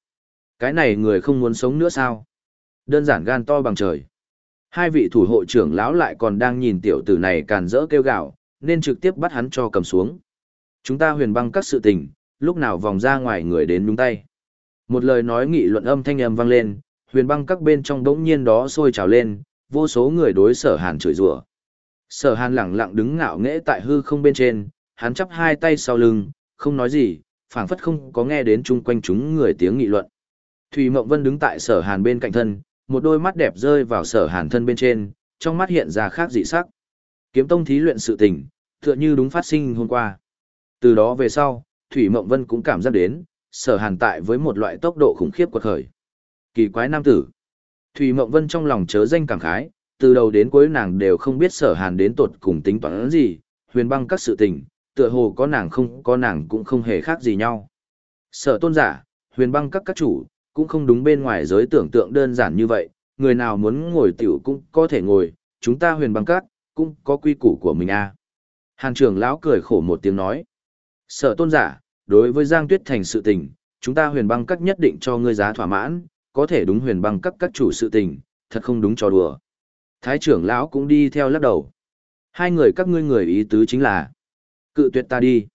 Cái này người không muốn sống nữa sao? Đơn giản gan to bằng trời. Hai vị thủ hộ trưởng lão lại còn đang nhìn tiểu tử này càn rỡ kêu gào, nên trực tiếp bắt hắn cho cầm xuống. Chúng ta huyền băng các sự tình, lúc nào vòng ra ngoài người đến nhúng tay. Một lời nói nghị luận âm thanh âm vang lên, huyền băng các bên trong đống nhiên đó sôi trào lên, vô số người đối sở hàn chửi rủa. Sở hàn lẳng lặng đứng ngạo nghễ tại hư không bên trên, hắn chắp hai tay sau lưng, không nói gì, phảng phất không có nghe đến chung quanh chúng người tiếng nghị luận. thủy Mộng Vân đứng tại sở hàn bên cạnh thân, một đôi mắt đẹp rơi vào sở hàn thân bên trên, trong mắt hiện ra khác dị sắc. Kiếm tông thí luyện sự tình, tựa như đúng phát sinh hôm qua. Từ đó về sau, Thủy Mộng Vân cũng cảm giác đến, sở hàn tại với một loại tốc độ khủng khiếp quật khởi. Kỳ quái nam tử. Thủy Mộng Vân trong lòng chớ danh cảm khái, từ đầu đến cuối nàng đều không biết sở hàn đến tột cùng tính toán gì, huyền băng các sự tình, tựa hồ có nàng không có nàng cũng không hề khác gì nhau. Sở tôn giả, huyền băng các các chủ, cũng không đúng bên ngoài giới tưởng tượng đơn giản như vậy, người nào muốn ngồi tiểu cũng có thể ngồi, chúng ta huyền băng các, cũng có quy củ của mình a. À. Hàn trưởng lão cười khổ một tiếng nói. Sở tôn giả, đối với Giang Tuyết Thành sự tình, chúng ta huyền băng các nhất định cho ngươi giá thỏa mãn, có thể đúng huyền băng các các chủ sự tình, thật không đúng cho đùa. Thái trưởng lão cũng đi theo lắc đầu. Hai người các ngươi người ý tứ chính là cự tuyệt ta đi.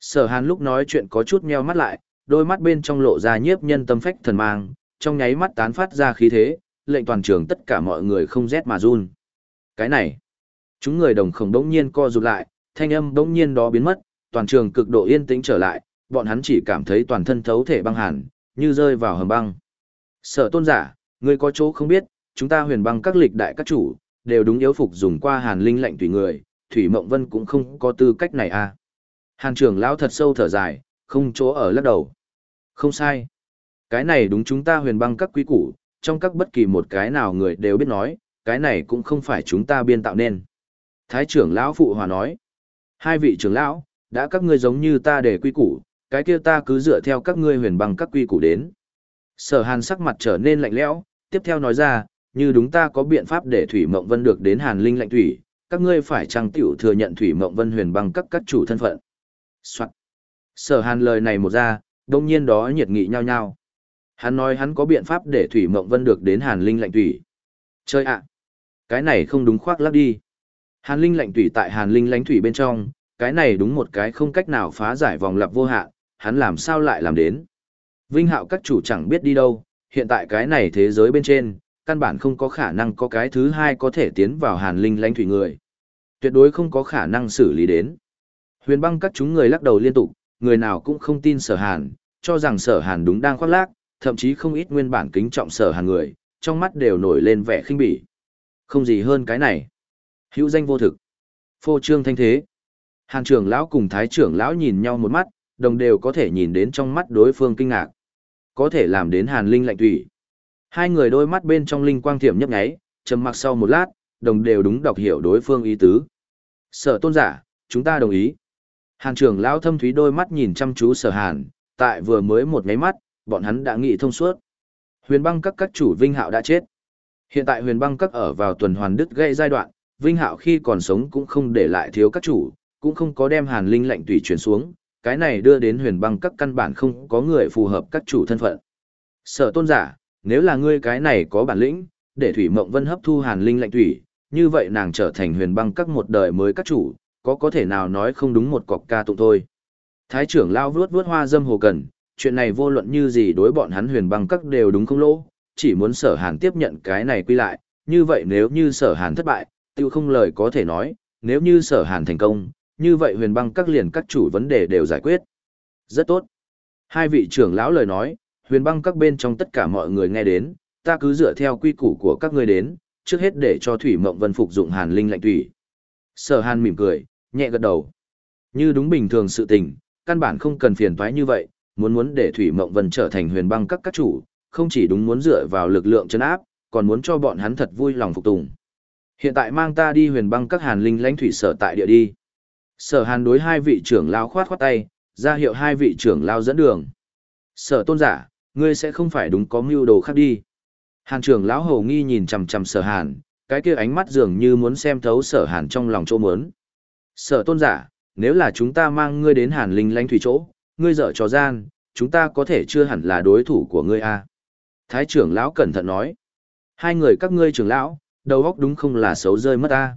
Sở hàn lúc nói chuyện có chút meo mắt lại, đôi mắt bên trong lộ ra nhiếp nhân tâm phách thần mang, trong nháy mắt tán phát ra khí thế, lệnh toàn trường tất cả mọi người không rét mà run. Cái này, chúng người đồng khổng đống nhiên co rụt lại, thanh âm đống nhiên đó biến mất, toàn trường cực độ yên tĩnh trở lại, bọn hắn chỉ cảm thấy toàn thân thấu thể băng hàn, như rơi vào hầm băng. Sở tôn giả, người có chỗ không biết, chúng ta huyền băng các lịch đại các chủ, đều đúng yếu phục dùng qua hàn linh lệnh tùy người, Thủy Mộng Vân cũng không có tư cách này à. Hàn trưởng lão thật sâu thở dài, không chỗ ở lắc đầu. Không sai. Cái này đúng chúng ta huyền băng các quý củ, trong các bất kỳ một cái nào người đều biết nói, cái này cũng không phải chúng ta biên tạo nên. Thái trưởng lão phụ hòa nói. Hai vị trưởng lão, đã các ngươi giống như ta để quy củ, cái kia ta cứ dựa theo các ngươi huyền bằng các quy củ đến. Sở hàn sắc mặt trở nên lạnh lẽo, tiếp theo nói ra, như đúng ta có biện pháp để Thủy Mộng Vân được đến hàn linh lạnh thủy, các ngươi phải trang tiểu thừa nhận Thủy Mộng Vân huyền bằng các các chủ thân phận. Soạn. Sở hàn lời này một ra, đông nhiên đó nhiệt nghị nhau nhau. Hắn nói hắn có biện pháp để Thủy Mộng Vân được đến hàn linh lạnh thủy. Chơi ạ! Cái này không đúng khoác lắc đi. Hàn linh lạnh thủy tại hàn linh lãnh thủy bên trong, cái này đúng một cái không cách nào phá giải vòng lặp vô hạn, hắn làm sao lại làm đến. Vinh hạo các chủ chẳng biết đi đâu, hiện tại cái này thế giới bên trên, căn bản không có khả năng có cái thứ hai có thể tiến vào hàn linh lãnh thủy người. Tuyệt đối không có khả năng xử lý đến. Huyền băng các chúng người lắc đầu liên tục, người nào cũng không tin sở hàn, cho rằng sở hàn đúng đang khoác lác, thậm chí không ít nguyên bản kính trọng sở hàn người, trong mắt đều nổi lên vẻ khinh bỉ. Không gì hơn cái này. Hữu danh vô thực. Phô trương thanh thế. Hàn trưởng lão cùng thái trưởng lão nhìn nhau một mắt, đồng đều có thể nhìn đến trong mắt đối phương kinh ngạc. Có thể làm đến hàn linh lạnh tủy. Hai người đôi mắt bên trong linh quang thiểm nhấp nháy, trầm mặc sau một lát, đồng đều đúng đọc hiểu đối phương ý tứ. Sở tôn giả, chúng ta đồng ý. Hàn trưởng lão thâm thúy đôi mắt nhìn chăm chú sở hàn, tại vừa mới một mấy mắt, bọn hắn đã nghĩ thông suốt. Huyền băng các các chủ Vinh Hạo đã chết. Hiện tại huyền băng các ở vào tuần hoàn đứt gây giai đoạn, Vinh Hạo khi còn sống cũng không để lại thiếu các chủ, cũng không có đem hàn linh lệnh tùy chuyển xuống, cái này đưa đến huyền băng các căn bản không có người phù hợp các chủ thân phận. Sở tôn giả, nếu là ngươi cái này có bản lĩnh, để Thủy Mộng Vân hấp thu hàn linh lệnh thủy, như vậy nàng trở thành huyền băng các một đời mới các chủ, có có thể nào nói không đúng một cọc ca tụng thôi. Thái trưởng lao vuốt vuốt hoa dâm hồ cần, chuyện này vô luận như gì đối bọn hắn huyền băng các đều đúng không lỗ, chỉ muốn sở hàn tiếp nhận cái này quy lại, như vậy nếu như sở hàn thất bại, tiêu không lời có thể nói, nếu như sở hàn thành công, như vậy huyền băng các liền các chủ vấn đề đều giải quyết. Rất tốt. Hai vị trưởng lão lời nói, huyền băng các bên trong tất cả mọi người nghe đến, ta cứ dựa theo quy củ của các ngươi đến, trước hết để cho Thủy Mộng Vân phục dụng hàn linh lạnh thủy. Sở hàn mỉm cười, nhẹ gật đầu. Như đúng bình thường sự tình, căn bản không cần phiền toái như vậy, muốn muốn để Thủy Mộng Vân trở thành huyền băng các các chủ, không chỉ đúng muốn dựa vào lực lượng chân áp, còn muốn cho bọn hắn thật vui lòng phục tùng. Hiện tại mang ta đi huyền băng các hàn linh lãnh thủy sở tại địa đi. Sở hàn đối hai vị trưởng lao khoát khoát tay, ra hiệu hai vị trưởng lao dẫn đường. Sở tôn giả, ngươi sẽ không phải đúng có mưu đồ khác đi. Hàn trưởng lão hầu nghi nhìn chằm chằm sở hàn, cái kia ánh mắt dường như muốn xem thấu sở hàn trong lòng chỗ muốn. Sở tôn giả, nếu là chúng ta mang ngươi đến hàn linh lãnh thủy chỗ, ngươi dở trò gian, chúng ta có thể chưa hẳn là đối thủ của ngươi a. À? Thái trưởng lão cẩn thận nói. Hai người các ngươi trưởng lão, đầu óc đúng không là xấu rơi mất ta.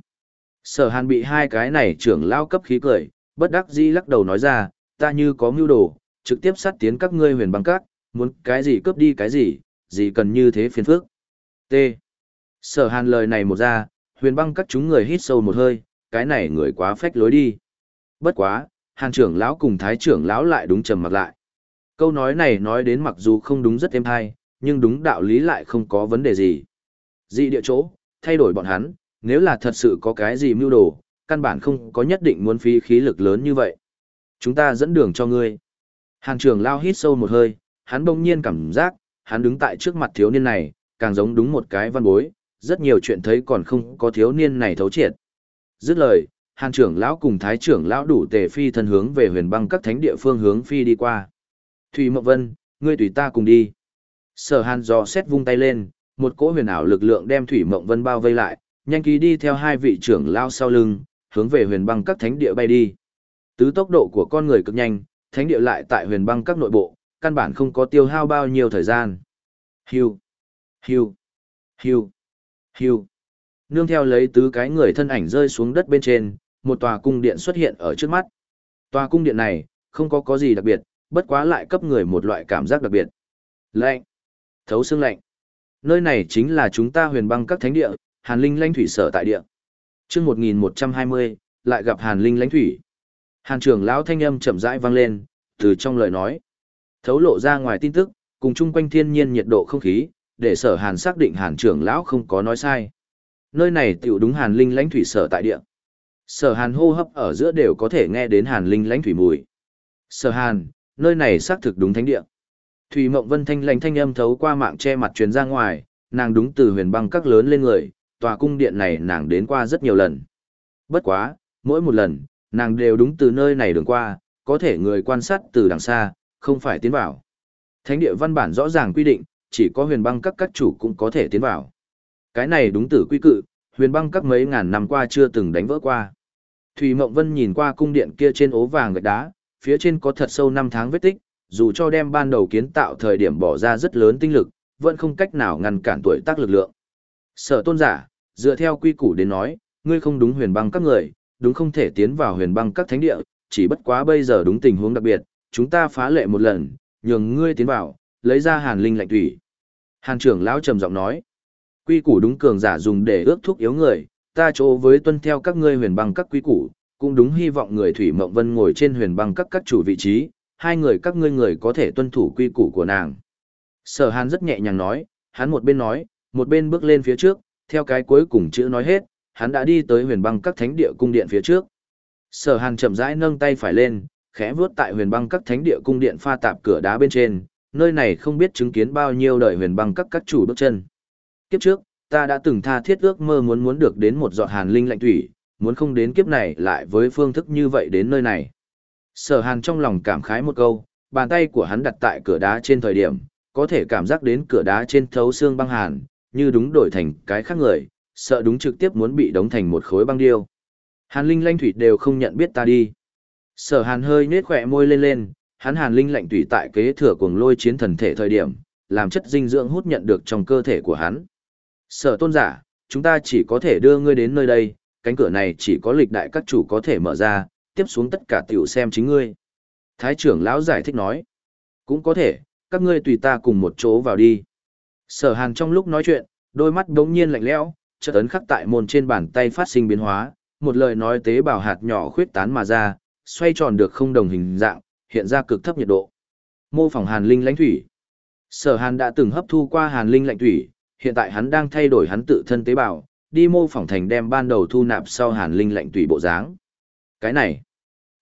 Sở hàn bị hai cái này trưởng lao cấp khí cười, bất đắc dĩ lắc đầu nói ra, ta như có mưu đồ, trực tiếp sát tiến các ngươi huyền băng các, muốn cái gì cướp đi cái gì, gì cần như thế phiền phức. T. Sở hàn lời này một ra, huyền băng các chúng người hít sâu một hơi, cái này người quá phách lối đi. Bất quá, hàn trưởng lão cùng thái trưởng lão lại đúng trầm mặc lại. Câu nói này nói đến mặc dù không đúng rất êm hay, nhưng đúng đạo lý lại không có vấn đề gì. Dị địa chỗ, thay đổi bọn hắn, nếu là thật sự có cái gì mưu đồ, căn bản không có nhất định muốn phí khí lực lớn như vậy. Chúng ta dẫn đường cho ngươi. Hàn trường lao hít sâu một hơi, hắn bỗng nhiên cảm giác, hắn đứng tại trước mặt thiếu niên này, càng giống đúng một cái văn bối, rất nhiều chuyện thấy còn không có thiếu niên này thấu triệt. Dứt lời, Hàn trưởng lão cùng Thái trưởng lão đủ tề phi thân hướng về huyền băng các thánh địa phương hướng phi đi qua. Thủy Mộng Vân, ngươi tùy ta cùng đi. Sở Hàn dò xét vung tay lên, một cỗ huyền ảo lực lượng đem Thủy Mộng Vân bao vây lại, nhanh ký đi theo hai vị trưởng lao sau lưng, hướng về huyền băng các thánh địa bay đi. Tứ tốc độ của con người cực nhanh, thánh địa lại tại huyền băng các nội bộ, căn bản không có tiêu hao bao nhiêu thời gian. Hiu, hiu, hiu, hiu. Nương theo lấy tứ cái người thân ảnh rơi xuống đất bên trên, một tòa cung điện xuất hiện ở trước mắt. Tòa cung điện này, không có có gì đặc biệt, bất quá lại cấp người một loại cảm giác đặc biệt. Lạnh, thấu xương lạnh. Nơi này chính là chúng ta huyền băng các thánh địa, hàn linh lãnh thủy sở tại địa. Trước 1120, lại gặp hàn linh lãnh thủy. Hàn trưởng lão thanh âm chậm rãi vang lên, từ trong lời nói. Thấu lộ ra ngoài tin tức, cùng chung quanh thiên nhiên nhiệt độ không khí, để sở hàn xác định hàn trưởng lão không có nói sai. Nơi này tiểu đúng hàn linh lãnh thủy sở tại địa. Sở hàn hô hấp ở giữa đều có thể nghe đến hàn linh lãnh thủy mùi. Sở hàn, nơi này xác thực đúng thánh địa. Thủy mộng vân thanh lãnh thanh âm thấu qua mạng che mặt truyền ra ngoài, nàng đúng từ huyền băng các lớn lên người, tòa cung điện này nàng đến qua rất nhiều lần. Bất quá, mỗi một lần, nàng đều đúng từ nơi này đường qua, có thể người quan sát từ đằng xa, không phải tiến vào. Thánh địa văn bản rõ ràng quy định, chỉ có huyền băng các các chủ cũng có thể tiến vào. Cái này đúng tử quy cự, huyền băng các mấy ngàn năm qua chưa từng đánh vỡ qua. Thủy Mộng Vân nhìn qua cung điện kia trên ố vàng gạch đá, phía trên có thật sâu năm tháng vết tích, dù cho đem ban đầu kiến tạo thời điểm bỏ ra rất lớn tinh lực, vẫn không cách nào ngăn cản tuổi tác lực lượng. Sở tôn giả, dựa theo quy củ đến nói, ngươi không đúng huyền băng các người, đúng không thể tiến vào huyền băng các thánh địa, chỉ bất quá bây giờ đúng tình huống đặc biệt, chúng ta phá lệ một lần, nhường ngươi tiến vào, lấy ra hàn linh lạnh thủy. Hàn trưởng lão trầm giọng nói, quy củ đúng cường giả dùng để ước thúc yếu người, ta chỗ với tuân theo các ngươi huyền băng các quy củ, cũng đúng hy vọng người Thủy Mộng Vân ngồi trên huyền băng các các chủ vị trí, hai người các ngươi người có thể tuân thủ quy củ của nàng. Sở Hàn rất nhẹ nhàng nói, hắn một bên nói, một bên bước lên phía trước, theo cái cuối cùng chữ nói hết, hắn đã đi tới huyền băng các thánh địa cung điện phía trước. Sở Hàn chậm rãi nâng tay phải lên, khẽ vuốt tại huyền băng các thánh địa cung điện pha tạp cửa đá bên trên, nơi này không biết chứng kiến bao nhiêu đời huyền băng các các chủ bước chân. Kiếp trước, ta đã từng tha thiết ước mơ muốn muốn được đến một giọt hàn linh lạnh thủy, muốn không đến kiếp này lại với phương thức như vậy đến nơi này. Sở hàn trong lòng cảm khái một câu, bàn tay của hắn đặt tại cửa đá trên thời điểm, có thể cảm giác đến cửa đá trên thấu xương băng hàn, như đúng đổi thành cái khác người, sợ đúng trực tiếp muốn bị đóng thành một khối băng điêu. Hàn linh lanh thủy đều không nhận biết ta đi. Sở hàn hơi nết khỏe môi lên lên, hắn hàn linh lạnh thủy tại kế thừa cuồng lôi chiến thần thể thời điểm, làm chất dinh dưỡng hút nhận được trong cơ thể của hắn. Sở tôn giả, chúng ta chỉ có thể đưa ngươi đến nơi đây, cánh cửa này chỉ có lịch đại các chủ có thể mở ra, tiếp xuống tất cả tiểu xem chính ngươi. Thái trưởng lão giải thích nói, cũng có thể, các ngươi tùy ta cùng một chỗ vào đi. Sở hàn trong lúc nói chuyện, đôi mắt đống nhiên lạnh lẽo, chợt ấn khắc tại môn trên bàn tay phát sinh biến hóa, một lời nói tế bào hạt nhỏ khuyết tán mà ra, xoay tròn được không đồng hình dạng, hiện ra cực thấp nhiệt độ. Mô phỏng hàn linh lãnh thủy. Sở hàn đã từng hấp thu qua hàn linh lạnh thủy, hiện tại hắn đang thay đổi hắn tự thân tế bào, đi mô phỏng thành đem ban đầu thu nạp sau hàn linh lạnh thủy bộ dáng. Cái này,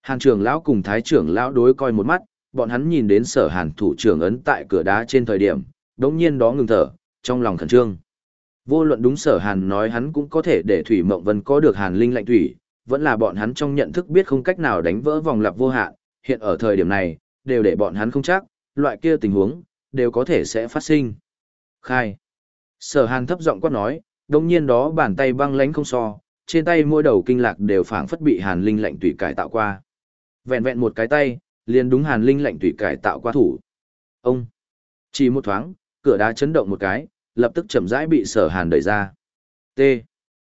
hàn trưởng lão cùng thái trưởng lão đối coi một mắt, bọn hắn nhìn đến sở hàn thủ trưởng ấn tại cửa đá trên thời điểm, đống nhiên đó ngừng thở, trong lòng khẩn trương. Vô luận đúng sở hàn nói hắn cũng có thể để Thủy Mộng Vân có được hàn linh lạnh thủy, vẫn là bọn hắn trong nhận thức biết không cách nào đánh vỡ vòng lặp vô hạn, hiện ở thời điểm này, đều để bọn hắn không chắc, loại kia tình huống, đều có thể sẽ phát sinh. Khai. Sở hàn thấp giọng quát nói, đồng nhiên đó bàn tay băng lánh không so, trên tay mỗi đầu kinh lạc đều phảng phất bị hàn linh lạnh tùy cải tạo qua. Vẹn vẹn một cái tay, liền đúng hàn linh lạnh tùy cải tạo qua thủ. Ông! Chỉ một thoáng, cửa đá chấn động một cái, lập tức chậm rãi bị sở hàn đẩy ra. T.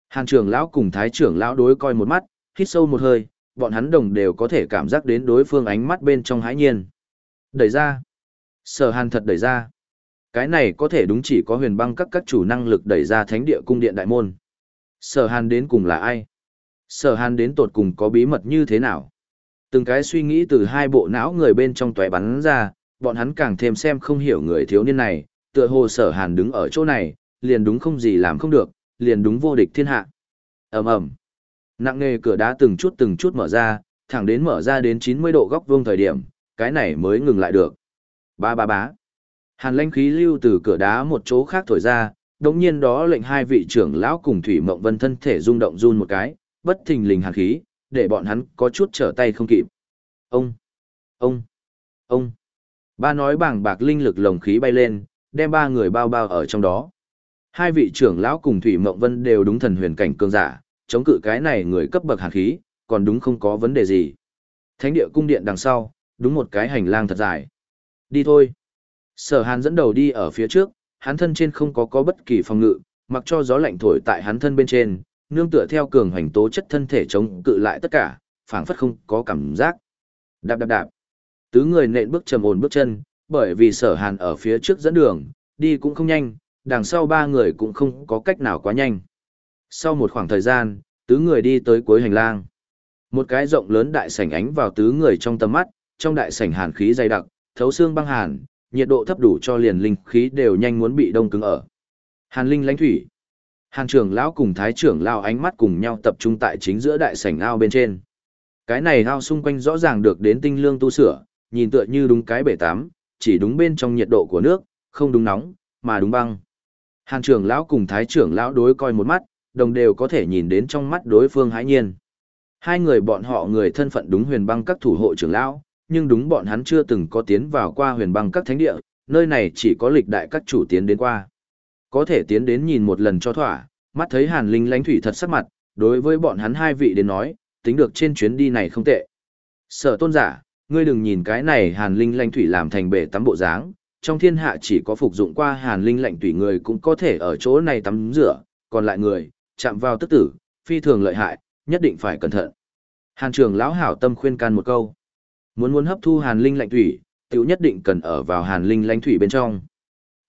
Hàn trưởng lão cùng thái trưởng lão đối coi một mắt, hít sâu một hơi, bọn hắn đồng đều có thể cảm giác đến đối phương ánh mắt bên trong hãi nhiên. Đẩy ra. Sở hàn thật đẩy ra. Cái này có thể đúng chỉ có huyền băng các các chủ năng lực đẩy ra thánh địa cung điện đại môn. Sở hàn đến cùng là ai? Sở hàn đến tột cùng có bí mật như thế nào? Từng cái suy nghĩ từ hai bộ não người bên trong toé bắn ra, bọn hắn càng thêm xem không hiểu người thiếu niên này, tựa hồ sở hàn đứng ở chỗ này, liền đúng không gì làm không được, liền đúng vô địch thiên hạ. ầm ầm Nặng nề cửa đá từng chút từng chút mở ra, thẳng đến mở ra đến 90 độ góc vuông thời điểm, cái này mới ngừng lại được. Ba ba bá. Hàn lãnh khí lưu từ cửa đá một chỗ khác thổi ra, đồng nhiên đó lệnh hai vị trưởng lão cùng Thủy Mộng Vân thân thể rung động run một cái, bất thình lình hàn khí, để bọn hắn có chút trở tay không kịp. Ông, ông, ông. Ba nói bảng bạc linh lực lồng khí bay lên, đem ba người bao bao ở trong đó. Hai vị trưởng lão cùng Thủy Mộng Vân đều đúng thần huyền cảnh cường giả, chống cự cái này người cấp bậc hàn khí, còn đúng không có vấn đề gì. Thánh địa cung điện đằng sau, đúng một cái hành lang thật dài. Đi thôi. Sở hàn dẫn đầu đi ở phía trước, hắn thân trên không có có bất kỳ phòng ngự, mặc cho gió lạnh thổi tại hắn thân bên trên, nương tựa theo cường hành tố chất thân thể chống cự lại tất cả, phảng phất không có cảm giác. Đạp đạp đạp. Tứ người nện bước trầm ổn bước chân, bởi vì sở hàn ở phía trước dẫn đường, đi cũng không nhanh, đằng sau ba người cũng không có cách nào quá nhanh. Sau một khoảng thời gian, tứ người đi tới cuối hành lang. Một cái rộng lớn đại sảnh ánh vào tứ người trong tầm mắt, trong đại sảnh hàn khí dày đặc, thấu xương băng hàn, nhiệt độ thấp đủ cho liền linh khí đều nhanh muốn bị đông cứng ở. Hàn linh lãnh thủy. Hàn trưởng lão cùng thái trưởng lão ánh mắt cùng nhau tập trung tại chính giữa đại sảnh ao bên trên. Cái này ao xung quanh rõ ràng được đến tinh lương tu sửa, nhìn tựa như đúng cái bể tắm, chỉ đúng bên trong nhiệt độ của nước, không đúng nóng, mà đúng băng. Hàn trưởng lão cùng thái trưởng lão đối coi một mắt, đồng đều có thể nhìn đến trong mắt đối phương hãi nhiên. Hai người bọn họ người thân phận đúng huyền băng các thủ hộ trưởng lão, nhưng đúng bọn hắn chưa từng có tiến vào qua huyền băng các thánh địa, nơi này chỉ có lịch đại các chủ tiến đến qua. Có thể tiến đến nhìn một lần cho thỏa, mắt thấy hàn linh lãnh thủy thật sắc mặt, đối với bọn hắn hai vị đến nói, tính được trên chuyến đi này không tệ. Sở tôn giả, ngươi đừng nhìn cái này hàn linh lãnh thủy làm thành bể tắm bộ dáng, trong thiên hạ chỉ có phục dụng qua hàn linh lạnh Thủy người cũng có thể ở chỗ này tắm rửa, còn lại người, chạm vào tức tử, phi thường lợi hại, nhất định phải cẩn thận. Hàn trường lão hảo tâm khuyên can một câu. Muốn muốn hấp thu hàn linh lạnh thủy, tiểu nhất định cần ở vào hàn linh lãnh thủy bên trong.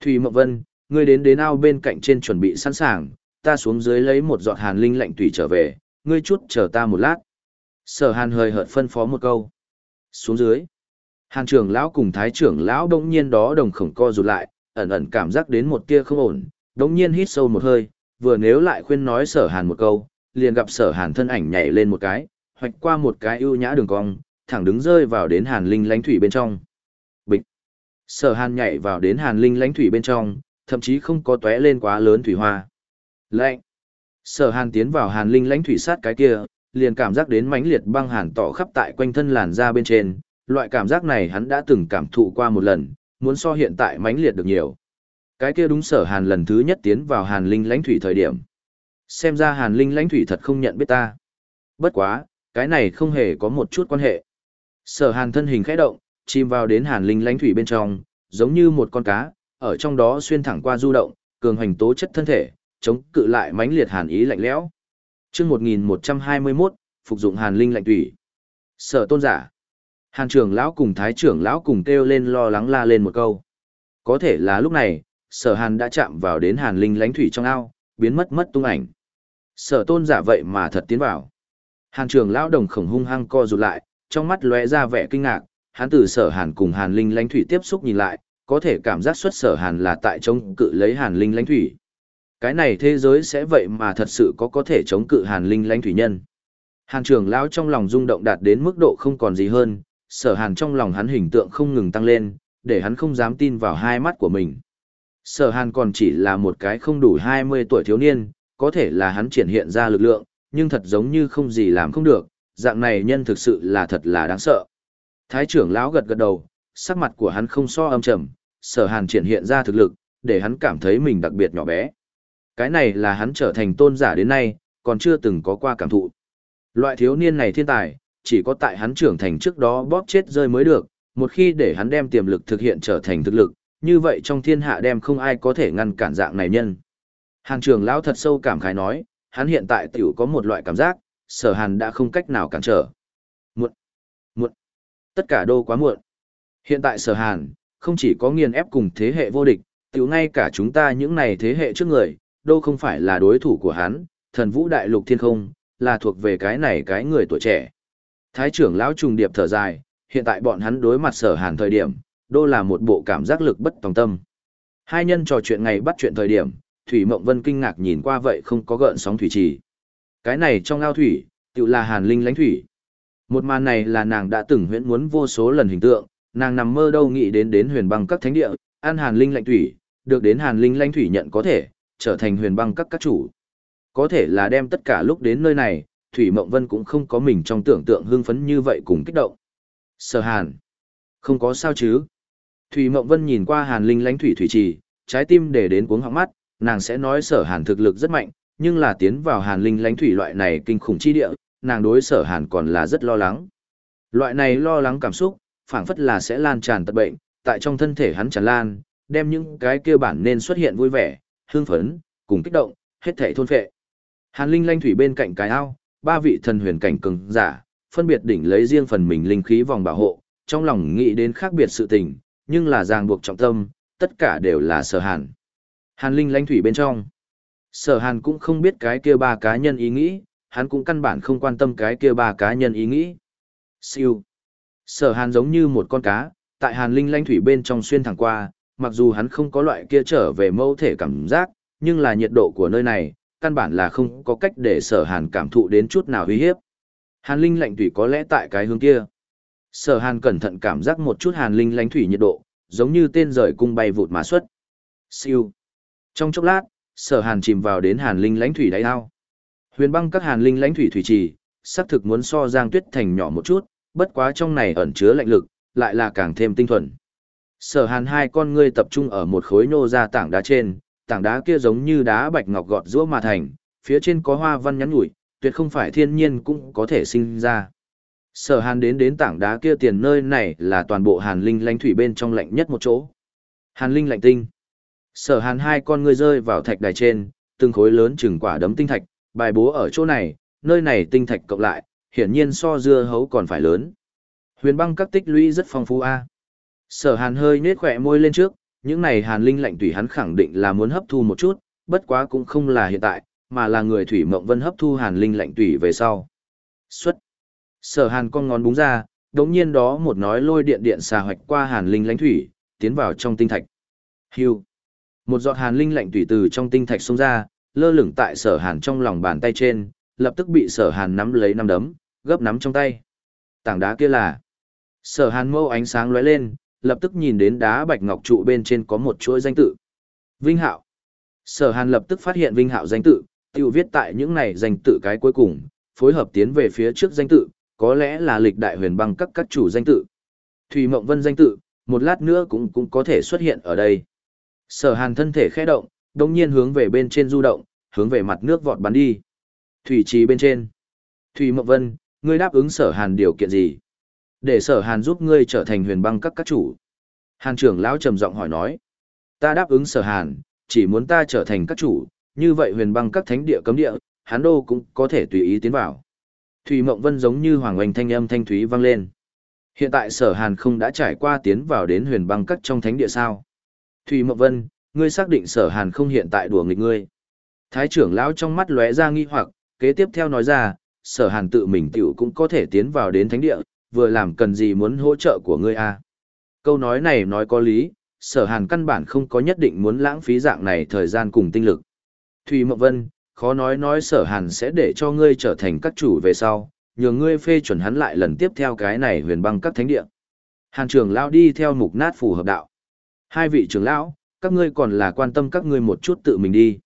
Thủy Mộng Vân, ngươi đến đến ao bên cạnh trên chuẩn bị sẵn sàng, ta xuống dưới lấy một giọt hàn linh lạnh thủy trở về, ngươi chút chờ ta một lát. Sở hàn hơi hợt phân phó một câu. Xuống dưới. Hàn trưởng lão cùng thái trưởng lão đông nhiên đó đồng khổng co rụt lại, ẩn ẩn cảm giác đến một tia không ổn, Đông nhiên hít sâu một hơi, vừa nếu lại khuyên nói sở hàn một câu, liền gặp sở hàn thân ảnh nhảy lên một cái, hoạch qua một cái ưu nhã đường cong, thẳng đứng rơi vào đến hàn linh lánh thủy bên trong. Bịch! Sở hàn nhảy vào đến hàn linh lánh thủy bên trong, thậm chí không có tóe lên quá lớn thủy hoa. Lạnh! Sở hàn tiến vào hàn linh lánh thủy sát cái kia, liền cảm giác đến mãnh liệt băng hàn tỏ khắp tại quanh thân làn da bên trên, loại cảm giác này hắn đã từng cảm thụ qua một lần, muốn so hiện tại mãnh liệt được nhiều. Cái kia đúng sở hàn lần thứ nhất tiến vào hàn linh lãnh thủy thời điểm. Xem ra hàn linh lãnh thủy thật không nhận biết ta. Bất quá, cái này không hề có một chút quan hệ. Sở hàn thân hình khẽ động, chìm vào đến hàn linh lãnh thủy bên trong, giống như một con cá, ở trong đó xuyên thẳng qua du động, cường hành tố chất thân thể, chống cự lại mãnh liệt hàn ý lạnh lẽo. Chương 1121, phục dụng hàn linh lạnh thủy. Sở tôn giả. Hàn trưởng lão cùng thái trưởng lão cùng kêu lên lo lắng la lên một câu. Có thể là lúc này, sở hàn đã chạm vào đến hàn linh lãnh thủy trong ao, biến mất mất tung ảnh. Sở tôn giả vậy mà thật tiến vào. Hàn trưởng lão đồng khổng hung hăng co rụt lại, trong mắt lóe ra vẻ kinh ngạc, hắn từ sở hàn cùng hàn linh lãnh thủy tiếp xúc nhìn lại, có thể cảm giác xuất sở hàn là tại chống cự lấy hàn linh lãnh thủy. Cái này thế giới sẽ vậy mà thật sự có có thể chống cự hàn linh lãnh thủy nhân. Hàn trưởng lão trong lòng rung động đạt đến mức độ không còn gì hơn, sở hàn trong lòng hắn hình tượng không ngừng tăng lên, để hắn không dám tin vào hai mắt của mình. Sở hàn còn chỉ là một cái không đủ 20 tuổi thiếu niên, có thể là hắn triển hiện ra lực lượng, nhưng thật giống như không gì làm không được, dạng này nhân thực sự là thật là đáng sợ. Thái trưởng lão gật gật đầu, sắc mặt của hắn không so âm trầm, sở hàn triển hiện ra thực lực, để hắn cảm thấy mình đặc biệt nhỏ bé. Cái này là hắn trở thành tôn giả đến nay, còn chưa từng có qua cảm thụ. Loại thiếu niên này thiên tài, chỉ có tại hắn trưởng thành trước đó bóp chết rơi mới được, một khi để hắn đem tiềm lực thực hiện trở thành thực lực, như vậy trong thiên hạ đem không ai có thể ngăn cản dạng này nhân. hàng trưởng lão thật sâu cảm khái nói, hắn hiện tại tiểu có một loại cảm giác, sở hàn đã không cách nào cản trở. Muộn, muộn, tất cả đô quá muộn. Hiện tại sở hàn, không chỉ có nghiền ép cùng thế hệ vô địch, tiểu ngay cả chúng ta những này thế hệ trước người, đô không phải là đối thủ của hắn, thần vũ đại lục thiên không, là thuộc về cái này cái người tuổi trẻ. Thái trưởng lão trùng điệp thở dài, hiện tại bọn hắn đối mặt sở hàn thời điểm, đô là một bộ cảm giác lực bất tòng tâm. Hai nhân trò chuyện ngày bắt chuyện thời điểm, Thủy Mộng Vân kinh ngạc nhìn qua vậy không có gợn sóng thủy trì. Cái này trong ao thủy, tự là hàn linh lãnh thủy. Một màn này là nàng đã từng huyễn muốn vô số lần hình tượng, nàng nằm mơ đâu nghĩ đến đến huyền băng các thánh địa, ăn hàn linh lãnh thủy, được đến hàn linh lãnh thủy nhận có thể, trở thành huyền băng các các chủ. Có thể là đem tất cả lúc đến nơi này, Thủy Mộng Vân cũng không có mình trong tưởng tượng hưng phấn như vậy cùng kích động. Sở hàn. Không có sao chứ. Thủy Mộng Vân nhìn qua hàn linh lãnh thủy thủy trì, trái tim để đến cuống họng mắt, nàng sẽ nói sở hàn thực lực rất mạnh, nhưng là tiến vào hàn linh lãnh thủy loại này kinh khủng chi địa, nàng đối sở hàn còn là rất lo lắng. Loại này lo lắng cảm xúc, phảng phất là sẽ lan tràn tật bệnh, tại trong thân thể hắn tràn lan, đem những cái kia bản nên xuất hiện vui vẻ, hương phấn, cùng kích động, hết thể thôn phệ. Hàn linh lanh thủy bên cạnh cái ao, ba vị thần huyền cảnh cường giả, phân biệt đỉnh lấy riêng phần mình linh khí vòng bảo hộ, trong lòng nghĩ đến khác biệt sự tình, nhưng là ràng buộc trọng tâm, tất cả đều là sở hàn. Hàn linh lanh thủy bên trong. Sở hàn cũng không biết cái kia ba cá nhân ý nghĩ, hắn cũng căn bản không quan tâm cái kia ba cá nhân ý nghĩ. Siêu. Sở hàn giống như một con cá, tại hàn linh lanh thủy bên trong xuyên thẳng qua, mặc dù hắn không có loại kia trở về mâu thể cảm giác, nhưng là nhiệt độ của nơi này, căn bản là không có cách để sở hàn cảm thụ đến chút nào uy hiếp. Hàn linh lạnh thủy có lẽ tại cái hướng kia. Sở hàn cẩn thận cảm giác một chút hàn linh lãnh thủy nhiệt độ, giống như tên rời cung bay vụt mà xuất. Siêu. Trong chốc lát, sở hàn chìm vào đến hàn linh lãnh thủy đáy ao. Huyền băng các hàn linh lãnh thủy thủy trì, xác thực muốn so giang tuyết thành nhỏ một chút, bất quá trong này ẩn chứa lạnh lực, lại là càng thêm tinh thuần. Sở hàn hai con ngươi tập trung ở một khối nô ra tảng đá trên, tảng đá kia giống như đá bạch ngọc gọt rũa mà thành, phía trên có hoa văn nhắn nhủi, tuyệt không phải thiên nhiên cũng có thể sinh ra. Sở hàn đến đến tảng đá kia tiền nơi này là toàn bộ hàn linh lãnh thủy bên trong lạnh nhất một chỗ. Hàn linh lạnh tinh. Sở hàn hai con ngươi rơi vào thạch đài trên, từng khối lớn chừng quả đấm tinh thạch, bài bố ở chỗ này, nơi này tinh thạch cộng lại, hiển nhiên so dưa hấu còn phải lớn. Huyền băng các tích lũy rất phong phú a. Sở hàn hơi nết khỏe môi lên trước, những này hàn linh lạnh tùy hắn khẳng định là muốn hấp thu một chút, bất quá cũng không là hiện tại, mà là người thủy mộng vân hấp thu hàn linh lạnh tùy về sau. Xuất. Sở hàn con ngón búng ra, đống nhiên đó một nói lôi điện điện xà hoạch qua hàn linh lãnh thủy, tiến vào trong tinh thạch. Hưu. Một giọt hàn linh lạnh tùy từ trong tinh thạch xông ra, lơ lửng tại sở hàn trong lòng bàn tay trên, lập tức bị sở hàn nắm lấy nắm đấm, gấp nắm trong tay. Tảng đá kia là. Sở hàn mâu ánh sáng lóe lên, lập tức nhìn đến đá bạch ngọc trụ bên trên có một chuỗi danh tự. Vinh Hạo. Sở Hàn lập tức phát hiện Vinh Hạo danh tự, tiêu viết tại những này danh tự cái cuối cùng, phối hợp tiến về phía trước danh tự, có lẽ là lịch đại huyền băng các các chủ danh tự. Thủy Mộng Vân danh tự, một lát nữa cũng cũng có thể xuất hiện ở đây. Sở Hàn thân thể khẽ động, đồng nhiên hướng về bên trên du động, hướng về mặt nước vọt bắn đi. Thủy trì bên trên. Thủy Mộng Vân, ngươi đáp ứng Sở Hàn điều kiện gì? Để sở hàn giúp ngươi trở thành huyền băng các các chủ. Hàn trưởng lão trầm giọng hỏi nói. Ta đáp ứng sở hàn, chỉ muốn ta trở thành các chủ, như vậy huyền băng các thánh địa cấm địa, hán đô cũng có thể tùy ý tiến vào. Thủy Mộng Vân giống như hoàng oanh thanh âm thanh thúy vang lên. Hiện tại sở hàn không đã trải qua tiến vào đến huyền băng các trong thánh địa sao. Thủy Mộng Vân, ngươi xác định sở hàn không hiện tại đùa nghịch ngươi. Thái trưởng lão trong mắt lóe ra nghi hoặc, kế tiếp theo nói ra, sở hàn tự mình tiểu cũng có thể tiến vào đến thánh địa, vừa làm cần gì muốn hỗ trợ của ngươi a à? Câu nói này nói có lý, sở hàn căn bản không có nhất định muốn lãng phí dạng này thời gian cùng tinh lực. Thùy Mộng Vân, khó nói nói sở hàn sẽ để cho ngươi trở thành các chủ về sau, nhường ngươi phê chuẩn hắn lại lần tiếp theo cái này huyền băng các thánh địa. Hàn trưởng lão đi theo mục nát phù hợp đạo. Hai vị trưởng lão, các ngươi còn là quan tâm các ngươi một chút tự mình đi.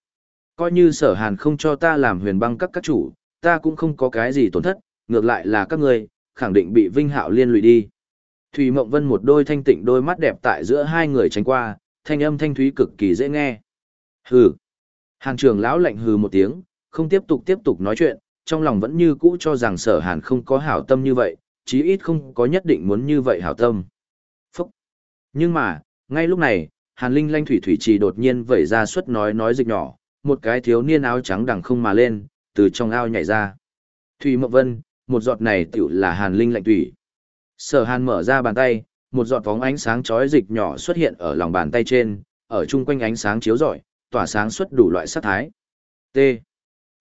Coi như sở hàn không cho ta làm huyền băng các các chủ, ta cũng không có cái gì tổn thất, ngược lại là các ngươi, khẳng định bị Vinh Hạo liên lụy đi. Thủy Mộng Vân một đôi thanh tịnh đôi mắt đẹp tại giữa hai người tránh qua, thanh âm thanh thúy cực kỳ dễ nghe. Hừ. Hàn trưởng lão lạnh hừ một tiếng, không tiếp tục tiếp tục nói chuyện, trong lòng vẫn như cũ cho rằng sở hàn không có hảo tâm như vậy, chí ít không có nhất định muốn như vậy hảo tâm. Phúc. Nhưng mà, ngay lúc này, hàn linh lanh thủy thủy trì đột nhiên vẩy ra suất nói nói dịch nhỏ, một cái thiếu niên áo trắng đằng không mà lên, từ trong ao nhảy ra. Thủy Mộng Vân, một giọt này tựu là hàn linh lạnh tủy. Sở hàn mở ra bàn tay, một giọt vóng ánh sáng chói dịch nhỏ xuất hiện ở lòng bàn tay trên, ở chung quanh ánh sáng chiếu rọi, tỏa sáng xuất đủ loại sắc thái. T.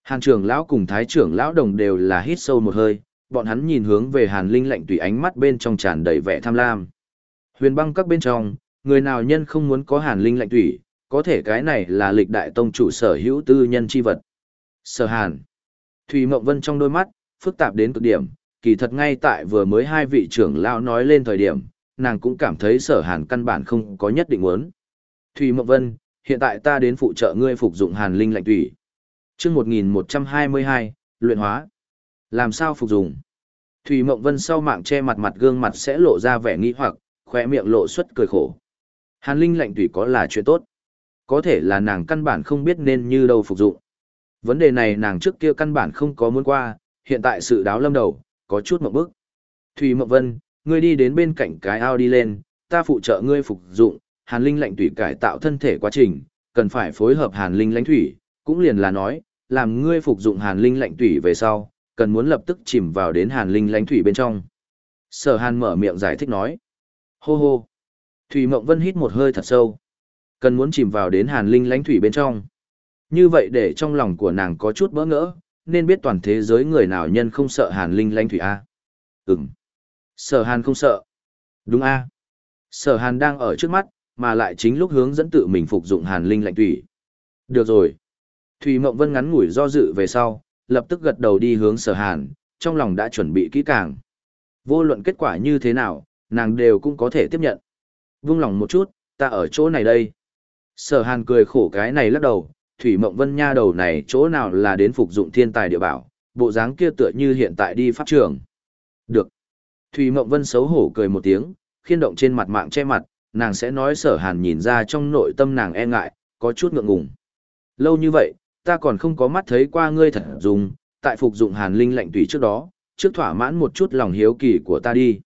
Hàn trưởng lão cùng thái trưởng lão đồng đều là hít sâu một hơi, bọn hắn nhìn hướng về hàn linh lạnh tùy ánh mắt bên trong tràn đầy vẻ tham lam. Huyền băng các bên trong, người nào nhân không muốn có hàn linh lạnh tùy, có thể cái này là lịch đại tông chủ sở hữu tư nhân chi vật. Sở hàn. Thủy Mộng Vân trong đôi mắt, phức tạp đến cực điểm, kỳ thật ngay tại vừa mới hai vị trưởng lão nói lên thời điểm, nàng cũng cảm thấy sở hàn căn bản không có nhất định muốn. Thùy Mộng Vân, hiện tại ta đến phụ trợ ngươi phục dụng hàn linh lạnh thủy. chương 1122, luyện hóa. Làm sao phục dụng? Thùy Mộng Vân sau mạng che mặt mặt gương mặt sẽ lộ ra vẻ nghi hoặc, khỏe miệng lộ xuất cười khổ. Hàn linh lạnh thủy có là chuyện tốt. Có thể là nàng căn bản không biết nên như đâu phục dụng. Vấn đề này nàng trước kia căn bản không có muốn qua, hiện tại sự đáo lâm đầu, có chút mộng bức. Thủy Mộng Vân, ngươi đi đến bên cạnh cái ao đi lên, ta phụ trợ ngươi phục dụng, hàn linh lạnh thủy cải tạo thân thể quá trình, cần phải phối hợp hàn linh lãnh thủy, cũng liền là nói, làm ngươi phục dụng hàn linh lạnh thủy về sau, cần muốn lập tức chìm vào đến hàn linh lãnh thủy bên trong. Sở hàn mở miệng giải thích nói. Hô hô. Thủy Mộng Vân hít một hơi thật sâu. Cần muốn chìm vào đến hàn linh lãnh thủy bên trong. Như vậy để trong lòng của nàng có chút bỡ ngỡ, nên biết toàn thế giới người nào nhân không sợ hàn linh lanh thủy A. Ừm. Sở hàn không sợ. Đúng A. Sở hàn đang ở trước mắt, mà lại chính lúc hướng dẫn tự mình phục dụng hàn linh lạnh thủy. Được rồi. Thủy Mộng Vân ngắn ngủi do dự về sau, lập tức gật đầu đi hướng sở hàn, trong lòng đã chuẩn bị kỹ càng. Vô luận kết quả như thế nào, nàng đều cũng có thể tiếp nhận. Vung lòng một chút, ta ở chỗ này đây. Sở hàn cười khổ cái này lắc đầu, Thủy Mộng Vân nha đầu này chỗ nào là đến phục dụng thiên tài địa bảo, bộ dáng kia tựa như hiện tại đi pháp trường. Được. Thủy Mộng Vân xấu hổ cười một tiếng, khiên động trên mặt mạng che mặt, nàng sẽ nói sở hàn nhìn ra trong nội tâm nàng e ngại, có chút ngượng ngùng. Lâu như vậy, ta còn không có mắt thấy qua ngươi thật dùng, tại phục dụng hàn linh lạnh tùy trước đó, trước thỏa mãn một chút lòng hiếu kỳ của ta đi.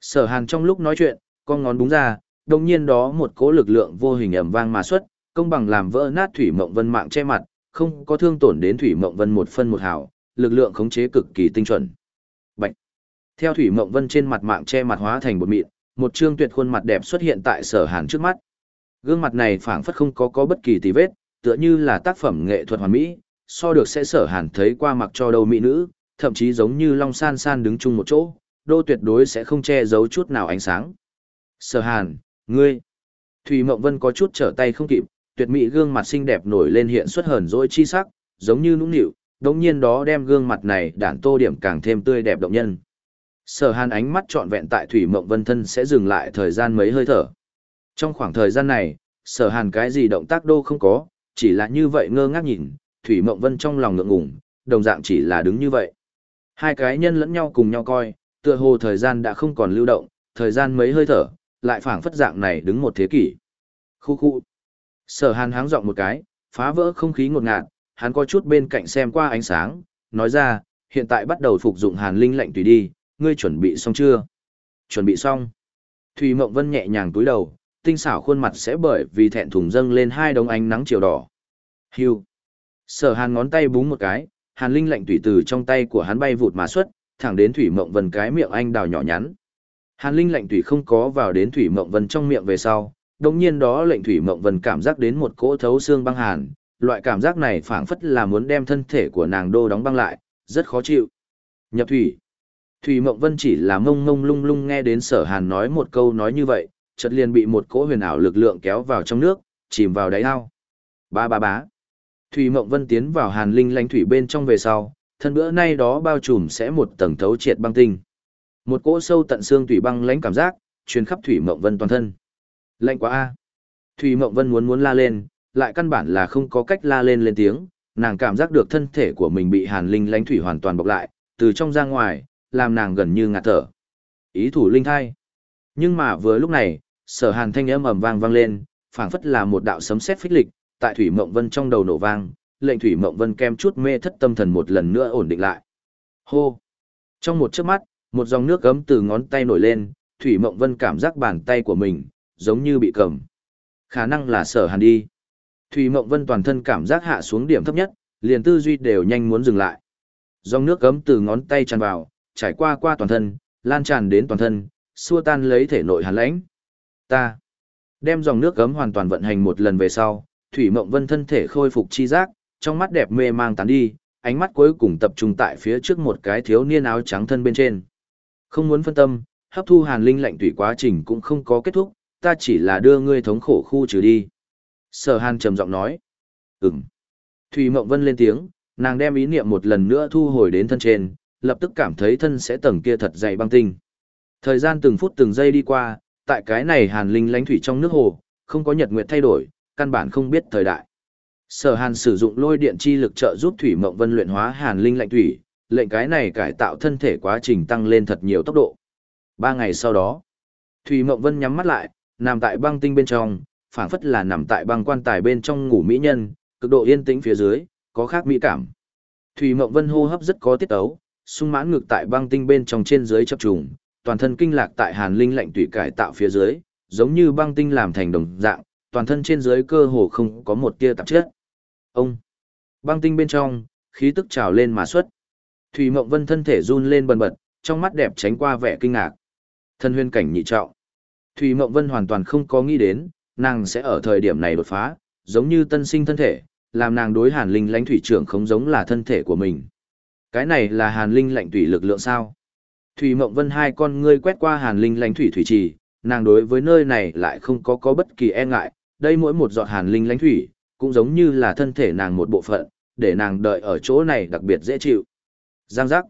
Sở hàn trong lúc nói chuyện, con ngón đúng ra, đồng nhiên đó một cỗ lực lượng vô hình ẩm vang mà xuất, công bằng làm vỡ nát thủy mộng vân mạng che mặt, không có thương tổn đến thủy mộng vân một phân một hào, lực lượng khống chế cực kỳ tinh chuẩn. Bạch. Theo thủy mộng vân trên mặt mạng che mặt hóa thành bột mịn, một trương tuyệt khuôn mặt đẹp xuất hiện tại sở hàn trước mắt. Gương mặt này phảng phất không có có bất kỳ tì vết, tựa như là tác phẩm nghệ thuật hoàn mỹ, so được sẽ sở hàn thấy qua mặc cho đâu mỹ nữ, thậm chí giống như long san san đứng chung một chỗ, đô tuyệt đối sẽ không che giấu chút nào ánh sáng. Sở hàn, ngươi. Thủy Mộng Vân có chút trở tay không kịp, tuyệt mỹ gương mặt xinh đẹp nổi lên hiện xuất hờn dỗi chi sắc, giống như nũng nịu, đống nhiên đó đem gương mặt này đản tô điểm càng thêm tươi đẹp động nhân. Sở hàn ánh mắt trọn vẹn tại Thủy Mộng Vân thân sẽ dừng lại thời gian mấy hơi thở. Trong khoảng thời gian này, sở hàn cái gì động tác đô không có, chỉ là như vậy ngơ ngác nhìn, Thủy Mộng Vân trong lòng ngượng ngùng, đồng dạng chỉ là đứng như vậy. Hai cái nhân lẫn nhau cùng nhau coi, tựa hồ thời gian đã không còn lưu động, thời gian mấy hơi thở, lại phảng phất dạng này đứng một thế kỷ. Khu khu. Sở hàn háng giọng một cái, phá vỡ không khí ngột ngạt, hắn có chút bên cạnh xem qua ánh sáng, nói ra, hiện tại bắt đầu phục dụng hàn linh lạnh tùy đi, ngươi chuẩn bị xong chưa? Chuẩn bị xong. Thủy Mộng Vân nhẹ nhàng túi đầu, tinh xảo khuôn mặt sẽ bởi vì thẹn thùng dâng lên hai đống ánh nắng chiều đỏ. Hưu. Sở hàn ngón tay búng một cái, hàn linh lạnh tùy từ trong tay của hắn bay vụt mà xuất, thẳng đến Thủy Mộng Vân cái miệng anh đào nhỏ nhắn. Hàn linh lạnh tùy không có vào đến Thủy Mộng Vân trong miệng về sau, đồng nhiên đó lệnh Thủy Mộng Vân cảm giác đến một cỗ thấu xương băng hàn, loại cảm giác này phảng phất là muốn đem thân thể của nàng đô đóng băng lại, rất khó chịu. Nhập thủy. Thủy Mộng Vân chỉ là mông mông lung lung nghe đến sở hàn nói một câu nói như vậy, chợt liền bị một cỗ huyền ảo lực lượng kéo vào trong nước, chìm vào đáy ao. Ba ba bá. Thủy Mộng Vân tiến vào hàn linh lãnh thủy bên trong về sau, thân bữa nay đó bao trùm sẽ một tầng thấu triệt băng tinh. Một cỗ sâu tận xương thủy băng lãnh cảm giác, truyền khắp Thủy Mộng Vân toàn thân. Lạnh quá a. Thủy Mộng Vân muốn muốn la lên, lại căn bản là không có cách la lên lên tiếng, nàng cảm giác được thân thể của mình bị hàn linh lãnh thủy hoàn toàn bọc lại, từ trong ra ngoài, làm nàng gần như ngạt thở. Ý thủ linh thai. Nhưng mà vừa lúc này, sở hàn thanh âm ầm vang vang lên, phảng phất là một đạo sấm sét phích lịch, tại Thủy Mộng Vân trong đầu nổ vang, lệnh Thủy Mộng Vân kem chút mê thất tâm thần một lần nữa ổn định lại. Hô! Trong một chớp mắt, một dòng nước gấm từ ngón tay nổi lên, Thủy Mộng Vân cảm giác bàn tay của mình, giống như bị cầm. Khả năng là sở hàn đi. Thủy Mộng Vân toàn thân cảm giác hạ xuống điểm thấp nhất, liền tư duy đều nhanh muốn dừng lại. Dòng nước cấm từ ngón tay tràn vào, trải qua qua toàn thân, lan tràn đến toàn thân, xua tan lấy thể nội hàn lãnh. Ta đem dòng nước cấm hoàn toàn vận hành một lần về sau, Thủy Mộng Vân thân thể khôi phục chi giác, trong mắt đẹp mê mang tán đi, ánh mắt cuối cùng tập trung tại phía trước một cái thiếu niên áo trắng thân bên trên. Không muốn phân tâm, hấp thu hàn linh lạnh tủy quá trình cũng không có kết thúc, ta chỉ là đưa ngươi thống khổ khu trừ đi. Sở hàn trầm giọng nói. Ừm. Thủy Mộng Vân lên tiếng, nàng đem ý niệm một lần nữa thu hồi đến thân trên, lập tức cảm thấy thân sẽ tầng kia thật dày băng tinh. Thời gian từng phút từng giây đi qua, tại cái này hàn linh lánh thủy trong nước hồ, không có nhật nguyệt thay đổi, căn bản không biết thời đại. Sở Hàn sử dụng lôi điện chi lực trợ giúp Thủy Mộng Vân luyện hóa hàn linh lạnh thủy, lệnh cái này cải tạo thân thể quá trình tăng lên thật nhiều tốc độ. Ba ngày sau đó, Thủy Mộng Vân nhắm mắt lại, nằm tại băng tinh bên trong, phảng phất là nằm tại băng quan tài bên trong ngủ mỹ nhân, cực độ yên tĩnh phía dưới, có khác mỹ cảm. Thủy Mộng Vân hô hấp rất có tiết tấu, sung mãn ngực tại băng tinh bên trong trên dưới chập trùng, toàn thân kinh lạc tại hàn linh lạnh tùy cải tạo phía dưới, giống như băng tinh làm thành đồng dạng, toàn thân trên dưới cơ hồ không có một tia tạp chất. Ông băng tinh bên trong, khí tức trào lên mà xuất. Thủy Mộng Vân thân thể run lên bần bật, trong mắt đẹp tránh qua vẻ kinh ngạc. Thân huyên cảnh nhị trọng. Thủy Mộng Vân hoàn toàn không có nghĩ đến, nàng sẽ ở thời điểm này đột phá, giống như tân sinh thân thể, làm nàng đối hàn linh lãnh thủy trưởng không giống là thân thể của mình. Cái này là hàn linh Lãnh thủy lực lượng sao? Thủy Mộng Vân hai con ngươi quét qua hàn linh lãnh thủy thủy trì, nàng đối với nơi này lại không có có bất kỳ e ngại, đây mỗi một giọt hàn linh lãnh thủy, cũng giống như là thân thể nàng một bộ phận, để nàng đợi ở chỗ này đặc biệt dễ chịu. Giang giác.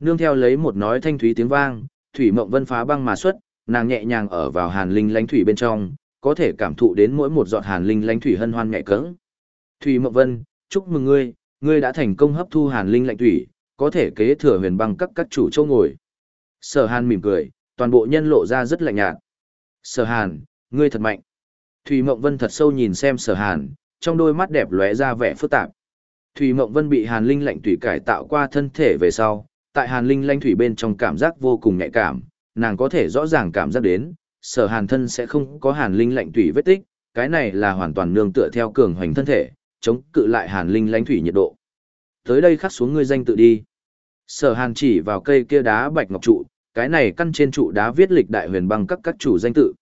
Nương theo lấy một nói thanh thúy tiếng vang, Thủy Mộng Vân phá băng mà xuất, nàng nhẹ nhàng ở vào hàn linh lãnh thủy bên trong, có thể cảm thụ đến mỗi một giọt hàn linh lãnh thủy hân hoan nhẹ cẫng. Thủy Mộng Vân, chúc mừng ngươi, ngươi đã thành công hấp thu hàn linh lãnh thủy, có thể kế thừa huyền băng các các chủ châu ngồi. Sở Hàn mỉm cười, toàn bộ nhân lộ ra rất lạnh nhạt. Sở Hàn, ngươi thật mạnh. Thủy Mộng Vân thật sâu nhìn xem Sở Hàn, trong đôi mắt đẹp lóe ra vẻ phức tạp. Thủy Mộng Vân bị Hàn Linh lạnh thủy cải tạo qua thân thể về sau, tại Hàn Linh lạnh thủy bên trong cảm giác vô cùng nhạy cảm, nàng có thể rõ ràng cảm giác đến, Sở Hàn thân sẽ không có Hàn Linh lạnh thủy vết tích, cái này là hoàn toàn nương tựa theo cường hoành thân thể, chống cự lại Hàn Linh lãnh thủy nhiệt độ. Tới đây khắc xuống ngươi danh tự đi. Sở Hàn chỉ vào cây kia đá bạch ngọc trụ, cái này căn trên trụ đá viết lịch đại huyền băng các các chủ danh tự.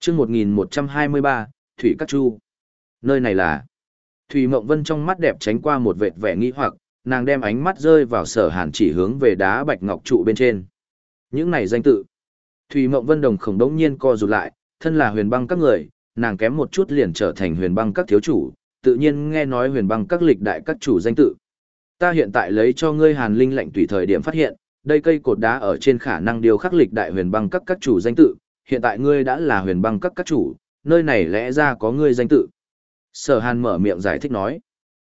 Chương 1123, Thủy Các Chu. Nơi này là Thủy Mộng Vân trong mắt đẹp tránh qua một vệt vẻ nghi hoặc, nàng đem ánh mắt rơi vào sở hàn chỉ hướng về đá bạch ngọc trụ bên trên. Những này danh tự. Thủy Mộng Vân đồng khổng đống nhiên co rụt lại, thân là huyền băng các người, nàng kém một chút liền trở thành huyền băng các thiếu chủ, tự nhiên nghe nói huyền băng các lịch đại các chủ danh tự. Ta hiện tại lấy cho ngươi hàn linh lệnh tùy thời điểm phát hiện, đây cây cột đá ở trên khả năng điều khắc lịch đại huyền băng các các chủ danh tự, hiện tại ngươi đã là huyền băng các các chủ, nơi này lẽ ra có ngươi danh tự. Sở hàn mở miệng giải thích nói.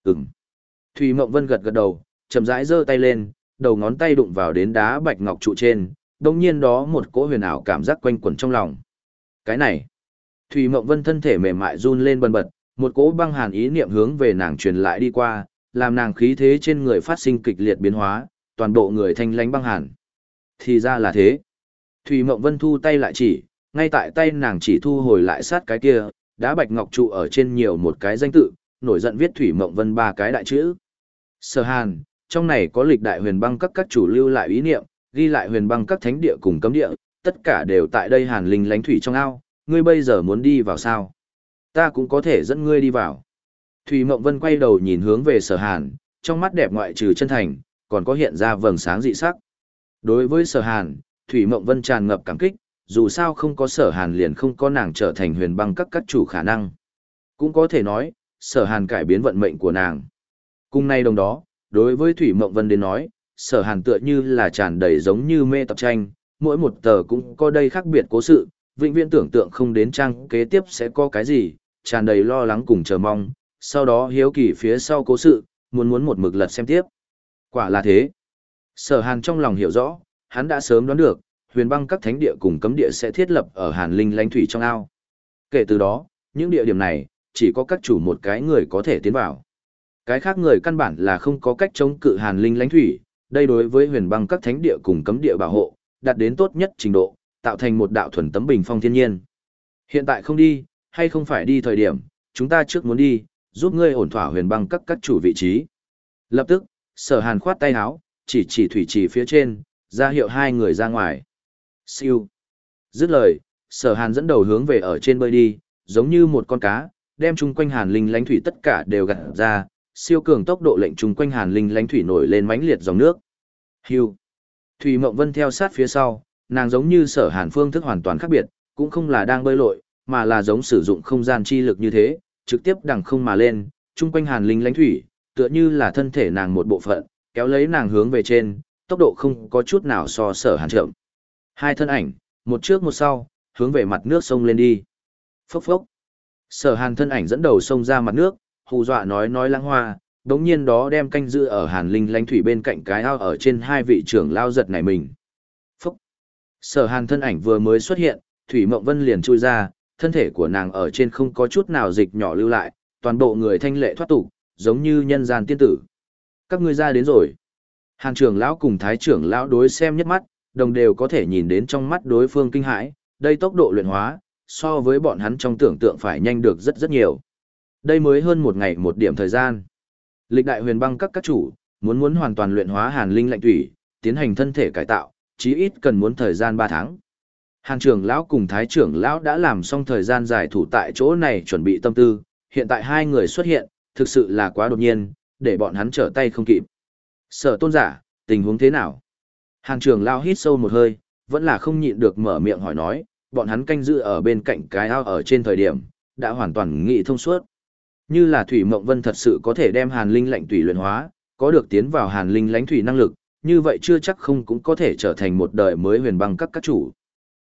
Ừm. Thùy Mộng Vân gật gật đầu, chậm rãi giơ tay lên, đầu ngón tay đụng vào đến đá bạch ngọc trụ trên, đồng nhiên đó một cỗ huyền ảo cảm giác quanh quẩn trong lòng. Cái này. thủy Mộng Vân thân thể mềm mại run lên bần bật, một cỗ băng hàn ý niệm hướng về nàng truyền lại đi qua, làm nàng khí thế trên người phát sinh kịch liệt biến hóa, toàn bộ người thanh lánh băng hàn. Thì ra là thế. thủy Mộng Vân thu tay lại chỉ, ngay tại tay nàng chỉ thu hồi lại sát cái kia, đá bạch ngọc trụ ở trên nhiều một cái danh tự, nổi giận viết Thủy Mộng Vân ba cái đại chữ. Sở Hàn, trong này có lịch đại huyền băng các các chủ lưu lại ý niệm, ghi lại huyền băng các thánh địa cùng cấm địa, tất cả đều tại đây Hàn linh lánh thủy trong ao, ngươi bây giờ muốn đi vào sao? Ta cũng có thể dẫn ngươi đi vào. Thủy Mộng Vân quay đầu nhìn hướng về Sở Hàn, trong mắt đẹp ngoại trừ chân thành, còn có hiện ra vầng sáng dị sắc. Đối với Sở Hàn, Thủy Mộng Vân tràn ngập cảm kích, dù sao không có sở hàn liền không có nàng trở thành huyền băng các các chủ khả năng. Cũng có thể nói, sở hàn cải biến vận mệnh của nàng. Cùng nay đồng đó, đối với Thủy Mộng Vân đến nói, sở hàn tựa như là tràn đầy giống như mê tập tranh, mỗi một tờ cũng có đây khác biệt cố sự, vĩnh viễn tưởng tượng không đến trang kế tiếp sẽ có cái gì, tràn đầy lo lắng cùng chờ mong, sau đó hiếu kỳ phía sau cố sự, muốn muốn một mực lật xem tiếp. Quả là thế. Sở hàn trong lòng hiểu rõ, hắn đã sớm đoán được, huyền băng các thánh địa cùng cấm địa sẽ thiết lập ở hàn linh lãnh thủy trong ao. Kể từ đó, những địa điểm này, chỉ có các chủ một cái người có thể tiến vào. Cái khác người căn bản là không có cách chống cự hàn linh lãnh thủy, đây đối với huyền băng các thánh địa cùng cấm địa bảo hộ, đạt đến tốt nhất trình độ, tạo thành một đạo thuần tấm bình phong thiên nhiên. Hiện tại không đi, hay không phải đi thời điểm, chúng ta trước muốn đi, giúp ngươi ổn thỏa huyền băng các các chủ vị trí. Lập tức, sở hàn khoát tay áo, chỉ chỉ thủy trì phía trên, ra hiệu hai người ra ngoài. Siêu. Dứt lời, sở hàn dẫn đầu hướng về ở trên bơi đi, giống như một con cá, đem chung quanh hàn linh lánh thủy tất cả đều gặt ra, siêu cường tốc độ lệnh trùng quanh hàn linh lánh thủy nổi lên mãnh liệt dòng nước. Hưu. Thủy Mộng Vân theo sát phía sau, nàng giống như sở hàn phương thức hoàn toàn khác biệt, cũng không là đang bơi lội, mà là giống sử dụng không gian chi lực như thế, trực tiếp đằng không mà lên, trung quanh hàn linh lánh thủy, tựa như là thân thể nàng một bộ phận, kéo lấy nàng hướng về trên, tốc độ không có chút nào so sở hàn chậm. Hai thân ảnh, một trước một sau, hướng về mặt nước sông lên đi. Phốc phốc. Sở hàn thân ảnh dẫn đầu sông ra mặt nước, hù dọa nói nói lãng hoa, đống nhiên đó đem canh giữ ở hàn linh lánh thủy bên cạnh cái ao ở trên hai vị trưởng lao giật này mình. Phúc! Sở hàn thân ảnh vừa mới xuất hiện, Thủy Mộng Vân liền chui ra, thân thể của nàng ở trên không có chút nào dịch nhỏ lưu lại, toàn bộ người thanh lệ thoát tục, giống như nhân gian tiên tử. Các ngươi ra đến rồi. Hàn trưởng lão cùng thái trưởng lão đối xem nhất mắt, đồng đều có thể nhìn đến trong mắt đối phương kinh hãi, đây tốc độ luyện hóa, so với bọn hắn trong tưởng tượng phải nhanh được rất rất nhiều. Đây mới hơn một ngày một điểm thời gian. Lịch đại huyền băng các các chủ, muốn muốn hoàn toàn luyện hóa hàn linh lạnh thủy, tiến hành thân thể cải tạo, chí ít cần muốn thời gian 3 tháng. Hàn trưởng lão cùng thái trưởng lão đã làm xong thời gian giải thủ tại chỗ này chuẩn bị tâm tư, hiện tại hai người xuất hiện, thực sự là quá đột nhiên, để bọn hắn trở tay không kịp. Sở tôn giả, tình huống thế nào? Hàn trưởng lão hít sâu một hơi, vẫn là không nhịn được mở miệng hỏi nói, bọn hắn canh giữ ở bên cạnh cái ao ở trên thời điểm, đã hoàn toàn nghị thông suốt. Như là Thủy Mộng Vân thật sự có thể đem hàn linh lạnh tùy luyện hóa, có được tiến vào hàn linh lãnh thủy năng lực, như vậy chưa chắc không cũng có thể trở thành một đời mới huyền băng các các chủ.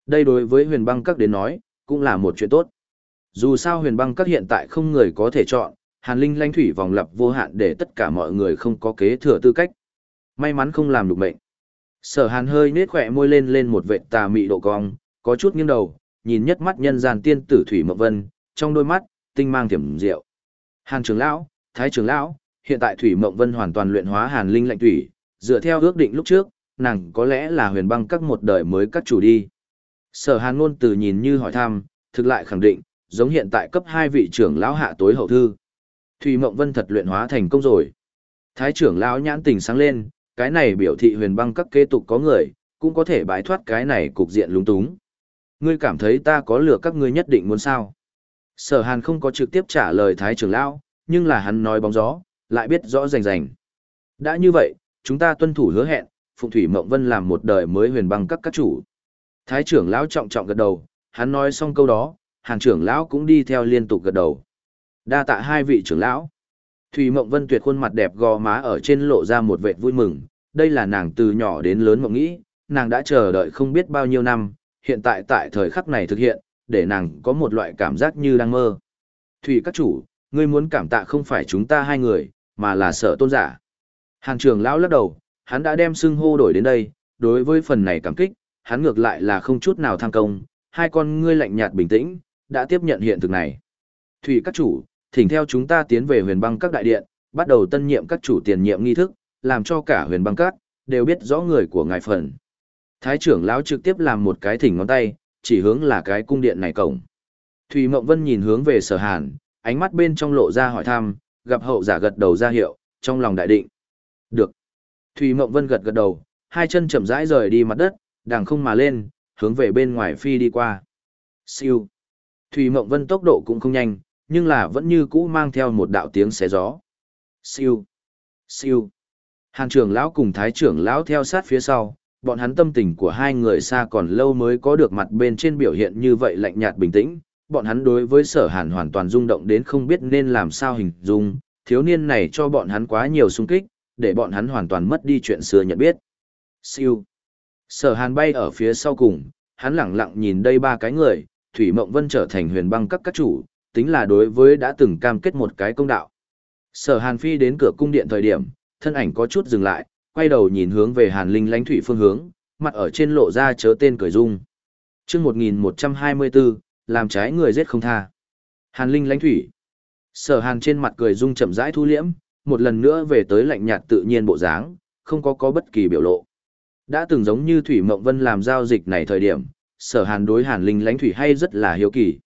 Đây đối với huyền băng các đến nói, cũng là một chuyện tốt. Dù sao huyền băng các hiện tại không người có thể chọn, hàn linh lãnh thủy vòng lặp vô hạn để tất cả mọi người không có kế thừa tư cách. May mắn không làm được mệnh. Sở hàn hơi nết khỏe môi lên lên một vệ tà mị độ cong, có chút nghiêng đầu, nhìn nhất mắt nhân gian tiên tử Thủy Mộng Vân, trong đôi mắt, tinh mang thiểm diệu. Hàn trưởng lão, Thái trưởng lão, hiện tại Thủy Mộng Vân hoàn toàn luyện hóa Hàn Linh lạnh thủy, dựa theo ước định lúc trước, nàng có lẽ là huyền băng các một đời mới các chủ đi. Sở Hàn ngôn từ nhìn như hỏi thăm, thực lại khẳng định, giống hiện tại cấp hai vị trưởng lão hạ tối hậu thư. Thủy Mộng Vân thật luyện hóa thành công rồi. Thái trưởng lão nhãn tình sáng lên, cái này biểu thị huyền băng các kế tục có người, cũng có thể bãi thoát cái này cục diện lúng túng. Ngươi cảm thấy ta có lừa các ngươi nhất định muốn sao? Sở Hàn không có trực tiếp trả lời Thái trưởng lão, nhưng là hắn nói bóng gió, lại biết rõ rành rành. Đã như vậy, chúng ta tuân thủ hứa hẹn, Phụng Thủy Mộng Vân làm một đời mới huyền băng các các chủ. Thái trưởng lão trọng trọng gật đầu, hắn nói xong câu đó, Hàn trưởng lão cũng đi theo liên tục gật đầu. Đa tạ hai vị trưởng lão. Thủy Mộng Vân tuyệt khuôn mặt đẹp gò má ở trên lộ ra một vệt vui mừng, đây là nàng từ nhỏ đến lớn mộng nghĩ, nàng đã chờ đợi không biết bao nhiêu năm, hiện tại tại thời khắc này thực hiện, để nàng có một loại cảm giác như đang mơ. Thủy các chủ, ngươi muốn cảm tạ không phải chúng ta hai người, mà là sở tôn giả. Hàn trường lão lắc đầu, hắn đã đem xưng hô đổi đến đây, đối với phần này cảm kích, hắn ngược lại là không chút nào tham công, hai con ngươi lạnh nhạt bình tĩnh, đã tiếp nhận hiện thực này. Thủy các chủ, thỉnh theo chúng ta tiến về huyền băng các đại điện, bắt đầu tân nhiệm các chủ tiền nhiệm nghi thức, làm cho cả huyền băng các, đều biết rõ người của ngài phần. Thái trưởng lão trực tiếp làm một cái thỉnh ngón tay, chỉ hướng là cái cung điện này cổng. Thủy Mộng Vân nhìn hướng về sở hàn, ánh mắt bên trong lộ ra hỏi thăm, gặp hậu giả gật đầu ra hiệu, trong lòng đại định. Được. Thủy Mộng Vân gật gật đầu, hai chân chậm rãi rời đi mặt đất, đằng không mà lên, hướng về bên ngoài phi đi qua. Siêu. Thủy Mộng Vân tốc độ cũng không nhanh, nhưng là vẫn như cũ mang theo một đạo tiếng xé gió. Siêu. Siêu. Hàn trưởng lão cùng thái trưởng lão theo sát phía sau, bọn hắn tâm tình của hai người xa còn lâu mới có được mặt bên trên biểu hiện như vậy lạnh nhạt bình tĩnh, bọn hắn đối với sở hàn hoàn toàn rung động đến không biết nên làm sao hình dung, thiếu niên này cho bọn hắn quá nhiều sung kích, để bọn hắn hoàn toàn mất đi chuyện xưa nhận biết. Siêu. Sở hàn bay ở phía sau cùng, hắn lẳng lặng nhìn đây ba cái người, Thủy Mộng Vân trở thành huyền băng các các chủ, tính là đối với đã từng cam kết một cái công đạo. Sở hàn phi đến cửa cung điện thời điểm, thân ảnh có chút dừng lại, quay đầu nhìn hướng về hàn linh lãnh thủy phương hướng, mặt ở trên lộ ra chớ tên cười dung. chương 1124, làm trái người giết không tha. Hàn linh lãnh thủy. Sở hàn trên mặt cười dung chậm rãi thu liễm, một lần nữa về tới lạnh nhạt tự nhiên bộ dáng, không có có bất kỳ biểu lộ. Đã từng giống như Thủy Mộng Vân làm giao dịch này thời điểm, sở hàn đối hàn linh lãnh thủy hay rất là hiếu kỳ.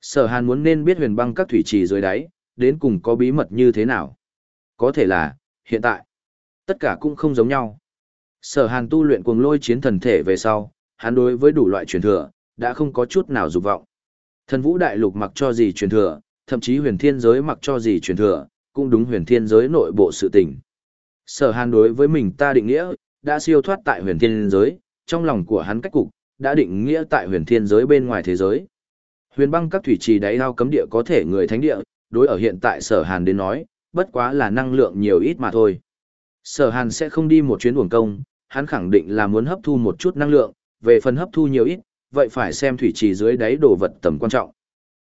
Sở hàn muốn nên biết huyền băng các thủy trì dưới đáy, đến cùng có bí mật như thế nào. Có thể là, hiện tại, tất cả cũng không giống nhau. Sở hàn tu luyện cuồng lôi chiến thần thể về sau, hắn đối với đủ loại truyền thừa, đã không có chút nào dục vọng. Thần vũ đại lục mặc cho gì truyền thừa, thậm chí huyền thiên giới mặc cho gì truyền thừa, cũng đúng huyền thiên giới nội bộ sự tình. Sở hàn đối với mình ta định nghĩa, đã siêu thoát tại huyền thiên giới, trong lòng của hắn cách cục, đã định nghĩa tại huyền thiên giới bên ngoài thế giới. Huyền băng các thủy trì đáy ao cấm địa có thể người thánh địa, đối ở hiện tại sở hàn đến nói, bất quá là năng lượng nhiều ít mà thôi. Sở hàn sẽ không đi một chuyến uổng công, hắn khẳng định là muốn hấp thu một chút năng lượng, về phần hấp thu nhiều ít, vậy phải xem thủy trì dưới đáy đồ vật tầm quan trọng.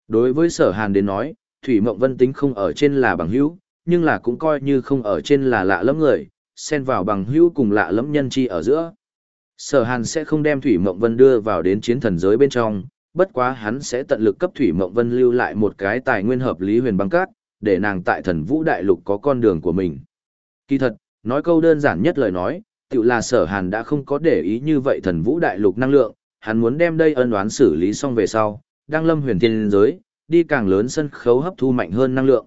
Đối với sở hàn đến nói, Thủy Mộng Vân tính không ở trên là bằng hữu, nhưng là cũng coi như không ở trên là lạ lẫm người, xen vào bằng hữu cùng lạ lẫm nhân chi ở giữa. Sở Hàn sẽ không đem Thủy Mộng Vân đưa vào đến chiến thần giới bên trong, bất quá hắn sẽ tận lực cấp Thủy Mộng Vân lưu lại một cái tài nguyên hợp lý huyền băng cát, để nàng tại thần vũ đại lục có con đường của mình. Kỳ thật, nói câu đơn giản nhất lời nói, tự là sở hàn đã không có để ý như vậy thần vũ đại lục năng lượng, hắn muốn đem đây ân oán xử lý xong về sau, Đang lâm huyền thiên giới, đi càng lớn sân khấu hấp thu mạnh hơn năng lượng.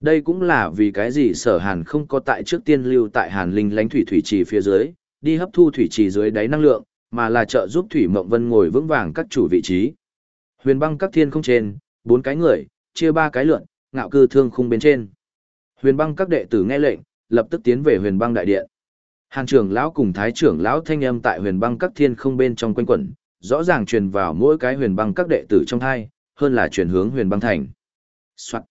Đây cũng là vì cái gì sở hàn không có tại trước tiên lưu tại hàn linh lánh thủy thủy trì phía dưới, đi hấp thu thủy trì dưới đáy năng lượng, mà là trợ giúp thủy mộng vân ngồi vững vàng các chủ vị trí. Huyền băng các thiên không trên, bốn cái người, chia ba cái lượn, ngạo cư thương khung bên trên. Huyền băng các đệ tử nghe lệnh, lập tức tiến về huyền băng đại điện. Hàn trưởng lão cùng thái trưởng lão thanh âm tại huyền băng các thiên không bên trong quanh quẩn, rõ ràng truyền vào mỗi cái huyền băng các đệ tử trong hai, hơn là chuyển hướng huyền băng thành. Soạn.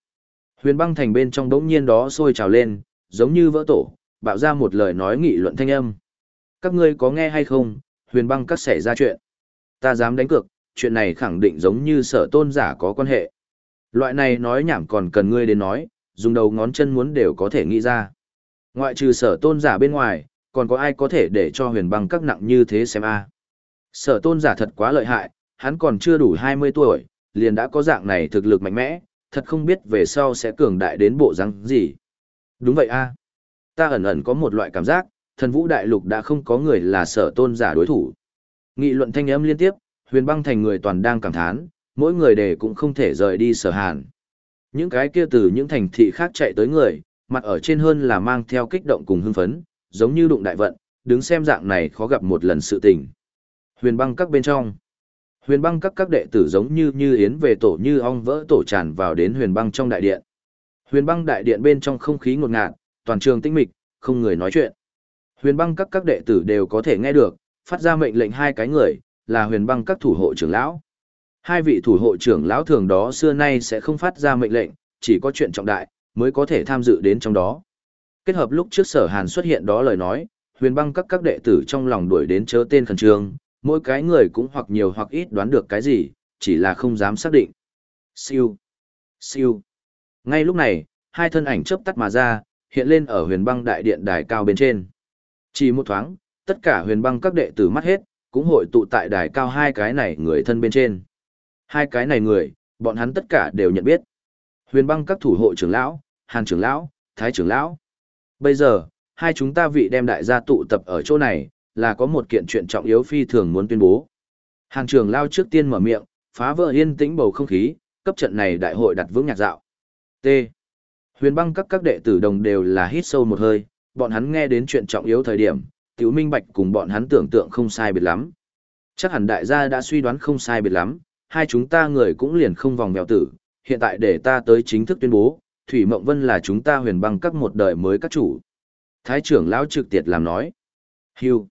Huyền băng thành bên trong đống nhiên đó sôi trào lên, giống như vỡ tổ, bạo ra một lời nói nghị luận thanh âm. Các ngươi có nghe hay không, huyền băng các xảy ra chuyện. Ta dám đánh cược, chuyện này khẳng định giống như sở tôn giả có quan hệ. Loại này nói nhảm còn cần ngươi đến nói, dùng đầu ngón chân muốn đều có thể nghĩ ra. Ngoại trừ sở tôn giả bên ngoài, còn có ai có thể để cho huyền băng các nặng như thế xem a Sở tôn giả thật quá lợi hại, hắn còn chưa đủ 20 tuổi, liền đã có dạng này thực lực mạnh mẽ, thật không biết về sau sẽ cường đại đến bộ răng gì. Đúng vậy a Ta ẩn ẩn có một loại cảm giác, thần vũ đại lục đã không có người là sở tôn giả đối thủ. Nghị luận thanh âm liên tiếp, huyền băng thành người toàn đang cảm thán, mỗi người đề cũng không thể rời đi sở hàn. Những cái kia từ những thành thị khác chạy tới người, mặt ở trên hơn là mang theo kích động cùng hưng phấn, giống như đụng đại vận, đứng xem dạng này khó gặp một lần sự tình. Huyền băng các bên trong. Huyền băng các các đệ tử giống như như yến về tổ như ong vỡ tổ tràn vào đến huyền băng trong đại điện. Huyền băng đại điện bên trong không khí ngột ngạt, toàn trường tĩnh mịch, không người nói chuyện. Huyền băng các các đệ tử đều có thể nghe được, phát ra mệnh lệnh hai cái người, là huyền băng các thủ hộ trưởng lão. Hai vị thủ hộ trưởng lão thường đó xưa nay sẽ không phát ra mệnh lệnh, chỉ có chuyện trọng đại, mới có thể tham dự đến trong đó. Kết hợp lúc trước sở hàn xuất hiện đó lời nói, huyền băng các các đệ tử trong lòng đuổi đến chớ tên khẩn trương, mỗi cái người cũng hoặc nhiều hoặc ít đoán được cái gì, chỉ là không dám xác định. Siêu, siêu. Ngay lúc này, hai thân ảnh chớp tắt mà ra, hiện lên ở huyền băng đại điện đài cao bên trên. Chỉ một thoáng, tất cả huyền băng các đệ tử mắt hết, cũng hội tụ tại đài cao hai cái này người thân bên trên. Hai cái này người, bọn hắn tất cả đều nhận biết. Huyền băng các thủ hộ trưởng lão, hàn trưởng lão, thái trưởng lão. Bây giờ, hai chúng ta vị đem đại gia tụ tập ở chỗ này, là có một kiện chuyện trọng yếu phi thường muốn tuyên bố. Hàn trưởng lao trước tiên mở miệng, phá vỡ yên tĩnh bầu không khí, cấp trận này đại hội đặt vững nhạc dạo. T. Huyền băng các các đệ tử đồng đều là hít sâu một hơi, bọn hắn nghe đến chuyện trọng yếu thời điểm, tiểu minh bạch cùng bọn hắn tưởng tượng không sai biệt lắm. Chắc hẳn đại gia đã suy đoán không sai biệt lắm, hai chúng ta người cũng liền không vòng mèo tử, hiện tại để ta tới chính thức tuyên bố, Thủy Mộng Vân là chúng ta huyền băng các một đời mới các chủ. Thái trưởng lão trực tiệt làm nói. Hưu.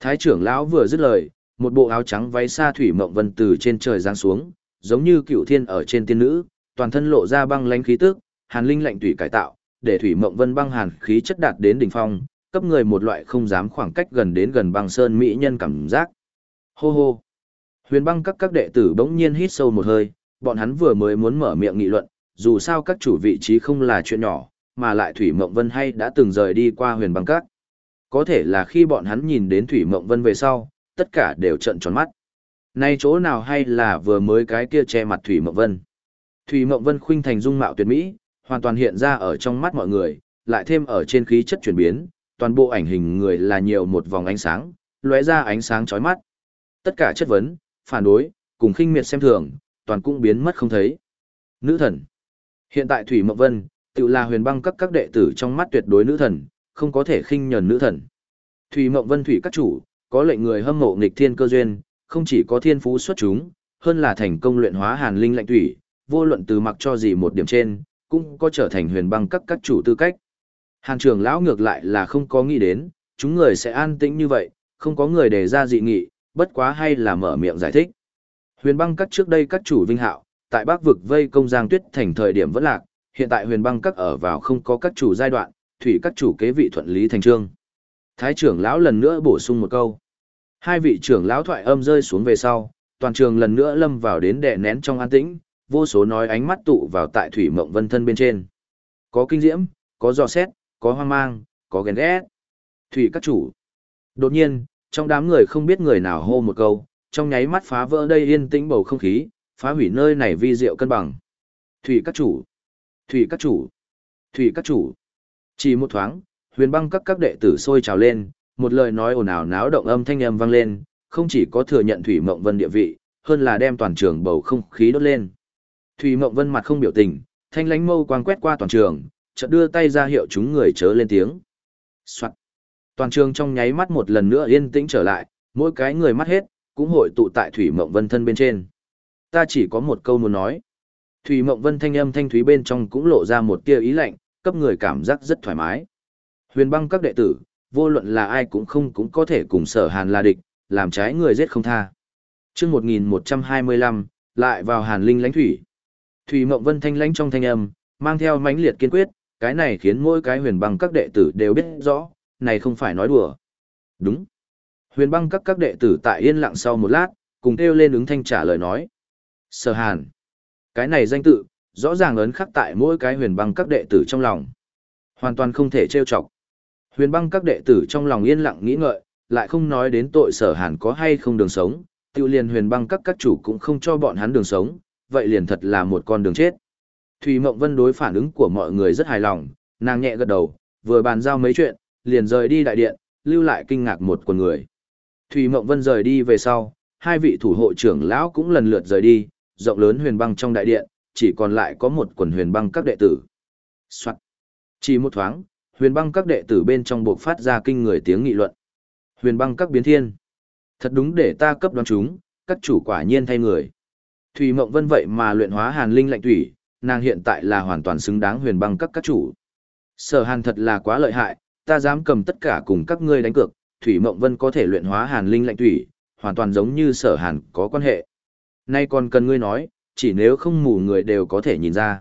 Thái trưởng lão vừa dứt lời, một bộ áo trắng váy xa Thủy Mộng Vân từ trên trời giáng xuống, giống như cựu thiên ở trên tiên nữ, toàn thân lộ ra băng lãnh khí tức, hàn linh lạnh tùy cải tạo, để Thủy Mộng Vân băng hàn khí chất đạt đến đỉnh phong, cấp người một loại không dám khoảng cách gần đến gần băng sơn mỹ nhân cảm giác. Hô hô. Huyền băng các các đệ tử bỗng nhiên hít sâu một hơi, bọn hắn vừa mới muốn mở miệng nghị luận, dù sao các chủ vị trí không là chuyện nhỏ, mà lại Thủy Mộng Vân hay đã từng rời đi qua huyền băng các. Có thể là khi bọn hắn nhìn đến Thủy Mộng Vân về sau, tất cả đều trận tròn mắt. Nay chỗ nào hay là vừa mới cái kia che mặt Thủy Mộng Vân. Thủy Mộng Vân khuynh thành dung mạo tuyệt mỹ, hoàn toàn hiện ra ở trong mắt mọi người, lại thêm ở trên khí chất chuyển biến, toàn bộ ảnh hình người là nhiều một vòng ánh sáng, lóe ra ánh sáng chói mắt. Tất cả chất vấn, phản đối, cùng khinh miệt xem thường, toàn cũng biến mất không thấy. Nữ thần. Hiện tại Thủy Mộng Vân, tự là huyền băng các các đệ tử trong mắt tuyệt đối nữ thần, không có thể khinh nhẫn nữ thần. Thủy Mộng Vân Thủy các chủ, có lệnh người hâm mộ nghịch thiên cơ duyên, không chỉ có thiên phú xuất chúng, hơn là thành công luyện hóa hàn linh lạnh thủy, vô luận từ mặc cho gì một điểm trên, cũng có trở thành huyền băng các các chủ tư cách. Hàn trưởng lão ngược lại là không có nghĩ đến, chúng người sẽ an tĩnh như vậy, không có người đề ra dị nghị, bất quá hay là mở miệng giải thích. Huyền băng các trước đây các chủ vinh hạo, tại bắc vực vây công giang tuyết thành thời điểm vẫn lạc, hiện tại huyền băng các ở vào không có các chủ giai đoạn, thủy các chủ kế vị thuận lý thành trương. Thái trưởng lão lần nữa bổ sung một câu. Hai vị trưởng lão thoại âm rơi xuống về sau, toàn trường lần nữa lâm vào đến đè nén trong an tĩnh, vô số nói ánh mắt tụ vào tại Thủy Mộng Vân thân bên trên. Có kinh diễm, có dò xét, có hoang mang, có ghen ghét. Thủy các chủ. Đột nhiên, trong đám người không biết người nào hô một câu, trong nháy mắt phá vỡ đây yên tĩnh bầu không khí, phá hủy nơi này vi diệu cân bằng. Thủy các chủ. Thủy các chủ. Thủy các chủ. Chỉ một thoáng, huyền băng các các đệ tử sôi trào lên, một lời nói ồn ào náo động âm thanh âm vang lên, không chỉ có thừa nhận Thủy Mộng Vân địa vị, hơn là đem toàn trường bầu không khí đốt lên. Thủy Mộng Vân mặt không biểu tình, thanh lánh mâu quang quét qua toàn trường, chợt đưa tay ra hiệu chúng người chớ lên tiếng. Soạn. Toàn trường trong nháy mắt một lần nữa yên tĩnh trở lại, mỗi cái người mắt hết, cũng hội tụ tại Thủy Mộng Vân thân bên trên. Ta chỉ có một câu muốn nói. Thủy Mộng Vân thanh âm thanh thúy bên trong cũng lộ ra một tia ý lạnh, cấp người cảm giác rất thoải mái. Huyền băng các đệ tử, vô luận là ai cũng không cũng có thể cùng sở hàn là địch, làm trái người giết không tha. chương 1125, lại vào hàn linh lãnh thủy. Thủy Mộng Vân thanh lãnh trong thanh âm, mang theo mãnh liệt kiên quyết, cái này khiến mỗi cái huyền băng các đệ tử đều biết rõ, này không phải nói đùa. Đúng. Huyền băng các các đệ tử tại yên lặng sau một lát, cùng kêu lên ứng thanh trả lời nói. Sở hàn. Cái này danh tự, rõ ràng ấn khắc tại mỗi cái huyền băng các đệ tử trong lòng. Hoàn toàn không thể trêu chọc. Huyền băng các đệ tử trong lòng yên lặng nghĩ ngợi, lại không nói đến tội sở hàn có hay không đường sống, tiêu liền huyền băng các các chủ cũng không cho bọn hắn đường sống, vậy liền thật là một con đường chết. Thùy Mộng Vân đối phản ứng của mọi người rất hài lòng, nàng nhẹ gật đầu, vừa bàn giao mấy chuyện, liền rời đi đại điện, lưu lại kinh ngạc một quần người. Thùy Mộng Vân rời đi về sau, hai vị thủ hộ trưởng lão cũng lần lượt rời đi, rộng lớn huyền băng trong đại điện, chỉ còn lại có một quần huyền băng các đệ tử. Soạn. Chỉ một thoáng, huyền băng các đệ tử bên trong buộc phát ra kinh người tiếng nghị luận. Huyền băng các biến thiên. Thật đúng để ta cấp đoán chúng, các chủ quả nhiên thay người. Thùy Mộng Vân vậy mà luyện hóa hàn linh lạnh thủy, nàng hiện tại là hoàn toàn xứng đáng huyền băng các các chủ. Sở hàn thật là quá lợi hại, ta dám cầm tất cả cùng các ngươi đánh cược, Thủy Mộng Vân có thể luyện hóa hàn linh lạnh thủy, hoàn toàn giống như sở hàn có quan hệ. Nay còn cần ngươi nói, chỉ nếu không mù người đều có thể nhìn ra.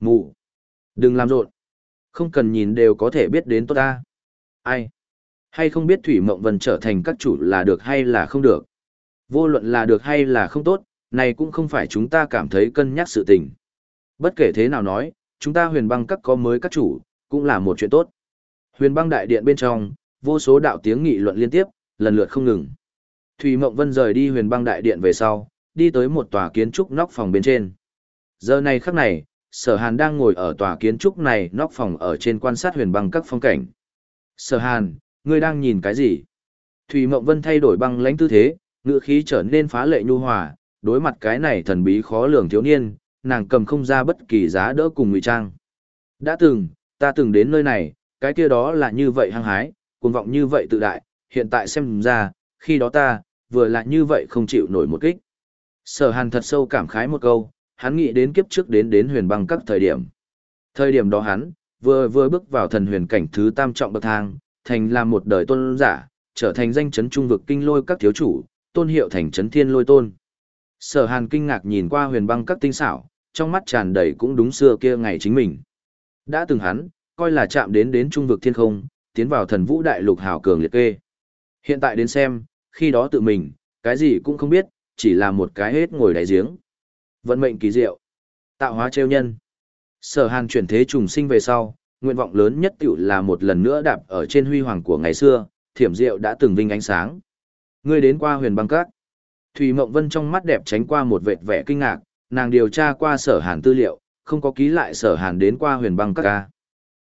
Mù. Đừng làm rộn. Không cần nhìn đều có thể biết đến tốt ta. Ai? Hay không biết Thủy Mộng Vân trở thành các chủ là được hay là không được? Vô luận là được hay là không tốt, này cũng không phải chúng ta cảm thấy cân nhắc sự tình. Bất kể thế nào nói, chúng ta huyền băng các có mới các chủ, cũng là một chuyện tốt. Huyền băng đại điện bên trong, vô số đạo tiếng nghị luận liên tiếp, lần lượt không ngừng. Thủy Mộng Vân rời đi huyền băng đại điện về sau, đi tới một tòa kiến trúc nóc phòng bên trên. Giờ này khắc này, Sở Hàn đang ngồi ở tòa kiến trúc này nóc phòng ở trên quan sát huyền băng các phong cảnh. Sở Hàn, ngươi đang nhìn cái gì? Thủy Mộng Vân thay đổi băng lãnh tư thế, ngựa khí trở nên phá lệ nhu hòa, đối mặt cái này thần bí khó lường thiếu niên, nàng cầm không ra bất kỳ giá đỡ cùng ngụy trang. Đã từng, ta từng đến nơi này, cái kia đó là như vậy hăng hái, cuồng vọng như vậy tự đại, hiện tại xem ra, khi đó ta, vừa là như vậy không chịu nổi một kích. Sở hàn thật sâu cảm khái một câu, hắn nghĩ đến kiếp trước đến đến huyền băng các thời điểm. Thời điểm đó hắn, vừa vừa bước vào thần huyền cảnh thứ tam trọng bậc thang, thành làm một đời tôn giả, trở thành danh chấn trung vực kinh lôi các thiếu chủ, tôn hiệu thành chấn thiên lôi tôn. Sở hàn kinh ngạc nhìn qua huyền băng các tinh xảo, trong mắt tràn đầy cũng đúng xưa kia ngày chính mình. Đã từng hắn, coi là chạm đến đến trung vực thiên không, tiến vào thần vũ đại lục hào cường liệt kê. Hiện tại đến xem, khi đó tự mình, cái gì cũng không biết, chỉ là một cái hết ngồi đáy giếng. Vận mệnh kỳ diệu. Tạo hóa trêu nhân. Sở hàn chuyển thế trùng sinh về sau, nguyện vọng lớn nhất tiểu là một lần nữa đạp ở trên huy hoàng của ngày xưa, thiểm diệu đã từng vinh ánh sáng. Ngươi đến qua huyền băng các. Thủy Mộng Vân trong mắt đẹp tránh qua một vệt vẻ kinh ngạc, nàng điều tra qua sở hàn tư liệu, không có ký lại sở hàn đến qua huyền băng các ca.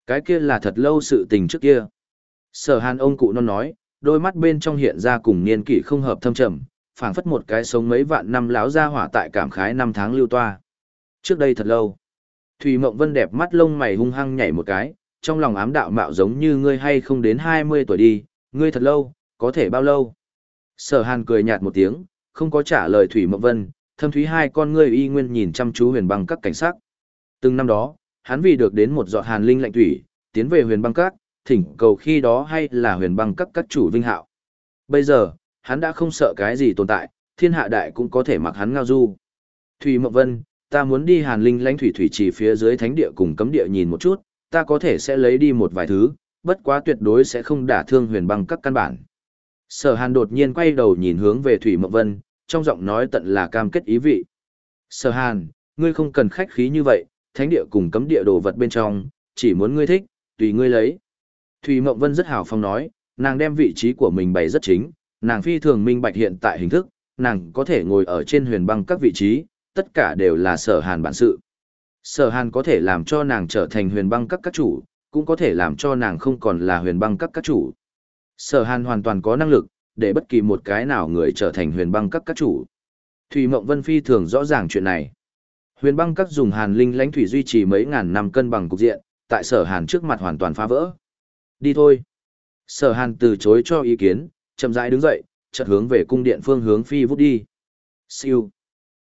Cái kia là thật lâu sự tình trước kia. Sở hàn ông cụ non nói, đôi mắt bên trong hiện ra cùng niên kỷ không hợp thâm trầm, phảng phất một cái sống mấy vạn năm láo ra hỏa tại cảm khái năm tháng lưu toa. Trước đây thật lâu, Thủy Mộng Vân đẹp mắt lông mày hung hăng nhảy một cái, trong lòng ám đạo mạo giống như ngươi hay không đến 20 tuổi đi, ngươi thật lâu, có thể bao lâu? Sở Hàn cười nhạt một tiếng, không có trả lời Thủy Mộng Vân, thâm thúy hai con ngươi y nguyên nhìn chăm chú huyền băng các cảnh sắc. Từng năm đó, hắn vì được đến một giọt hàn linh lạnh thủy, tiến về huyền băng các, thỉnh cầu khi đó hay là huyền băng các các chủ vinh hạo. Bây giờ, hắn đã không sợ cái gì tồn tại, thiên hạ đại cũng có thể mặc hắn ngao du. Thủy Mộng Vân, ta muốn đi hàn linh lãnh thủy thủy chỉ phía dưới thánh địa cùng cấm địa nhìn một chút, ta có thể sẽ lấy đi một vài thứ, bất quá tuyệt đối sẽ không đả thương huyền băng các căn bản. Sở hàn đột nhiên quay đầu nhìn hướng về Thủy Mộng Vân, trong giọng nói tận là cam kết ý vị. Sở hàn, ngươi không cần khách khí như vậy, thánh địa cùng cấm địa đồ vật bên trong, chỉ muốn ngươi thích, tùy ngươi lấy. Thủy Mộng Vân rất hào phong nói, nàng đem vị trí của mình bày rất chính, nàng phi thường minh bạch hiện tại hình thức, nàng có thể ngồi ở trên huyền băng các vị trí, tất cả đều là sở hàn bản sự. Sở hàn có thể làm cho nàng trở thành huyền băng các các chủ, cũng có thể làm cho nàng không còn là huyền băng các các chủ. Sở hàn hoàn toàn có năng lực, để bất kỳ một cái nào người trở thành huyền băng các các chủ. Thủy Mộng Vân phi thường rõ ràng chuyện này. Huyền băng các dùng hàn linh lãnh thủy duy trì mấy ngàn năm cân bằng cục diện, tại sở hàn trước mặt hoàn toàn phá vỡ. Đi thôi. Sở hàn từ chối cho ý kiến, chậm rãi đứng dậy, chợt hướng về cung điện phương hướng phi vút đi. Siêu.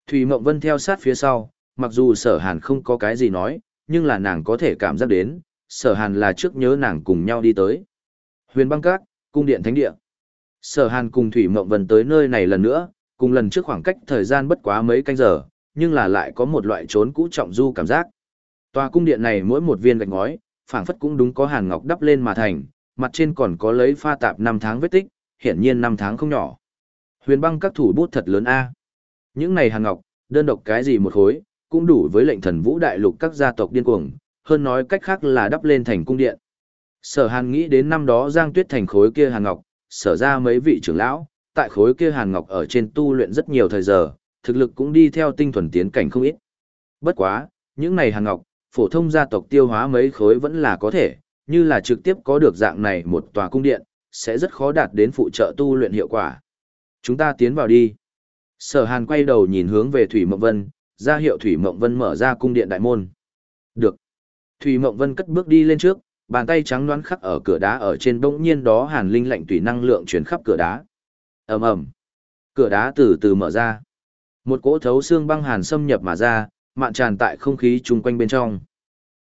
Thủy Mộng Vân theo sát phía sau, mặc dù sở hàn không có cái gì nói, nhưng là nàng có thể cảm giác đến, sở hàn là trước nhớ nàng cùng nhau đi tới. Huyền băng các, cung điện thánh địa. Sở hàn cùng Thủy Mộng Vân tới nơi này lần nữa, cùng lần trước khoảng cách thời gian bất quá mấy canh giờ, nhưng là lại có một loại trốn cũ trọng du cảm giác. Tòa cung điện này mỗi một viên gạch ngói, phảng phất cũng đúng có hàn ngọc đắp lên mà thành, mặt trên còn có lấy pha tạp năm tháng vết tích, hiển nhiên năm tháng không nhỏ. Huyền băng các thủ bút thật lớn a. Những này hàn ngọc, đơn độc cái gì một khối, cũng đủ với lệnh thần vũ đại lục các gia tộc điên cuồng, hơn nói cách khác là đắp lên thành cung điện. Sở Hàn nghĩ đến năm đó Giang Tuyết thành khối kia hàn ngọc, sở ra mấy vị trưởng lão, tại khối kia hàn ngọc ở trên tu luyện rất nhiều thời giờ, thực lực cũng đi theo tinh thuần tiến cảnh không ít. Bất quá, những này hàn ngọc, phổ thông gia tộc tiêu hóa mấy khối vẫn là có thể, như là trực tiếp có được dạng này một tòa cung điện, sẽ rất khó đạt đến phụ trợ tu luyện hiệu quả. Chúng ta tiến vào đi. Sở Hàn quay đầu nhìn hướng về Thủy Mộng Vân, ra hiệu Thủy Mộng Vân mở ra cung điện đại môn. Được. Thủy Mộng Vân cất bước đi lên trước, bàn tay trắng đoán khắc ở cửa đá ở trên bỗng nhiên đó hàn linh lạnh tùy năng lượng chuyển khắp cửa đá. ầm ầm, cửa đá từ từ mở ra. Một cỗ thấu xương băng hàn xâm nhập mà ra, mạn tràn tại không khí chung quanh bên trong.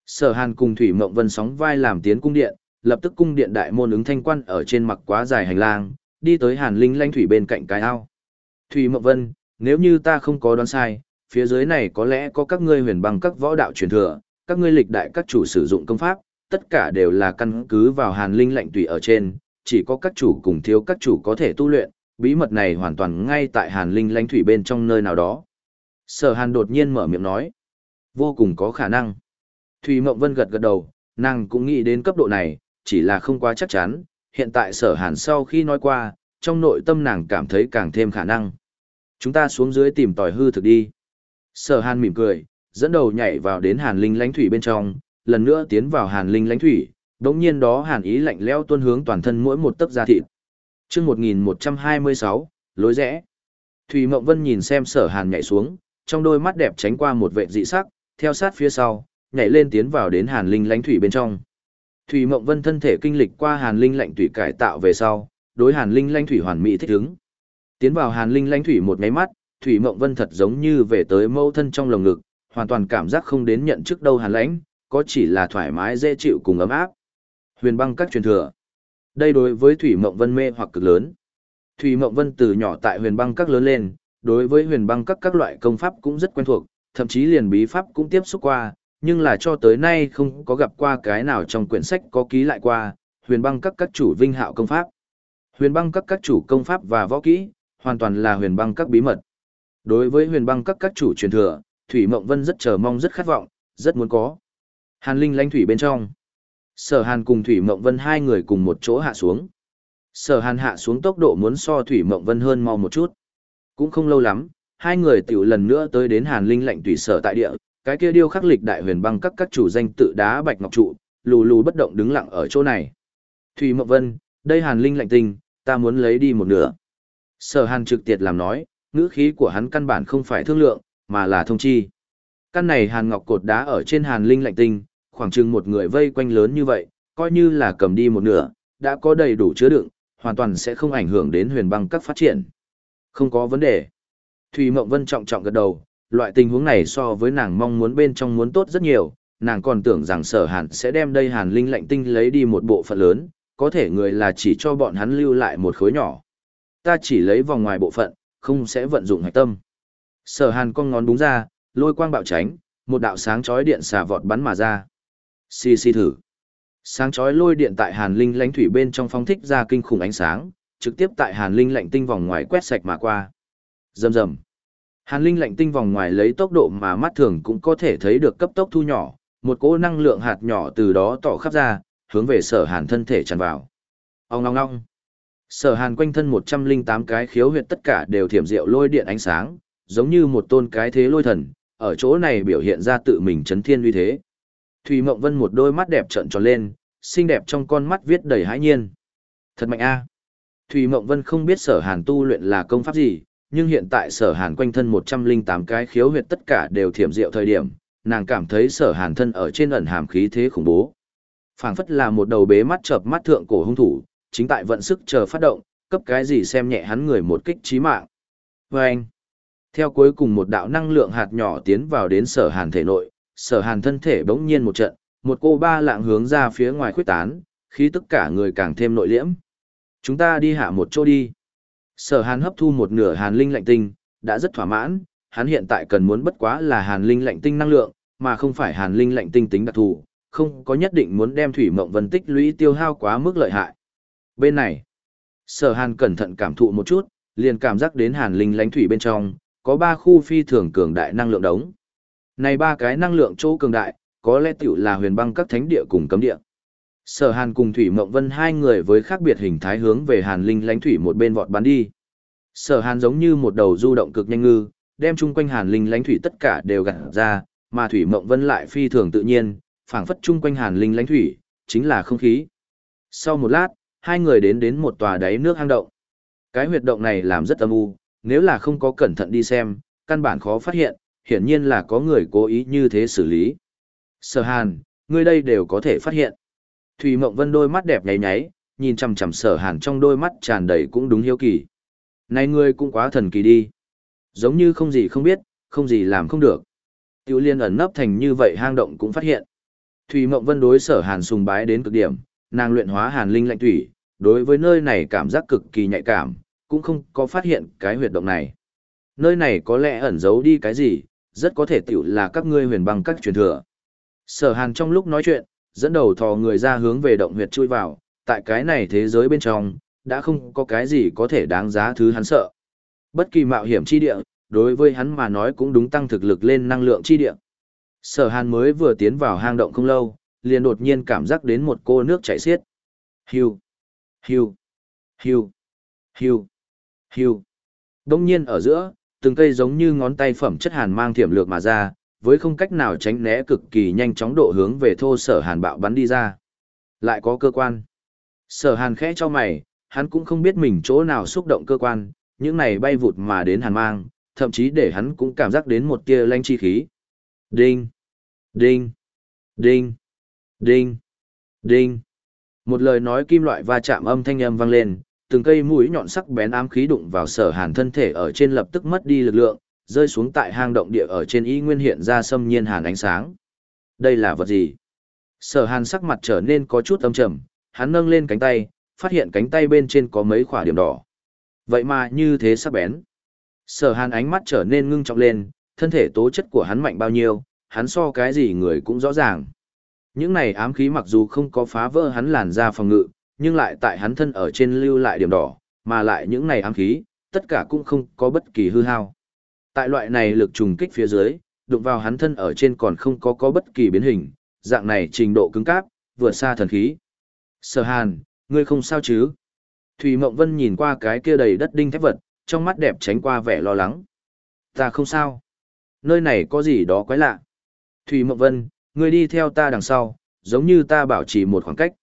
Sở Hàn cùng Thủy Mộng Vân sóng vai làm tiến cung điện, lập tức cung điện đại môn ứng thanh quan ở trên mặt quá dài hành lang, đi tới Hàn Linh Lanh thủy bên cạnh cái ao. Thủy Mộng Vân, nếu như ta không có đoán sai, phía dưới này có lẽ có các ngươi huyền bằng các võ đạo truyền thừa, các ngươi lịch đại các chủ sử dụng công pháp, tất cả đều là căn cứ vào Hàn Linh lạnh tùy ở trên, chỉ có các chủ cùng thiếu các chủ có thể tu luyện, bí mật này hoàn toàn ngay tại Hàn Linh lãnh thủy bên trong nơi nào đó. Sở Hàn đột nhiên mở miệng nói, vô cùng có khả năng. Thủy Mộng Vân gật gật đầu, nàng cũng nghĩ đến cấp độ này, chỉ là không quá chắc chắn, hiện tại Sở Hàn sau khi nói qua, trong nội tâm nàng cảm thấy càng thêm khả năng. Chúng ta xuống dưới tìm tòi hư thực đi. Sở Hàn mỉm cười, dẫn đầu nhảy vào đến Hàn Linh lãnh thủy bên trong, lần nữa tiến vào Hàn Linh lãnh thủy, đống nhiên đó Hàn ý lạnh lẽo tuôn hướng toàn thân mỗi một tấc da thịt. Chương 1126, lối rẽ. Thủy Mộng Vân nhìn xem Sở Hàn nhảy xuống, trong đôi mắt đẹp tránh qua một vệ dị sắc, theo sát phía sau, nhảy lên tiến vào đến Hàn Linh lãnh thủy bên trong. Thủy Mộng Vân thân thể kinh lịch qua Hàn Linh Lãnh thủy cải tạo về sau, đối Hàn Linh lãnh thủy hoàn mỹ thích ứng. Tiến vào Hàn Linh lãnh thủy một cái mắt, Thủy Mộng Vân thật giống như về tới mâu thân trong lồng ngực, hoàn toàn cảm giác không đến nhận trước đâu Hàn lãnh, có chỉ là thoải mái dễ chịu cùng ấm áp. Huyền băng các truyền thừa. Đây đối với Thủy Mộng Vân mê hoặc cực lớn. Thủy Mộng Vân từ nhỏ tại huyền băng các lớn lên, đối với huyền băng các các loại công pháp cũng rất quen thuộc, thậm chí liền bí pháp cũng tiếp xúc qua, nhưng là cho tới nay không có gặp qua cái nào trong quyển sách có ký lại qua, huyền băng các các chủ vinh hạo công pháp. Huyền băng các các chủ công pháp và võ kỹ, hoàn toàn là huyền băng các bí mật. Đối với huyền băng các các chủ truyền thừa, Thủy Mộng Vân rất chờ mong rất khát vọng, rất muốn có. Hàn Linh lãnh thủy bên trong. Sở Hàn cùng Thủy Mộng Vân hai người cùng một chỗ hạ xuống. Sở Hàn hạ xuống tốc độ muốn so Thủy Mộng Vân hơn mau một chút. Cũng không lâu lắm, hai người tiểu lần nữa tới đến Hàn Linh lạnh tùy sở tại địa, cái kia điêu khắc lịch đại huyền băng các các chủ danh tự đá bạch ngọc trụ, lù lù bất động đứng lặng ở chỗ này. Thủy Mộng Vân, đây Hàn Linh lạnh tinh, ta muốn lấy đi một nửa. Sở Hàn trực tiệt làm nói, ngữ khí của hắn căn bản không phải thương lượng, mà là thông chi. Căn này Hàn Ngọc cột đá ở trên Hàn Linh lạnh tinh, khoảng chừng một người vây quanh lớn như vậy, coi như là cầm đi một nửa, đã có đầy đủ chứa đựng, hoàn toàn sẽ không ảnh hưởng đến huyền băng các phát triển. Không có vấn đề. Thủy Mộng Vân trọng trọng gật đầu, loại tình huống này so với nàng mong muốn bên trong muốn tốt rất nhiều, nàng còn tưởng rằng sở hàn sẽ đem đây hàn linh lạnh tinh lấy đi một bộ phận lớn, có thể người là chỉ cho bọn hắn lưu lại một khối nhỏ. Ta chỉ lấy vòng ngoài bộ phận, không sẽ vận dụng hạch tâm. Sở hàn con ngón đúng ra, lôi quang bạo tránh, một đạo sáng chói điện xà vọt bắn mà ra. Xì xì thử. Sáng chói lôi điện tại Hàn Linh lãnh thủy bên trong phong thích ra kinh khủng ánh sáng, trực tiếp tại Hàn Linh lạnh tinh vòng ngoài quét sạch mà qua. Rầm rầm. Hàn Linh lạnh tinh vòng ngoài lấy tốc độ mà mắt thường cũng có thể thấy được cấp tốc thu nhỏ, một cỗ năng lượng hạt nhỏ từ đó tỏ khắp ra, hướng về Sở Hàn thân thể tràn vào. Ông ngong ngong. Sở Hàn quanh thân 108 cái khiếu huyệt tất cả đều thiểm diệu lôi điện ánh sáng, giống như một tôn cái thế lôi thần, ở chỗ này biểu hiện ra tự mình chấn thiên uy thế. Thủy Mộng Vân một đôi mắt đẹp trợn tròn lên, xinh đẹp trong con mắt viết đầy hãi nhiên. Thật mạnh a. À. Thủy Mộng Vân không biết Sở Hàn tu luyện là công pháp gì, nhưng hiện tại Sở Hàn quanh thân 108 cái khiếu huyệt tất cả đều thiểm diệu thời điểm, nàng cảm thấy Sở Hàn thân ở trên ẩn hàm khí thế khủng bố. Phảng phất là một đầu bế mắt chợp mắt thượng cổ hung thủ, chính tại vận sức chờ phát động, cấp cái gì xem nhẹ hắn người một kích chí mạng. Và anh, theo cuối cùng một đạo năng lượng hạt nhỏ tiến vào đến sở hàn thể nội, sở hàn thân thể bỗng nhiên một trận, một cô ba lạng hướng ra phía ngoài khuyết tán, khí tất cả người càng thêm nội liễm. Chúng ta đi hạ một chỗ đi. Sở hàn hấp thu một nửa hàn linh lạnh tinh, đã rất thỏa mãn, hắn hiện tại cần muốn bất quá là hàn linh lạnh tinh năng lượng, mà không phải hàn linh lạnh tinh tính đặc thù, không có nhất định muốn đem thủy mộng vân tích lũy tiêu hao quá mức lợi hại. Bên này, sở hàn cẩn thận cảm thụ một chút, liền cảm giác đến hàn linh lánh thủy bên trong, có ba khu phi thường cường đại năng lượng đống. Này ba cái năng lượng chỗ cường đại, có lẽ tiểu là huyền băng các thánh địa cùng cấm địa. Sở Hàn cùng Thủy Mộng Vân hai người với khác biệt hình thái hướng về Hàn Linh lánh thủy một bên vọt bắn đi. Sở Hàn giống như một đầu du động cực nhanh ngư, đem chung quanh Hàn Linh lánh thủy tất cả đều gạt ra, mà Thủy Mộng Vân lại phi thường tự nhiên, phảng phất chung quanh Hàn Linh lánh thủy, chính là không khí. Sau một lát, hai người đến đến một tòa đáy nước hang động. Cái huyệt động này làm rất âm u, nếu là không có cẩn thận đi xem, căn bản khó phát hiện, hiển nhiên là có người cố ý như thế xử lý. Sở Hàn, ngươi đây đều có thể phát hiện. Thủy Mộng Vân đôi mắt đẹp nháy nháy, nhìn chằm chằm Sở Hàn trong đôi mắt tràn đầy cũng đúng hiếu kỳ. Này ngươi cũng quá thần kỳ đi. Giống như không gì không biết, không gì làm không được. Tiểu liên ẩn nấp thành như vậy hang động cũng phát hiện. Thủy Mộng Vân đối Sở Hàn sùng bái đến cực điểm, nàng luyện hóa hàn linh lạnh thủy, đối với nơi này cảm giác cực kỳ nhạy cảm, cũng không có phát hiện cái huyệt động này. Nơi này có lẽ ẩn giấu đi cái gì, rất có thể tiểu là các ngươi huyền băng các truyền thừa. Sở hàn trong lúc nói chuyện, dẫn đầu thò người ra hướng về động huyệt chui vào, tại cái này thế giới bên trong, đã không có cái gì có thể đáng giá thứ hắn sợ. Bất kỳ mạo hiểm chi địa, đối với hắn mà nói cũng đúng tăng thực lực lên năng lượng chi địa. Sở hàn mới vừa tiến vào hang động không lâu, liền đột nhiên cảm giác đến một cô nước chảy xiết. Hiu, hiu, hiu, hiu, hiu. Đông nhiên ở giữa, từng cây giống như ngón tay phẩm chất hàn mang thiểm lược mà ra, với không cách nào tránh né cực kỳ nhanh chóng độ hướng về thô sở hàn bạo bắn đi ra. Lại có cơ quan. Sở hàn khẽ cho mày, hắn cũng không biết mình chỗ nào xúc động cơ quan, những này bay vụt mà đến hàn mang, thậm chí để hắn cũng cảm giác đến một tia lanh chi khí. Đinh! Đinh! Đinh! Đinh! Đinh! Một lời nói kim loại va chạm âm thanh âm vang lên, từng cây mũi nhọn sắc bén ám khí đụng vào sở hàn thân thể ở trên lập tức mất đi lực lượng, rơi xuống tại hang động địa ở trên y nguyên hiện ra xâm nhiên hàn ánh sáng. Đây là vật gì? Sở hàn sắc mặt trở nên có chút âm trầm, hắn nâng lên cánh tay, phát hiện cánh tay bên trên có mấy khỏa điểm đỏ. Vậy mà như thế sắc bén. Sở hàn ánh mắt trở nên ngưng trọng lên, thân thể tố chất của hắn mạnh bao nhiêu, hắn so cái gì người cũng rõ ràng. Những này ám khí mặc dù không có phá vỡ hắn làn da phòng ngự, nhưng lại tại hắn thân ở trên lưu lại điểm đỏ, mà lại những này ám khí, tất cả cũng không có bất kỳ hư hao. Tại loại này lực trùng kích phía dưới, đụng vào hắn thân ở trên còn không có có bất kỳ biến hình, dạng này trình độ cứng cáp, vượt xa thần khí. Sở Hàn, ngươi không sao chứ? Thủy Mộng Vân nhìn qua cái kia đầy đất đinh thép vật, trong mắt đẹp tránh qua vẻ lo lắng. Ta không sao. Nơi này có gì đó quái lạ. Thủy Mộng Vân, ngươi đi theo ta đằng sau, giống như ta bảo trì một khoảng cách.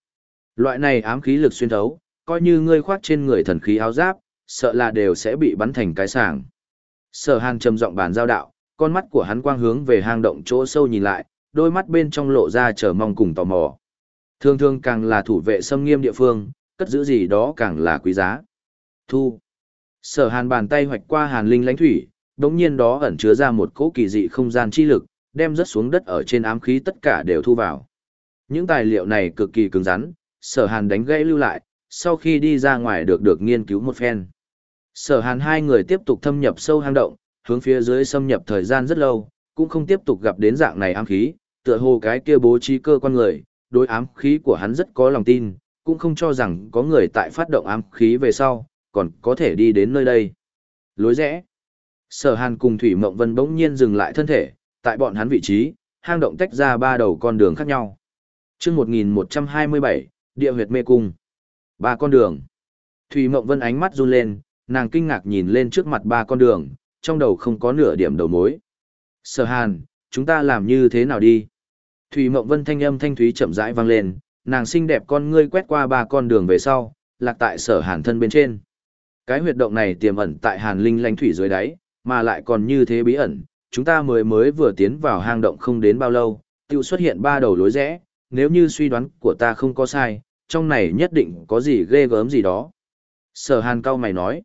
Loại này ám khí lực xuyên thấu, coi như ngươi khoác trên người thần khí áo giáp, sợ là đều sẽ bị bắn thành cái sàng. Sở Hàn trầm giọng bàn giao đạo, con mắt của hắn quang hướng về hang động chỗ sâu nhìn lại, đôi mắt bên trong lộ ra chờ mong cùng tò mò. Thường thường càng là thủ vệ xâm nghiêm địa phương, cất giữ gì đó càng là quý giá. Thu. Sở Hàn bàn tay hoạch qua Hàn Linh lãnh thủy, đống nhiên đó ẩn chứa ra một cỗ kỳ dị không gian chi lực, đem rớt xuống đất ở trên ám khí tất cả đều thu vào. Những tài liệu này cực kỳ cứng rắn, sở hàn đánh gãy lưu lại, sau khi đi ra ngoài được được nghiên cứu một phen. Sở hàn hai người tiếp tục thâm nhập sâu hang động, hướng phía dưới xâm nhập thời gian rất lâu, cũng không tiếp tục gặp đến dạng này ám khí, tựa hồ cái kia bố trí cơ quan người, đối ám khí của hắn rất có lòng tin, cũng không cho rằng có người tại phát động ám khí về sau, còn có thể đi đến nơi đây. Lối rẽ. Sở Hàn cùng Thủy Mộng Vân bỗng nhiên dừng lại thân thể, tại bọn hắn vị trí, hang động tách ra ba đầu con đường khác nhau. Chương 1127, Địa huyệt mê cung. Ba con đường. Thủy Mộng Vân ánh mắt run lên, nàng kinh ngạc nhìn lên trước mặt ba con đường, trong đầu không có nửa điểm đầu mối. Sở Hàn, chúng ta làm như thế nào đi? Thủy Mộng Vân thanh âm thanh thúy chậm rãi vang lên, nàng xinh đẹp con ngươi quét qua ba con đường về sau, lạc tại Sở Hàn thân bên trên. Cái huyệt động này tiềm ẩn tại Hàn Linh lãnh thủy dưới đáy, mà lại còn như thế bí ẩn, chúng ta mới mới vừa tiến vào hang động không đến bao lâu, tiêu xuất hiện ba đầu lối rẽ, nếu như suy đoán của ta không có sai, trong này nhất định có gì ghê gớm gì đó. Sở Hàn cao mày nói,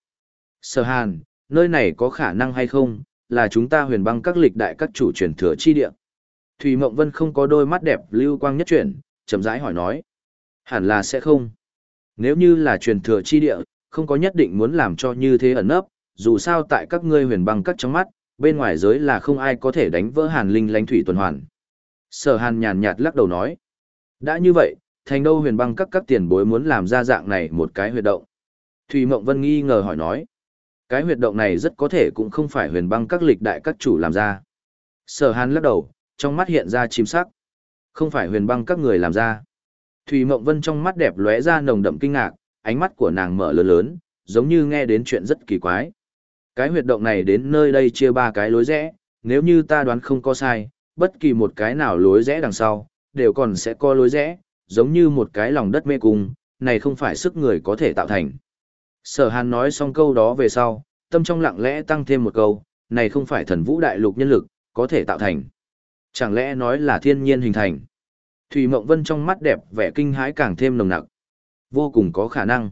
Sở Hàn, nơi này có khả năng hay không, là chúng ta huyền băng các lịch đại các chủ truyền thừa chi địa. Thủy Mộng Vân không có đôi mắt đẹp lưu quang nhất chuyển, chậm rãi hỏi nói. Hẳn là sẽ không. Nếu như là truyền thừa chi địa, không có nhất định muốn làm cho như thế ẩn nấp, dù sao tại các ngươi huyền băng các trong mắt, bên ngoài giới là không ai có thể đánh vỡ hàn linh Lánh thủy tuần hoàn. Sở hàn nhàn nhạt lắc đầu nói. Đã như vậy, thành đâu huyền băng các các tiền bối muốn làm ra dạng này một cái huyệt động. Thủy Mộng Vân nghi ngờ hỏi nói. Cái huyệt động này rất có thể cũng không phải huyền băng các lịch đại các chủ làm ra. Sở hàn lắc đầu, trong mắt hiện ra chim sắc. Không phải huyền băng các người làm ra. Thủy Mộng Vân trong mắt đẹp lóe ra nồng đậm kinh ngạc, ánh mắt của nàng mở lớn lớn, giống như nghe đến chuyện rất kỳ quái. Cái huyệt động này đến nơi đây chia ba cái lối rẽ, nếu như ta đoán không có sai, bất kỳ một cái nào lối rẽ đằng sau, đều còn sẽ có lối rẽ, giống như một cái lòng đất mê cung, này không phải sức người có thể tạo thành. Sở Hàn nói xong câu đó về sau, tâm trong lặng lẽ tăng thêm một câu, này không phải thần vũ đại lục nhân lực, có thể tạo thành. Chẳng lẽ nói là thiên nhiên hình thành. Thủy Mộng Vân trong mắt đẹp vẻ kinh hãi càng thêm nồng nặc. Vô cùng có khả năng.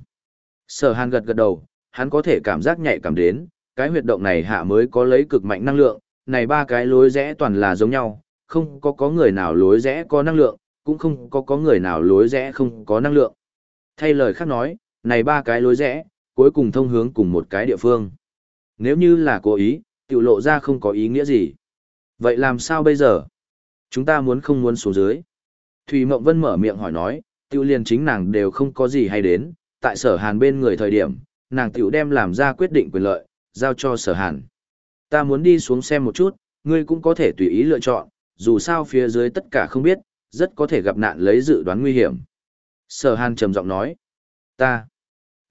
Sở Hàn gật gật đầu, hắn có thể cảm giác nhạy cảm đến, cái huyệt động này hạ mới có lấy cực mạnh năng lượng, này ba cái lối rẽ toàn là giống nhau, không có có người nào lối rẽ có năng lượng, cũng không có có người nào lối rẽ không có năng lượng. Thay lời khác nói, này ba cái lối rẽ, cuối cùng thông hướng cùng một cái địa phương. Nếu như là cố ý, tiểu lộ ra không có ý nghĩa gì. Vậy làm sao bây giờ? Chúng ta muốn không muốn xuống dưới. Thủy Mộng Vân mở miệng hỏi nói, Tiểu liền chính nàng đều không có gì hay đến, tại sở hàn bên người thời điểm, nàng tiểu đem làm ra quyết định quyền lợi, giao cho sở hàn. Ta muốn đi xuống xem một chút, ngươi cũng có thể tùy ý lựa chọn, dù sao phía dưới tất cả không biết, rất có thể gặp nạn lấy dự đoán nguy hiểm. Sở hàn trầm giọng nói, ta.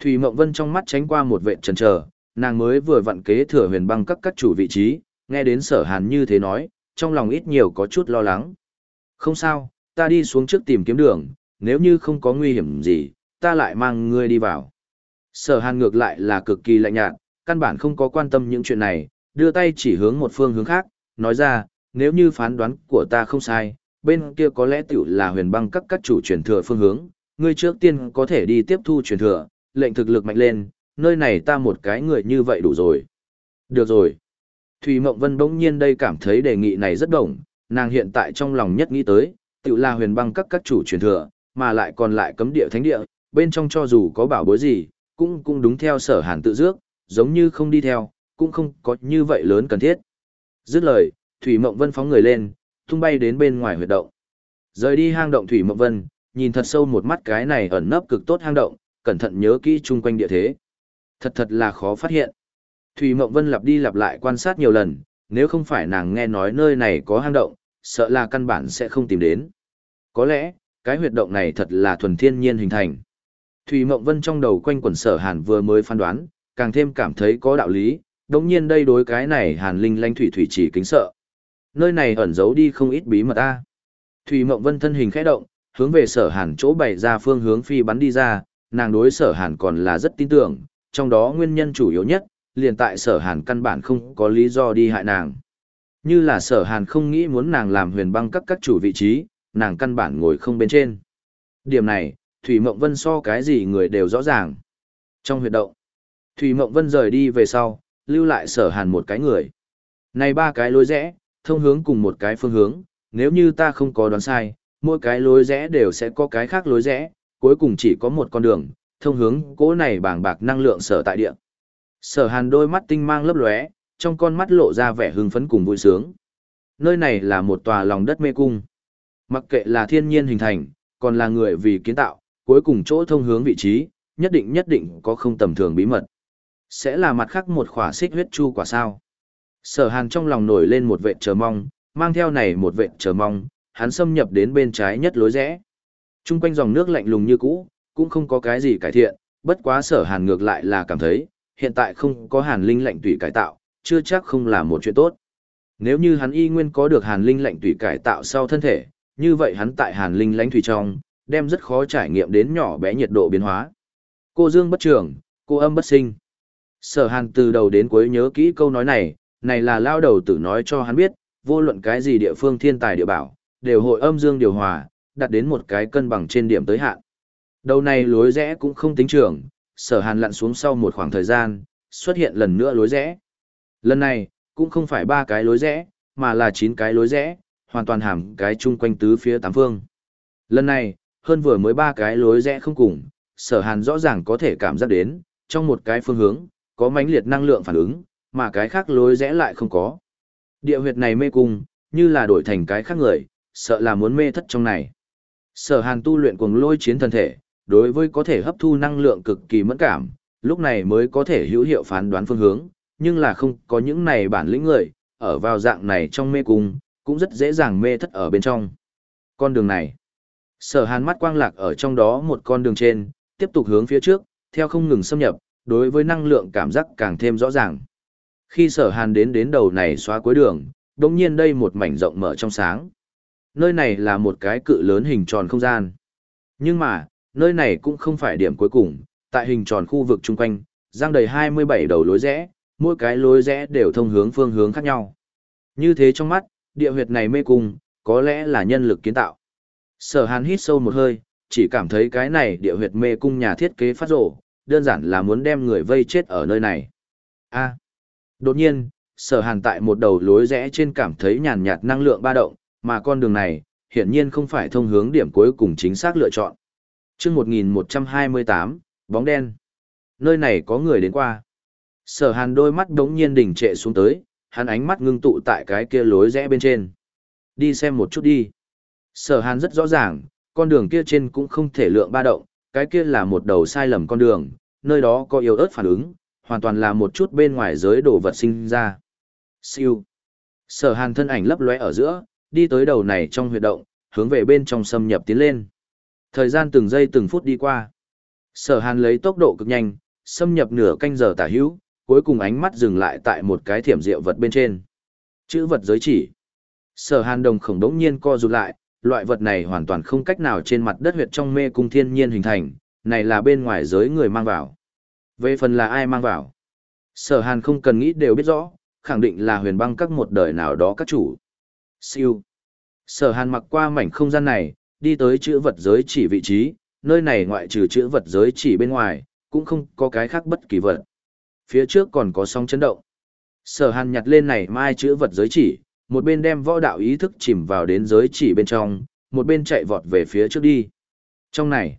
Thủy Mộng Vân trong mắt tránh qua một vệ trần chờ, nàng mới vừa vặn kế thừa huyền băng các các chủ vị trí, nghe đến sở hàn như thế nói, trong lòng ít nhiều có chút lo lắng. Không sao, ta đi xuống trước tìm kiếm đường, nếu như không có nguy hiểm gì, ta lại mang ngươi đi vào. Sở hàn ngược lại là cực kỳ lạnh nhạt, căn bản không có quan tâm những chuyện này, đưa tay chỉ hướng một phương hướng khác, nói ra, nếu như phán đoán của ta không sai, bên kia có lẽ tiểu là huyền băng các các chủ truyền thừa phương hướng, ngươi trước tiên có thể đi tiếp thu truyền thừa, lệnh thực lực mạnh lên, nơi này ta một cái người như vậy đủ rồi. Được rồi. Thủy Mộng Vân bỗng nhiên đây cảm thấy đề nghị này rất đồng, nàng hiện tại trong lòng nhất nghĩ tới, tự là huyền băng các các chủ truyền thừa, mà lại còn lại cấm địa thánh địa, bên trong cho dù có bảo bối gì, cũng cũng đúng theo sở hàn tự dước, giống như không đi theo, cũng không có như vậy lớn cần thiết. Dứt lời, Thủy Mộng Vân phóng người lên, tung bay đến bên ngoài huyệt động. Rời đi hang động Thủy Mộng Vân, nhìn thật sâu một mắt cái này ẩn nấp cực tốt hang động, cẩn thận nhớ kỹ chung quanh địa thế. Thật thật là khó phát hiện. Thủy Mộng Vân lặp đi lặp lại quan sát nhiều lần, nếu không phải nàng nghe nói nơi này có hang động, sợ là căn bản sẽ không tìm đến. Có lẽ, cái huyệt động này thật là thuần thiên nhiên hình thành. Thủy Mộng Vân trong đầu quanh quẩn sở hàn vừa mới phán đoán, càng thêm cảm thấy có đạo lý, đồng nhiên đây đối cái này hàn linh lanh thủy thủy chỉ kính sợ. Nơi này ẩn giấu đi không ít bí mật a. Thủy Mộng Vân thân hình khẽ động, hướng về sở hàn chỗ bày ra phương hướng phi bắn đi ra, nàng đối sở hàn còn là rất tin tưởng, trong đó nguyên nhân chủ yếu nhất, liền tại sở hàn căn bản không có lý do đi hại nàng. Như là sở hàn không nghĩ muốn nàng làm huyền băng các các chủ vị trí, nàng căn bản ngồi không bên trên. Điểm này, Thủy Mộng Vân so cái gì người đều rõ ràng. Trong huyệt động, Thủy Mộng Vân rời đi về sau, lưu lại sở hàn một cái người. Này ba cái lối rẽ, thông hướng cùng một cái phương hướng, nếu như ta không có đoán sai, mỗi cái lối rẽ đều sẽ có cái khác lối rẽ, cuối cùng chỉ có một con đường, thông hướng cố này bàng bạc năng lượng sở tại địa. Sở hàn đôi mắt tinh mang lấp lóe, trong con mắt lộ ra vẻ hưng phấn cùng vui sướng. Nơi này là một tòa lòng đất mê cung. Mặc kệ là thiên nhiên hình thành, còn là người vì kiến tạo, cuối cùng chỗ thông hướng vị trí, nhất định nhất định có không tầm thường bí mật. Sẽ là mặt khác một khỏa xích huyết chu quả sao. Sở hàn trong lòng nổi lên một vệ chờ mong, mang theo này một vệ chờ mong, hắn xâm nhập đến bên trái nhất lối rẽ. Trung quanh dòng nước lạnh lùng như cũ, cũng không có cái gì cải thiện, bất quá sở hàn ngược lại là cảm thấy, hiện tại không có hàn linh lạnh tùy cải tạo, chưa chắc không là một chuyện tốt. Nếu như hắn y nguyên có được hàn linh lạnh tùy cải tạo sau thân thể, như vậy hắn tại hàn linh lãnh thủy trong, đem rất khó trải nghiệm đến nhỏ bé nhiệt độ biến hóa. Cô Dương bất trường, cô âm bất sinh. Sở hàn từ đầu đến cuối nhớ kỹ câu nói này, này là lao đầu tử nói cho hắn biết, vô luận cái gì địa phương thiên tài địa bảo, đều hội âm dương điều hòa, đặt đến một cái cân bằng trên điểm tới hạn. Đầu này lối rẽ cũng không tính trường, sở hàn lặn xuống sau một khoảng thời gian, xuất hiện lần nữa lối rẽ. Lần này, cũng không phải ba cái lối rẽ, mà là chín cái lối rẽ, hoàn toàn hàm cái chung quanh tứ phía tám phương. Lần này, hơn vừa mới ba cái lối rẽ không cùng, sở hàn rõ ràng có thể cảm giác đến, trong một cái phương hướng, có mãnh liệt năng lượng phản ứng, mà cái khác lối rẽ lại không có. Địa huyệt này mê cung, như là đổi thành cái khác người, sợ là muốn mê thất trong này. Sở hàn tu luyện cuồng lôi chiến thần thể, đối với có thể hấp thu năng lượng cực kỳ mẫn cảm, lúc này mới có thể hữu hiệu phán đoán phương hướng, nhưng là không có những này bản lĩnh người, ở vào dạng này trong mê cung, cũng rất dễ dàng mê thất ở bên trong. Con đường này, sở hàn mắt quang lạc ở trong đó một con đường trên, tiếp tục hướng phía trước, theo không ngừng xâm nhập, đối với năng lượng cảm giác càng thêm rõ ràng. Khi sở hàn đến đến đầu này xóa cuối đường, đồng nhiên đây một mảnh rộng mở trong sáng. Nơi này là một cái cự lớn hình tròn không gian. Nhưng mà, nơi này cũng không phải điểm cuối cùng, tại hình tròn khu vực chung quanh, giang đầy 27 đầu lối rẽ, mỗi cái lối rẽ đều thông hướng phương hướng khác nhau. Như thế trong mắt, địa huyệt này mê cung, có lẽ là nhân lực kiến tạo. Sở hàn hít sâu một hơi, chỉ cảm thấy cái này địa huyệt mê cung nhà thiết kế phát rổ, đơn giản là muốn đem người vây chết ở nơi này. A. Đột nhiên, sở hàn tại một đầu lối rẽ trên cảm thấy nhàn nhạt năng lượng ba động, mà con đường này, hiển nhiên không phải thông hướng điểm cuối cùng chính xác lựa chọn. chương 1128, bóng đen. Nơi này có người đến qua. Sở hàn đôi mắt đống nhiên đỉnh trệ xuống tới, hắn ánh mắt ngưng tụ tại cái kia lối rẽ bên trên. Đi xem một chút đi. Sở hàn rất rõ ràng, con đường kia trên cũng không thể lượng ba động, cái kia là một đầu sai lầm con đường, nơi đó có yếu ớt phản ứng, hoàn toàn là một chút bên ngoài giới đồ vật sinh ra. Siêu. Sở hàn thân ảnh lấp lóe ở giữa, đi tới đầu này trong huyệt động, hướng về bên trong xâm nhập tiến lên. Thời gian từng giây từng phút đi qua. Sở hàn lấy tốc độ cực nhanh, xâm nhập nửa canh giờ tả hữu, cuối cùng ánh mắt dừng lại tại một cái thiểm diệu vật bên trên. Chữ vật giới chỉ. Sở hàn đồng khổng đống nhiên co rụt lại, loại vật này hoàn toàn không cách nào trên mặt đất huyệt trong mê cung thiên nhiên hình thành, này là bên ngoài giới người mang vào. Về phần là ai mang vào? Sở hàn không cần nghĩ đều biết rõ, khẳng định là huyền băng các một đời nào đó các chủ. Siêu. Sở hàn mặc qua mảnh không gian này, đi tới chữ vật giới chỉ vị trí, nơi này ngoại trừ chữ vật giới chỉ bên ngoài, cũng không có cái khác bất kỳ vật. Phía trước còn có sóng chấn động. Sở hàn nhặt lên này mai chữ vật giới chỉ, một bên đem võ đạo ý thức chìm vào đến giới chỉ bên trong, một bên chạy vọt về phía trước đi. Trong này,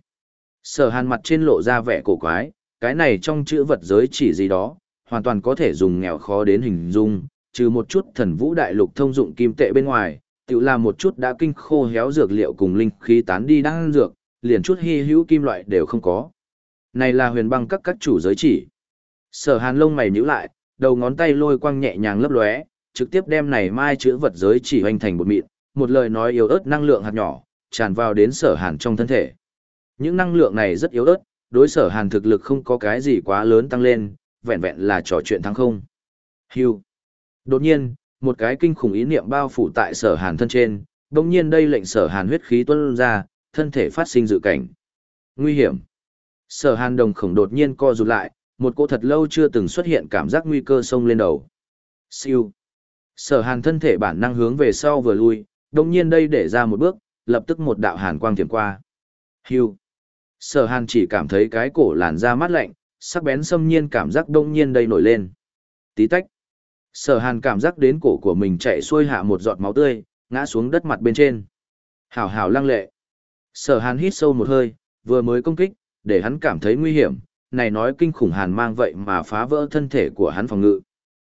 sở hàn mặt trên lộ ra vẻ cổ quái, cái này trong chữ vật giới chỉ gì đó, hoàn toàn có thể dùng nghèo khó đến hình dung, trừ một chút thần vũ đại lục thông dụng kim tệ bên ngoài, tự là một chút đã kinh khô héo dược liệu cùng linh khí tán đi đang dược, liền chút hy hữu kim loại đều không có. Này là huyền băng các các chủ giới chỉ. Sở hàn lông mày nhíu lại, đầu ngón tay lôi quang nhẹ nhàng lấp lóe, trực tiếp đem này mai chữ vật giới chỉ hoành thành một mịn, một lời nói yếu ớt năng lượng hạt nhỏ, tràn vào đến sở hàn trong thân thể. Những năng lượng này rất yếu ớt, đối sở hàn thực lực không có cái gì quá lớn tăng lên, vẹn vẹn là trò chuyện thắng không. Hưu. Đột nhiên, một cái kinh khủng ý niệm bao phủ tại sở hàn thân trên, đồng nhiên đây lệnh sở hàn huyết khí tuôn ra, thân thể phát sinh dự cảnh. Nguy hiểm. Sở hàn đồng khổng đột nhiên co rụt lại, một cô thật lâu chưa từng xuất hiện cảm giác nguy cơ sông lên đầu. Siêu. Sở hàn thân thể bản năng hướng về sau vừa lui, đồng nhiên đây để ra một bước, lập tức một đạo hàn quang tiềm qua. Hưu. Sở hàn chỉ cảm thấy cái cổ làn da mát lạnh, sắc bén xâm nhiên cảm giác đông nhiên đây nổi lên. Tí tách. Sở hàn cảm giác đến cổ của mình chạy xuôi hạ một giọt máu tươi, ngã xuống đất mặt bên trên. Hảo hảo lăng lệ. Sở hàn hít sâu một hơi, vừa mới công kích, để hắn cảm thấy nguy hiểm, này nói kinh khủng hàn mang vậy mà phá vỡ thân thể của hắn phòng ngự.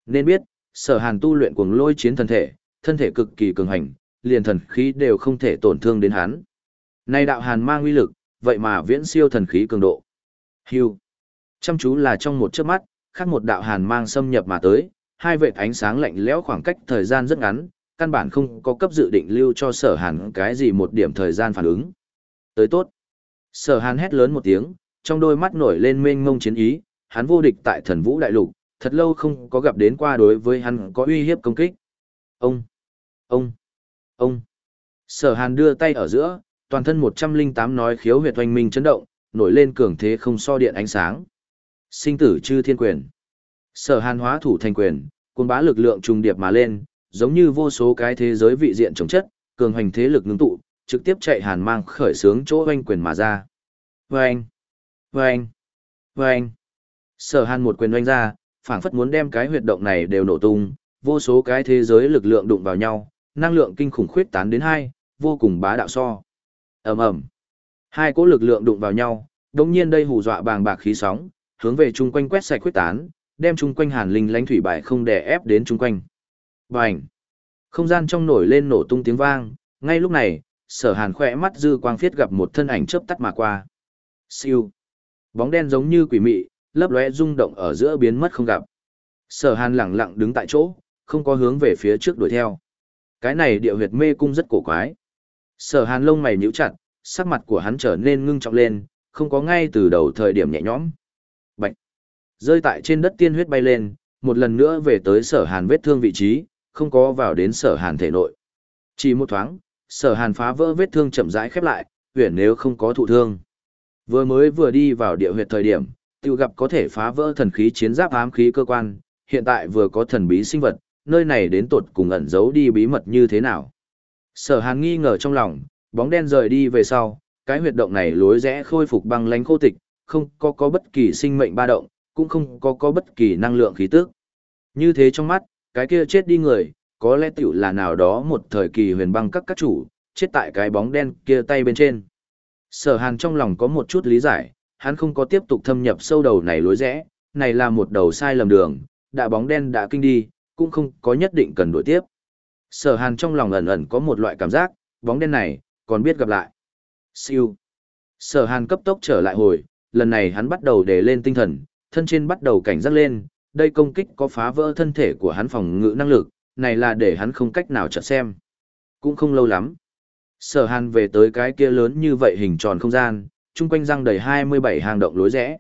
Nên biết, sở hàn tu luyện cuồng lôi chiến thân thể, thân thể cực kỳ cường hành, liền thần khí đều không thể tổn thương đến hắn. Này đạo hàn mang uy lực, vậy mà viễn siêu thần khí cường độ. Hưu. Chăm chú là trong một chớp mắt, khác một đạo hàn mang xâm nhập mà tới, hai vệt ánh sáng lạnh lẽo khoảng cách thời gian rất ngắn, căn bản không có cấp dự định lưu cho sở hàn cái gì một điểm thời gian phản ứng. Tới tốt. Sở hàn hét lớn một tiếng, trong đôi mắt nổi lên mênh mông chiến ý, hắn vô địch tại thần vũ đại lục, thật lâu không có gặp đến qua đối với hắn có uy hiếp công kích. Ông, ông, ông. Sở hàn đưa tay ở giữa, toàn thân 108 nói khiếu huyệt hoành minh chấn động, nổi lên cường thế không so điện ánh sáng. Sinh tử chư thiên quyền. Sở hàn hóa thủ thành quyền, côn bá lực lượng trùng điệp mà lên, giống như vô số cái thế giới vị diện chống chất, cường hành thế lực ngưng tụ, trực tiếp chạy hàn mang khởi sướng chỗ oanh quyền mà ra. Vâng! Vâng! Vâng! Sở hàn một quyền oanh ra, phảng phất muốn đem cái huyệt động này đều nổ tung, vô số cái thế giới lực lượng đụng vào nhau, năng lượng kinh khủng khuyết tán đến hai, vô cùng bá đạo so. ầm ầm, Hai cỗ lực lượng đụng vào nhau, đồng nhiên đây hù dọa bàng bạc khí sóng, hướng về chung quanh quét sạch khuyết tán, đem chung quanh hàn linh lánh thủy bại không đè ép đến chung quanh. Bành! Không gian trong nổi lên nổ tung tiếng vang, ngay lúc này, sở hàn khỏe mắt dư quang phiết gặp một thân ảnh chớp tắt mà qua. Siêu! Bóng đen giống như quỷ mị, lấp lóe rung động ở giữa biến mất không gặp. Sở hàn lẳng lặng đứng tại chỗ, không có hướng về phía trước đuổi theo. Cái này địa huyệt mê cung rất cổ quái. Sở hàn lông mày nhíu chặt, sắc mặt của hắn trở nên ngưng trọng lên, không có ngay từ đầu thời điểm nhẹ nhõm. Rơi tại trên đất tiên huyết bay lên, một lần nữa về tới sở hàn vết thương vị trí, không có vào đến sở hàn thể nội. Chỉ một thoáng, sở hàn phá vỡ vết thương chậm rãi khép lại, huyền nếu không có thụ thương. Vừa mới vừa đi vào địa huyệt thời điểm, tiêu gặp có thể phá vỡ thần khí chiến giáp ám khí cơ quan, hiện tại vừa có thần bí sinh vật, nơi này đến tột cùng ẩn giấu đi bí mật như thế nào. Sở hàn nghi ngờ trong lòng, bóng đen rời đi về sau, cái huyệt động này lối rẽ khôi phục băng lánh khô tịch, không có có bất kỳ sinh mệnh ba động, cũng không có có bất kỳ năng lượng khí tức. Như thế trong mắt, cái kia chết đi người, có lẽ tiểu là nào đó một thời kỳ huyền băng các các chủ, chết tại cái bóng đen kia tay bên trên. Sở hàn trong lòng có một chút lý giải, hắn không có tiếp tục thâm nhập sâu đầu này lối rẽ, này là một đầu sai lầm đường, đã bóng đen đã kinh đi, cũng không có nhất định cần đuổi tiếp. Sở hàn trong lòng ẩn ẩn có một loại cảm giác, bóng đen này, còn biết gặp lại. Siêu. Sở hàn cấp tốc trở lại hồi, lần này hắn bắt đầu để lên tinh thần, thân trên bắt đầu cảnh giác lên, đây công kích có phá vỡ thân thể của hắn phòng ngự năng lực, này là để hắn không cách nào chợt xem. Cũng không lâu lắm. Sở hàn về tới cái kia lớn như vậy hình tròn không gian, chung quanh răng đầy 27 hang động lối rẽ.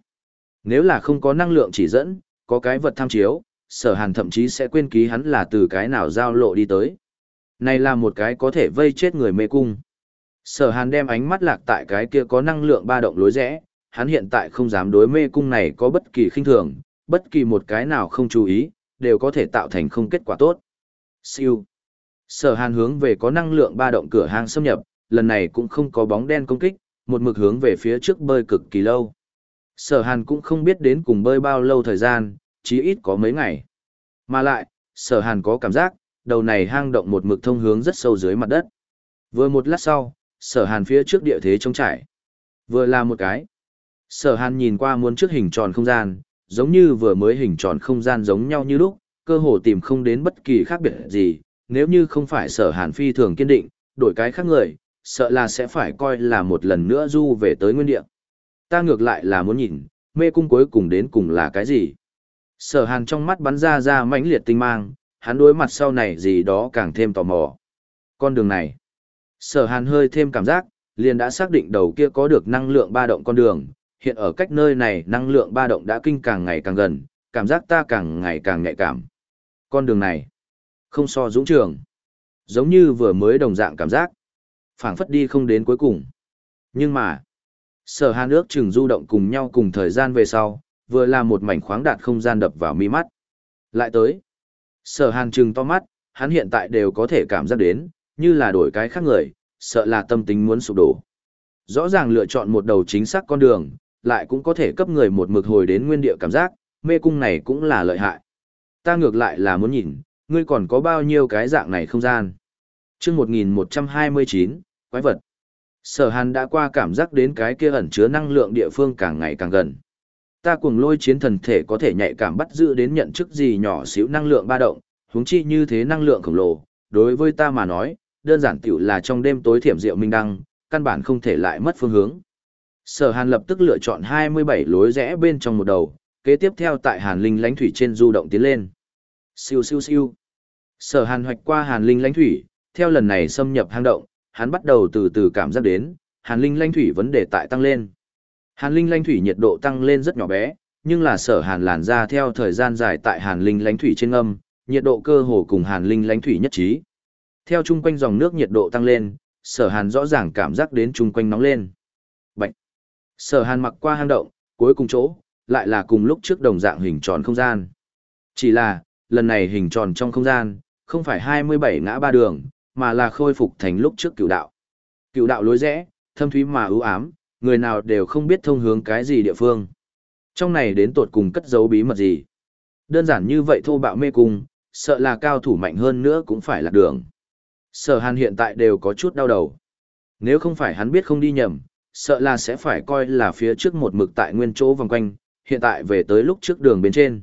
Nếu là không có năng lượng chỉ dẫn, có cái vật tham chiếu, sở hàn thậm chí sẽ quên ký hắn là từ cái nào giao lộ đi tới. Này là một cái có thể vây chết người mê cung. Sở hàn đem ánh mắt lạc tại cái kia có năng lượng ba động lối rẽ, hắn hiện tại không dám đối mê cung này có bất kỳ khinh thường, bất kỳ một cái nào không chú ý, đều có thể tạo thành không kết quả tốt. Siêu. Sở hàn hướng về có năng lượng ba động cửa hang xâm nhập, lần này cũng không có bóng đen công kích, một mực hướng về phía trước bơi cực kỳ lâu. Sở hàn cũng không biết đến cùng bơi bao lâu thời gian, chí ít có mấy ngày. Mà lại, sở hàn có cảm giác, đầu này hang động một mực thông hướng rất sâu dưới mặt đất. Vừa một lát sau, sở hàn phía trước địa thế trống trải. Vừa là một cái. Sở hàn nhìn qua muốn trước hình tròn không gian, giống như vừa mới hình tròn không gian giống nhau như lúc, cơ hồ tìm không đến bất kỳ khác biệt gì, nếu như không phải sở hàn phi thường kiên định, đổi cái khác người, sợ là sẽ phải coi là một lần nữa du về tới nguyên địa. Ta ngược lại là muốn nhìn, mê cung cuối cùng đến cùng là cái gì? Sở hàn trong mắt bắn ra ra mãnh liệt tinh mang, hắn đối mặt sau này gì đó càng thêm tò mò. Con đường này, sở hàn hơi thêm cảm giác, liền đã xác định đầu kia có được năng lượng ba động con đường, hiện ở cách nơi này năng lượng ba động đã kinh càng ngày càng gần, cảm giác ta càng ngày càng nhạy cảm. Con đường này, không so dũng trường, giống như vừa mới đồng dạng cảm giác, phảng phất đi không đến cuối cùng. Nhưng mà, sở hàn ước chừng du động cùng nhau cùng thời gian về sau, vừa là một mảnh khoáng đạt không gian đập vào mi mắt. Lại tới, sở hàn chừng to mắt, hắn hiện tại đều có thể cảm giác đến, như là đổi cái khác người, sợ là tâm tính muốn sụp đổ. Rõ ràng lựa chọn một đầu chính xác con đường, lại cũng có thể cấp người một mực hồi đến nguyên địa cảm giác, mê cung này cũng là lợi hại. Ta ngược lại là muốn nhìn, ngươi còn có bao nhiêu cái dạng này không gian. chương 1129, quái vật. Sở hàn đã qua cảm giác đến cái kia ẩn chứa năng lượng địa phương càng ngày càng gần. Ta cuồng lôi chiến thần thể có thể nhạy cảm bắt giữ đến nhận chức gì nhỏ xíu năng lượng ba động, huống chi như thế năng lượng khổng lồ, đối với ta mà nói, đơn giản tiểu là trong đêm tối thiểm diệu minh đăng, căn bản không thể lại mất phương hướng. Sở Hàn lập tức lựa chọn 27 lối rẽ bên trong một đầu, kế tiếp theo tại Hàn Linh lãnh thủy trên du động tiến lên. Siêu siêu siêu. Sở Hàn hoạch qua Hàn Linh lãnh thủy, theo lần này xâm nhập hang động, hắn bắt đầu từ từ cảm giác đến, Hàn Linh lãnh thủy vấn đề tại tăng lên. Hàn Linh lãnh thủy nhiệt độ tăng lên rất nhỏ bé, nhưng là Sở Hàn làn ra theo thời gian dài tại Hàn Linh lãnh thủy trên âm, nhiệt độ cơ hồ cùng Hàn Linh lãnh thủy nhất trí. Theo chung quanh dòng nước nhiệt độ tăng lên, Sở Hàn rõ ràng cảm giác đến chung quanh nóng lên. Sở Hàn mặc qua hang động, cuối cùng chỗ, lại là cùng lúc trước đồng dạng hình tròn không gian. Chỉ là, lần này hình tròn trong không gian, không phải 27 ngã ba đường, mà là khôi phục thành lúc trước cựu đạo. Cựu đạo lối rẽ, thâm thúy mà ưu ám, người nào đều không biết thông hướng cái gì địa phương. Trong này đến tột cùng cất giấu bí mật gì. Đơn giản như vậy thô bạo mê cung, sợ là cao thủ mạnh hơn nữa cũng phải lạc đường. Sở hàn hiện tại đều có chút đau đầu. Nếu không phải hắn biết không đi nhầm, sợ là sẽ phải coi là phía trước một mực tại nguyên chỗ vòng quanh, hiện tại về tới lúc trước đường bên trên.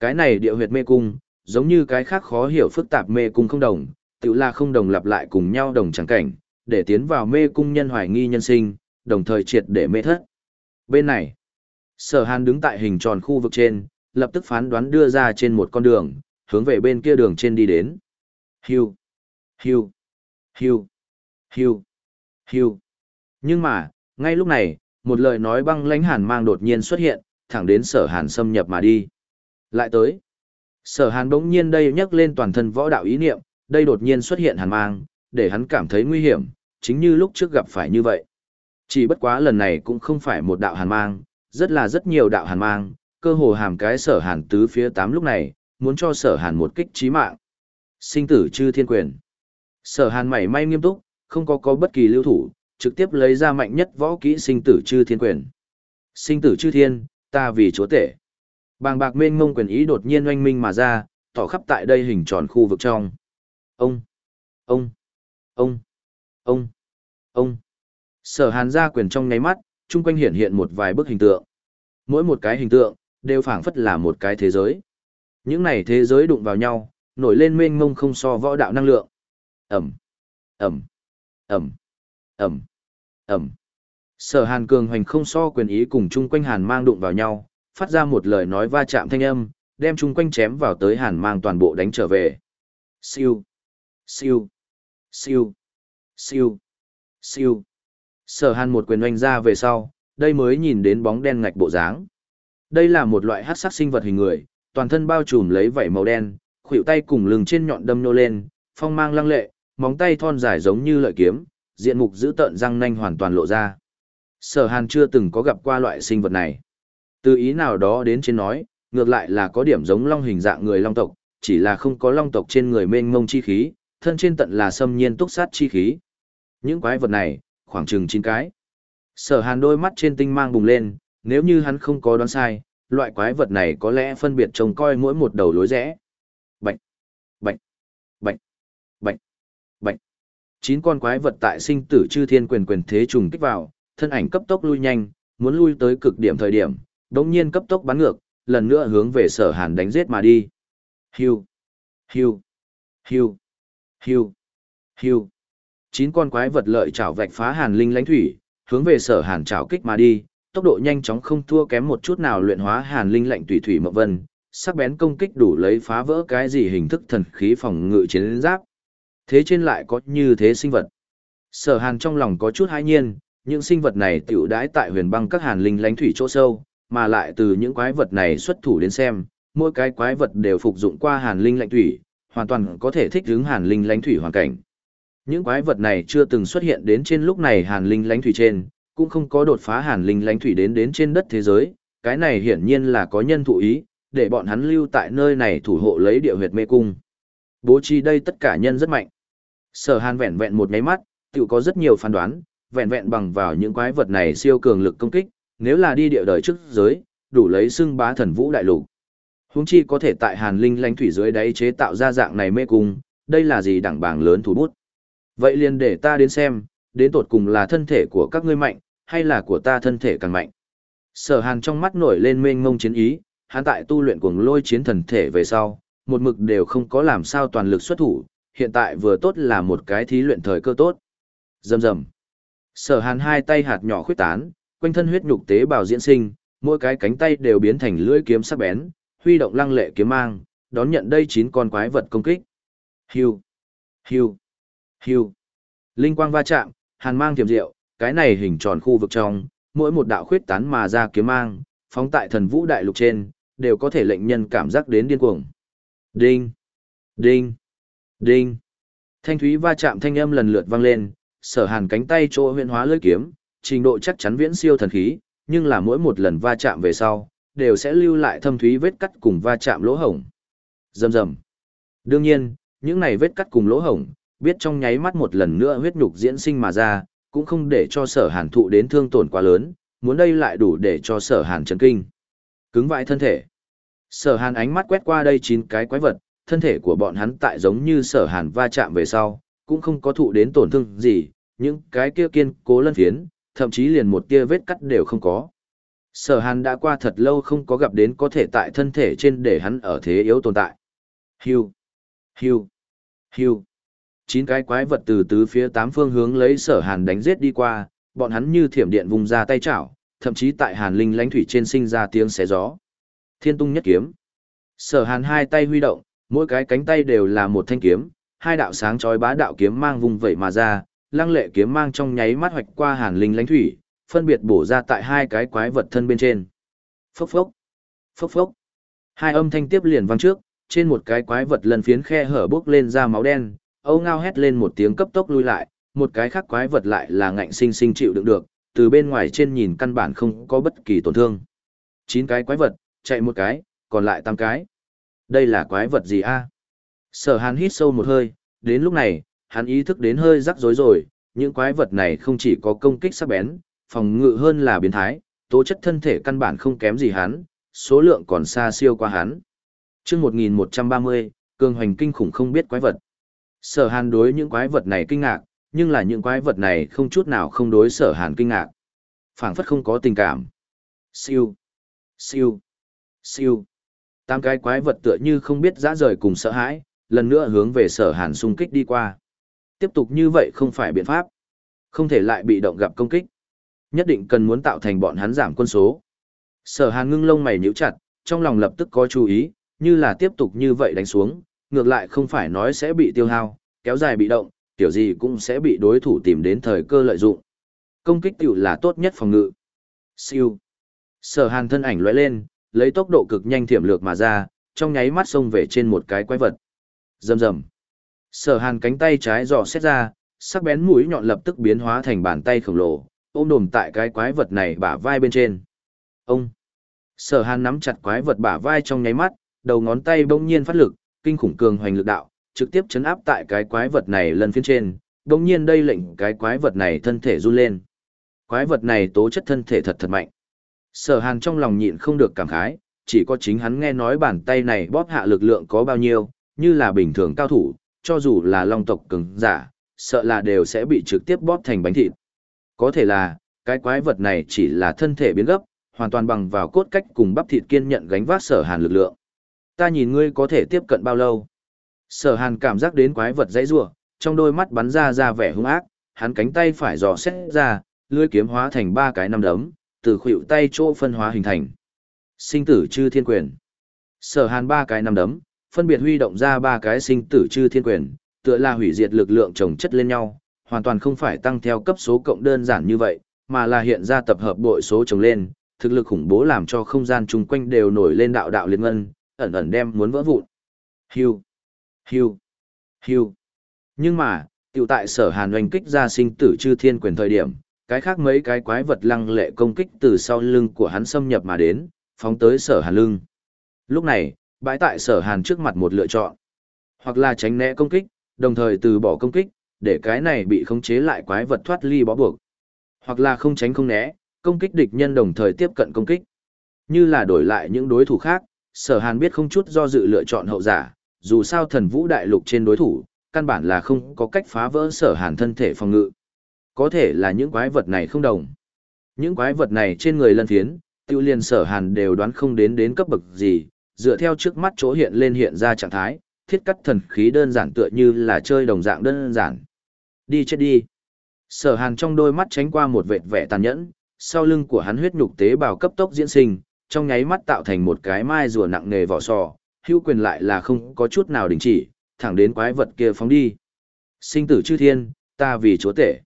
Cái này địa huyệt mê cung, giống như cái khác khó hiểu phức tạp mê cung không đồng, tự là không đồng lặp lại cùng nhau đồng chẳng cảnh, để tiến vào mê cung nhân hoài nghi nhân sinh, đồng thời triệt để mê thất. Bên này, sở hàn đứng tại hình tròn khu vực trên, lập tức phán đoán đưa ra trên một con đường, hướng về bên kia đường trên đi đến. hiu hiu hiu hiu hiu Nhưng mà, ngay lúc này, một lời nói băng lãnh hàn mang đột nhiên xuất hiện, thẳng đến sở hàn xâm nhập mà đi. Lại tới. Sở hàn bỗng nhiên đây nhắc lên toàn thân võ đạo ý niệm, đây đột nhiên xuất hiện hàn mang, để hắn cảm thấy nguy hiểm, chính như lúc trước gặp phải như vậy. Chỉ bất quá lần này cũng không phải một đạo hàn mang, rất là rất nhiều đạo hàn mang, cơ hồ hàm cái sở hàn tứ phía tám lúc này, muốn cho sở hàn một kích trí mạng. Sinh tử chư thiên quyền. Sở hàn mảy may nghiêm túc, không có có bất kỳ lưu thủ, trực tiếp lấy ra mạnh nhất võ kỹ sinh tử chư thiên quyền. Sinh tử chư thiên, ta vì chúa tể. Bàng bạc mênh mông quyền ý đột nhiên oanh minh mà ra, tỏ khắp tại đây hình tròn khu vực trong. Ông, ông, ông, ông, ông. Sở hàn ra quyền trong ngáy mắt, chung quanh hiện hiện một vài bức hình tượng. Mỗi một cái hình tượng, đều phảng phất là một cái thế giới. Những này thế giới đụng vào nhau, nổi lên mênh mông không so võ đạo năng lượng. Ẩm, Ẩm, Ẩm, Ẩm, Ẩm. Sở hàn cường hoành không so quyền ý cùng chung quanh hàn mang đụng vào nhau, phát ra một lời nói va chạm thanh âm, đem chung quanh chém vào tới hàn mang toàn bộ đánh trở về. Siêu, siêu, siêu, siêu, siêu. Sở hàn một quyền oanh ra về sau, đây mới nhìn đến bóng đen ngạch bộ dáng. Đây là một loại hát sắc sinh vật hình người, toàn thân bao trùm lấy vảy màu đen, khuỷu tay cùng lưng trên nhọn đâm nô lên, phong mang lăng lệ, móng tay thon dài giống như lợi kiếm, diện mục giữ tợn răng nanh hoàn toàn lộ ra. Sở Hàn chưa từng có gặp qua loại sinh vật này. Từ ý nào đó đến trên nói, ngược lại là có điểm giống long hình dạng người long tộc, chỉ là không có long tộc trên người mênh mông chi khí, thân trên tận là xâm nhiên túc sát chi khí. Những quái vật này, khoảng chừng 9 cái. Sở Hàn đôi mắt trên tinh mang bùng lên, nếu như hắn không có đoán sai, loại quái vật này có lẽ phân biệt trông coi mỗi một đầu lối rẽ. Bạch, bạch, bạch, bạch, bạch. Chín con quái vật tại sinh tử chư thiên quyền quyền thế trùng kích vào, thân ảnh cấp tốc lui nhanh, muốn lui tới cực điểm thời điểm, đống nhiên cấp tốc bắn ngược, lần nữa hướng về sở hàn đánh giết mà đi. Hiu, hiu, hiu, hiu, hiu. Chín con quái vật lợi chảo vạch phá hàn linh lãnh thủy, hướng về sở hàn chảo kích mà đi, tốc độ nhanh chóng không thua kém một chút nào luyện hóa hàn linh lạnh tùy thủy mộng vân, sắc bén công kích đủ lấy phá vỡ cái gì hình thức thần khí phòng ngự chiến giáp. Thế trên lại có như thế sinh vật. Sở hàn trong lòng có chút hãi nhiên, những sinh vật này tiểu đãi tại huyền băng các hàn linh lãnh thủy chỗ sâu, mà lại từ những quái vật này xuất thủ đến xem, mỗi cái quái vật đều phục dụng qua hàn linh lãnh thủy, hoàn toàn có thể thích ứng hàn linh lãnh thủy hoàn cảnh. Những quái vật này chưa từng xuất hiện đến trên lúc này hàn linh lãnh thủy trên, cũng không có đột phá hàn linh lãnh thủy đến đến trên đất thế giới, cái này hiển nhiên là có nhân thụ ý, để bọn hắn lưu tại nơi này thủ hộ lấy địa huyệt mê cung. Bố trí đây tất cả nhân rất mạnh. Sở hàn vẹn vẹn một máy mắt, tự có rất nhiều phán đoán, vẹn vẹn bằng vào những quái vật này siêu cường lực công kích, nếu là đi địa đời trước giới, đủ lấy xưng bá thần vũ đại lục. Huống chi có thể tại Hàn Linh lãnh thủy dưới đáy chế tạo ra dạng này mê cung, đây là gì đẳng bảng lớn thủ bút. Vậy liền để ta đến xem, đến tột cùng là thân thể của các ngươi mạnh, hay là của ta thân thể càng mạnh. Sở Hàn trong mắt nổi lên mênh ngông chiến ý, hắn tại tu luyện cuồng lôi chiến thần thể về sau, một mực đều không có làm sao toàn lực xuất thủ, hiện tại vừa tốt là một cái thí luyện thời cơ tốt. Rầm rầm. Sở hàn hai tay hạt nhỏ khuyết tán, quanh thân huyết nhục tế bào diễn sinh, mỗi cái cánh tay đều biến thành lưỡi kiếm sắc bén, huy động lăng lệ kiếm mang, đón nhận đây chín con quái vật công kích. Hiu, hiu, hiu. Linh quang va chạm, hàn mang tiềm diệu, cái này hình tròn khu vực trong, mỗi một đạo khuyết tán mà ra kiếm mang, phóng tại thần vũ đại lục trên, đều có thể lệnh nhân cảm giác đến điên cuồng. Đinh, đinh, đinh. Thanh thúy va chạm thanh âm lần lượt vang lên, sở hàn cánh tay chỗ huyện hóa lưỡi kiếm, trình độ chắc chắn viễn siêu thần khí, nhưng là mỗi một lần va chạm về sau, đều sẽ lưu lại thâm thúy vết cắt cùng va chạm lỗ hổng. Rầm rầm. Đương nhiên, những này vết cắt cùng lỗ hổng, biết trong nháy mắt một lần nữa huyết nhục diễn sinh mà ra, cũng không để cho sở hàn thụ đến thương tổn quá lớn, muốn đây lại đủ để cho sở hàn chấn kinh. Cứng vãi thân thể. Sở hàn ánh mắt quét qua đây chín cái quái vật, thân thể của bọn hắn tại giống như sở hàn va chạm về sau, cũng không có thụ đến tổn thương gì, những cái kia kiên cố lân phiến, thậm chí liền một tia vết cắt đều không có. Sở hàn đã qua thật lâu không có gặp đến có thể tại thân thể trên để hắn ở thế yếu tồn tại. Hiu, hiu, hiu. Chín cái quái vật từ tứ phía tám phương hướng lấy sở hàn đánh giết đi qua, bọn hắn như thiểm điện vùng ra tay chảo, thậm chí tại hàn linh lãnh thủy trên sinh ra tiếng xé gió. Thiên tung nhất kiếm. Sở hàn hai tay huy động, mỗi cái cánh tay đều là một thanh kiếm, hai đạo sáng chói bá đạo kiếm mang vùng vẩy mà ra, lăng lệ kiếm mang trong nháy mắt hoạch qua hàn linh lãnh thủy, phân biệt bổ ra tại hai cái quái vật thân bên trên. Phốc phốc, phốc phốc. Hai âm thanh tiếp liền vang trước, trên một cái quái vật lần phiến khe hở bốc lên ra máu đen, âu ngao hét lên một tiếng cấp tốc lui lại, một cái khác quái vật lại là ngạnh sinh sinh chịu đựng được, từ bên ngoài trên nhìn căn bản không có bất kỳ tổn thương. Chín cái quái vật, chạy một cái, còn lại tám cái. Đây là quái vật gì a? Sở hàn hít sâu một hơi, đến lúc này, hắn ý thức đến hơi rắc rối rồi, những quái vật này không chỉ có công kích sắc bén, phòng ngự hơn là biến thái, tố chất thân thể căn bản không kém gì hắn, số lượng còn xa siêu qua hắn. chương 1130, cường hoành kinh khủng không biết quái vật. Sở hàn đối những quái vật này kinh ngạc, nhưng là những quái vật này không chút nào không đối sở hàn kinh ngạc. phảng phất không có tình cảm. Siêu, siêu, siêu. Tám cái quái vật tựa như không biết dã rời cùng sợ hãi, lần nữa hướng về sở hàn xung kích đi qua. Tiếp tục như vậy không phải biện pháp. Không thể lại bị động gặp công kích. Nhất định cần muốn tạo thành bọn hắn giảm quân số. Sở hàn ngưng lông mày nhíu chặt, trong lòng lập tức có chú ý, như là tiếp tục như vậy đánh xuống, ngược lại không phải nói sẽ bị tiêu hao, kéo dài bị động, tiểu gì cũng sẽ bị đối thủ tìm đến thời cơ lợi dụng. Công kích tiểu là tốt nhất phòng ngự. Siêu. Sở hàn thân ảnh lóe lên, lấy tốc độ cực nhanh thiểm lược mà ra, trong nháy mắt xông về trên một cái quái vật. Rầm rầm. Sở hàn cánh tay trái dò xét ra, sắc bén mũi nhọn lập tức biến hóa thành bàn tay khổng lồ, ôm đồm tại cái quái vật này bả vai bên trên. Ông! Sở hàn nắm chặt quái vật bả vai trong nháy mắt, đầu ngón tay bỗng nhiên phát lực, kinh khủng cường hoành lực đạo, trực tiếp chấn áp tại cái quái vật này lần phía trên, bỗng nhiên đây lệnh cái quái vật này thân thể run lên. Quái vật này tố chất thân thể thật thật mạnh. Sở hàn trong lòng nhịn không được cảm khái, chỉ có chính hắn nghe nói bàn tay này bóp hạ lực lượng có bao nhiêu, như là bình thường cao thủ, cho dù là long tộc cứng giả, sợ là đều sẽ bị trực tiếp bóp thành bánh thịt. Có thể là, cái quái vật này chỉ là thân thể biến gấp, hoàn toàn bằng vào cốt cách cùng bắp thịt kiên nhận gánh vác sở hàn lực lượng. Ta nhìn ngươi có thể tiếp cận bao lâu. Sở hàn cảm giác đến quái vật dãy rủa trong đôi mắt bắn ra ra vẻ hung ác, hắn cánh tay phải dò xét ra, lưỡi kiếm hóa thành ba cái năm đấm, từ khuỷu tay chỗ phân hóa hình thành. Sinh tử chư thiên quyền. Sở hàn ba cái năm đấm, phân biệt huy động ra ba cái sinh tử chư thiên quyền, tựa là hủy diệt lực lượng chồng chất lên nhau, hoàn toàn không phải tăng theo cấp số cộng đơn giản như vậy, mà là hiện ra tập hợp bội số chồng lên, thực lực khủng bố làm cho không gian chung quanh đều nổi lên đạo đạo liên ngân, ẩn ẩn đem muốn vỡ vụn. Hưu, hưu, hưu. Nhưng mà, tiểu tại sở hàn oanh kích ra sinh tử chư thiên quyền thời điểm, cái khác mấy cái quái vật lăng lệ công kích từ sau lưng của hắn xâm nhập mà đến, phóng tới sở hàn lưng. Lúc này, bãi tại sở hàn trước mặt một lựa chọn. Hoặc là tránh né công kích, đồng thời từ bỏ công kích, để cái này bị khống chế lại quái vật thoát ly bó buộc. Hoặc là không tránh không né, công kích địch nhân đồng thời tiếp cận công kích. Như là đổi lại những đối thủ khác, sở hàn biết không chút do dự lựa chọn hậu giả, dù sao thần vũ đại lục trên đối thủ, căn bản là không có cách phá vỡ sở hàn thân thể phòng ngự. Có thể là những quái vật này không đồng. Những quái vật này trên người lân thiến, tiêu liên sở hàn đều đoán không đến đến cấp bậc gì, dựa theo trước mắt chỗ hiện lên hiện ra trạng thái, thiết cắt thần khí đơn giản tựa như là chơi đồng dạng đơn giản. Đi chết đi. Sở hàn trong đôi mắt tránh qua một vệt vẻ tàn nhẫn, sau lưng của hắn huyết nhục tế bào cấp tốc diễn sinh, trong nháy mắt tạo thành một cái mai rùa nặng nề vỏ sò, hữu quyền lại là không có chút nào đình chỉ, thẳng đến quái vật kia phóng đi. Sinh tử chư thiên, ta vì chúa tể.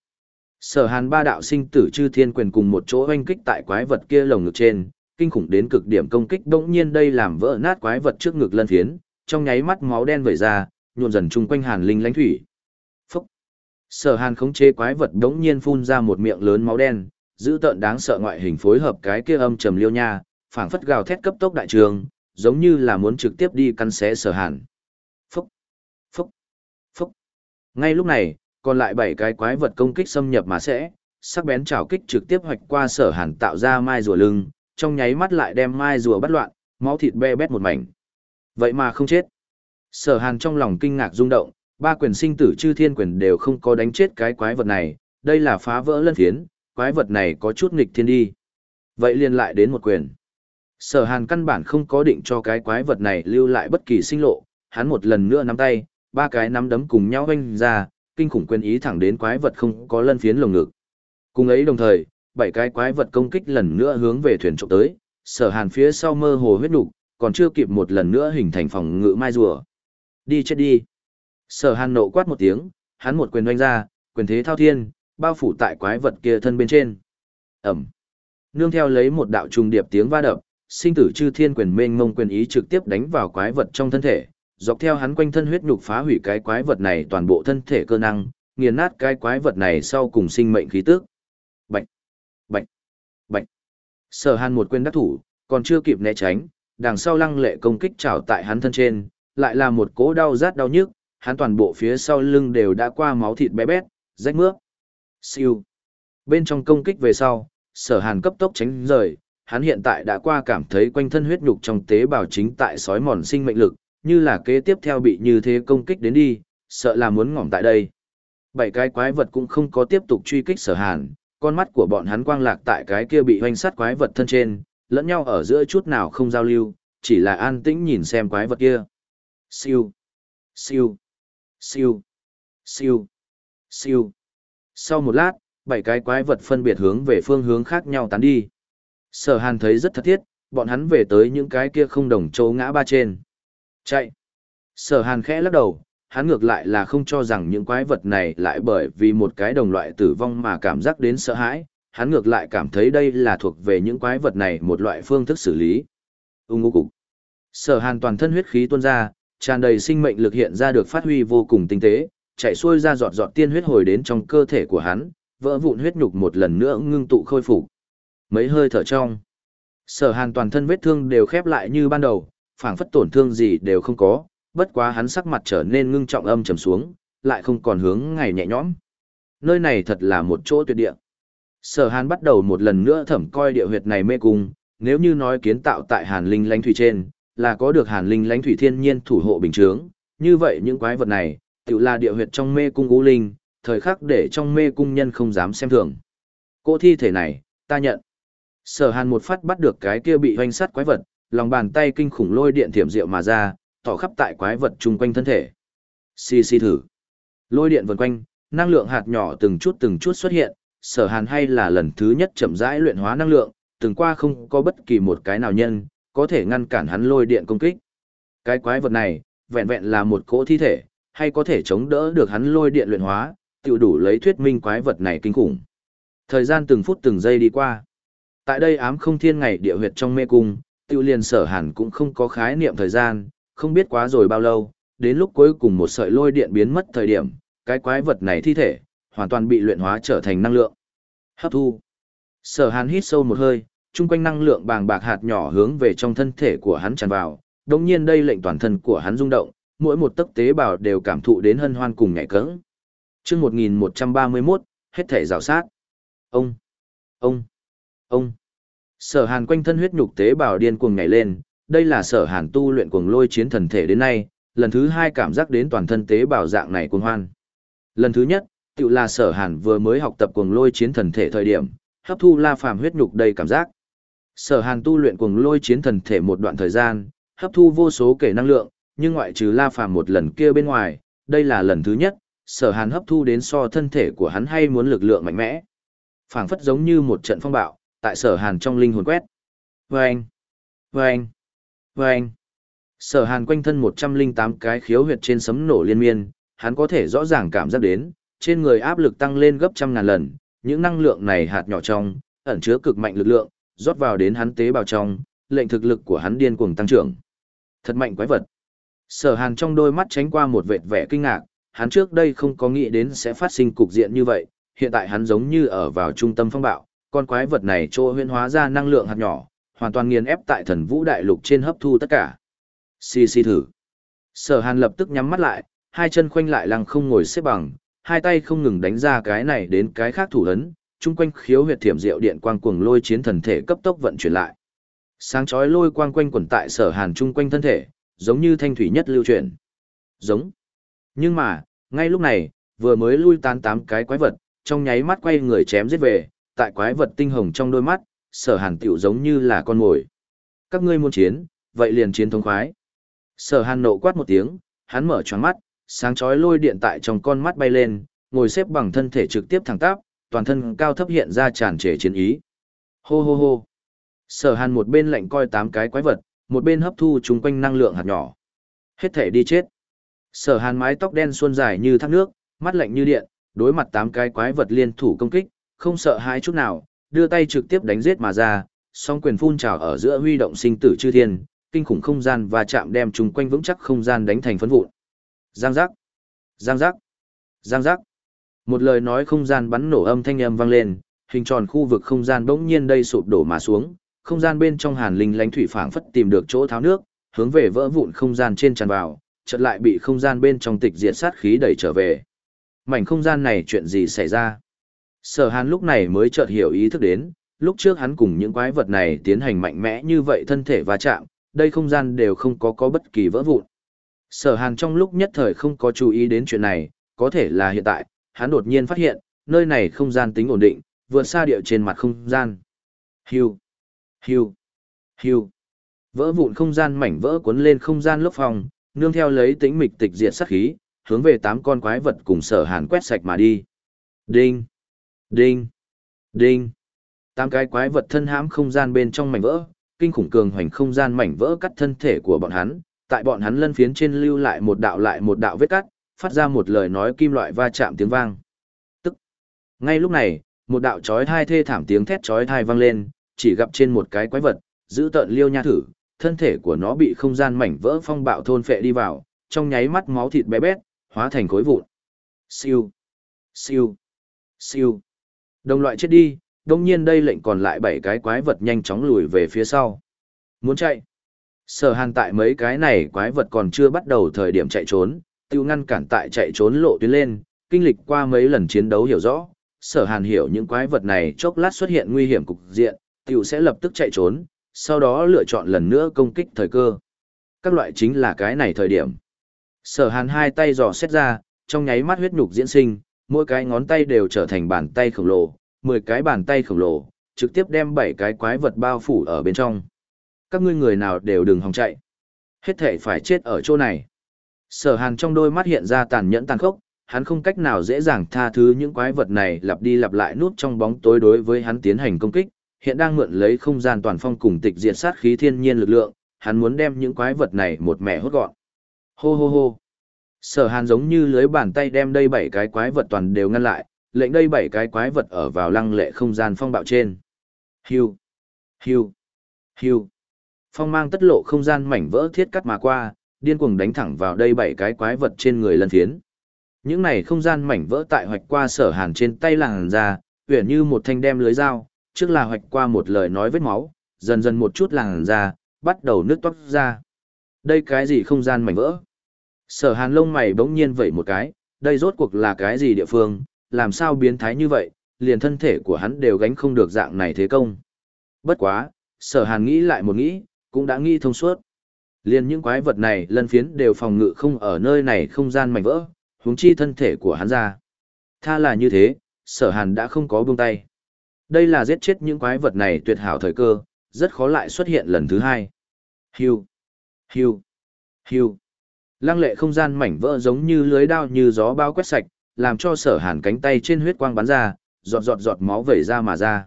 Sở hàn ba đạo sinh tử chư thiên quyền cùng một chỗ oanh kích tại quái vật kia lồng ngực trên, kinh khủng đến cực điểm công kích đống nhiên đây làm vỡ nát quái vật trước ngực lân phiến, trong nháy mắt máu đen vẩy ra, nhuộn dần chung quanh hàn linh lãnh thủy. Phúc! Sở hàn khống chế quái vật đống nhiên phun ra một miệng lớn máu đen, giữ tợn đáng sợ ngoại hình phối hợp cái kia âm trầm liêu nha, phảng phất gào thét cấp tốc đại trường, giống như là muốn trực tiếp đi căn xé sở hàn. Phúc! Phúc! Phúc! Ngay lúc này, còn lại bảy cái quái vật công kích xâm nhập mà sẽ, sắc bén chảo kích trực tiếp hoạch qua sở hàn tạo ra mai rùa lưng, trong nháy mắt lại đem mai rùa bắt loạn, máu thịt be bét một mảnh. Vậy mà không chết. Sở hàn trong lòng kinh ngạc rung động, ba quyền sinh tử chư thiên quyền đều không có đánh chết cái quái vật này, đây là phá vỡ lân phiến, quái vật này có chút nghịch thiên đi. Vậy liền lại đến một quyền. Sở hàn căn bản không có định cho cái quái vật này lưu lại bất kỳ sinh lộ, hắn một lần nữa nắm tay, ba cái nắm đấm cùng nhau vanh ra, kinh khủng quyền ý thẳng đến quái vật không có lân phiến lồng ngực. Cùng ấy đồng thời, bảy cái quái vật công kích lần nữa hướng về thuyền trộm tới, sở hàn phía sau mơ hồ huyết nục, còn chưa kịp một lần nữa hình thành phòng ngự mai rùa. Đi chết đi. Sở hàn nộ quát một tiếng, hắn một quyền doanh ra, quyền thế thao thiên, bao phủ tại quái vật kia thân bên trên. Ẩm. Nương theo lấy một đạo trùng điệp tiếng va đập, sinh tử chư thiên quyền mênh mông quyền ý trực tiếp đánh vào quái vật trong thân thể, dọc theo hắn quanh thân huyết nhục phá hủy cái quái vật này toàn bộ thân thể cơ năng, nghiền nát cái quái vật này sau cùng sinh mệnh khí tức. Bạch, bạch, bạch. Sở Hàn một quyền đắc thủ, còn chưa kịp né tránh, đằng sau lăng lệ công kích trảo tại hắn thân trên, lại là một cỗ đau rát đau nhức, hắn toàn bộ phía sau lưng đều đã qua máu thịt bé bét, rách mướp. Siêu. Bên trong công kích về sau, Sở Hàn cấp tốc tránh rời, hắn hiện tại đã qua cảm thấy quanh thân huyết nhục trong tế bào chính tại sói mòn sinh mệnh lực, như là kế tiếp theo bị như thế công kích đến đi, sợ là muốn ngỏm tại đây. Bảy cái quái vật cũng không có tiếp tục truy kích sở hàn, con mắt của bọn hắn quang lạc tại cái kia bị hoanh sát quái vật thân trên, lẫn nhau ở giữa chút nào không giao lưu, chỉ là an tĩnh nhìn xem quái vật kia. Siêu, siêu, siêu, siêu, siêu. Sau một lát, bảy cái quái vật phân biệt hướng về phương hướng khác nhau tán đi. Sở hàn thấy rất thật thiết, bọn hắn về tới những cái kia không đồng châu ngã ba trên. Chạy. Sở hàn khẽ lắc đầu, hắn ngược lại là không cho rằng những quái vật này lại bởi vì một cái đồng loại tử vong mà cảm giác đến sợ hãi, hắn ngược lại cảm thấy đây là thuộc về những quái vật này một loại phương thức xử lý. Ung ngô cục. Sở hàn toàn thân huyết khí tuôn ra, tràn đầy sinh mệnh lực hiện ra được phát huy vô cùng tinh tế, chạy xuôi ra giọt giọt tiên huyết hồi đến trong cơ thể của hắn, vỡ vụn huyết nhục một lần nữa ngưng tụ khôi phục. Mấy hơi thở trong, Sở Hàn toàn thân vết thương đều khép lại như ban đầu, phảng phất tổn thương gì đều không có, bất quá hắn sắc mặt trở nên ngưng trọng âm trầm xuống, lại không còn hướng ngày nhẹ nhõm. Nơi này thật là một chỗ tuyệt địa. Sở Hàn bắt đầu một lần nữa thẩm coi địa huyệt này mê cung, nếu như nói kiến tạo tại Hàn Linh lãnh thủy trên, là có được Hàn Linh lãnh thủy thiên nhiên thủ hộ bình chướng, như vậy những quái vật này, tự là địa huyệt trong mê cung ngũ linh, thời khắc để trong mê cung nhân không dám xem thường. Cô thi thể này, ta nhận. Sở Hàn một phát bắt được cái kia bị hoành sắt quái vật, lòng bàn tay kinh khủng lôi điện thiểm diệu mà ra, tỏ khắp tại quái vật chung quanh thân thể. Xì xì thử. Lôi điện vần quanh, năng lượng hạt nhỏ từng chút từng chút xuất hiện, sở hàn hay là lần thứ nhất chậm rãi luyện hóa năng lượng, từng qua không có bất kỳ một cái nào nhân, có thể ngăn cản hắn lôi điện công kích. Cái quái vật này, vẹn vẹn là một cỗ thi thể, hay có thể chống đỡ được hắn lôi điện luyện hóa, tự đủ lấy thuyết minh quái vật này kinh khủng. Thời gian từng phút từng giây đi qua. Tại đây ám không thiên ngày địa huyệt trong mê cung, tiêu liền sở hàn cũng không có khái niệm thời gian, không biết quá rồi bao lâu, đến lúc cuối cùng một sợi lôi điện biến mất thời điểm, cái quái vật này thi thể, hoàn toàn bị luyện hóa trở thành năng lượng. Hấp thu. Sở hàn hít sâu một hơi, chung quanh năng lượng bàng bạc hạt nhỏ hướng về trong thân thể của hắn tràn vào, đồng nhiên đây lệnh toàn thân của hắn rung động, mỗi một tấc tế bào đều cảm thụ đến hân hoan cùng nhạy cẫng. Trước 1131, hết thể rào sát. Ông, ông, ông. Sở Hàn quanh thân huyết nhục tế bào điên cuồng nhảy lên, đây là Sở Hàn tu luyện cuồng lôi chiến thần thể đến nay, lần thứ hai cảm giác đến toàn thân tế bào dạng này cuồng hoan. Lần thứ nhất, tự là Sở Hàn vừa mới học tập cuồng lôi chiến thần thể thời điểm, hấp thu La Phàm huyết nhục đầy cảm giác. Sở Hàn tu luyện cuồng lôi chiến thần thể một đoạn thời gian, hấp thu vô số kể năng lượng, nhưng ngoại trừ La Phàm một lần kia bên ngoài, đây là lần thứ nhất, sở hàn hấp thu đến so thân thể của hắn hay muốn lực lượng mạnh mẽ. phảng phất giống như một trận phong bạo, tại sở hàn trong linh hồn quét. Vâng! Vâng! Vâng! Sở hàn quanh thân 108 cái khiếu huyệt trên sấm nổ liên miên, hắn có thể rõ ràng cảm giác đến, trên người áp lực tăng lên gấp trăm ngàn lần, những năng lượng này hạt nhỏ trong, ẩn chứa cực mạnh lực lượng, rót vào đến hắn tế bào trong, lệnh thực lực của hắn điên cuồng tăng trưởng. Thật mạnh quái vật. Sở Hàn trong đôi mắt tránh qua một vệt vẻ kinh ngạc, hắn trước đây không có nghĩ đến sẽ phát sinh cục diện như vậy, hiện tại hắn giống như ở vào trung tâm phong bạo, con quái vật này chỗ huyễn hóa ra năng lượng hạt nhỏ, hoàn toàn nghiền ép tại thần vũ đại lục trên hấp thu tất cả. Xì xì thử. Sở Hàn lập tức nhắm mắt lại, hai chân khoanh lại lăng không ngồi xếp bằng, hai tay không ngừng đánh ra cái này đến cái khác thủ ấn, chung quanh khiếu huyệt thiểm diệu điện quang cuồng lôi chiến thần thể cấp tốc vận chuyển lại. Sáng chói lôi quang quanh quẩn tại Sở Hàn chung quanh thân thể, giống như thanh thủy nhất lưu chuyển. Giống. Nhưng mà, ngay lúc này, vừa mới lui tan tám cái quái vật, trong nháy mắt quay người chém giết về, tại quái vật tinh hồng trong đôi mắt, sở hàn tiểu giống như là con mồi. Các ngươi muốn chiến, vậy liền chiến thống khoái. Sở hàn nộ quát một tiếng, hắn mở choáng mắt, sáng chói lôi điện tại trong con mắt bay lên, ngồi xếp bằng thân thể trực tiếp thẳng tắp, toàn thân cao thấp hiện ra tràn trề chiến ý. Hô hô hô. Sở hàn một bên lạnh coi tám cái quái vật, một bên hấp thu chung quanh năng lượng hạt nhỏ. Hết thể đi chết. Sở hàn mái tóc đen xuân dài như thác nước, mắt lạnh như điện, đối mặt tám cái quái vật liên thủ công kích, không sợ hãi chút nào, đưa tay trực tiếp đánh giết mà ra, song quyền phun trào ở giữa huy động sinh tử chư thiên, kinh khủng không gian và chạm đem chúng quanh vững chắc không gian đánh thành phấn vụn. Giang giác, giang giác, giang giác. Một lời nói không gian bắn nổ âm thanh âm vang lên, hình tròn khu vực không gian bỗng nhiên đây sụp đổ mà xuống, không gian bên trong hàn linh lánh thủy phảng phất tìm được chỗ tháo nước, hướng về vỡ vụn không gian trên tràn vào, chợt lại bị không gian bên trong tịch diệt sát khí đẩy trở về. Mảnh không gian này chuyện gì xảy ra? Sở Hàn lúc này mới chợt hiểu ý thức đến, lúc trước hắn cùng những quái vật này tiến hành mạnh mẽ như vậy thân thể va chạm, đây không gian đều không có có bất kỳ vỡ vụn. Sở Hàn trong lúc nhất thời không có chú ý đến chuyện này, có thể là hiện tại, hắn đột nhiên phát hiện, nơi này không gian tính ổn định, vượt xa địa trên mặt không gian. Hiu, hiu, hiu, Vỡ vụn không gian mảnh vỡ cuốn lên không gian lốc phòng, nương theo lấy tĩnh mịch tịch diệt sát khí, hướng về tám con quái vật cùng sở hàn quét sạch mà đi. Đinh, đinh, đinh. Tám cái quái vật thân hãm không gian bên trong mảnh vỡ, kinh khủng cường hoành không gian mảnh vỡ cắt thân thể của bọn hắn, tại bọn hắn lân phiến trên lưu lại một đạo lại một đạo vết cắt, phát ra một lời nói kim loại va chạm tiếng vang. Tức. Ngay lúc này, một đạo chói thai thê thảm tiếng thét chói thai vang lên, chỉ gặp trên một cái quái vật, giữ tợn liêu nha thử, thân thể của nó bị không gian mảnh vỡ phong bạo thôn phệ đi vào, trong nháy mắt máu thịt bé bét, hóa thành khối vụn. Siêu, siêu, siêu. Đồng loại chết đi, đồng nhiên đây lệnh còn lại bảy cái quái vật nhanh chóng lùi về phía sau. Muốn chạy. Sở hàn tại mấy cái này quái vật còn chưa bắt đầu thời điểm chạy trốn, tiêu ngăn cản tại chạy trốn lộ tuyến lên, kinh lịch qua mấy lần chiến đấu hiểu rõ. Sở hàn hiểu những quái vật này chốc lát xuất hiện nguy hiểm cục diện, tiêu sẽ lập tức chạy trốn, sau đó lựa chọn lần nữa công kích thời cơ. Các loại chính là cái này thời điểm. Sở hàn hai tay dò xét ra, trong nháy mắt huyết nhục diễn sinh, mỗi cái ngón tay đều trở thành bàn tay khổng lồ, 10 cái bàn tay khổng lồ, trực tiếp đem 7 cái quái vật bao phủ ở bên trong. Các ngươi người nào đều đừng hòng chạy. Hết thể phải chết ở chỗ này. Sở hàn trong đôi mắt hiện ra tàn nhẫn tàn khốc, hắn không cách nào dễ dàng tha thứ những quái vật này lặp đi lặp lại nút trong bóng tối đối với hắn tiến hành công kích, hiện đang mượn lấy không gian toàn phong cùng tịch diệt sát khí thiên nhiên lực lượng, hắn muốn đem những quái vật này một mẻ hốt gọn. Hô hô hô. Sở Hàn giống như lưới bàn tay đem đây bảy cái quái vật toàn đều ngăn lại, lệnh đây bảy cái quái vật ở vào lăng lệ không gian phong bạo trên. Hiu, hiu, hiu, Phong mang tất lộ không gian mảnh vỡ thiết cắt mà qua, điên cuồng đánh thẳng vào đây bảy cái quái vật trên người lân thiến. Những này không gian mảnh vỡ tại hoạch qua sở hàn trên tay làng ra, uyển như một thanh đem lưới dao, trước là hoạch qua một lời nói vết máu, dần dần một chút làng ra, bắt đầu nước toát ra. Đây cái gì không gian mảnh vỡ? Sở hàn lông mày bỗng nhiên vẩy một cái, đây rốt cuộc là cái gì địa phương, làm sao biến thái như vậy, liền thân thể của hắn đều gánh không được dạng này thế công. Bất quá, sở hàn nghĩ lại một nghĩ, cũng đã nghĩ thông suốt. Liền những quái vật này lân phiến đều phòng ngự không ở nơi này không gian mảnh vỡ, huống chi thân thể của hắn ra. Tha là như thế, sở hàn đã không có buông tay. Đây là giết chết những quái vật này tuyệt hảo thời cơ, rất khó lại xuất hiện lần thứ hai. Hiu, hiu, hiu. Lăng lệ không gian mảnh vỡ giống như lưới đao như gió bao quét sạch, làm cho sở hàn cánh tay trên huyết quang bắn ra, giọt giọt giọt máu vẩy ra mà ra.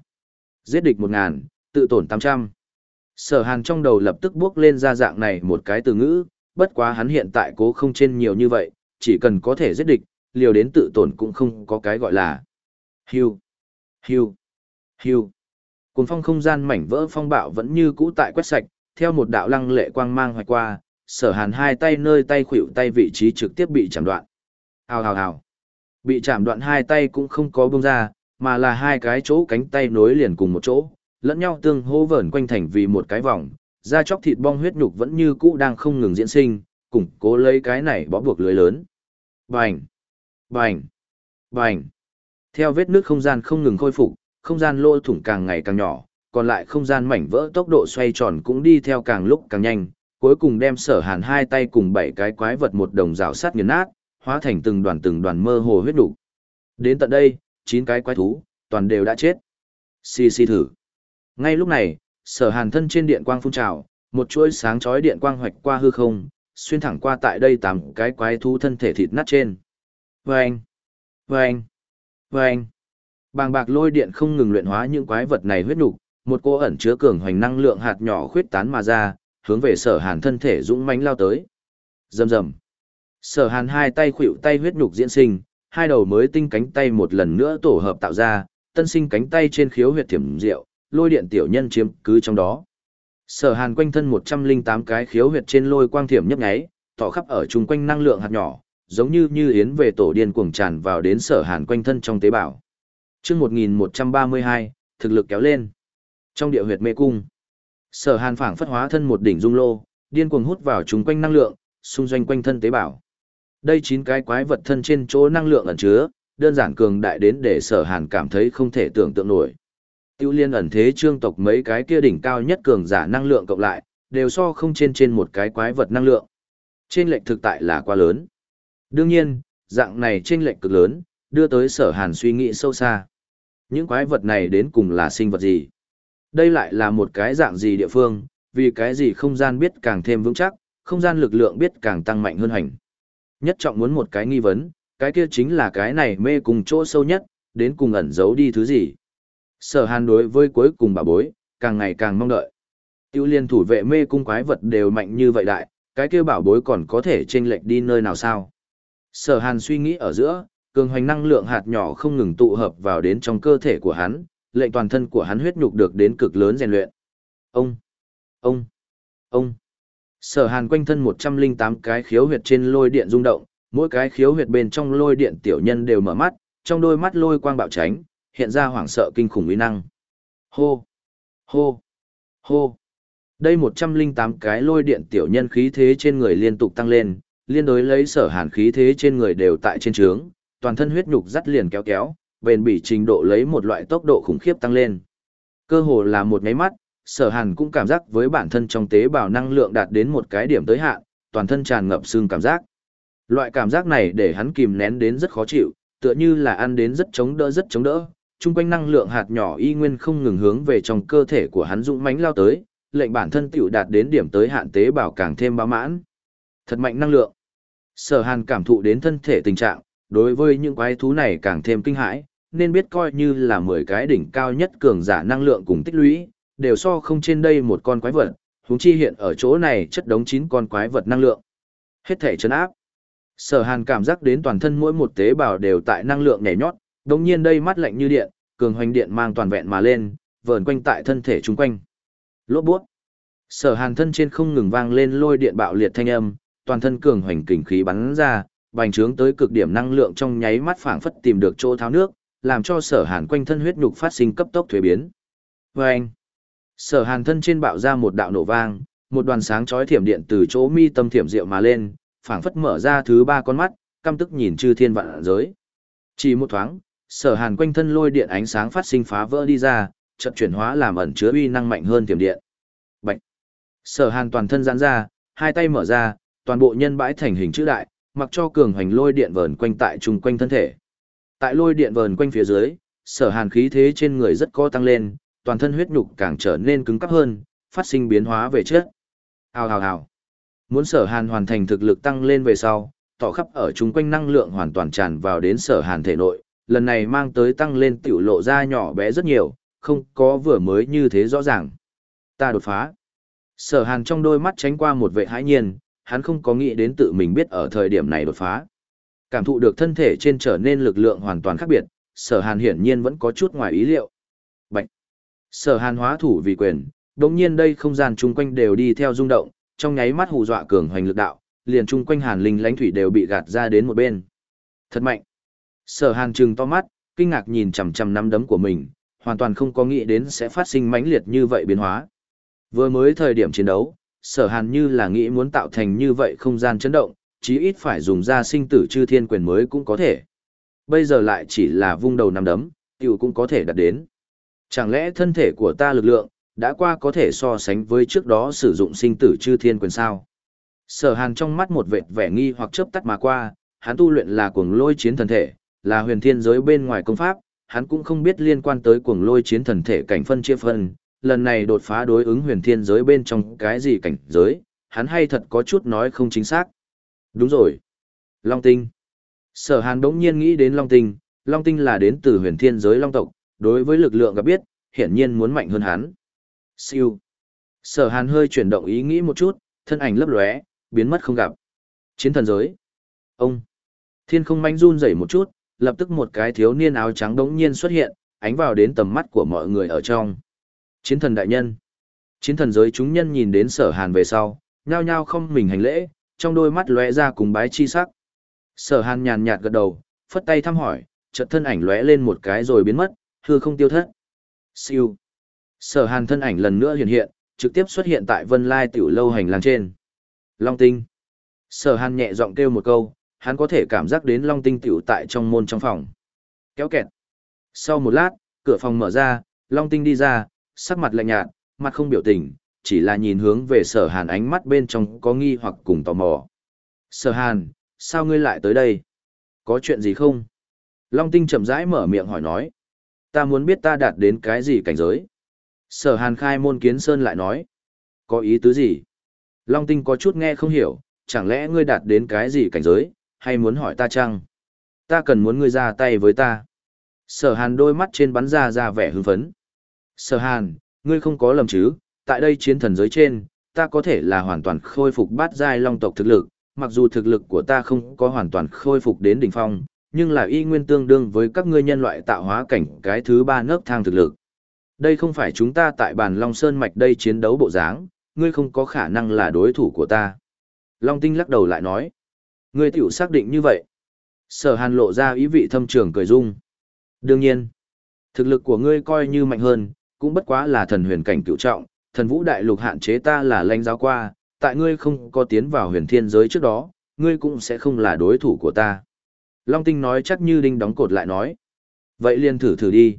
Giết địch một ngàn, tự tổn tám trăm. Sở hàn trong đầu lập tức bước lên ra dạng này một cái từ ngữ, bất quá hắn hiện tại cố không trên nhiều như vậy, chỉ cần có thể giết địch, liều đến tự tổn cũng không có cái gọi là. Hưu, hưu, hưu. Cuốn phong không gian mảnh vỡ phong bạo vẫn như cũ tại quét sạch, theo một đạo lăng lệ quang mang hoài qua, sở hàn hai tay nơi tay khuỷu tay vị trí trực tiếp bị chạm đoạn. Hào hào hào. Bị chạm đoạn hai tay cũng không có bông ra, mà là hai cái chỗ cánh tay nối liền cùng một chỗ, lẫn nhau tương hô vẩn quanh thành vì một cái vòng, da chóc thịt bong huyết nhục vẫn như cũ đang không ngừng diễn sinh, củng cố lấy cái này bó buộc lưới lớn. Bành! Bành! Bành! Theo vết nước không gian không ngừng khôi phục, không gian lỗ thủng càng ngày càng nhỏ, còn lại không gian mảnh vỡ tốc độ xoay tròn cũng đi theo càng lúc càng nhanh, cuối cùng đem sở hàn hai tay cùng bảy cái quái vật một đồng rào sát nghiền nát, hóa thành từng đoàn từng đoàn mơ hồ huyết đủ. Đến tận đây, chín cái quái thú, toàn đều đã chết. Xì xì thử. Ngay lúc này, sở hàn thân trên điện quang phun trào, một chuỗi sáng chói điện quang hoạch qua hư không, xuyên thẳng qua tại đây tám cái quái thú thân thể thịt nát trên. Vâng! Vâng! Vâng! Bàng bạc lôi điện không ngừng luyện hóa những quái vật này huyết nục, một cô ẩn chứa cường hoành năng lượng hạt nhỏ khuyết tán mà ra, hướng về sở hàn thân thể dũng mãnh lao tới. Rầm rầm. Sở hàn hai tay khuỵu tay huyết nhục diễn sinh, hai đầu mới tinh cánh tay một lần nữa tổ hợp tạo ra, tân sinh cánh tay trên khiếu huyệt thiểm diệu, lôi điện tiểu nhân chiếm cứ trong đó. Sở hàn quanh thân 108 cái khiếu huyệt trên lôi quang thiểm nhấp nháy, tỏ khắp ở chung quanh năng lượng hạt nhỏ, giống như như yến về tổ điên cuồng tràn vào đến sở hàn quanh thân trong tế bào. Trước 1132, thực lực kéo lên. Trong địa huyệt mê cung, sở hàn phảng phất hóa thân một đỉnh dung lô, điên cuồng hút vào chúng quanh năng lượng, xung doanh quanh thân tế bào. Đây chín cái quái vật thân trên chỗ năng lượng ẩn chứa, đơn giản cường đại đến để sở hàn cảm thấy không thể tưởng tượng nổi. Tiêu liên ẩn thế trương tộc mấy cái kia đỉnh cao nhất cường giả năng lượng cộng lại, đều so không trên trên một cái quái vật năng lượng. Trên lệch thực tại là quá lớn. Đương nhiên, dạng này trên lệch cực lớn, đưa tới sở hàn suy nghĩ sâu xa. Những quái vật này đến cùng là sinh vật gì? Đây lại là một cái dạng gì địa phương, vì cái gì không gian biết càng thêm vững chắc, không gian lực lượng biết càng tăng mạnh hơn hành. Nhất trọng muốn một cái nghi vấn, cái kia chính là cái này mê cùng chỗ sâu nhất, đến cùng ẩn giấu đi thứ gì. Sở hàn đối với cuối cùng bà bối, càng ngày càng mong đợi. Tiêu liên thủ vệ mê cung quái vật đều mạnh như vậy đại, cái kia bảo bối còn có thể chênh lệch đi nơi nào sao? Sở hàn suy nghĩ ở giữa, cường hoành năng lượng hạt nhỏ không ngừng tụ hợp vào đến trong cơ thể của hắn, lệnh toàn thân của hắn huyết nhục được đến cực lớn rèn luyện. Ông, ông, ông. Sở hàn quanh thân 108 cái khiếu huyệt trên lôi điện rung động, mỗi cái khiếu huyệt bên trong lôi điện tiểu nhân đều mở mắt, trong đôi mắt lôi quang bạo tránh, hiện ra hoảng sợ kinh khủng uy năng. Hô! Hô! Hô! Đây 108 cái lôi điện tiểu nhân khí thế trên người liên tục tăng lên, liên đối lấy sở hàn khí thế trên người đều tại trên trướng, toàn thân huyết nhục dắt liền kéo kéo, bền bỉ trình độ lấy một loại tốc độ khủng khiếp tăng lên. Cơ hồ là một nháy mắt, sở hàn cũng cảm giác với bản thân trong tế bào năng lượng đạt đến một cái điểm tới hạn, toàn thân tràn ngập xương cảm giác. Loại cảm giác này để hắn kìm nén đến rất khó chịu, tựa như là ăn đến rất chống đỡ rất chống đỡ, chung quanh năng lượng hạt nhỏ y nguyên không ngừng hướng về trong cơ thể của hắn dũng mãnh lao tới, lệnh bản thân tiểu đạt đến điểm tới hạn tế bào càng thêm bá mãn. Thật mạnh năng lượng. Sở Hàn cảm thụ đến thân thể tình trạng, đối với những quái thú này càng thêm kinh hãi, nên biết coi như là 10 cái đỉnh cao nhất cường giả năng lượng cùng tích lũy, đều so không trên đây một con quái vật, huống chi hiện ở chỗ này chất đống 9 con quái vật năng lượng. Hết thể chấn áp. Sở Hàn cảm giác đến toàn thân mỗi một tế bào đều tại năng lượng nhảy nhót, đồng nhiên đây mắt lạnh như điện, cường hoành điện mang toàn vẹn mà lên, vờn quanh tại thân thể chúng quanh. Lốt bút. Sở hàn thân trên không ngừng vang lên lôi điện bạo liệt thanh âm, toàn thân cường hoành kình khí bắn ra, bành trướng tới cực điểm năng lượng trong nháy mắt phảng phất tìm được chỗ tháo nước, làm cho sở hàn quanh thân huyết nhục phát sinh cấp tốc thuế biến. Vâng! Sở hàn thân trên bạo ra một đạo nổ vang, một đoàn sáng chói thiểm điện từ chỗ mi tâm thiểm diệu mà lên, phảng phất mở ra thứ ba con mắt, căm tức nhìn chư thiên vạn giới. Chỉ một thoáng, sở hàn quanh thân lôi điện ánh sáng phát sinh phá vỡ đi ra, chợt chuyển hóa làm ẩn chứa uy năng mạnh hơn thiểm điện. Bạch. Sở hàn toàn thân giãn ra, hai tay mở ra, toàn bộ nhân bãi thành hình chữ đại, mặc cho cường hoành lôi điện vờn quanh tại trung quanh thân thể. Tại lôi điện vờn quanh phía dưới, sở hàn khí thế trên người rất co tăng lên, toàn thân huyết nhục càng trở nên cứng cáp hơn, phát sinh biến hóa về chất. Hào hào hào. Muốn sở hàn hoàn thành thực lực tăng lên về sau, tỏ khắp ở chung quanh năng lượng hoàn toàn tràn vào đến sở hàn thể nội, lần này mang tới tăng lên tiểu lộ ra nhỏ bé rất nhiều, không có vừa mới như thế rõ ràng. Ta đột phá. Sở hàn trong đôi mắt tránh qua một vệ hãi nhiên, hắn không có nghĩ đến tự mình biết ở thời điểm này đột phá. Cảm thụ được thân thể trên trở nên lực lượng hoàn toàn khác biệt, sở hàn hiển nhiên vẫn có chút ngoài ý liệu. Bạch! Sở hàn hóa thủ vì quyền, đồng nhiên đây không gian chung quanh đều đi theo rung động, trong nháy mắt hù dọa cường hoành lực đạo, liền chung quanh hàn linh lãnh thủy đều bị gạt ra đến một bên. Thật mạnh! Sở hàn trừng to mắt, kinh ngạc nhìn chằm chằm nắm đấm của mình, hoàn toàn không có nghĩ đến sẽ phát sinh mãnh liệt như vậy biến hóa. Vừa mới thời điểm chiến đấu, sở hàn như là nghĩ muốn tạo thành như vậy không gian chấn động, chí ít phải dùng ra sinh tử chư thiên quyền mới cũng có thể. Bây giờ lại chỉ là vung đầu nằm đấm, tiểu cũng có thể đạt đến. Chẳng lẽ thân thể của ta lực lượng, đã qua có thể so sánh với trước đó sử dụng sinh tử chư thiên quyền sao? Sở hàn trong mắt một vệt vẻ nghi hoặc chớp tắt mà qua, hắn tu luyện là cuồng lôi chiến thần thể, là huyền thiên giới bên ngoài công pháp, hắn cũng không biết liên quan tới cuồng lôi chiến thần thể cảnh phân chia phân, lần này đột phá đối ứng huyền thiên giới bên trong cái gì cảnh giới, hắn hay thật có chút nói không chính xác. Đúng rồi. Long tinh. Sở hàn đống nhiên nghĩ đến Long tinh, Long tinh là đến từ huyền thiên giới Long tộc, đối với lực lượng gặp biết, hiển nhiên muốn mạnh hơn hắn. Siêu. Sở hàn hơi chuyển động ý nghĩ một chút, thân ảnh lấp lóe, biến mất không gặp. Chiến thần giới. Ông. Thiên không manh run rẩy một chút, lập tức một cái thiếu niên áo trắng đống nhiên xuất hiện, ánh vào đến tầm mắt của mọi người ở trong. Chiến thần đại nhân. Chiến thần giới chúng nhân nhìn đến sở hàn về sau, nhao nhao không mình hành lễ, trong đôi mắt lóe ra cùng bái chi sắc. Sở hàn nhàn nhạt gật đầu, phất tay thăm hỏi, chợt thân ảnh lóe lên một cái rồi biến mất, hư không tiêu thất. Siêu. Sở hàn thân ảnh lần nữa hiện hiện, trực tiếp xuất hiện tại vân lai tiểu lâu hành lang trên. Long tinh. Sở hàn nhẹ giọng kêu một câu, hắn có thể cảm giác đến long tinh tiểu tại trong môn trong phòng. Kéo kẹt. Sau một lát, cửa phòng mở ra, long tinh đi ra, sắc mặt lạnh nhạt, mặt không biểu tình, chỉ là nhìn hướng về sở hàn ánh mắt bên trong có nghi hoặc cùng tò mò. Sở hàn, sao ngươi lại tới đây? Có chuyện gì không? Long tinh chậm rãi mở miệng hỏi nói. Ta muốn biết ta đạt đến cái gì cảnh giới? Sở hàn khai môn kiến sơn lại nói. Có ý tứ gì? Long tinh có chút nghe không hiểu, chẳng lẽ ngươi đạt đến cái gì cảnh giới, hay muốn hỏi ta chăng? Ta cần muốn ngươi ra tay với ta. Sở hàn đôi mắt trên bắn ra ra vẻ hưng phấn. Sở hàn, ngươi không có lầm chứ, tại đây chiến thần giới trên, ta có thể là hoàn toàn khôi phục bát giai long tộc thực lực, mặc dù thực lực của ta không có hoàn toàn khôi phục đến đỉnh phong, nhưng là y nguyên tương đương với các ngươi nhân loại tạo hóa cảnh cái thứ ba nấc thang thực lực. Đây không phải chúng ta tại bàn Long Sơn Mạch đây chiến đấu bộ dáng, ngươi không có khả năng là đối thủ của ta. Long Tinh lắc đầu lại nói, ngươi tiểu xác định như vậy. Sở hàn lộ ra ý vị thâm trường cười dung. Đương nhiên, thực lực của ngươi coi như mạnh hơn, cũng bất quá là thần huyền cảnh cựu trọng, thần vũ đại lục hạn chế ta là lãnh giáo qua, tại ngươi không có tiến vào huyền thiên giới trước đó, ngươi cũng sẽ không là đối thủ của ta. Long tinh nói chắc như đinh đóng cột lại nói. Vậy liền thử thử đi.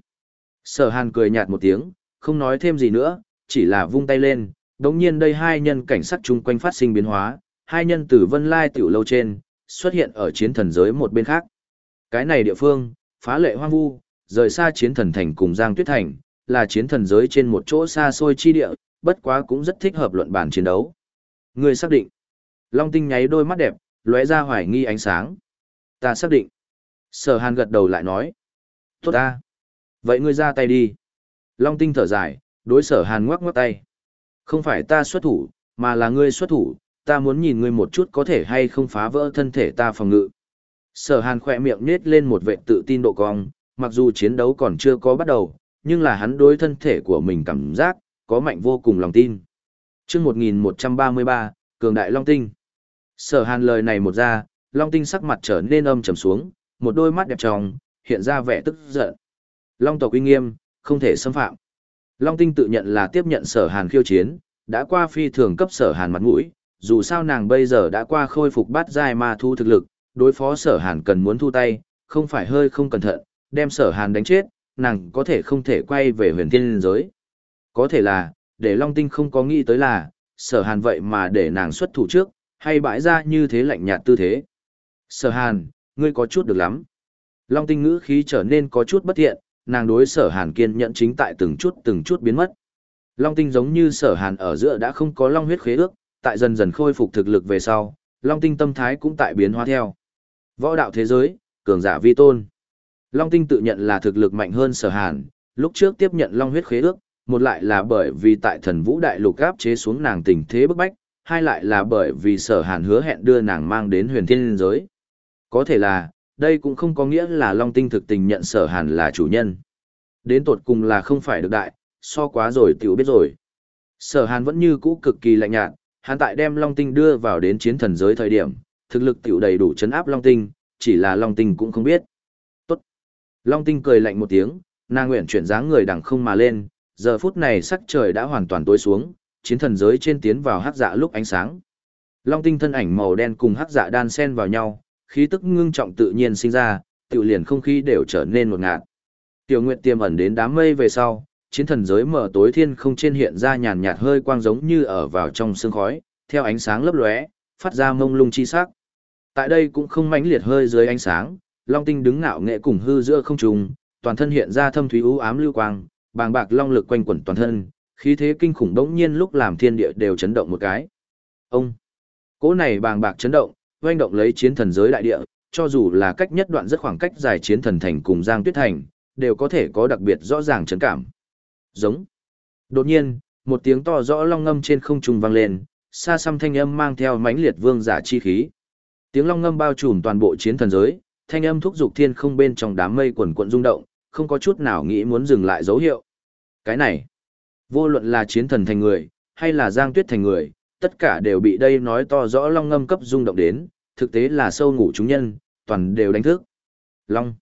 Sở hàn cười nhạt một tiếng, không nói thêm gì nữa, chỉ là vung tay lên, đống nhiên đây hai nhân cảnh sát chung quanh phát sinh biến hóa, hai nhân từ vân lai tiểu lâu trên, xuất hiện ở chiến thần giới một bên khác. Cái này địa phương, phá lệ hoang vu, rời xa chiến thần thành cùng Giang Tuyết Thành, là chiến thần giới trên một chỗ xa xôi chi địa, bất quá cũng rất thích hợp luận bản chiến đấu. Ngươi xác định. Long tinh nháy đôi mắt đẹp, lóe ra hoài nghi ánh sáng. Ta xác định. Sở hàn gật đầu lại nói. Tốt ta. Vậy ngươi ra tay đi. Long tinh thở dài, đối sở hàn ngoắc ngoắc tay. Không phải ta xuất thủ, mà là ngươi xuất thủ, ta muốn nhìn ngươi một chút có thể hay không phá vỡ thân thể ta phòng ngự. Sở hàn khỏe miệng nết lên một vệ tự tin độ cong, mặc dù chiến đấu còn chưa có bắt đầu, nhưng là hắn đối thân thể của mình cảm giác, có mạnh vô cùng lòng tin. chương 1133, Cường Đại Long Tinh. Sở hàn lời này một ra, Long Tinh sắc mặt trở nên âm trầm xuống, một đôi mắt đẹp tròn, hiện ra vẻ tức giận. Long tộc uy nghiêm, không thể xâm phạm. Long Tinh tự nhận là tiếp nhận sở hàn khiêu chiến, đã qua phi thường cấp sở hàn mặt mũi, dù sao nàng bây giờ đã qua khôi phục bát giai ma thu thực lực, đối phó sở hàn cần muốn thu tay, không phải hơi không cẩn thận, đem sở hàn đánh chết, nàng có thể không thể quay về huyền thiên liên giới. Có thể là, để Long Tinh không có nghĩ tới là, sở hàn vậy mà để nàng xuất thủ trước, hay bãi ra như thế lạnh nhạt tư thế. Sở hàn, ngươi có chút được lắm. Long Tinh ngữ khí trở nên có chút bất thiện, nàng đối sở hàn kiên nhẫn chính tại từng chút từng chút biến mất. Long Tinh giống như sở hàn ở giữa đã không có long huyết khế ước, tại dần dần khôi phục thực lực về sau, Long Tinh tâm thái cũng tại biến hóa theo. Võ đạo thế giới, cường giả vi tôn. Long Tinh tự nhận là thực lực mạnh hơn sở hàn, lúc trước tiếp nhận Long huyết khế ước, một lại là bởi vì tại thần vũ đại lục gáp chế xuống nàng tình thế bức bách, hai lại là bởi vì sở hàn hứa hẹn đưa nàng mang đến huyền thiên giới. Có thể là, đây cũng không có nghĩa là Long Tinh thực tình nhận sở hàn là chủ nhân. Đến tột cùng là không phải được đại, so quá rồi tiểu biết rồi. Sở hàn vẫn như cũ cực kỳ lạnh nhạt, hắn tại đem Long Tinh đưa vào đến chiến thần giới thời điểm, thực lực tiểu đầy đủ chấn áp Long Tinh, chỉ là Long Tinh cũng không biết. Long Tinh cười lạnh một tiếng, nàng nguyện chuyển dáng người đằng không mà lên, giờ phút này sắc trời đã hoàn toàn tối xuống, chiến thần giới trên tiến vào hắc dạ lúc ánh sáng. Long Tinh thân ảnh màu đen cùng hắc dạ đan xen vào nhau, khí tức ngưng trọng tự nhiên sinh ra, tự liền không khí đều trở nên một ngạt. Tiểu Nguyệt tiềm ẩn đến đám mây về sau, chiến thần giới mở tối thiên không trên hiện ra nhàn nhạt hơi quang giống như ở vào trong sương khói, theo ánh sáng lấp lóe, phát ra mông lung chi sắc. Tại đây cũng không mãnh liệt hơi dưới ánh sáng, Long Tinh đứng ngạo nghệ cùng hư giữa không trung, toàn thân hiện ra thâm thúy u ám lưu quang, bàng bạc long lực quanh quẩn toàn thân, khí thế kinh khủng đống nhiên lúc làm thiên địa đều chấn động một cái. Ông, cỗ này bàng bạc chấn động, doanh động lấy chiến thần giới đại địa, cho dù là cách nhất đoạn rất khoảng cách dài chiến thần thành cùng Giang Tuyết Thành, đều có thể có đặc biệt rõ ràng chấn cảm. Giống. Đột nhiên, một tiếng to rõ long ngâm trên không trung vang lên, xa xăm thanh âm mang theo mãnh liệt vương giả chi khí. Tiếng long ngâm bao trùm toàn bộ chiến thần giới, thanh âm thúc dục thiên không bên trong đám mây quần quận rung động, không có chút nào nghĩ muốn dừng lại dấu hiệu. Cái này, vô luận là chiến thần thành người, hay là giang tuyết thành người, tất cả đều bị đây nói to rõ long ngâm cấp rung động đến, thực tế là sâu ngủ chúng nhân, toàn đều đánh thức. Long.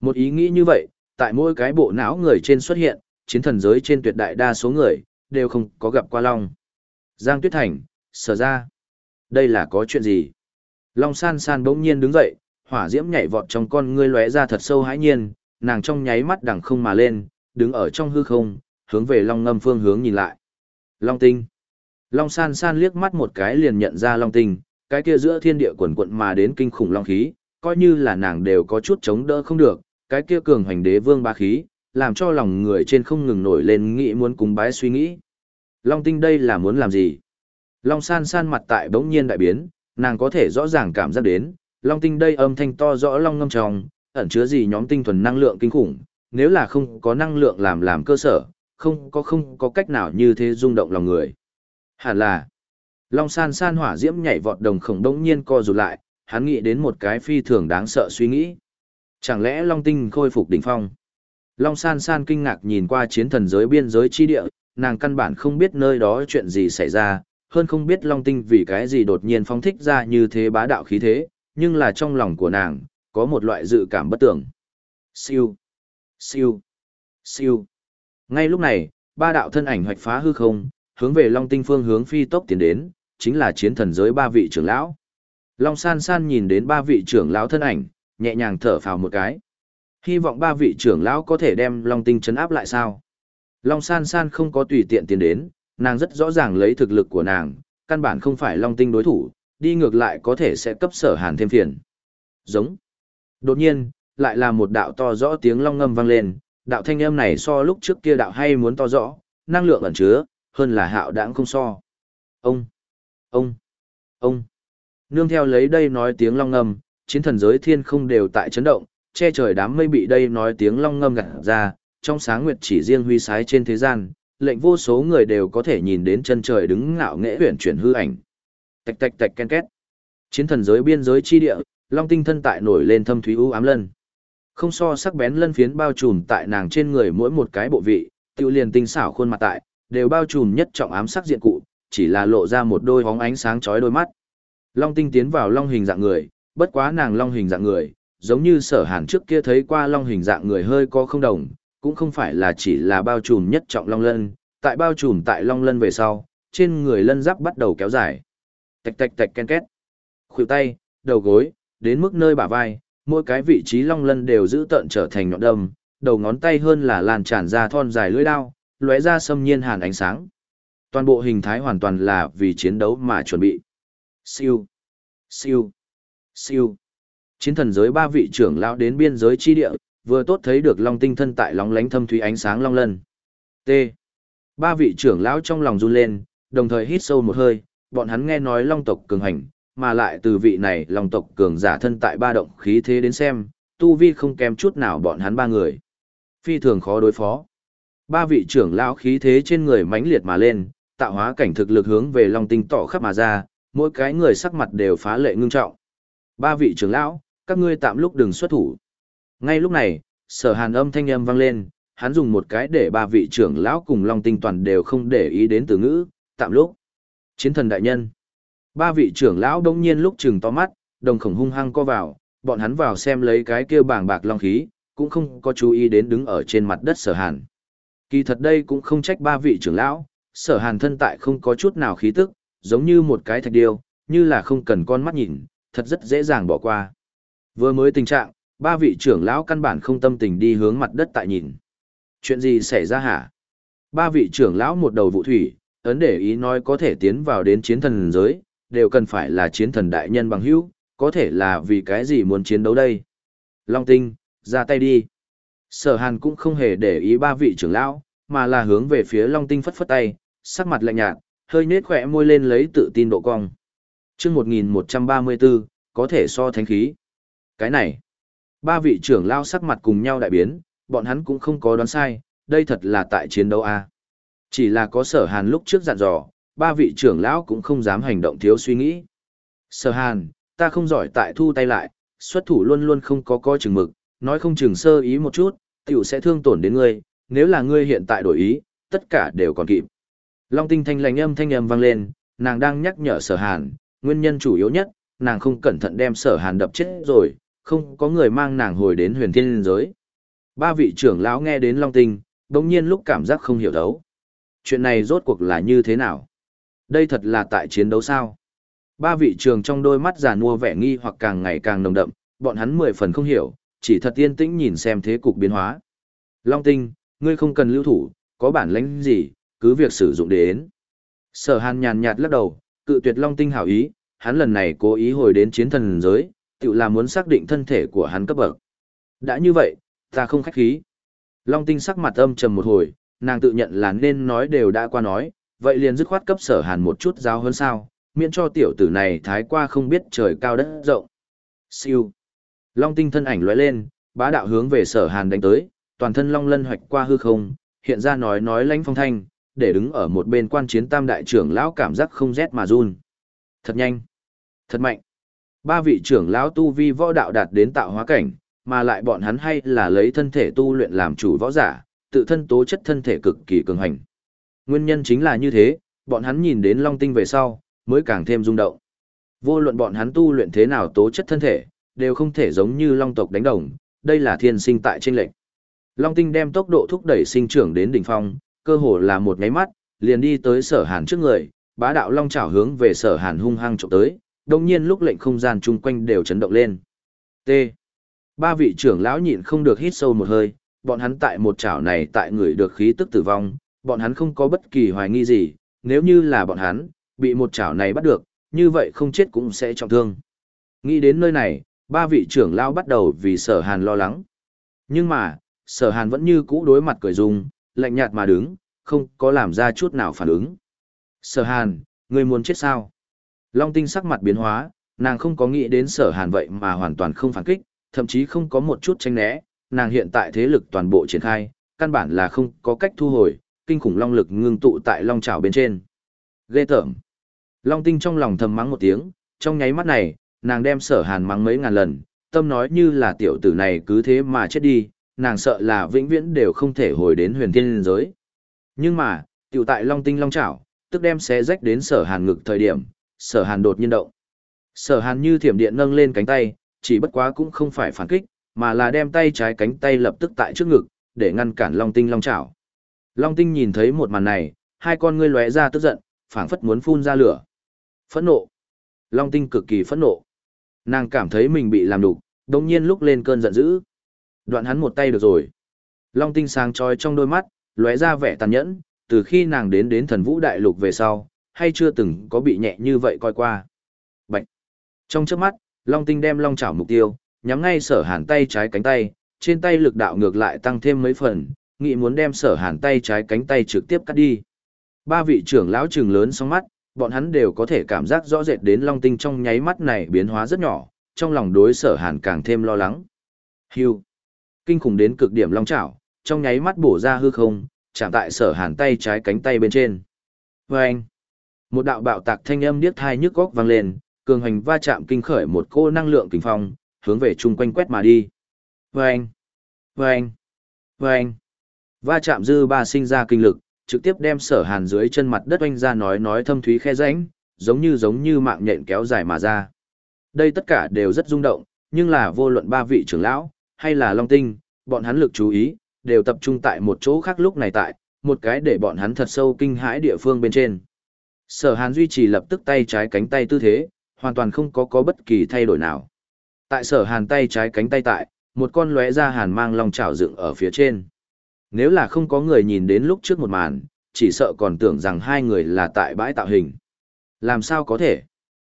Một ý nghĩ như vậy, tại mỗi cái bộ não người trên xuất hiện, chiến thần giới trên tuyệt đại đa số người, đều không có gặp qua Long. Giang Tuyết Thành, sở ra. Đây là có chuyện gì? Long san san bỗng nhiên đứng dậy, hỏa diễm nhảy vọt trong con ngươi lóe ra thật sâu hãi nhiên, nàng trong nháy mắt đằng không mà lên, đứng ở trong hư không, hướng về Long ngâm phương hướng nhìn lại. Long tinh. Long san san liếc mắt một cái liền nhận ra Long tinh, cái kia giữa thiên địa quần quận mà đến kinh khủng long khí, coi như là nàng đều có chút chống đỡ không được, cái kia cường hoành đế vương ba khí, làm cho lòng người trên không ngừng nổi lên nghĩ muốn cúng bái suy nghĩ. Long tinh đây là muốn làm gì? Long san san mặt tại bỗng nhiên đại biến, nàng có thể rõ ràng cảm giác đến, long tinh đây âm thanh to rõ long ngâm trong, ẩn chứa gì nhóm tinh thuần năng lượng kinh khủng, nếu là không có năng lượng làm làm cơ sở, không có không có cách nào như thế rung động lòng người. Hẳn là, long san san hỏa diễm nhảy vọt đồng khổng đống nhiên co rụt lại, hắn nghĩ đến một cái phi thường đáng sợ suy nghĩ. Chẳng lẽ long tinh khôi phục đỉnh phong? Long san san kinh ngạc nhìn qua chiến thần giới biên giới chi địa, nàng căn bản không biết nơi đó chuyện gì xảy ra, hơn không biết long tinh vì cái gì đột nhiên phóng thích ra như thế bá đạo khí thế, nhưng là trong lòng của nàng, có một loại dự cảm bất tưởng. Siêu, siêu, siêu. Ngay lúc này, ba đạo thân ảnh hoạch phá hư không, hướng về long tinh phương hướng phi tốc tiến đến, chính là chiến thần giới ba vị trưởng lão. Long san san nhìn đến ba vị trưởng lão thân ảnh, nhẹ nhàng thở phào một cái. Hy vọng ba vị trưởng lão có thể đem Long Tinh chấn áp lại sao. Long San San không có tùy tiện tiến đến, nàng rất rõ ràng lấy thực lực của nàng, căn bản không phải Long Tinh đối thủ, đi ngược lại có thể sẽ cấp sở hàn thêm phiền. Giống. Đột nhiên, lại là một đạo to rõ tiếng long ngâm vang lên, đạo thanh âm này so lúc trước kia đạo hay muốn to rõ, năng lượng ẩn chứa, hơn là hạo đãng không so. Ông, ông, ông. Nương theo lấy đây nói tiếng long ngâm, chiến thần giới thiên không đều tại chấn động, che trời đám mây bị đây nói tiếng long ngâm gặt ra, trong sáng nguyệt chỉ riêng huy sái trên thế gian, lệnh vô số người đều có thể nhìn đến chân trời đứng ngạo nghễ huyền chuyển hư ảnh. Tạch tạch tạch ken két. Chiến thần giới biên giới chi địa, long tinh thân tại nổi lên thâm thúy u ám lân. Không so sắc bén lân phiến bao trùm tại nàng trên người mỗi một cái bộ vị, tiêu liền tinh xảo khuôn mặt tại, đều bao trùm nhất trọng ám sắc diện cụ, chỉ là lộ ra một đôi hóng ánh sáng chói đôi mắt. Long tinh tiến vào long hình dạng người, bất quá nàng long hình dạng người, giống như sở hàn trước kia thấy qua long hình dạng người hơi có không đồng, cũng không phải là chỉ là bao trùm nhất trọng long lân, tại bao trùm tại long lân về sau, trên người lân giáp bắt đầu kéo dài. Tạch tạch tạch ken két. Khuỷu tay, đầu gối, đến mức nơi bả vai, mỗi cái vị trí long lân đều giữ tận trở thành nhọn đâm, đầu ngón tay hơn là làn tràn ra thon dài lưỡi đao, lóe ra xâm nhiên hàn ánh sáng. Toàn bộ hình thái hoàn toàn là vì chiến đấu mà chuẩn bị. Siêu, siêu, siêu. Chiến thần giới ba vị trưởng lão đến biên giới chi địa, vừa tốt thấy được long tinh thân tại lóng lánh thâm thúy ánh sáng long lân. T. Ba vị trưởng lão trong lòng run lên, đồng thời hít sâu một hơi, bọn hắn nghe nói long tộc cường hành, mà lại từ vị này long tộc cường giả thân tại ba động khí thế đến xem, tu vi không kém chút nào bọn hắn ba người. Phi thường khó đối phó. Ba vị trưởng lão khí thế trên người mãnh liệt mà lên, tạo hóa cảnh thực lực hướng về Long Tinh tỏ khắp mà ra, mỗi cái người sắc mặt đều phá lệ ngưng trọng. Ba vị trưởng lão, các ngươi tạm lúc đừng xuất thủ. Ngay lúc này, sở hàn âm thanh âm vang lên, hắn dùng một cái để ba vị trưởng lão cùng Long Tinh toàn đều không để ý đến từ ngữ, tạm lúc. Chiến thần đại nhân. Ba vị trưởng lão đông nhiên lúc chừng to mắt, đồng khổng hung hăng co vào, bọn hắn vào xem lấy cái kia bảng bạc long khí, cũng không có chú ý đến đứng ở trên mặt đất sở hàn. Kỳ thật đây cũng không trách ba vị trưởng lão, sở hàn thân tại không có chút nào khí tức, giống như một cái thạch điêu, như là không cần con mắt nhìn, thật rất dễ dàng bỏ qua. Vừa mới tình trạng, ba vị trưởng lão căn bản không tâm tình đi hướng mặt đất tại nhìn. Chuyện gì xảy ra hả? Ba vị trưởng lão một đầu vụ thủy, ấn để ý nói có thể tiến vào đến chiến thần giới, đều cần phải là chiến thần đại nhân bằng hữu, có thể là vì cái gì muốn chiến đấu đây. Long tinh, ra tay đi. Sở hàn cũng không hề để ý ba vị trưởng lão, mà là hướng về phía Long tinh phất phất tay, sắc mặt lạnh nhạt, hơi nết khỏe môi lên lấy tự tin độ cong. chương 1134, có thể so thánh khí. Cái này, ba vị trưởng lão sắc mặt cùng nhau đại biến, bọn hắn cũng không có đoán sai, đây thật là tại chiến đấu A. Chỉ là có sở hàn lúc trước dặn dò, ba vị trưởng lão cũng không dám hành động thiếu suy nghĩ. Sở hàn, ta không giỏi tại thu tay lại, xuất thủ luôn luôn không có coi chừng mực, nói không chừng sơ ý một chút, tiểu sẽ thương tổn đến ngươi, nếu là ngươi hiện tại đổi ý, tất cả đều còn kịp. Long tinh thanh lành âm thanh âm vang lên, nàng đang nhắc nhở sở hàn, nguyên nhân chủ yếu nhất, nàng không cẩn thận đem sở hàn đập chết rồi, không có người mang nàng hồi đến huyền thiên giới. Ba vị trưởng lão nghe đến Long tinh, đồng nhiên lúc cảm giác không hiểu thấu. Chuyện này rốt cuộc là như thế nào? Đây thật là tại chiến đấu sao? Ba vị trường trong đôi mắt già nua vẻ nghi hoặc càng ngày càng nồng đậm, bọn hắn mười phần không hiểu, chỉ thật yên tĩnh nhìn xem thế cục biến hóa. Long tinh, ngươi không cần lưu thủ, có bản lãnh gì, cứ việc sử dụng đến. Sở hàn nhàn nhạt lắc đầu, cự tuyệt Long tinh hảo ý, hắn lần này cố ý hồi đến chiến thần giới, tự là muốn xác định thân thể của hắn cấp bậc. Đã như vậy, ta không khách khí. Long tinh sắc mặt âm trầm một hồi, nàng tự nhận là nên nói đều đã qua nói, vậy liền dứt khoát cấp sở hàn một chút giáo hơn sao, miễn cho tiểu tử này thái qua không biết trời cao đất rộng. Siêu. Long tinh thân ảnh lóe lên, bá đạo hướng về sở hàn đánh tới, toàn thân long lân hoạch qua hư không, hiện ra nói nói lánh phong thanh, để đứng ở một bên quan chiến tam đại trưởng lão cảm giác không rét mà run. Thật nhanh. Thật mạnh. Ba vị trưởng lão tu vi võ đạo đạt đến tạo hóa cảnh, mà lại bọn hắn hay là lấy thân thể tu luyện làm chủ võ giả, tự thân tố chất thân thể cực kỳ cường hành. Nguyên nhân chính là như thế, bọn hắn nhìn đến Long Tinh về sau, mới càng thêm rung động. Vô luận bọn hắn tu luyện thế nào tố chất thân thể, đều không thể giống như Long tộc đánh đồng, đây là thiên sinh tại trên lệnh. Long Tinh đem tốc độ thúc đẩy sinh trưởng đến đỉnh phong, cơ hồ là một cái mắt, liền đi tới Sở Hàn trước người, bá đạo long chảo hướng về Sở Hàn hung hăng chụp tới, đồng nhiên lúc lệnh không gian chung quanh đều chấn động lên. T. Ba vị trưởng lão nhịn không được hít sâu một hơi, bọn hắn tại một chảo này tại người được khí tức tử vong, bọn hắn không có bất kỳ hoài nghi gì, nếu như là bọn hắn, bị một chảo này bắt được, như vậy không chết cũng sẽ trọng thương. Nghĩ đến nơi này, ba vị trưởng lão bắt đầu vì sở hàn lo lắng. Nhưng mà, sở hàn vẫn như cũ đối mặt cười dung, lạnh nhạt mà đứng, không có làm ra chút nào phản ứng. Sở hàn, người muốn chết sao? Long tinh sắc mặt biến hóa, nàng không có nghĩ đến sở hàn vậy mà hoàn toàn không phản kích, thậm chí không có một chút tranh né, nàng hiện tại thế lực toàn bộ triển khai, căn bản là không có cách thu hồi, kinh khủng long lực ngưng tụ tại long trảo bên trên. Ghê tởm. Long tinh trong lòng thầm mắng một tiếng, trong nháy mắt này, nàng đem sở hàn mắng mấy ngàn lần, tâm nói như là tiểu tử này cứ thế mà chết đi, nàng sợ là vĩnh viễn đều không thể hồi đến huyền thiên Linh giới. Nhưng mà, tiểu tại long tinh long trảo, tức đem xé rách đến sở hàn ngực thời điểm, sở hàn đột nhiên động. Sở hàn như thiểm điện nâng lên cánh tay, chỉ bất quá cũng không phải phản kích, mà là đem tay trái cánh tay lập tức tại trước ngực, để ngăn cản long tinh long chảo. Long tinh nhìn thấy một màn này, hai con ngươi lóe ra tức giận, phảng phất muốn phun ra lửa. Phẫn nộ. Long tinh cực kỳ phẫn nộ. Nàng cảm thấy mình bị làm đục, đồng nhiên lúc lên cơn giận dữ. Đoạn hắn một tay được rồi. Long tinh sáng trói trong đôi mắt, lóe ra vẻ tàn nhẫn, từ khi nàng đến đến thần vũ đại lục về sau, hay chưa từng có bị nhẹ như vậy coi qua. Bạch. Trong trước mắt, Long tinh đem long chảo mục tiêu, nhắm ngay sở hàn tay trái cánh tay, trên tay lực đạo ngược lại tăng thêm mấy phần, nghĩ muốn đem sở hàn tay trái cánh tay trực tiếp cắt đi. Ba vị trưởng lão trừng lớn song mắt, bọn hắn đều có thể cảm giác rõ rệt đến long tinh trong nháy mắt này biến hóa rất nhỏ, trong lòng đối sở hàn càng thêm lo lắng. Hưu. Kinh khủng đến cực điểm long chảo, trong nháy mắt bổ ra hư không, chạm tại sở hàn tay trái cánh tay bên trên. Vâng! Một đạo bạo tạc thanh âm điếc thai nhức góc vang lên, cường hành va chạm kinh khởi một cô năng lượng kinh phong, hướng về chung quanh quét mà đi. Vâng! Vâng! Vâng! Va chạm dư ba sinh ra kinh lực, trực tiếp đem sở hàn dưới chân mặt đất oanh ra nói nói thâm thúy khe rãnh, giống như giống như mạng nhện kéo dài mà ra. Đây tất cả đều rất rung động, nhưng là vô luận ba vị trưởng lão, hay là Long Tinh, bọn hắn lực chú ý, đều tập trung tại một chỗ khác lúc này tại, một cái để bọn hắn thật sâu kinh hãi địa phương bên trên. Sở Hàn duy trì lập tức tay trái cánh tay tư thế, hoàn toàn không có có bất kỳ thay đổi nào. Tại Sở Hàn tay trái cánh tay tại, một con lóe ra hàn mang long chảo dựng ở phía trên. Nếu là không có người nhìn đến lúc trước một màn, chỉ sợ còn tưởng rằng hai người là tại bãi tạo hình. Làm sao có thể?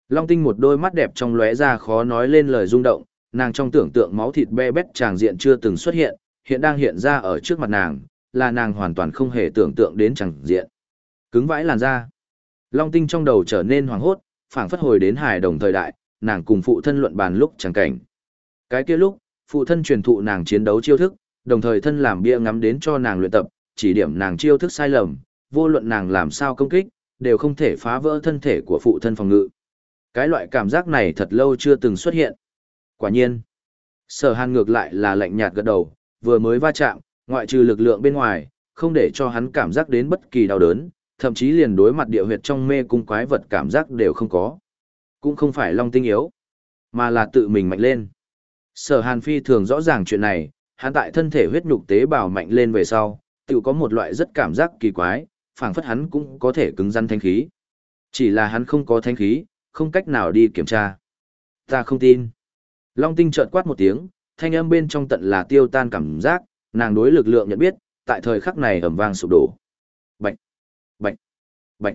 Long tinh một đôi mắt đẹp trong lóe ra khó nói lên lời rung động, nàng trong tưởng tượng máu thịt be bét tràng diện chưa từng xuất hiện, hiện đang hiện ra ở trước mặt nàng, là nàng hoàn toàn không hề tưởng tượng đến tràng diện. Cứng vãi làn da. Long tinh trong đầu trở nên hoảng hốt, phảng phất hồi đến hài đồng thời đại, nàng cùng phụ thân luận bàn lúc chẳng cảnh. Cái kia lúc, phụ thân truyền thụ nàng chiến đấu chiêu thức, đồng thời thân làm bia ngắm đến cho nàng luyện tập, chỉ điểm nàng chiêu thức sai lầm, vô luận nàng làm sao công kích, đều không thể phá vỡ thân thể của phụ thân phòng ngự. Cái loại cảm giác này thật lâu chưa từng xuất hiện. Quả nhiên, sở hàn ngược lại là lạnh nhạt gật đầu, vừa mới va chạm, ngoại trừ lực lượng bên ngoài, không để cho hắn cảm giác đến bất kỳ đau đớn, thậm chí liền đối mặt địa huyệt trong mê cung quái vật cảm giác đều không có. Cũng không phải long tinh yếu, mà là tự mình mạnh lên. Sở hàn phi thường rõ ràng chuyện này, hắn tại thân thể huyết nhục tế bào mạnh lên về sau, tự có một loại rất cảm giác kỳ quái, phảng phất hắn cũng có thể cứng rắn thanh khí. Chỉ là hắn không có thanh khí, không cách nào đi kiểm tra. Ta không tin. Long tinh chợt quát một tiếng, thanh âm bên trong tận là tiêu tan cảm giác, nàng đối lực lượng nhận biết, tại thời khắc này ầm vang sụp đổ. Bạch, bạch, bạch.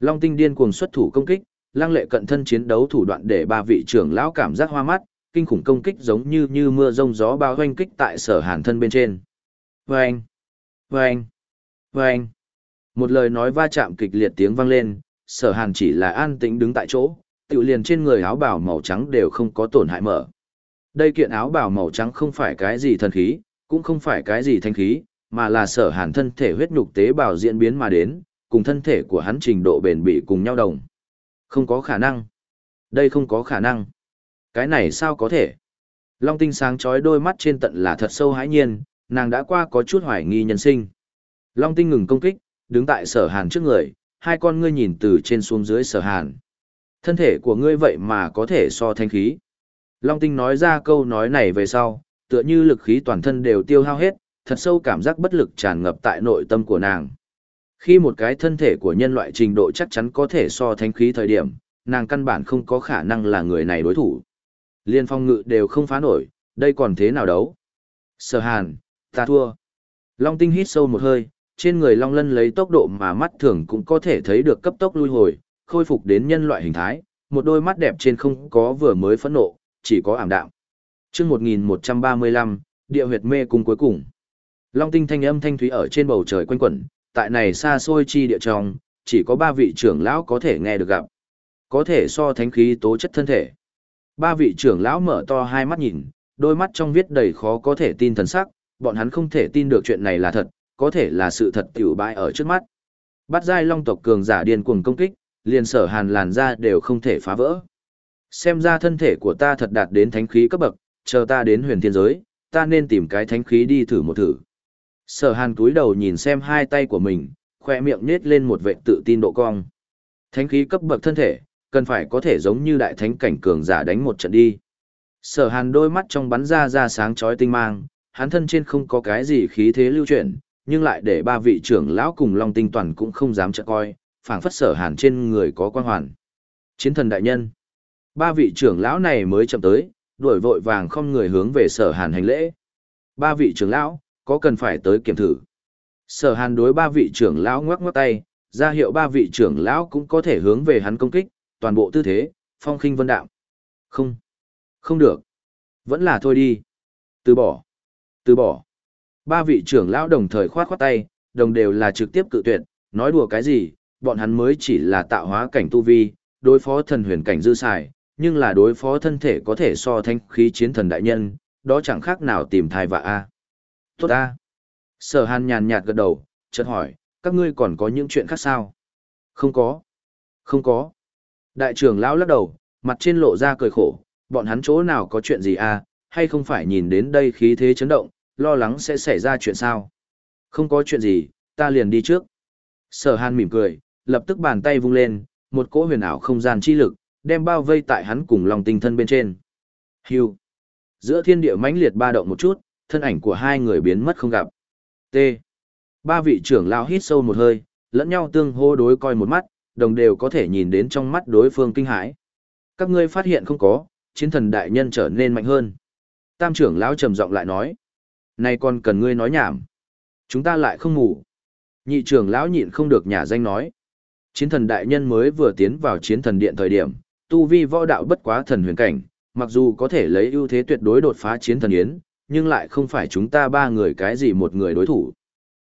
Long tinh điên cuồng xuất thủ công kích, lăng lệ cận thân chiến đấu thủ đoạn để ba vị trưởng lão cảm giác hoa mắt, kinh khủng công kích giống như như mưa rông gió bao hoanh kích tại sở hàn thân bên trên. Vâng, vâng, vâng. Một lời nói va chạm kịch liệt tiếng vang lên, sở hàn chỉ là an tĩnh đứng tại chỗ, tự liền trên người áo bào màu trắng đều không có tổn hại mở. Đây kiện áo bào màu trắng không phải cái gì thần khí, cũng không phải cái gì thanh khí, mà là sở hàn thân thể huyết nhục tế bào diễn biến mà đến, cùng thân thể của hắn trình độ bền bỉ cùng nhau đồng. Không có khả năng. Đây không có khả năng. Cái này sao có thể? Long tinh sáng chói đôi mắt trên tận là thật sâu hãi nhiên, nàng đã qua có chút hoài nghi nhân sinh. Long tinh ngừng công kích, đứng tại sở hàn trước người, hai con ngươi nhìn từ trên xuống dưới sở hàn. Thân thể của ngươi vậy mà có thể so thanh khí. Long tinh nói ra câu nói này về sau, tựa như lực khí toàn thân đều tiêu hao hết, thật sâu cảm giác bất lực tràn ngập tại nội tâm của nàng. Khi một cái thân thể của nhân loại trình độ chắc chắn có thể so thanh khí thời điểm, nàng căn bản không có khả năng là người này đối thủ. Liên phong ngự đều không phá nổi, đây còn thế nào đấu? Sở hàn, ta thua. Long tinh hít sâu một hơi, trên người long lân lấy tốc độ mà mắt thường cũng có thể thấy được cấp tốc lui hồi, khôi phục đến nhân loại hình thái, một đôi mắt đẹp trên không có vừa mới phẫn nộ, chỉ có ảm đạm. Chương 1135, địa huyệt mê cung cuối cùng. Long tinh thanh âm thanh thúy ở trên bầu trời quanh quẩn, tại này xa xôi chi địa trong, chỉ có ba vị trưởng lão có thể nghe được gặp. Có thể so thánh khí tố chất thân thể. Ba vị trưởng lão mở to hai mắt nhìn, đôi mắt trong viết đầy khó có thể tin thần sắc, bọn hắn không thể tin được chuyện này là thật, có thể là sự thật tiểu bại ở trước mắt. Bắt giai long tộc cường giả điên cuồng công kích, liền sở hàn làn ra đều không thể phá vỡ. Xem ra thân thể của ta thật đạt đến thánh khí cấp bậc, chờ ta đến huyền thiên giới, ta nên tìm cái thánh khí đi thử một thử. Sở hàn túi đầu nhìn xem hai tay của mình, khoe miệng nết lên một vệ tự tin độ cong. Thánh khí cấp bậc thân thể, cần phải có thể giống như đại thánh cảnh cường giả đánh một trận đi. Sở hàn đôi mắt trong bắn ra ra sáng chói tinh mang, hắn thân trên không có cái gì khí thế lưu chuyển, nhưng lại để ba vị trưởng lão cùng Long Tinh Toàn cũng không dám trợ coi, phảng phất sở hàn trên người có quan hoàn. Chiến thần đại nhân. Ba vị trưởng lão này mới chậm tới, đuổi vội vàng không người hướng về sở hàn hành lễ. Ba vị trưởng lão, có cần phải tới kiểm thử. Sở hàn đối ba vị trưởng lão ngoắc ngoắc tay, ra hiệu ba vị trưởng lão cũng có thể hướng về hắn công kích, toàn bộ tư thế, phong khinh vân đạo. Không, không được. Vẫn là thôi đi. Từ bỏ, từ bỏ. Ba vị trưởng lão đồng thời khoát khoát tay, đồng đều là trực tiếp cự tuyệt, nói đùa cái gì, bọn hắn mới chỉ là tạo hóa cảnh tu vi, đối phó thần huyền cảnh dư xài, nhưng là đối phó thân thể có thể so thanh khí chiến thần đại nhân, đó chẳng khác nào tìm thai vạ a. Tốt ta. Sở Hàn nhàn nhạt gật đầu, chợt hỏi, các ngươi còn có những chuyện khác sao? Không có. Không có. Đại trưởng lão lắc đầu, mặt trên lộ ra cười khổ, bọn hắn chỗ nào có chuyện gì à? hay không phải nhìn đến đây khí thế chấn động, lo lắng sẽ xảy ra chuyện sao? Không có chuyện gì, ta liền đi trước. Sở Hàn mỉm cười, lập tức bàn tay vung lên, một cỗ huyền ảo không gian chi lực, đem bao vây tại hắn cùng lòng tinh thân bên trên. Hưu. Giữa thiên địa mãnh liệt ba động một chút, thân ảnh của hai người biến mất không gặp. T. Ba vị trưởng lão hít sâu một hơi, lẫn nhau tương hô đối coi một mắt, đồng đều có thể nhìn đến trong mắt đối phương kinh hãi. Các ngươi phát hiện không có, chiến thần đại nhân trở nên mạnh hơn. Tam trưởng lão trầm giọng lại nói. Này còn cần ngươi nói nhảm. Chúng ta lại không ngủ. Nhị trưởng lão nhịn không được nhà danh nói. Chiến thần đại nhân mới vừa tiến vào chiến thần điện thời điểm, tu vi võ đạo bất quá thần huyền cảnh, mặc dù có thể lấy ưu thế tuyệt đối đột phá chiến thần yến, nhưng lại không phải chúng ta ba người cái gì một người đối thủ.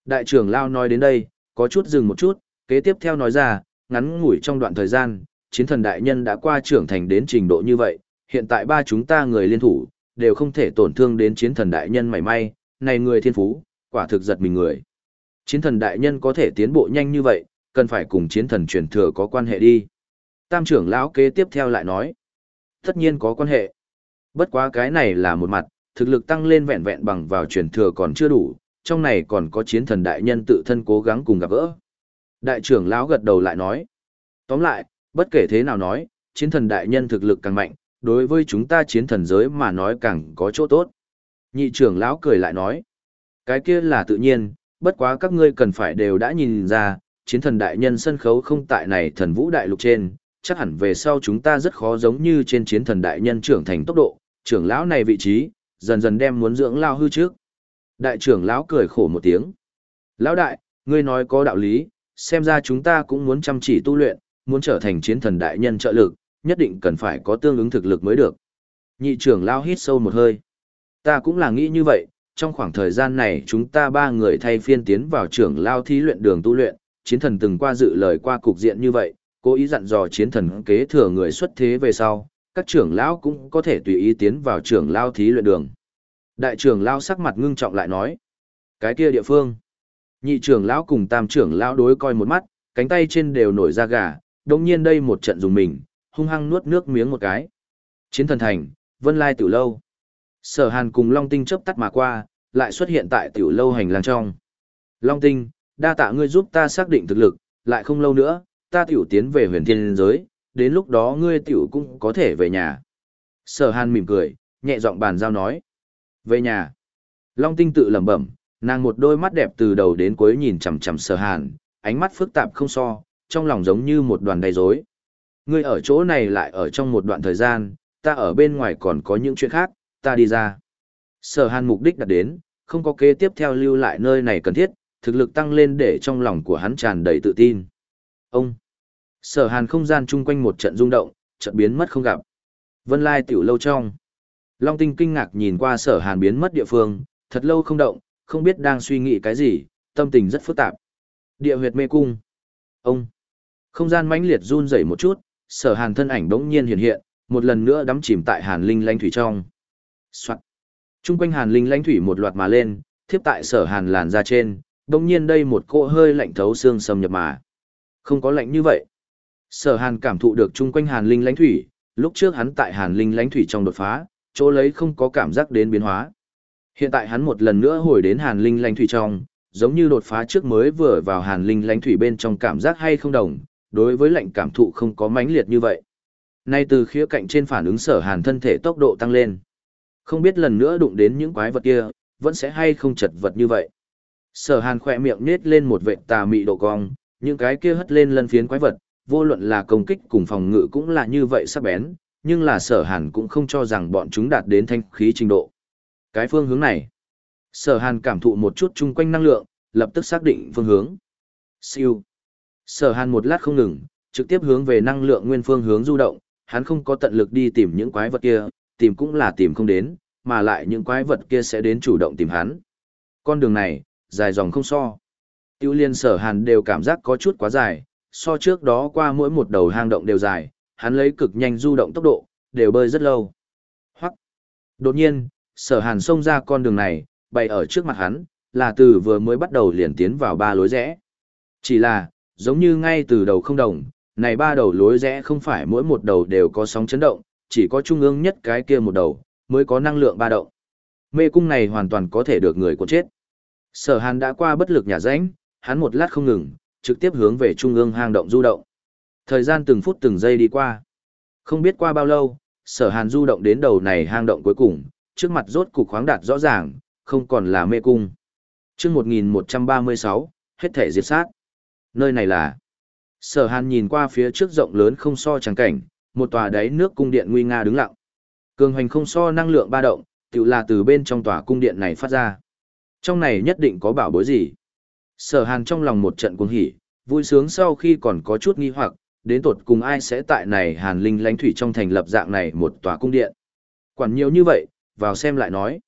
Đại trưởng lao nói đến đây, có chút dừng một chút, kế tiếp theo nói ra, ngắn ngủi trong đoạn thời gian, chiến thần đại nhân đã qua trưởng thành đến trình độ như vậy, hiện tại ba chúng ta người liên thủ, đều không thể tổn thương đến chiến thần đại nhân mảy may, này người thiên phú, quả thực giật mình người. Chiến thần đại nhân có thể tiến bộ nhanh như vậy, cần phải cùng chiến thần truyền thừa có quan hệ đi. Tam trưởng lão kế tiếp theo lại nói, tất nhiên có quan hệ. Bất quá cái này là một mặt, thực lực tăng lên vẹn vẹn bằng vào truyền thừa còn chưa đủ, trong này còn có chiến thần đại nhân tự thân cố gắng cùng gặp gỡ. Đại trưởng lão gật đầu lại nói, tóm lại, bất kể thế nào nói, chiến thần đại nhân thực lực càng mạnh, đối với chúng ta chiến thần giới mà nói càng có chỗ tốt. Nhị trưởng lão cười lại nói, cái kia là tự nhiên, bất quá các ngươi cần phải đều đã nhìn ra, chiến thần đại nhân sân khấu không tại này thần vũ đại lục trên, chắc hẳn về sau chúng ta rất khó giống như trên chiến thần đại nhân trưởng thành tốc độ, trưởng lão này vị trí, dần dần đem muốn dưỡng lao hư trước. Đại trưởng lão cười khổ một tiếng. Lão đại, ngươi nói có đạo lý, xem ra chúng ta cũng muốn chăm chỉ tu luyện, muốn trở thành chiến thần đại nhân trợ lực, nhất định cần phải có tương ứng thực lực mới được. Nhị trưởng lão hít sâu một hơi. Ta cũng là nghĩ như vậy, trong khoảng thời gian này chúng ta ba người thay phiên tiến vào trưởng lao thí luyện đường tu luyện, chiến thần từng qua dự lời qua cục diện như vậy, cố ý dặn dò chiến thần kế thừa người xuất thế về sau, các trưởng lão cũng có thể tùy ý tiến vào trưởng lao thí luyện đường. Đại trưởng lão sắc mặt ngưng trọng lại nói, cái kia địa phương. Nhị trưởng lão cùng tam trưởng lão đối coi một mắt, cánh tay trên đều nổi da gà, đồng nhiên đây một trận dùng mình, hung hăng nuốt nước miếng một cái. Chiến thần thành, vân lai tiểu lâu. Sở hàn cùng Long Tinh chớp tắt mà qua, lại xuất hiện tại tiểu lâu hành lang trong. Long Tinh, đa tạ ngươi giúp ta xác định thực lực, lại không lâu nữa, ta tiểu tiến về huyền thiên giới, đến lúc đó ngươi tiểu cũng có thể về nhà. Sở hàn mỉm cười, nhẹ giọng bàn giao nói. Về nhà. Long Tinh tự lẩm bẩm, nàng một đôi mắt đẹp từ đầu đến cuối nhìn chằm chằm sở hàn, ánh mắt phức tạp không so, trong lòng giống như một đoàn đầy rối. Ngươi ở chỗ này lại ở trong một đoạn thời gian, ta ở bên ngoài còn có những chuyện khác, ta đi ra. Sở hàn mục đích đặt đến, không có kế tiếp theo lưu lại nơi này cần thiết, thực lực tăng lên để trong lòng của hắn tràn đầy tự tin. Ông! Sở hàn không gian chung quanh một trận rung động, chợt biến mất không gặp. Vân Lai tiểu lâu trong. Long tinh kinh ngạc nhìn qua sở hàn biến mất địa phương, thật lâu không động, không biết đang suy nghĩ cái gì, tâm tình rất phức tạp. Địa huyệt mê cung. Ông! Không gian mãnh liệt run rẩy một chút, sở hàn thân ảnh đống nhiên hiện hiện, một lần nữa đắm chìm tại hàn linh lanh thủy trong. Soạn. Trung quanh hàn linh lãnh thủy một loạt mà lên, thiếp tại sở hàn làn ra trên, đống nhiên đây một cỗ hơi lạnh thấu xương xâm nhập mà. Không có lạnh như vậy. Sở hàn cảm thụ được chung quanh hàn linh lãnh thủy, lúc trước hắn tại hàn linh lãnh thủy trong đột phá, chỗ lấy không có cảm giác đến biến hóa. Hiện tại hắn một lần nữa hồi đến hàn linh lãnh thủy trong, giống như đột phá trước mới vừa vào hàn linh lãnh thủy bên trong cảm giác hay không đồng, đối với lạnh cảm thụ không có mãnh liệt như vậy. Nay từ khía cạnh trên phản ứng sở hàn thân thể tốc độ tăng lên. Không biết lần nữa đụng đến những quái vật kia, vẫn sẽ hay không chật vật như vậy. Sở hàn khỏe miệng nết lên một vệt tà mị độ cong, những cái kia hất lên lân phiến quái vật, vô luận là công kích cùng phòng ngự cũng là như vậy sắc bén, nhưng là sở hàn cũng không cho rằng bọn chúng đạt đến thanh khí trình độ. Cái phương hướng này, sở hàn cảm thụ một chút chung quanh năng lượng, lập tức xác định phương hướng. Siêu. Sở hàn một lát không ngừng, trực tiếp hướng về năng lượng nguyên phương hướng du động, hắn không có tận lực đi tìm những quái vật kia, tìm cũng là tìm không đến, mà lại những quái vật kia sẽ đến chủ động tìm hắn. Con đường này, dài dòng không so. Tiêu liên sở hàn đều cảm giác có chút quá dài, so trước đó qua mỗi một đầu hang động đều dài, hắn lấy cực nhanh du động tốc độ, đều bơi rất lâu. Hoặc, đột nhiên, sở hàn xông ra con đường này, bày ở trước mặt hắn, là từ vừa mới bắt đầu liền tiến vào ba lối rẽ. Chỉ là, giống như ngay từ đầu không đồng, này ba đầu lối rẽ không phải mỗi một đầu đều có sóng chấn động, chỉ có trung ương nhất cái kia một đầu, mới có năng lượng ba động. Mê cung này hoàn toàn có thể được người cuốn chết. Sở hàn đã qua bất lực nhà rãnh, hắn một lát không ngừng, trực tiếp hướng về trung ương hang động du động. Thời gian từng phút từng giây đi qua. Không biết qua bao lâu, sở hàn du động đến đầu này hang động cuối cùng, trước mặt rốt cục khoáng đạt rõ ràng, không còn là mê cung. Trước 1136, hết thể diệt sát. Nơi này là... Sở hàn nhìn qua phía trước rộng lớn không so trắng cảnh, một tòa đáy nước cung điện nguy nga đứng lặng. Cường hành không so năng lượng ba động, tự là từ bên trong tòa cung điện này phát ra. Trong này nhất định có bảo bối gì. Sở hàn trong lòng một trận cuồng hỉ, vui sướng sau khi còn có chút nghi hoặc, đến tột cùng ai sẽ tại này hàn linh lãnh thủy trong thành lập dạng này một tòa cung điện. Quản nhiều như vậy, vào xem lại nói.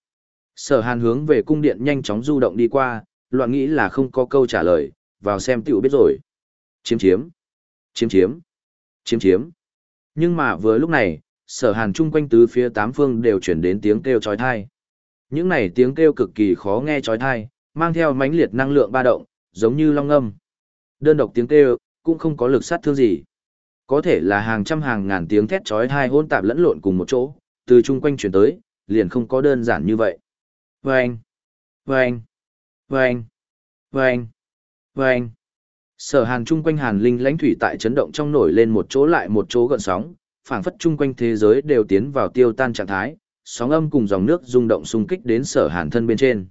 Sở hàn hướng về cung điện nhanh chóng du động đi qua, loạn nghĩ là không có câu trả lời, vào xem tiểu biết rồi. Chiếm chiếm, chiếm chiếm, chiếm chiếm. Nhưng mà vừa lúc này, sở hàn chung quanh tứ phía tám phương đều chuyển đến tiếng kêu trói thai. Những này tiếng kêu cực kỳ khó nghe trói thai, mang theo mãnh liệt năng lượng ba động, giống như long ngâm. Đơn độc tiếng kêu, cũng không có lực sát thương gì. Có thể là hàng trăm hàng ngàn tiếng thét chói tai hỗn tạp lẫn lộn cùng một chỗ, từ chung quanh chuyển tới, liền không có đơn giản như vậy. Vâng! Vâng! Vâng! Vâng! Vâng! Sở hàn chung quanh hàn linh lãnh thủy tại chấn động trong nổi lên một chỗ lại một chỗ gợn sóng, phảng phất chung quanh thế giới đều tiến vào tiêu tan trạng thái, sóng âm cùng dòng nước rung động xung kích đến sở hàn thân bên trên.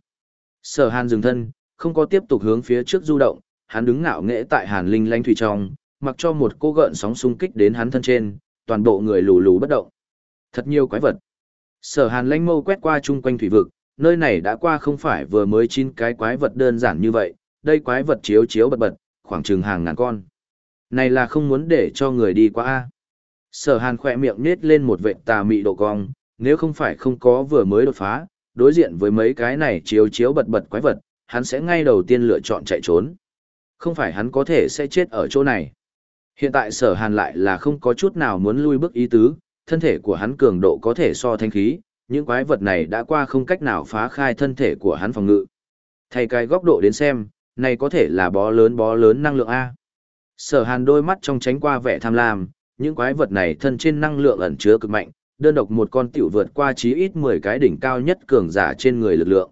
Sở hàn dừng thân, không có tiếp tục hướng phía trước du động, hắn đứng ngạo nghễ tại hàn linh lãnh thủy trong, mặc cho một cô gợn sóng xung kích đến hắn thân trên, toàn bộ người lù lù bất động. Thật nhiều quái vật. Sở hàn lanh mâu quét qua chung quanh thủy vực, nơi này đã qua không phải vừa mới chín cái quái vật đơn giản như vậy, đây quái vật chiếu chiếu bật bật, khoảng chừng hàng ngàn con. Này là không muốn để cho người đi qua a. Sở Hàn khỏe miệng nết lên một vệt tà mị độ cong, nếu không phải không có vừa mới đột phá, đối diện với mấy cái này chiếu chiếu bật bật quái vật, hắn sẽ ngay đầu tiên lựa chọn chạy trốn. Không phải hắn có thể sẽ chết ở chỗ này. Hiện tại sở hàn lại là không có chút nào muốn lui bước ý tứ, thân thể của hắn cường độ có thể so thanh khí, những quái vật này đã qua không cách nào phá khai thân thể của hắn phòng ngự. Thay cái góc độ đến xem, này có thể là bó lớn bó lớn năng lượng A. Sở hàn đôi mắt trong tránh qua vẻ tham lam, những quái vật này thân trên năng lượng ẩn chứa cực mạnh, đơn độc một con tiểu vượt qua chí ít 10 cái đỉnh cao nhất cường giả trên người lực lượng.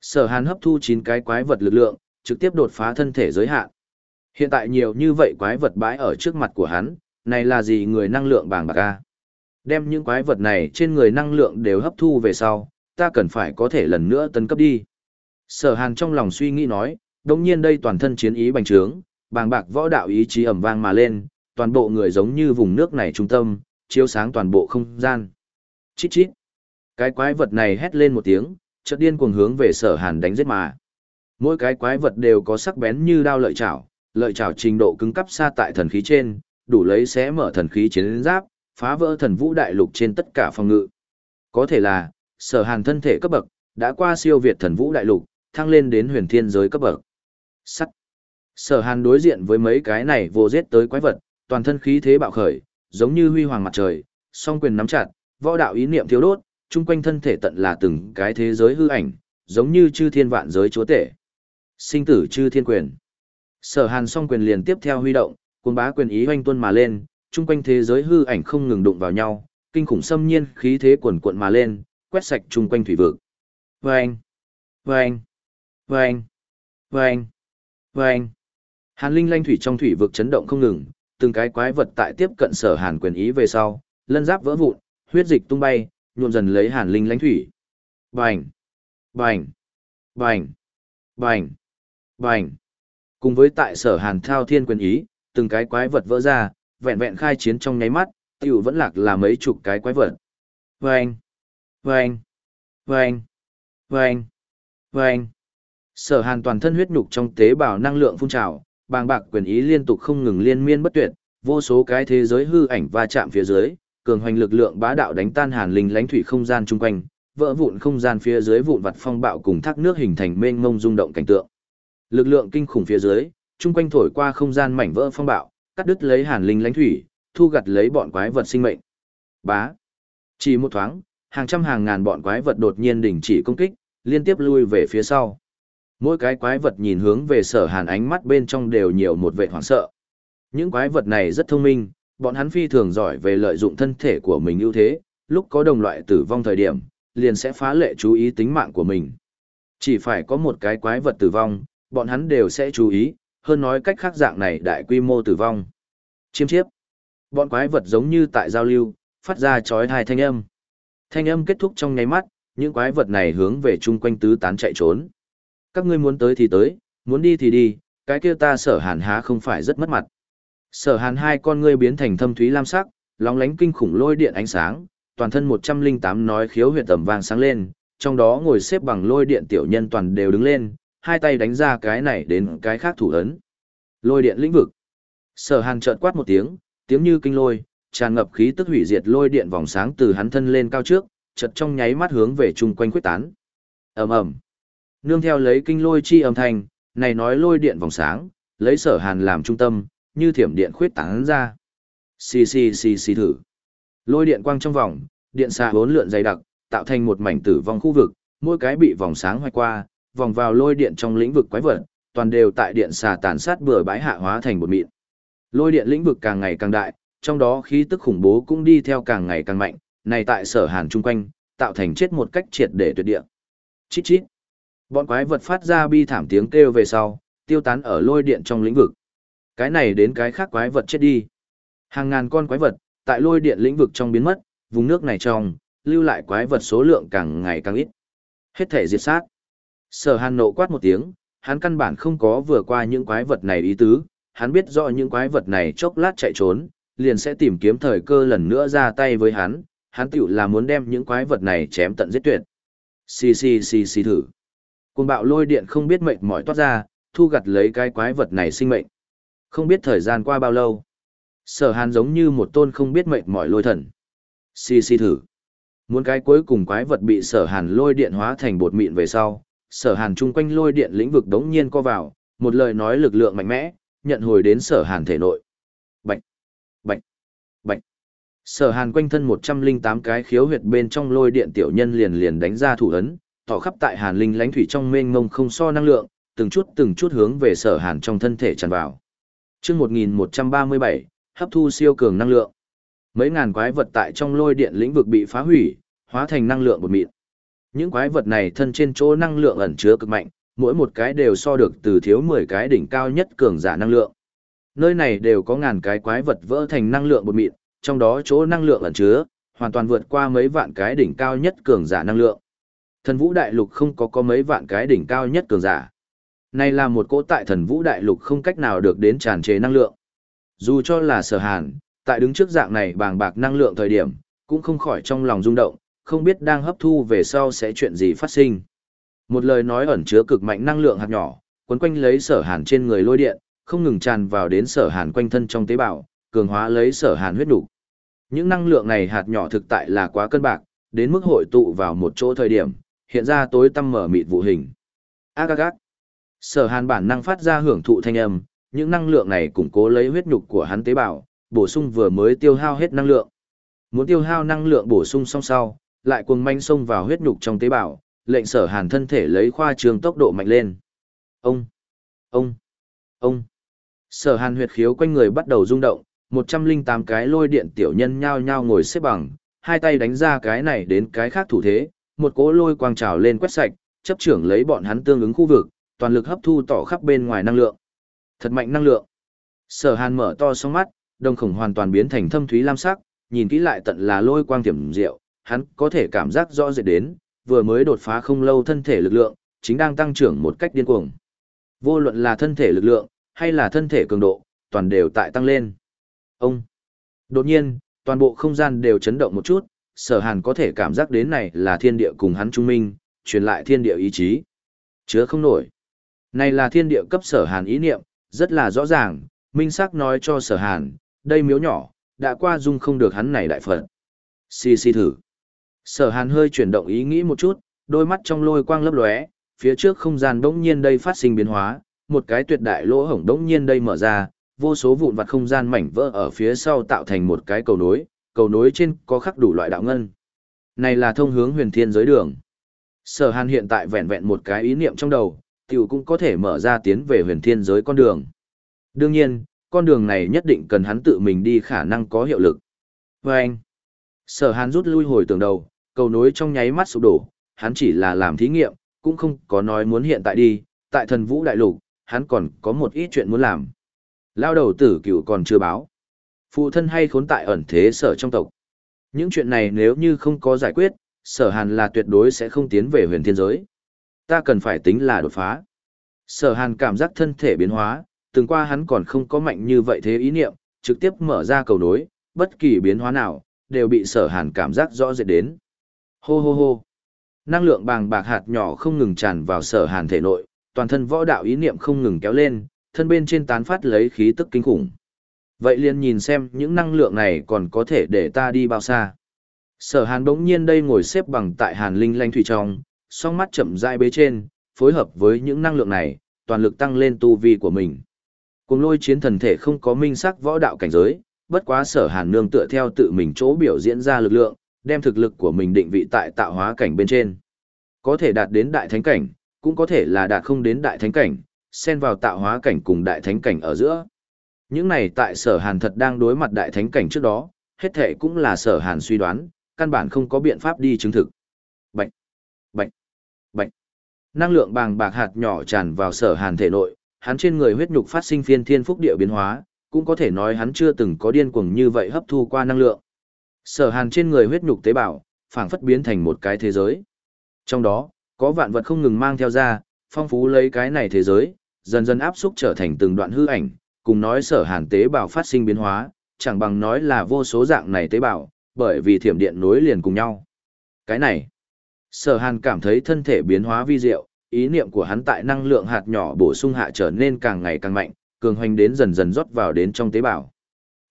Sở hàn hấp thu 9 cái quái vật lực lượng, trực tiếp đột phá thân thể giới hạn. Hiện tại nhiều như vậy quái vật bãi ở trước mặt của hắn, này là gì người năng lượng bàng bạc a? Đem những quái vật này trên người năng lượng đều hấp thu về sau, ta cần phải có thể lần nữa tấn cấp đi. Sở hàn trong lòng suy nghĩ nói, đồng nhiên đây toàn thân chiến ý bành trướng, bàng bạc võ đạo ý chí ẩm vang mà lên, toàn bộ người giống như vùng nước này trung tâm, chiếu sáng toàn bộ không gian. Chít chít. Cái quái vật này hét lên một tiếng, chợt điên cuồng hướng về sở hàn đánh giết mà. Mỗi cái quái vật đều có sắc bén như đao lợi chảo, lợi chảo trình độ cứng cấp xa tại thần khí trên, đủ lấy xé mở thần khí chiến giáp, phá vỡ thần vũ đại lục trên tất cả phòng ngự. Có thể là, sở hàn thân thể cấp bậc, đã qua siêu việt thần vũ đại lục, thăng lên đến huyền thiên giới cấp bậc. Sắt. Sở hàn đối diện với mấy cái này vô giết tới quái vật, toàn thân khí thế bạo khởi, giống như huy hoàng mặt trời, song quyền nắm chặt, võ đạo ý niệm thiếu đốt, chung quanh thân thể tận là từng cái thế giới hư ảnh, giống như chư thiên vạn giới chúa tể. Sinh tử chư thiên quyền. Sở Hàn song quyền liền tiếp theo huy động, cuồng bá quyền ý hoành tuân mà lên, chung quanh thế giới hư ảnh không ngừng đụng vào nhau, kinh khủng xâm nhiên khí thế cuồn cuộn mà lên, quét sạch chung quanh thủy vực. Vâng! Vâng! Vâng! Vâng! Vâng! Hàn linh lanh thủy trong thủy vực chấn động không ngừng, từng cái quái vật tại tiếp cận sở hàn quyền ý về sau, lân giáp vỡ vụn, huyết dịch tung bay, nhuộm dần lấy hàn linh lãnh thủy. Bành! Bành! Bành! Bành! Bành! Cùng với tại sở hàn thao thiên quyền ý, từng cái quái vật vỡ ra, vẹn vẹn khai chiến trong nháy mắt, tiểu vẫn lạc là mấy chục cái quái vật. Vâng! Vâng! Vâng! Vâng! Vâng! Sở hàn toàn thân huyết nhục trong tế bào năng lượng phun trào, bàng bạc quyền ý liên tục không ngừng liên miên bất tuyệt, vô số cái thế giới hư ảnh va chạm phía dưới, cường hoành lực lượng bá đạo đánh tan hàn linh lãnh thủy không gian chung quanh, vỡ vụn không gian phía dưới vụn vặt phong bạo cùng thác nước hình thành mênh mông rung động cảnh tượng. Lực lượng kinh khủng phía dưới, chung quanh thổi qua không gian mảnh vỡ phong bạo, cắt đứt lấy hàn linh lãnh thủy, thu gặt lấy bọn quái vật sinh mệnh. Bá. Chỉ một thoáng, hàng trăm hàng ngàn bọn quái vật đột nhiên đình chỉ công kích, liên tiếp lui về phía sau. Mỗi cái quái vật nhìn hướng về sở hàn ánh mắt bên trong đều nhiều một vệ hoảng sợ. Những quái vật này rất thông minh, bọn hắn phi thường giỏi về lợi dụng thân thể của mình ưu thế, lúc có đồng loại tử vong thời điểm, liền sẽ phá lệ chú ý tính mạng của mình. Chỉ phải có một cái quái vật tử vong, bọn hắn đều sẽ chú ý, hơn nói cách khác dạng này đại quy mô tử vong. Chiêm chiếp. Bọn quái vật giống như tại giao lưu, phát ra chói tai thanh âm. Thanh âm kết thúc trong nháy mắt, những quái vật này hướng về chung quanh tứ tán chạy trốn. Các ngươi muốn tới thì tới, muốn đi thì đi, cái kia ta sở hàn há không phải rất mất mặt. Sở hàn hai con ngươi biến thành thâm thúy lam sắc, lóng lánh kinh khủng lôi điện ánh sáng, toàn thân 108 nói khiếu huyệt tầm vàng sáng lên, trong đó ngồi xếp bằng lôi điện tiểu nhân toàn đều đứng lên, hai tay đánh ra cái này đến cái khác thủ ấn. Lôi điện lĩnh vực. Sở Hàn chợt quát một tiếng, tiếng như kinh lôi, tràn ngập khí tức hủy diệt lôi điện vòng sáng từ hắn thân lên cao trước, chợt trong nháy mắt hướng về chung quanh quyết tán. Ầm ầm. Nương theo lấy kinh lôi chi âm thanh, này nói lôi điện vòng sáng, lấy Sở Hàn làm trung tâm, như thiểm điện khuyết tán ra. Xì xì xì xì thử. Lôi điện quang trong vòng, điện xà bốn lượn dày đặc, tạo thành một mảnh tử vong khu vực, mỗi cái bị vòng sáng hoài qua, vòng vào lôi điện trong lĩnh vực quái vật, toàn đều tại điện xà tàn sát bừa bãi hạ hóa thành một mịn. Lôi điện lĩnh vực càng ngày càng đại, trong đó khí tức khủng bố cũng đi theo càng ngày càng mạnh, này tại sở hàn chung quanh, tạo thành chết một cách triệt để tuyệt địa. Chít chít. Bọn quái vật phát ra bi thảm tiếng kêu về sau, tiêu tán ở lôi điện trong lĩnh vực. Cái này đến cái khác quái vật chết đi. Hàng ngàn con quái vật, tại lôi điện lĩnh vực trong biến mất, vùng nước này trong, lưu lại quái vật số lượng càng ngày càng ít. Hết thể diệt sát. Sở hàn nộ quát một tiếng, hắn căn bản không có vừa qua những quái vật này ý tứ, hắn biết rõ những quái vật này chốc lát chạy trốn, liền sẽ tìm kiếm thời cơ lần nữa ra tay với hắn, hắn tiểu là muốn đem những quái vật này chém tận giết tuyệt. Xì xì xì xì thử. Cùng bạo lôi điện không biết mệnh mỏi toát ra, thu gặt lấy cái quái vật này sinh mệnh. Không biết thời gian qua bao lâu. Sở hàn giống như một tôn không biết mệnh mỏi lôi thần. Xì xì thử. Muốn cái cuối cùng quái vật bị sở hàn lôi điện hóa thành bột mịn về sau, sở hàn chung quanh lôi điện lĩnh vực đống nhiên co vào, một lời nói lực lượng mạnh mẽ, nhận hồi đến sở hàn thể nội. bệnh bệnh bệnh Sở hàn quanh thân 108 cái khiếu huyệt bên trong lôi điện tiểu nhân liền liền đánh ra thủ ấn, tỏ khắp tại hàn linh lãnh thủy trong mênh mông không so năng lượng, từng chút từng chút hướng về sở hàn trong thân thể tràn vào. Trước 1137, hấp thu siêu cường năng lượng. Mấy ngàn quái vật tại trong lôi điện lĩnh vực bị phá hủy, hóa thành năng lượng bột mịn. Những quái vật này thân trên chỗ năng lượng ẩn chứa cực mạnh, mỗi một cái đều so được từ thiếu 10 cái đỉnh cao nhất cường giả năng lượng. Nơi này đều có ngàn cái quái vật vỡ thành năng lượng bột mịn, trong đó chỗ năng lượng ẩn chứa, hoàn toàn vượt qua mấy vạn cái đỉnh cao nhất cường giả năng lượng. Thần Vũ Đại Lục không có có mấy vạn cái đỉnh cao nhất cường giả. Này là một cỗ tại Thần Vũ Đại Lục không cách nào được đến tràn chế năng lượng. Dù cho là sở hàn, tại đứng trước dạng này bàng bạc năng lượng thời điểm, cũng không khỏi trong lòng rung động, không biết đang hấp thu về sau sẽ chuyện gì phát sinh. Một lời nói ẩn chứa cực mạnh năng lượng hạt nhỏ, quấn quanh lấy sở hàn trên người lôi điện, không ngừng tràn vào đến sở hàn quanh thân trong tế bào, cường hóa lấy sở hàn huyết đủ. Những năng lượng này hạt nhỏ thực tại là quá cân bạc, đến mức hội tụ vào một chỗ thời điểm, hiện ra tối tăm mở mịt vụ hình. Agagat. Sở hàn bản năng phát ra hưởng thụ thanh âm, những năng lượng này củng cố lấy huyết nhục của hắn tế bào, bổ sung vừa mới tiêu hao hết năng lượng. Muốn tiêu hao năng lượng bổ sung song sau, lại cuồng manh xông vào huyết nhục trong tế bào, lệnh sở hàn thân thể lấy khoa trường tốc độ mạnh lên. Ông, ông, ông. Sở hàn huyệt khiếu quanh người bắt đầu rung động, 108 cái lôi điện tiểu nhân nhao nhao ngồi xếp bằng, hai tay đánh ra cái này đến cái khác thủ thế, một cỗ lôi quang trào lên quét sạch, chấp trưởng lấy bọn hắn tương ứng khu vực, toàn lực hấp thu tỏ khắp bên ngoài năng lượng. Thật mạnh năng lượng. Sở Hàn mở to song mắt, đồng khổng hoàn toàn biến thành thâm thúy lam sắc, nhìn kỹ lại tận là lôi quang tiềm diệu, hắn có thể cảm giác rõ rệt đến, vừa mới đột phá không lâu thân thể lực lượng, chính đang tăng trưởng một cách điên cuồng. Vô luận là thân thể lực lượng, hay là thân thể cường độ, toàn đều tại tăng lên. Ông! Đột nhiên, toàn bộ không gian đều chấn động một chút, sở hàn có thể cảm giác đến này là thiên địa cùng hắn trung minh, truyền lại thiên địa ý chí. Chứa không nổi. Này là thiên địa cấp sở hàn ý niệm, rất là rõ ràng, minh sắc nói cho sở hàn, đây miếu nhỏ, đã qua dung không được hắn này đại phật. Xì xì thử. Sở hàn hơi chuyển động ý nghĩ một chút, đôi mắt trong lôi quang lấp lóe, phía trước không gian đống nhiên đây phát sinh biến hóa, một cái tuyệt đại lỗ hổng đống nhiên đây mở ra, vô số vụn vặt không gian mảnh vỡ ở phía sau tạo thành một cái cầu nối, cầu nối trên có khắc đủ loại đạo ngân. Này là thông hướng huyền thiên giới đường. Sở Hàn hiện tại vẹn vẹn một cái ý niệm trong đầu, tiểu cũng có thể mở ra tiến về huyền thiên giới con đường. Đương nhiên, con đường này nhất định cần hắn tự mình đi khả năng có hiệu lực. Và anh, Sở Hàn rút lui hồi tưởng đầu, cầu nối trong nháy mắt sụp đổ, hắn chỉ là làm thí nghiệm, cũng không có nói muốn hiện tại đi, tại thần vũ đại lục, hắn còn có một ít chuyện muốn làm. Lao đầu tử cửu còn chưa báo. Phụ thân hay khốn tại ẩn thế sở trong tộc. Những chuyện này nếu như không có giải quyết, sở hàn là tuyệt đối sẽ không tiến về huyền thiên giới. Ta cần phải tính là đột phá. Sở hàn cảm giác thân thể biến hóa, từng qua hắn còn không có mạnh như vậy thế ý niệm, trực tiếp mở ra cầu nối, bất kỳ biến hóa nào, đều bị sở hàn cảm giác rõ rệt đến. Hô hô hô. Năng lượng bàng bạc hạt nhỏ không ngừng tràn vào sở hàn thể nội, toàn thân võ đạo ý niệm không ngừng kéo lên, thân bên trên tán phát lấy khí tức kinh khủng. Vậy liền nhìn xem những năng lượng này còn có thể để ta đi bao xa. Sở hàn đống nhiên đây ngồi xếp bằng tại hàn linh lanh thủy trong, song mắt chậm rãi bế trên, phối hợp với những năng lượng này, toàn lực tăng lên tu vi của mình. Cùng lôi chiến thần thể không có minh sắc võ đạo cảnh giới, bất quá sở hàn nương tựa theo tự mình chỗ biểu diễn ra lực lượng, đem thực lực của mình định vị tại tạo hóa cảnh bên trên. Có thể đạt đến đại thánh cảnh, cũng có thể là đạt không đến đại thánh cảnh, xen vào tạo hóa cảnh cùng đại thánh cảnh ở giữa. Những này tại sở hàn thật đang đối mặt đại thánh cảnh trước đó, hết thể cũng là sở hàn suy đoán, căn bản không có biện pháp đi chứng thực. Bệnh, bệnh, bệnh. Năng lượng bàng bạc hạt nhỏ tràn vào sở hàn thể nội, hắn trên người huyết nhục phát sinh phiên thiên phúc địa biến hóa, cũng có thể nói hắn chưa từng có điên cuồng như vậy hấp thu qua năng lượng. Sở hàn trên người huyết nhục tế bào, phảng phất biến thành một cái thế giới. Trong đó, có vạn vật không ngừng mang theo ra, phong phú lấy cái này thế giới, dần dần áp xúc trở thành từng đoạn hư ảnh, cùng nói sở hàn tế bào phát sinh biến hóa, chẳng bằng nói là vô số dạng này tế bào, bởi vì thiểm điện nối liền cùng nhau. Cái này, sở hàn cảm thấy thân thể biến hóa vi diệu, ý niệm của hắn tại năng lượng hạt nhỏ bổ sung hạ trở nên càng ngày càng mạnh, cường hoành đến dần dần rót vào đến trong tế bào.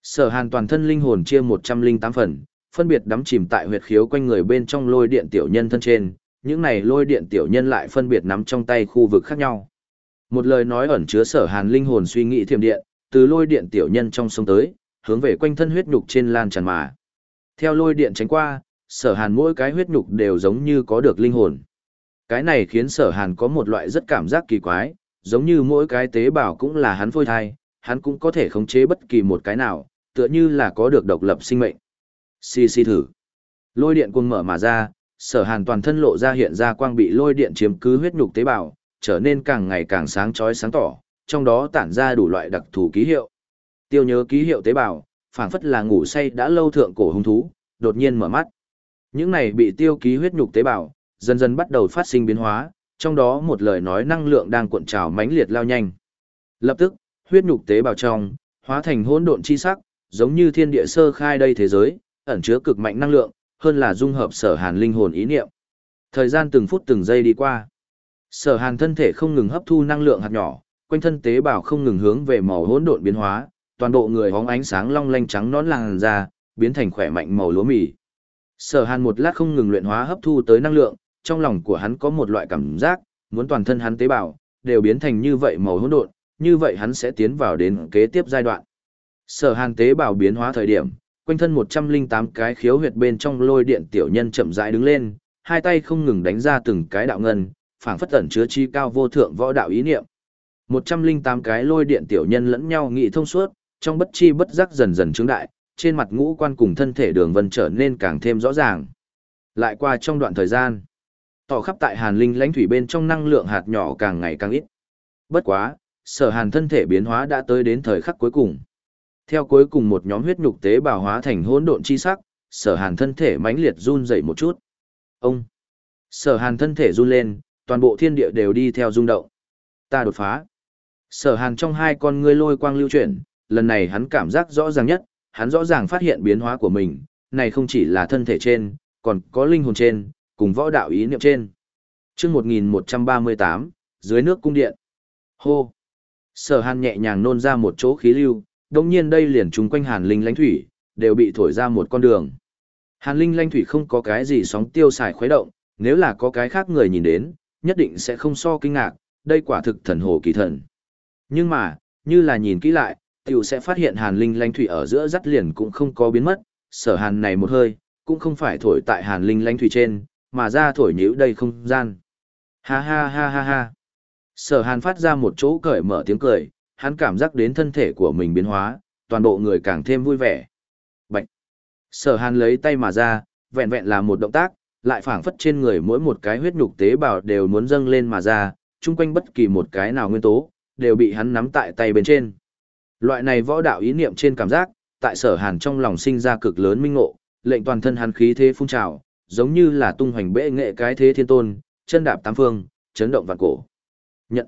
Sở hàn toàn thân linh hồn chia 108 phần, phân biệt đắm chìm tại huyệt khiếu quanh người bên trong lôi điện tiểu nhân thân trên, những này lôi điện tiểu nhân lại phân biệt nắm trong tay khu vực khác nhau. Một lời nói ẩn chứa sở hàn linh hồn suy nghĩ thiềm điện, từ lôi điện tiểu nhân trong sông tới, hướng về quanh thân huyết nhục trên lan tràn mà. Theo lôi điện tránh qua, sở hàn mỗi cái huyết nhục đều giống như có được linh hồn. Cái này khiến sở hàn có một loại rất cảm giác kỳ quái, giống như mỗi cái tế bào cũng là hắn phôi thai, hắn cũng có thể khống chế bất kỳ một cái nào, tựa như là có được độc lập sinh mệnh. Xì xì thử. Lôi điện cuồng mở mà ra, sở hàn toàn thân lộ ra hiện ra quang bị lôi điện chiếm cứ huyết nhục tế bào, trở nên càng ngày càng sáng chói sáng tỏ, trong đó tản ra đủ loại đặc thù ký hiệu. Tiêu nhớ ký hiệu tế bào, phảng phất là ngủ say đã lâu thượng cổ hung thú, đột nhiên mở mắt. Những này bị tiêu ký huyết nhục tế bào, dần dần bắt đầu phát sinh biến hóa, trong đó một lời nói năng lượng đang cuộn trào mãnh liệt lao nhanh. Lập tức, huyết nhục tế bào trong, hóa thành hỗn độn chi sắc, giống như thiên địa sơ khai đây thế giới, ẩn chứa cực mạnh năng lượng, hơn là dung hợp sở hàn linh hồn ý niệm. Thời gian từng phút từng giây đi qua. Sở hàn thân thể không ngừng hấp thu năng lượng hạt nhỏ, quanh thân tế bào không ngừng hướng về màu hỗn độn biến hóa, toàn bộ người hóng ánh sáng long lanh trắng nón làn da, biến thành khỏe mạnh màu lúa mì. Sở hàn một lát không ngừng luyện hóa hấp thu tới năng lượng, trong lòng của hắn có một loại cảm giác, muốn toàn thân hắn tế bào, đều biến thành như vậy màu hỗn độn, như vậy hắn sẽ tiến vào đến kế tiếp giai đoạn. Sở hàn tế bào biến hóa thời điểm, quanh thân 108 cái khiếu huyệt bên trong lôi điện tiểu nhân chậm rãi đứng lên, hai tay không ngừng đánh ra từng cái đạo ngân, phảng phất ẩn chứa chi cao vô thượng võ đạo ý niệm. 108 cái lôi điện tiểu nhân lẫn nhau nghị thông suốt, trong bất chi bất giác dần dần trướng đại, trên mặt ngũ quan cùng thân thể đường vân trở nên càng thêm rõ ràng. Lại qua trong đoạn thời gian, tỏ khắp tại hàn linh lãnh thủy bên trong năng lượng hạt nhỏ càng ngày càng ít. Bất quá, sở hàn thân thể biến hóa đã tới đến thời khắc cuối cùng. Theo cuối cùng một nhóm huyết nhục tế bào hóa thành hỗn độn chi sắc, sở hàn thân thể mãnh liệt run dậy một chút. Ông! Sở hàn thân thể run lên, toàn bộ thiên địa đều đi theo rung động. Ta đột phá. Sở hàn trong hai con ngươi lôi quang lưu chuyển, lần này hắn cảm giác rõ ràng nhất, hắn rõ ràng phát hiện biến hóa của mình, này không chỉ là thân thể trên, còn có linh hồn trên, cùng võ đạo ý niệm trên. chương 1138, dưới nước cung điện. Hô! Sở hàn nhẹ nhàng nôn ra một chỗ khí lưu, đồng nhiên đây liền trùng quanh hàn linh lãnh thủy, đều bị thổi ra một con đường. Hàn linh lãnh thủy không có cái gì sóng tiêu xài khuấy động, nếu là có cái khác người nhìn đến, nhất định sẽ không so kinh ngạc, đây quả thực thần hồ kỳ thần. Nhưng mà, như là nhìn kỹ lại, tiểu sẽ phát hiện hàn linh lanh thủy ở giữa dắt liền cũng không có biến mất, sở hàn này một hơi, cũng không phải thổi tại hàn linh lanh thủy trên, mà ra thổi nhíu đầy không gian. Ha ha ha ha ha. Sở hàn phát ra một chỗ cởi mở tiếng cười, hắn cảm giác đến thân thể của mình biến hóa, toàn bộ người càng thêm vui vẻ. Bạch. Sở hàn lấy tay mà ra, vẹn vẹn là một động tác, lại phảng phất trên người mỗi một cái huyết nhục tế bào đều muốn dâng lên mà ra, chung quanh bất kỳ một cái nào nguyên tố, đều bị hắn nắm tại tay bên trên. Loại này võ đạo ý niệm trên cảm giác, tại sở hàn trong lòng sinh ra cực lớn minh ngộ, lệnh toàn thân hắn khí thế phun trào, giống như là tung hoành bệ nghệ cái thế thiên tôn, chân đạp tám phương, chấn động vạn cổ. Nhận.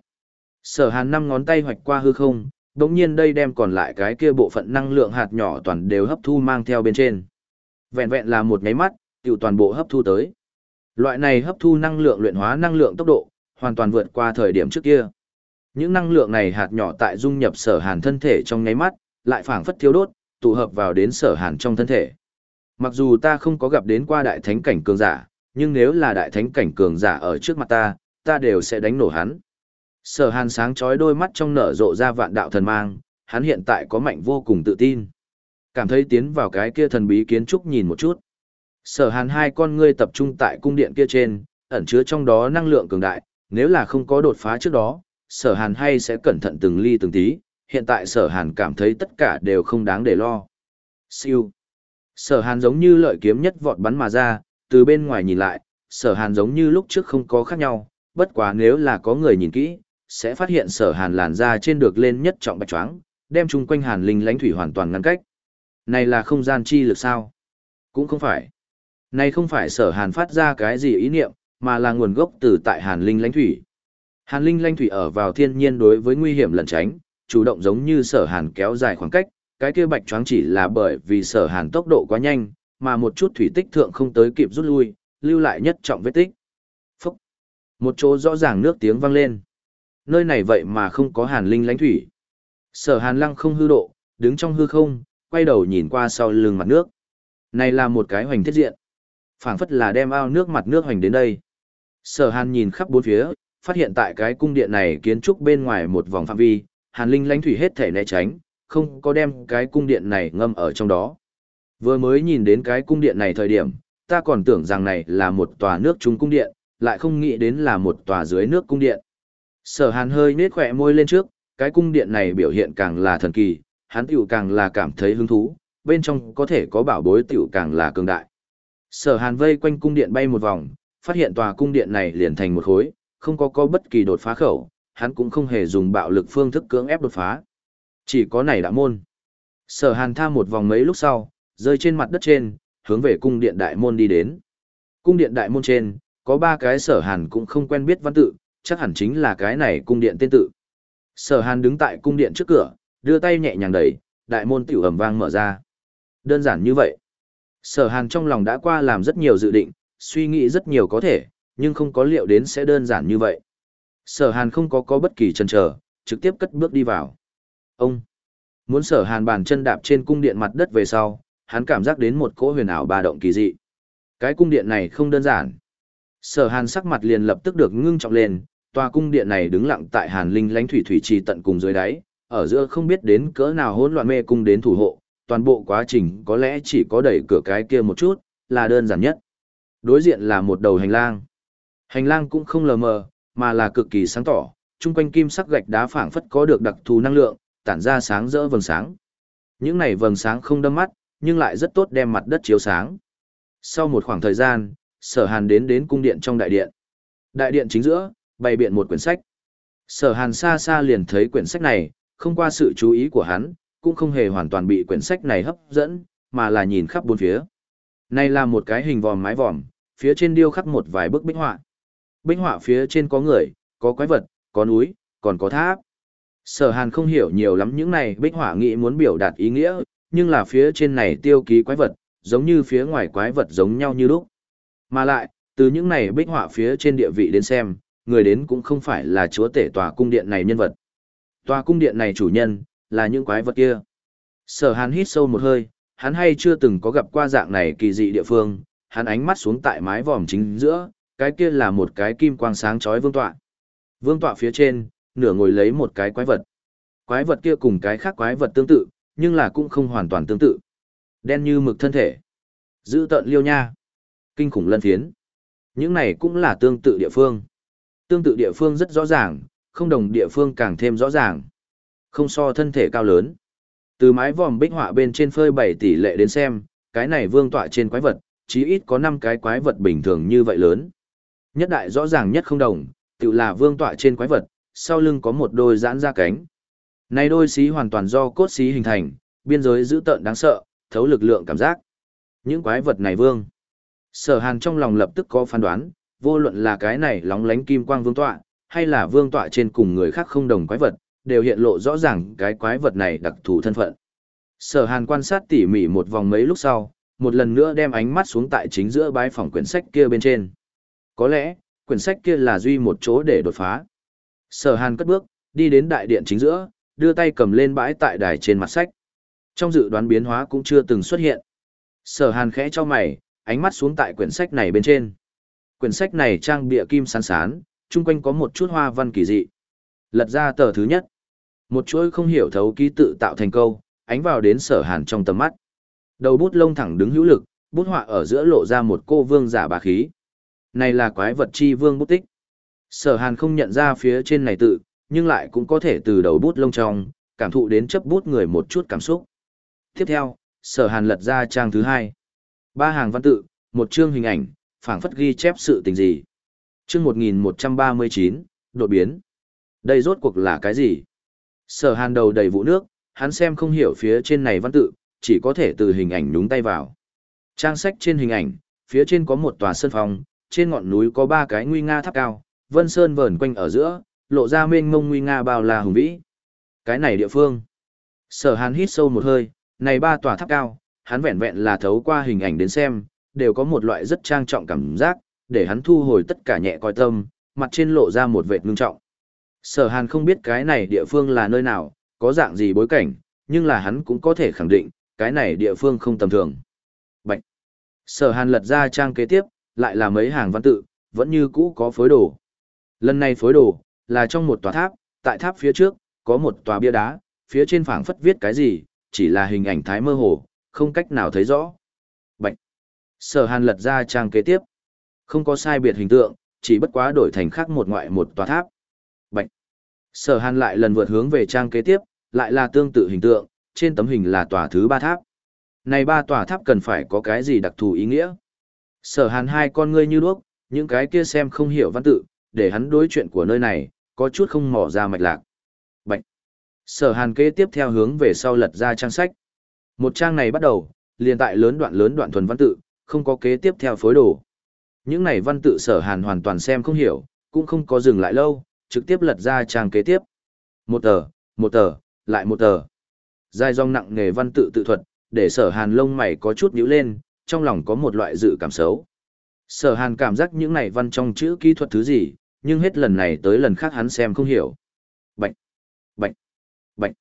Sở hàn năm ngón tay hoạch qua hư không, đống nhiên đây đem còn lại cái kia bộ phận năng lượng hạt nhỏ toàn đều hấp thu mang theo bên trên. Vẹn vẹn là một nháy mắt, tiểu toàn bộ hấp thu tới. Loại này hấp thu năng lượng luyện hóa năng lượng tốc độ, hoàn toàn vượt qua thời điểm trước kia. Những năng lượng này hạt nhỏ tại dung nhập sở hàn thân thể trong nháy mắt, lại phảng phất thiếu đốt, tụ hợp vào đến sở hàn trong thân thể. Mặc dù ta không có gặp đến qua đại thánh cảnh cường giả, nhưng nếu là đại thánh cảnh cường giả ở trước mặt ta, ta đều sẽ đánh nổ hắn. Sở hàn sáng chói đôi mắt trong nở rộ ra vạn đạo thần mang, hắn hiện tại có mạnh vô cùng tự tin. Cảm thấy tiến vào cái kia thần bí kiến trúc nhìn một chút. Sở hàn hai con ngươi tập trung tại cung điện kia trên, ẩn chứa trong đó năng lượng cường đại, nếu là không có đột phá trước đó, sở hàn hay sẽ cẩn thận từng ly từng tí, hiện tại sở hàn cảm thấy tất cả đều không đáng để lo. Siêu. Sở hàn giống như lợi kiếm nhất vọt bắn mà ra, từ bên ngoài nhìn lại, sở hàn giống như lúc trước không có khác nhau, bất quá nếu là có người nhìn kỹ, sẽ phát hiện sở hàn làn ra trên được lên nhất trọng bạch choáng, đem chung quanh hàn linh lãnh thủy hoàn toàn ngăn cách. Này là không gian chi lực sao? Cũng không phải. Này không phải sở hàn phát ra cái gì ý niệm, mà là nguồn gốc từ tại hàn linh lãnh thủy. Hàn linh lãnh thủy ở vào thiên nhiên đối với nguy hiểm lẩn tránh, chủ động giống như sở hàn kéo dài khoảng cách, cái kia bạch choáng chỉ là bởi vì sở hàn tốc độ quá nhanh, mà một chút thủy tích thượng không tới kịp rút lui, lưu lại nhất trọng vết tích. Phúc! Một chỗ rõ ràng nước tiếng vang lên. Nơi này vậy mà không có hàn linh lãnh thủy. Sở hàn lăng không hư độ, đứng trong hư không, quay đầu nhìn qua sau lưng mặt nước. Này là một cái hoành thiết diện phảng phất là đem ao nước mặt nước hoành đến đây. Sở hàn nhìn khắp bốn phía, phát hiện tại cái cung điện này kiến trúc bên ngoài một vòng phạm vi, hàn linh lãnh thủy hết thể né tránh, không có đem cái cung điện này ngâm ở trong đó. Vừa mới nhìn đến cái cung điện này thời điểm, ta còn tưởng rằng này là một tòa nước trung cung điện, lại không nghĩ đến là một tòa dưới nước cung điện. Sở hàn hơi nết khỏe môi lên trước, cái cung điện này biểu hiện càng là thần kỳ, hắn tiểu càng là cảm thấy hứng thú, bên trong có thể có bảo bối tiểu càng là cường đại. Sở hàn vây quanh cung điện bay một vòng, phát hiện tòa cung điện này liền thành một khối, không có có bất kỳ đột phá khẩu, hắn cũng không hề dùng bạo lực phương thức cưỡng ép đột phá. Chỉ có này đã môn. Sở hàn tha một vòng mấy lúc sau, rơi trên mặt đất trên, hướng về cung điện đại môn đi đến. Cung điện đại môn trên, có ba cái sở hàn cũng không quen biết văn tự, chắc hẳn chính là cái này cung điện tên tự. Sở hàn đứng tại cung điện trước cửa, đưa tay nhẹ nhàng đẩy, đại môn tiểu ầm vang mở ra. Đơn giản như vậy. Sở hàn trong lòng đã qua làm rất nhiều dự định, suy nghĩ rất nhiều có thể, nhưng không có liệu đến sẽ đơn giản như vậy. Sở hàn không có có bất kỳ chần chờ, trực tiếp cất bước đi vào. Ông! Muốn sở hàn bàn chân đạp trên cung điện mặt đất về sau, hắn cảm giác đến một cỗ huyền ảo ba động kỳ dị. Cái cung điện này không đơn giản. Sở hàn sắc mặt liền lập tức được ngưng trọng lên, tòa cung điện này đứng lặng tại hàn linh lánh thủy thủy trì tận cùng dưới đáy, ở giữa không biết đến cỡ nào hỗn loạn mê cung đến thủ hộ, toàn bộ quá trình có lẽ chỉ có đẩy cửa cái kia một chút, là đơn giản nhất. Đối diện là một đầu hành lang. Hành lang cũng không lờ mờ, mà là cực kỳ sáng tỏ, chung quanh kim sắc gạch đá phảng phất có được đặc thù năng lượng, tản ra sáng rỡ vầng sáng. Những này vầng sáng không đâm mắt, nhưng lại rất tốt đem mặt đất chiếu sáng. Sau một khoảng thời gian, Sở Hàn đến đến cung điện trong đại điện. Đại điện chính giữa, bày biện một quyển sách. Sở Hàn xa xa liền thấy quyển sách này, không qua sự chú ý của hắn, cũng không hề hoàn toàn bị quyển sách này hấp dẫn, mà là nhìn khắp bốn phía. Này là một cái hình vòm mái vòm, phía trên điêu khắc một vài bức bích họa. Bích họa phía trên có người, có quái vật, có núi, còn có tháp. Sở Hàn không hiểu nhiều lắm những này bích họa nghĩ muốn biểu đạt ý nghĩa, nhưng là phía trên này tiêu ký quái vật, giống như phía ngoài quái vật giống nhau như lúc. Mà lại, từ những này bích họa phía trên địa vị đến xem, người đến cũng không phải là chúa tể tòa cung điện này nhân vật. Tòa cung điện này chủ nhân, là những quái vật kia. Sở hàn hít sâu một hơi, hắn hay chưa từng có gặp qua dạng này kỳ dị địa phương, hắn ánh mắt xuống tại mái vòm chính giữa, cái kia là một cái kim quang sáng chói vương tọa. Vương tọa phía trên, nửa ngồi lấy một cái quái vật. Quái vật kia cùng cái khác quái vật tương tự, nhưng là cũng không hoàn toàn tương tự. Đen như mực thân thể. Giữ tận liêu nha. Kinh khủng lân thiến. Những này cũng là tương tự địa phương. Tương tự địa phương rất rõ ràng, không đồng địa phương càng thêm rõ ràng. Không so thân thể cao lớn. Từ mái vòm bích họa bên trên phơi bảy tỷ lệ đến xem, cái này vương tọa trên quái vật, chí ít có 5 cái quái vật bình thường như vậy lớn. Nhất đại rõ ràng nhất không đồng, tự là vương tọa trên quái vật, sau lưng có một đôi giãn ra cánh. Này đôi xí hoàn toàn do cốt xí hình thành, biên giới dữ tợn đáng sợ, thấu lực lượng cảm giác. Những quái vật này vương. Sở hàn trong lòng lập tức có phán đoán, vô luận là cái này lóng lánh kim quang vương tọa, hay là vương tọa trên cùng người khác không đồng quái vật, đều hiện lộ rõ ràng cái quái vật này đặc thù thân phận. Sở hàn quan sát tỉ mỉ một vòng mấy lúc sau, một lần nữa đem ánh mắt xuống tại chính giữa bãi phòng quyển sách kia bên trên. Có lẽ, quyển sách kia là duy một chỗ để đột phá. Sở hàn cất bước, đi đến đại điện chính giữa, đưa tay cầm lên bãi tại đài trên mặt sách. Trong dự đoán biến hóa cũng chưa từng xuất hiện. Sở hàn khẽ cho mày, ánh mắt xuống tại quyển sách này bên trên. Quyển sách này trang bìa kim sán sán, chung quanh có một chút hoa văn kỳ dị. Lật ra tờ thứ nhất. Một chuỗi không hiểu thấu ký tự tạo thành câu, ánh vào đến sở hàn trong tầm mắt. Đầu bút lông thẳng đứng hữu lực, bút họa ở giữa lộ ra một cô vương giả bà khí. Này là quái vật chi vương bút tích. Sở hàn không nhận ra phía trên này tự, nhưng lại cũng có thể từ đầu bút lông trong, cảm thụ đến chấp bút người một chút cảm xúc. Tiếp theo, sở hàn lật ra trang thứ hai. Ba hàng văn tự, một chương hình ảnh, phảng phất ghi chép sự tình gì. Chương 1139, đột biến. Đây rốt cuộc là cái gì? Sở hàn đầu đầy vụ nước, hắn xem không hiểu phía trên này văn tự, chỉ có thể từ hình ảnh nhúng tay vào. Trang sách trên hình ảnh, phía trên có một tòa sân phòng, trên ngọn núi có ba cái nguy nga tháp cao, vân sơn vờn quanh ở giữa, lộ ra mênh mông nguy nga bao la hùng vĩ. Cái này địa phương. Sở hàn hít sâu một hơi, này ba tòa tháp cao, hắn vẹn vẹn là thấu qua hình ảnh đến xem, đều có một loại rất trang trọng cảm giác, để hắn thu hồi tất cả nhẹ coi tâm, mặt trên lộ ra một vệt ngưng trọng. Sở hàn không biết cái này địa phương là nơi nào, có dạng gì bối cảnh, nhưng là hắn cũng có thể khẳng định, cái này địa phương không tầm thường. Bạch. Sở hàn lật ra trang kế tiếp, lại là mấy hàng văn tự, vẫn như cũ có phối đồ. Lần này phối đồ, là trong một tòa tháp, tại tháp phía trước, có một tòa bia đá, phía trên phảng phất viết cái gì, chỉ là hình ảnh thái mơ hồ, không cách nào thấy rõ. Bạch. Sở hàn lật ra trang kế tiếp. Không có sai biệt hình tượng, chỉ bất quá đổi thành khác một ngoại một tòa tháp. Sở hàn lại lần vượt hướng về trang kế tiếp, lại là tương tự hình tượng, trên tấm hình là tòa thứ ba tháp. Này ba tòa tháp cần phải có cái gì đặc thù ý nghĩa? Sở hàn hai con ngươi như đuốc, những cái kia xem không hiểu văn tự, để hắn đối chuyện của nơi này, có chút không mò ra mạch lạc. Bạch. Sở hàn kế tiếp theo hướng về sau lật ra trang sách. Một trang này bắt đầu, liền tại lớn đoạn lớn đoạn thuần văn tự, không có kế tiếp theo phối đồ. Những này văn tự sở hàn hoàn toàn xem không hiểu, cũng không có dừng lại lâu, trực tiếp lật ra trang kế tiếp. Một tờ, một tờ, lại một tờ. Dài dòng nặng nghề văn tự tự thuật, để sở hàn lông mày có chút nhíu lên, trong lòng có một loại dự cảm xấu. Sở hàn cảm giác những này văn trong chữ kỹ thuật thứ gì, nhưng hết lần này tới lần khác hắn xem không hiểu. Bạch, bạch, bạch.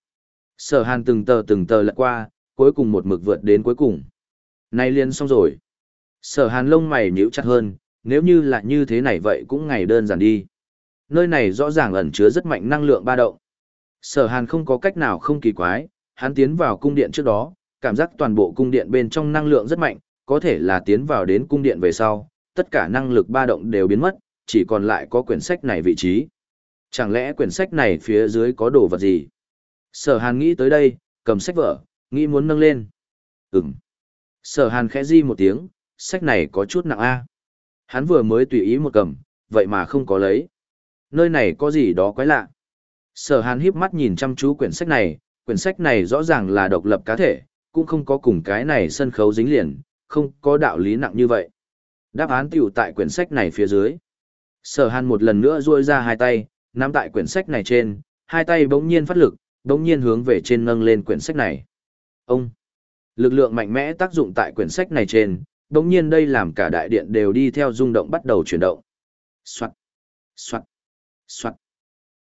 Sở hàn từng tờ từng tờ lật qua, cuối cùng một mực vượt đến cuối cùng. Nay liền xong rồi. Sở hàn lông mày nhíu chặt hơn, nếu như là như thế này vậy cũng ngày đơn giản đi. Nơi này rõ ràng ẩn chứa rất mạnh năng lượng ba động. Sở hàn không có cách nào không kỳ quái, hắn tiến vào cung điện trước đó, cảm giác toàn bộ cung điện bên trong năng lượng rất mạnh, có thể là tiến vào đến cung điện về sau, tất cả năng lực ba động đều biến mất, chỉ còn lại có quyển sách này vị trí. Chẳng lẽ quyển sách này phía dưới có đồ vật gì? Sở hàn nghĩ tới đây, cầm sách vở, nghĩ muốn nâng lên. Ừm. Sở hàn khẽ di một tiếng, sách này có chút nặng a. Hắn vừa mới tùy ý một cầm, vậy mà không có lấy. Nơi này có gì đó quái lạ. Sở hàn híp mắt nhìn chăm chú quyển sách này, quyển sách này rõ ràng là độc lập cá thể, cũng không có cùng cái này sân khấu dính liền, không có đạo lý nặng như vậy. Đáp án tiểu tại quyển sách này phía dưới. Sở hàn một lần nữa duỗi ra hai tay, nắm tại quyển sách này trên, hai tay bỗng nhiên phát lực, bỗng nhiên hướng về trên nâng lên quyển sách này. Ông! Lực lượng mạnh mẽ tác dụng tại quyển sách này trên, bỗng nhiên đây làm cả đại điện đều đi theo rung động bắt đầu chuyển động. Soạn! Soạn! Soạn!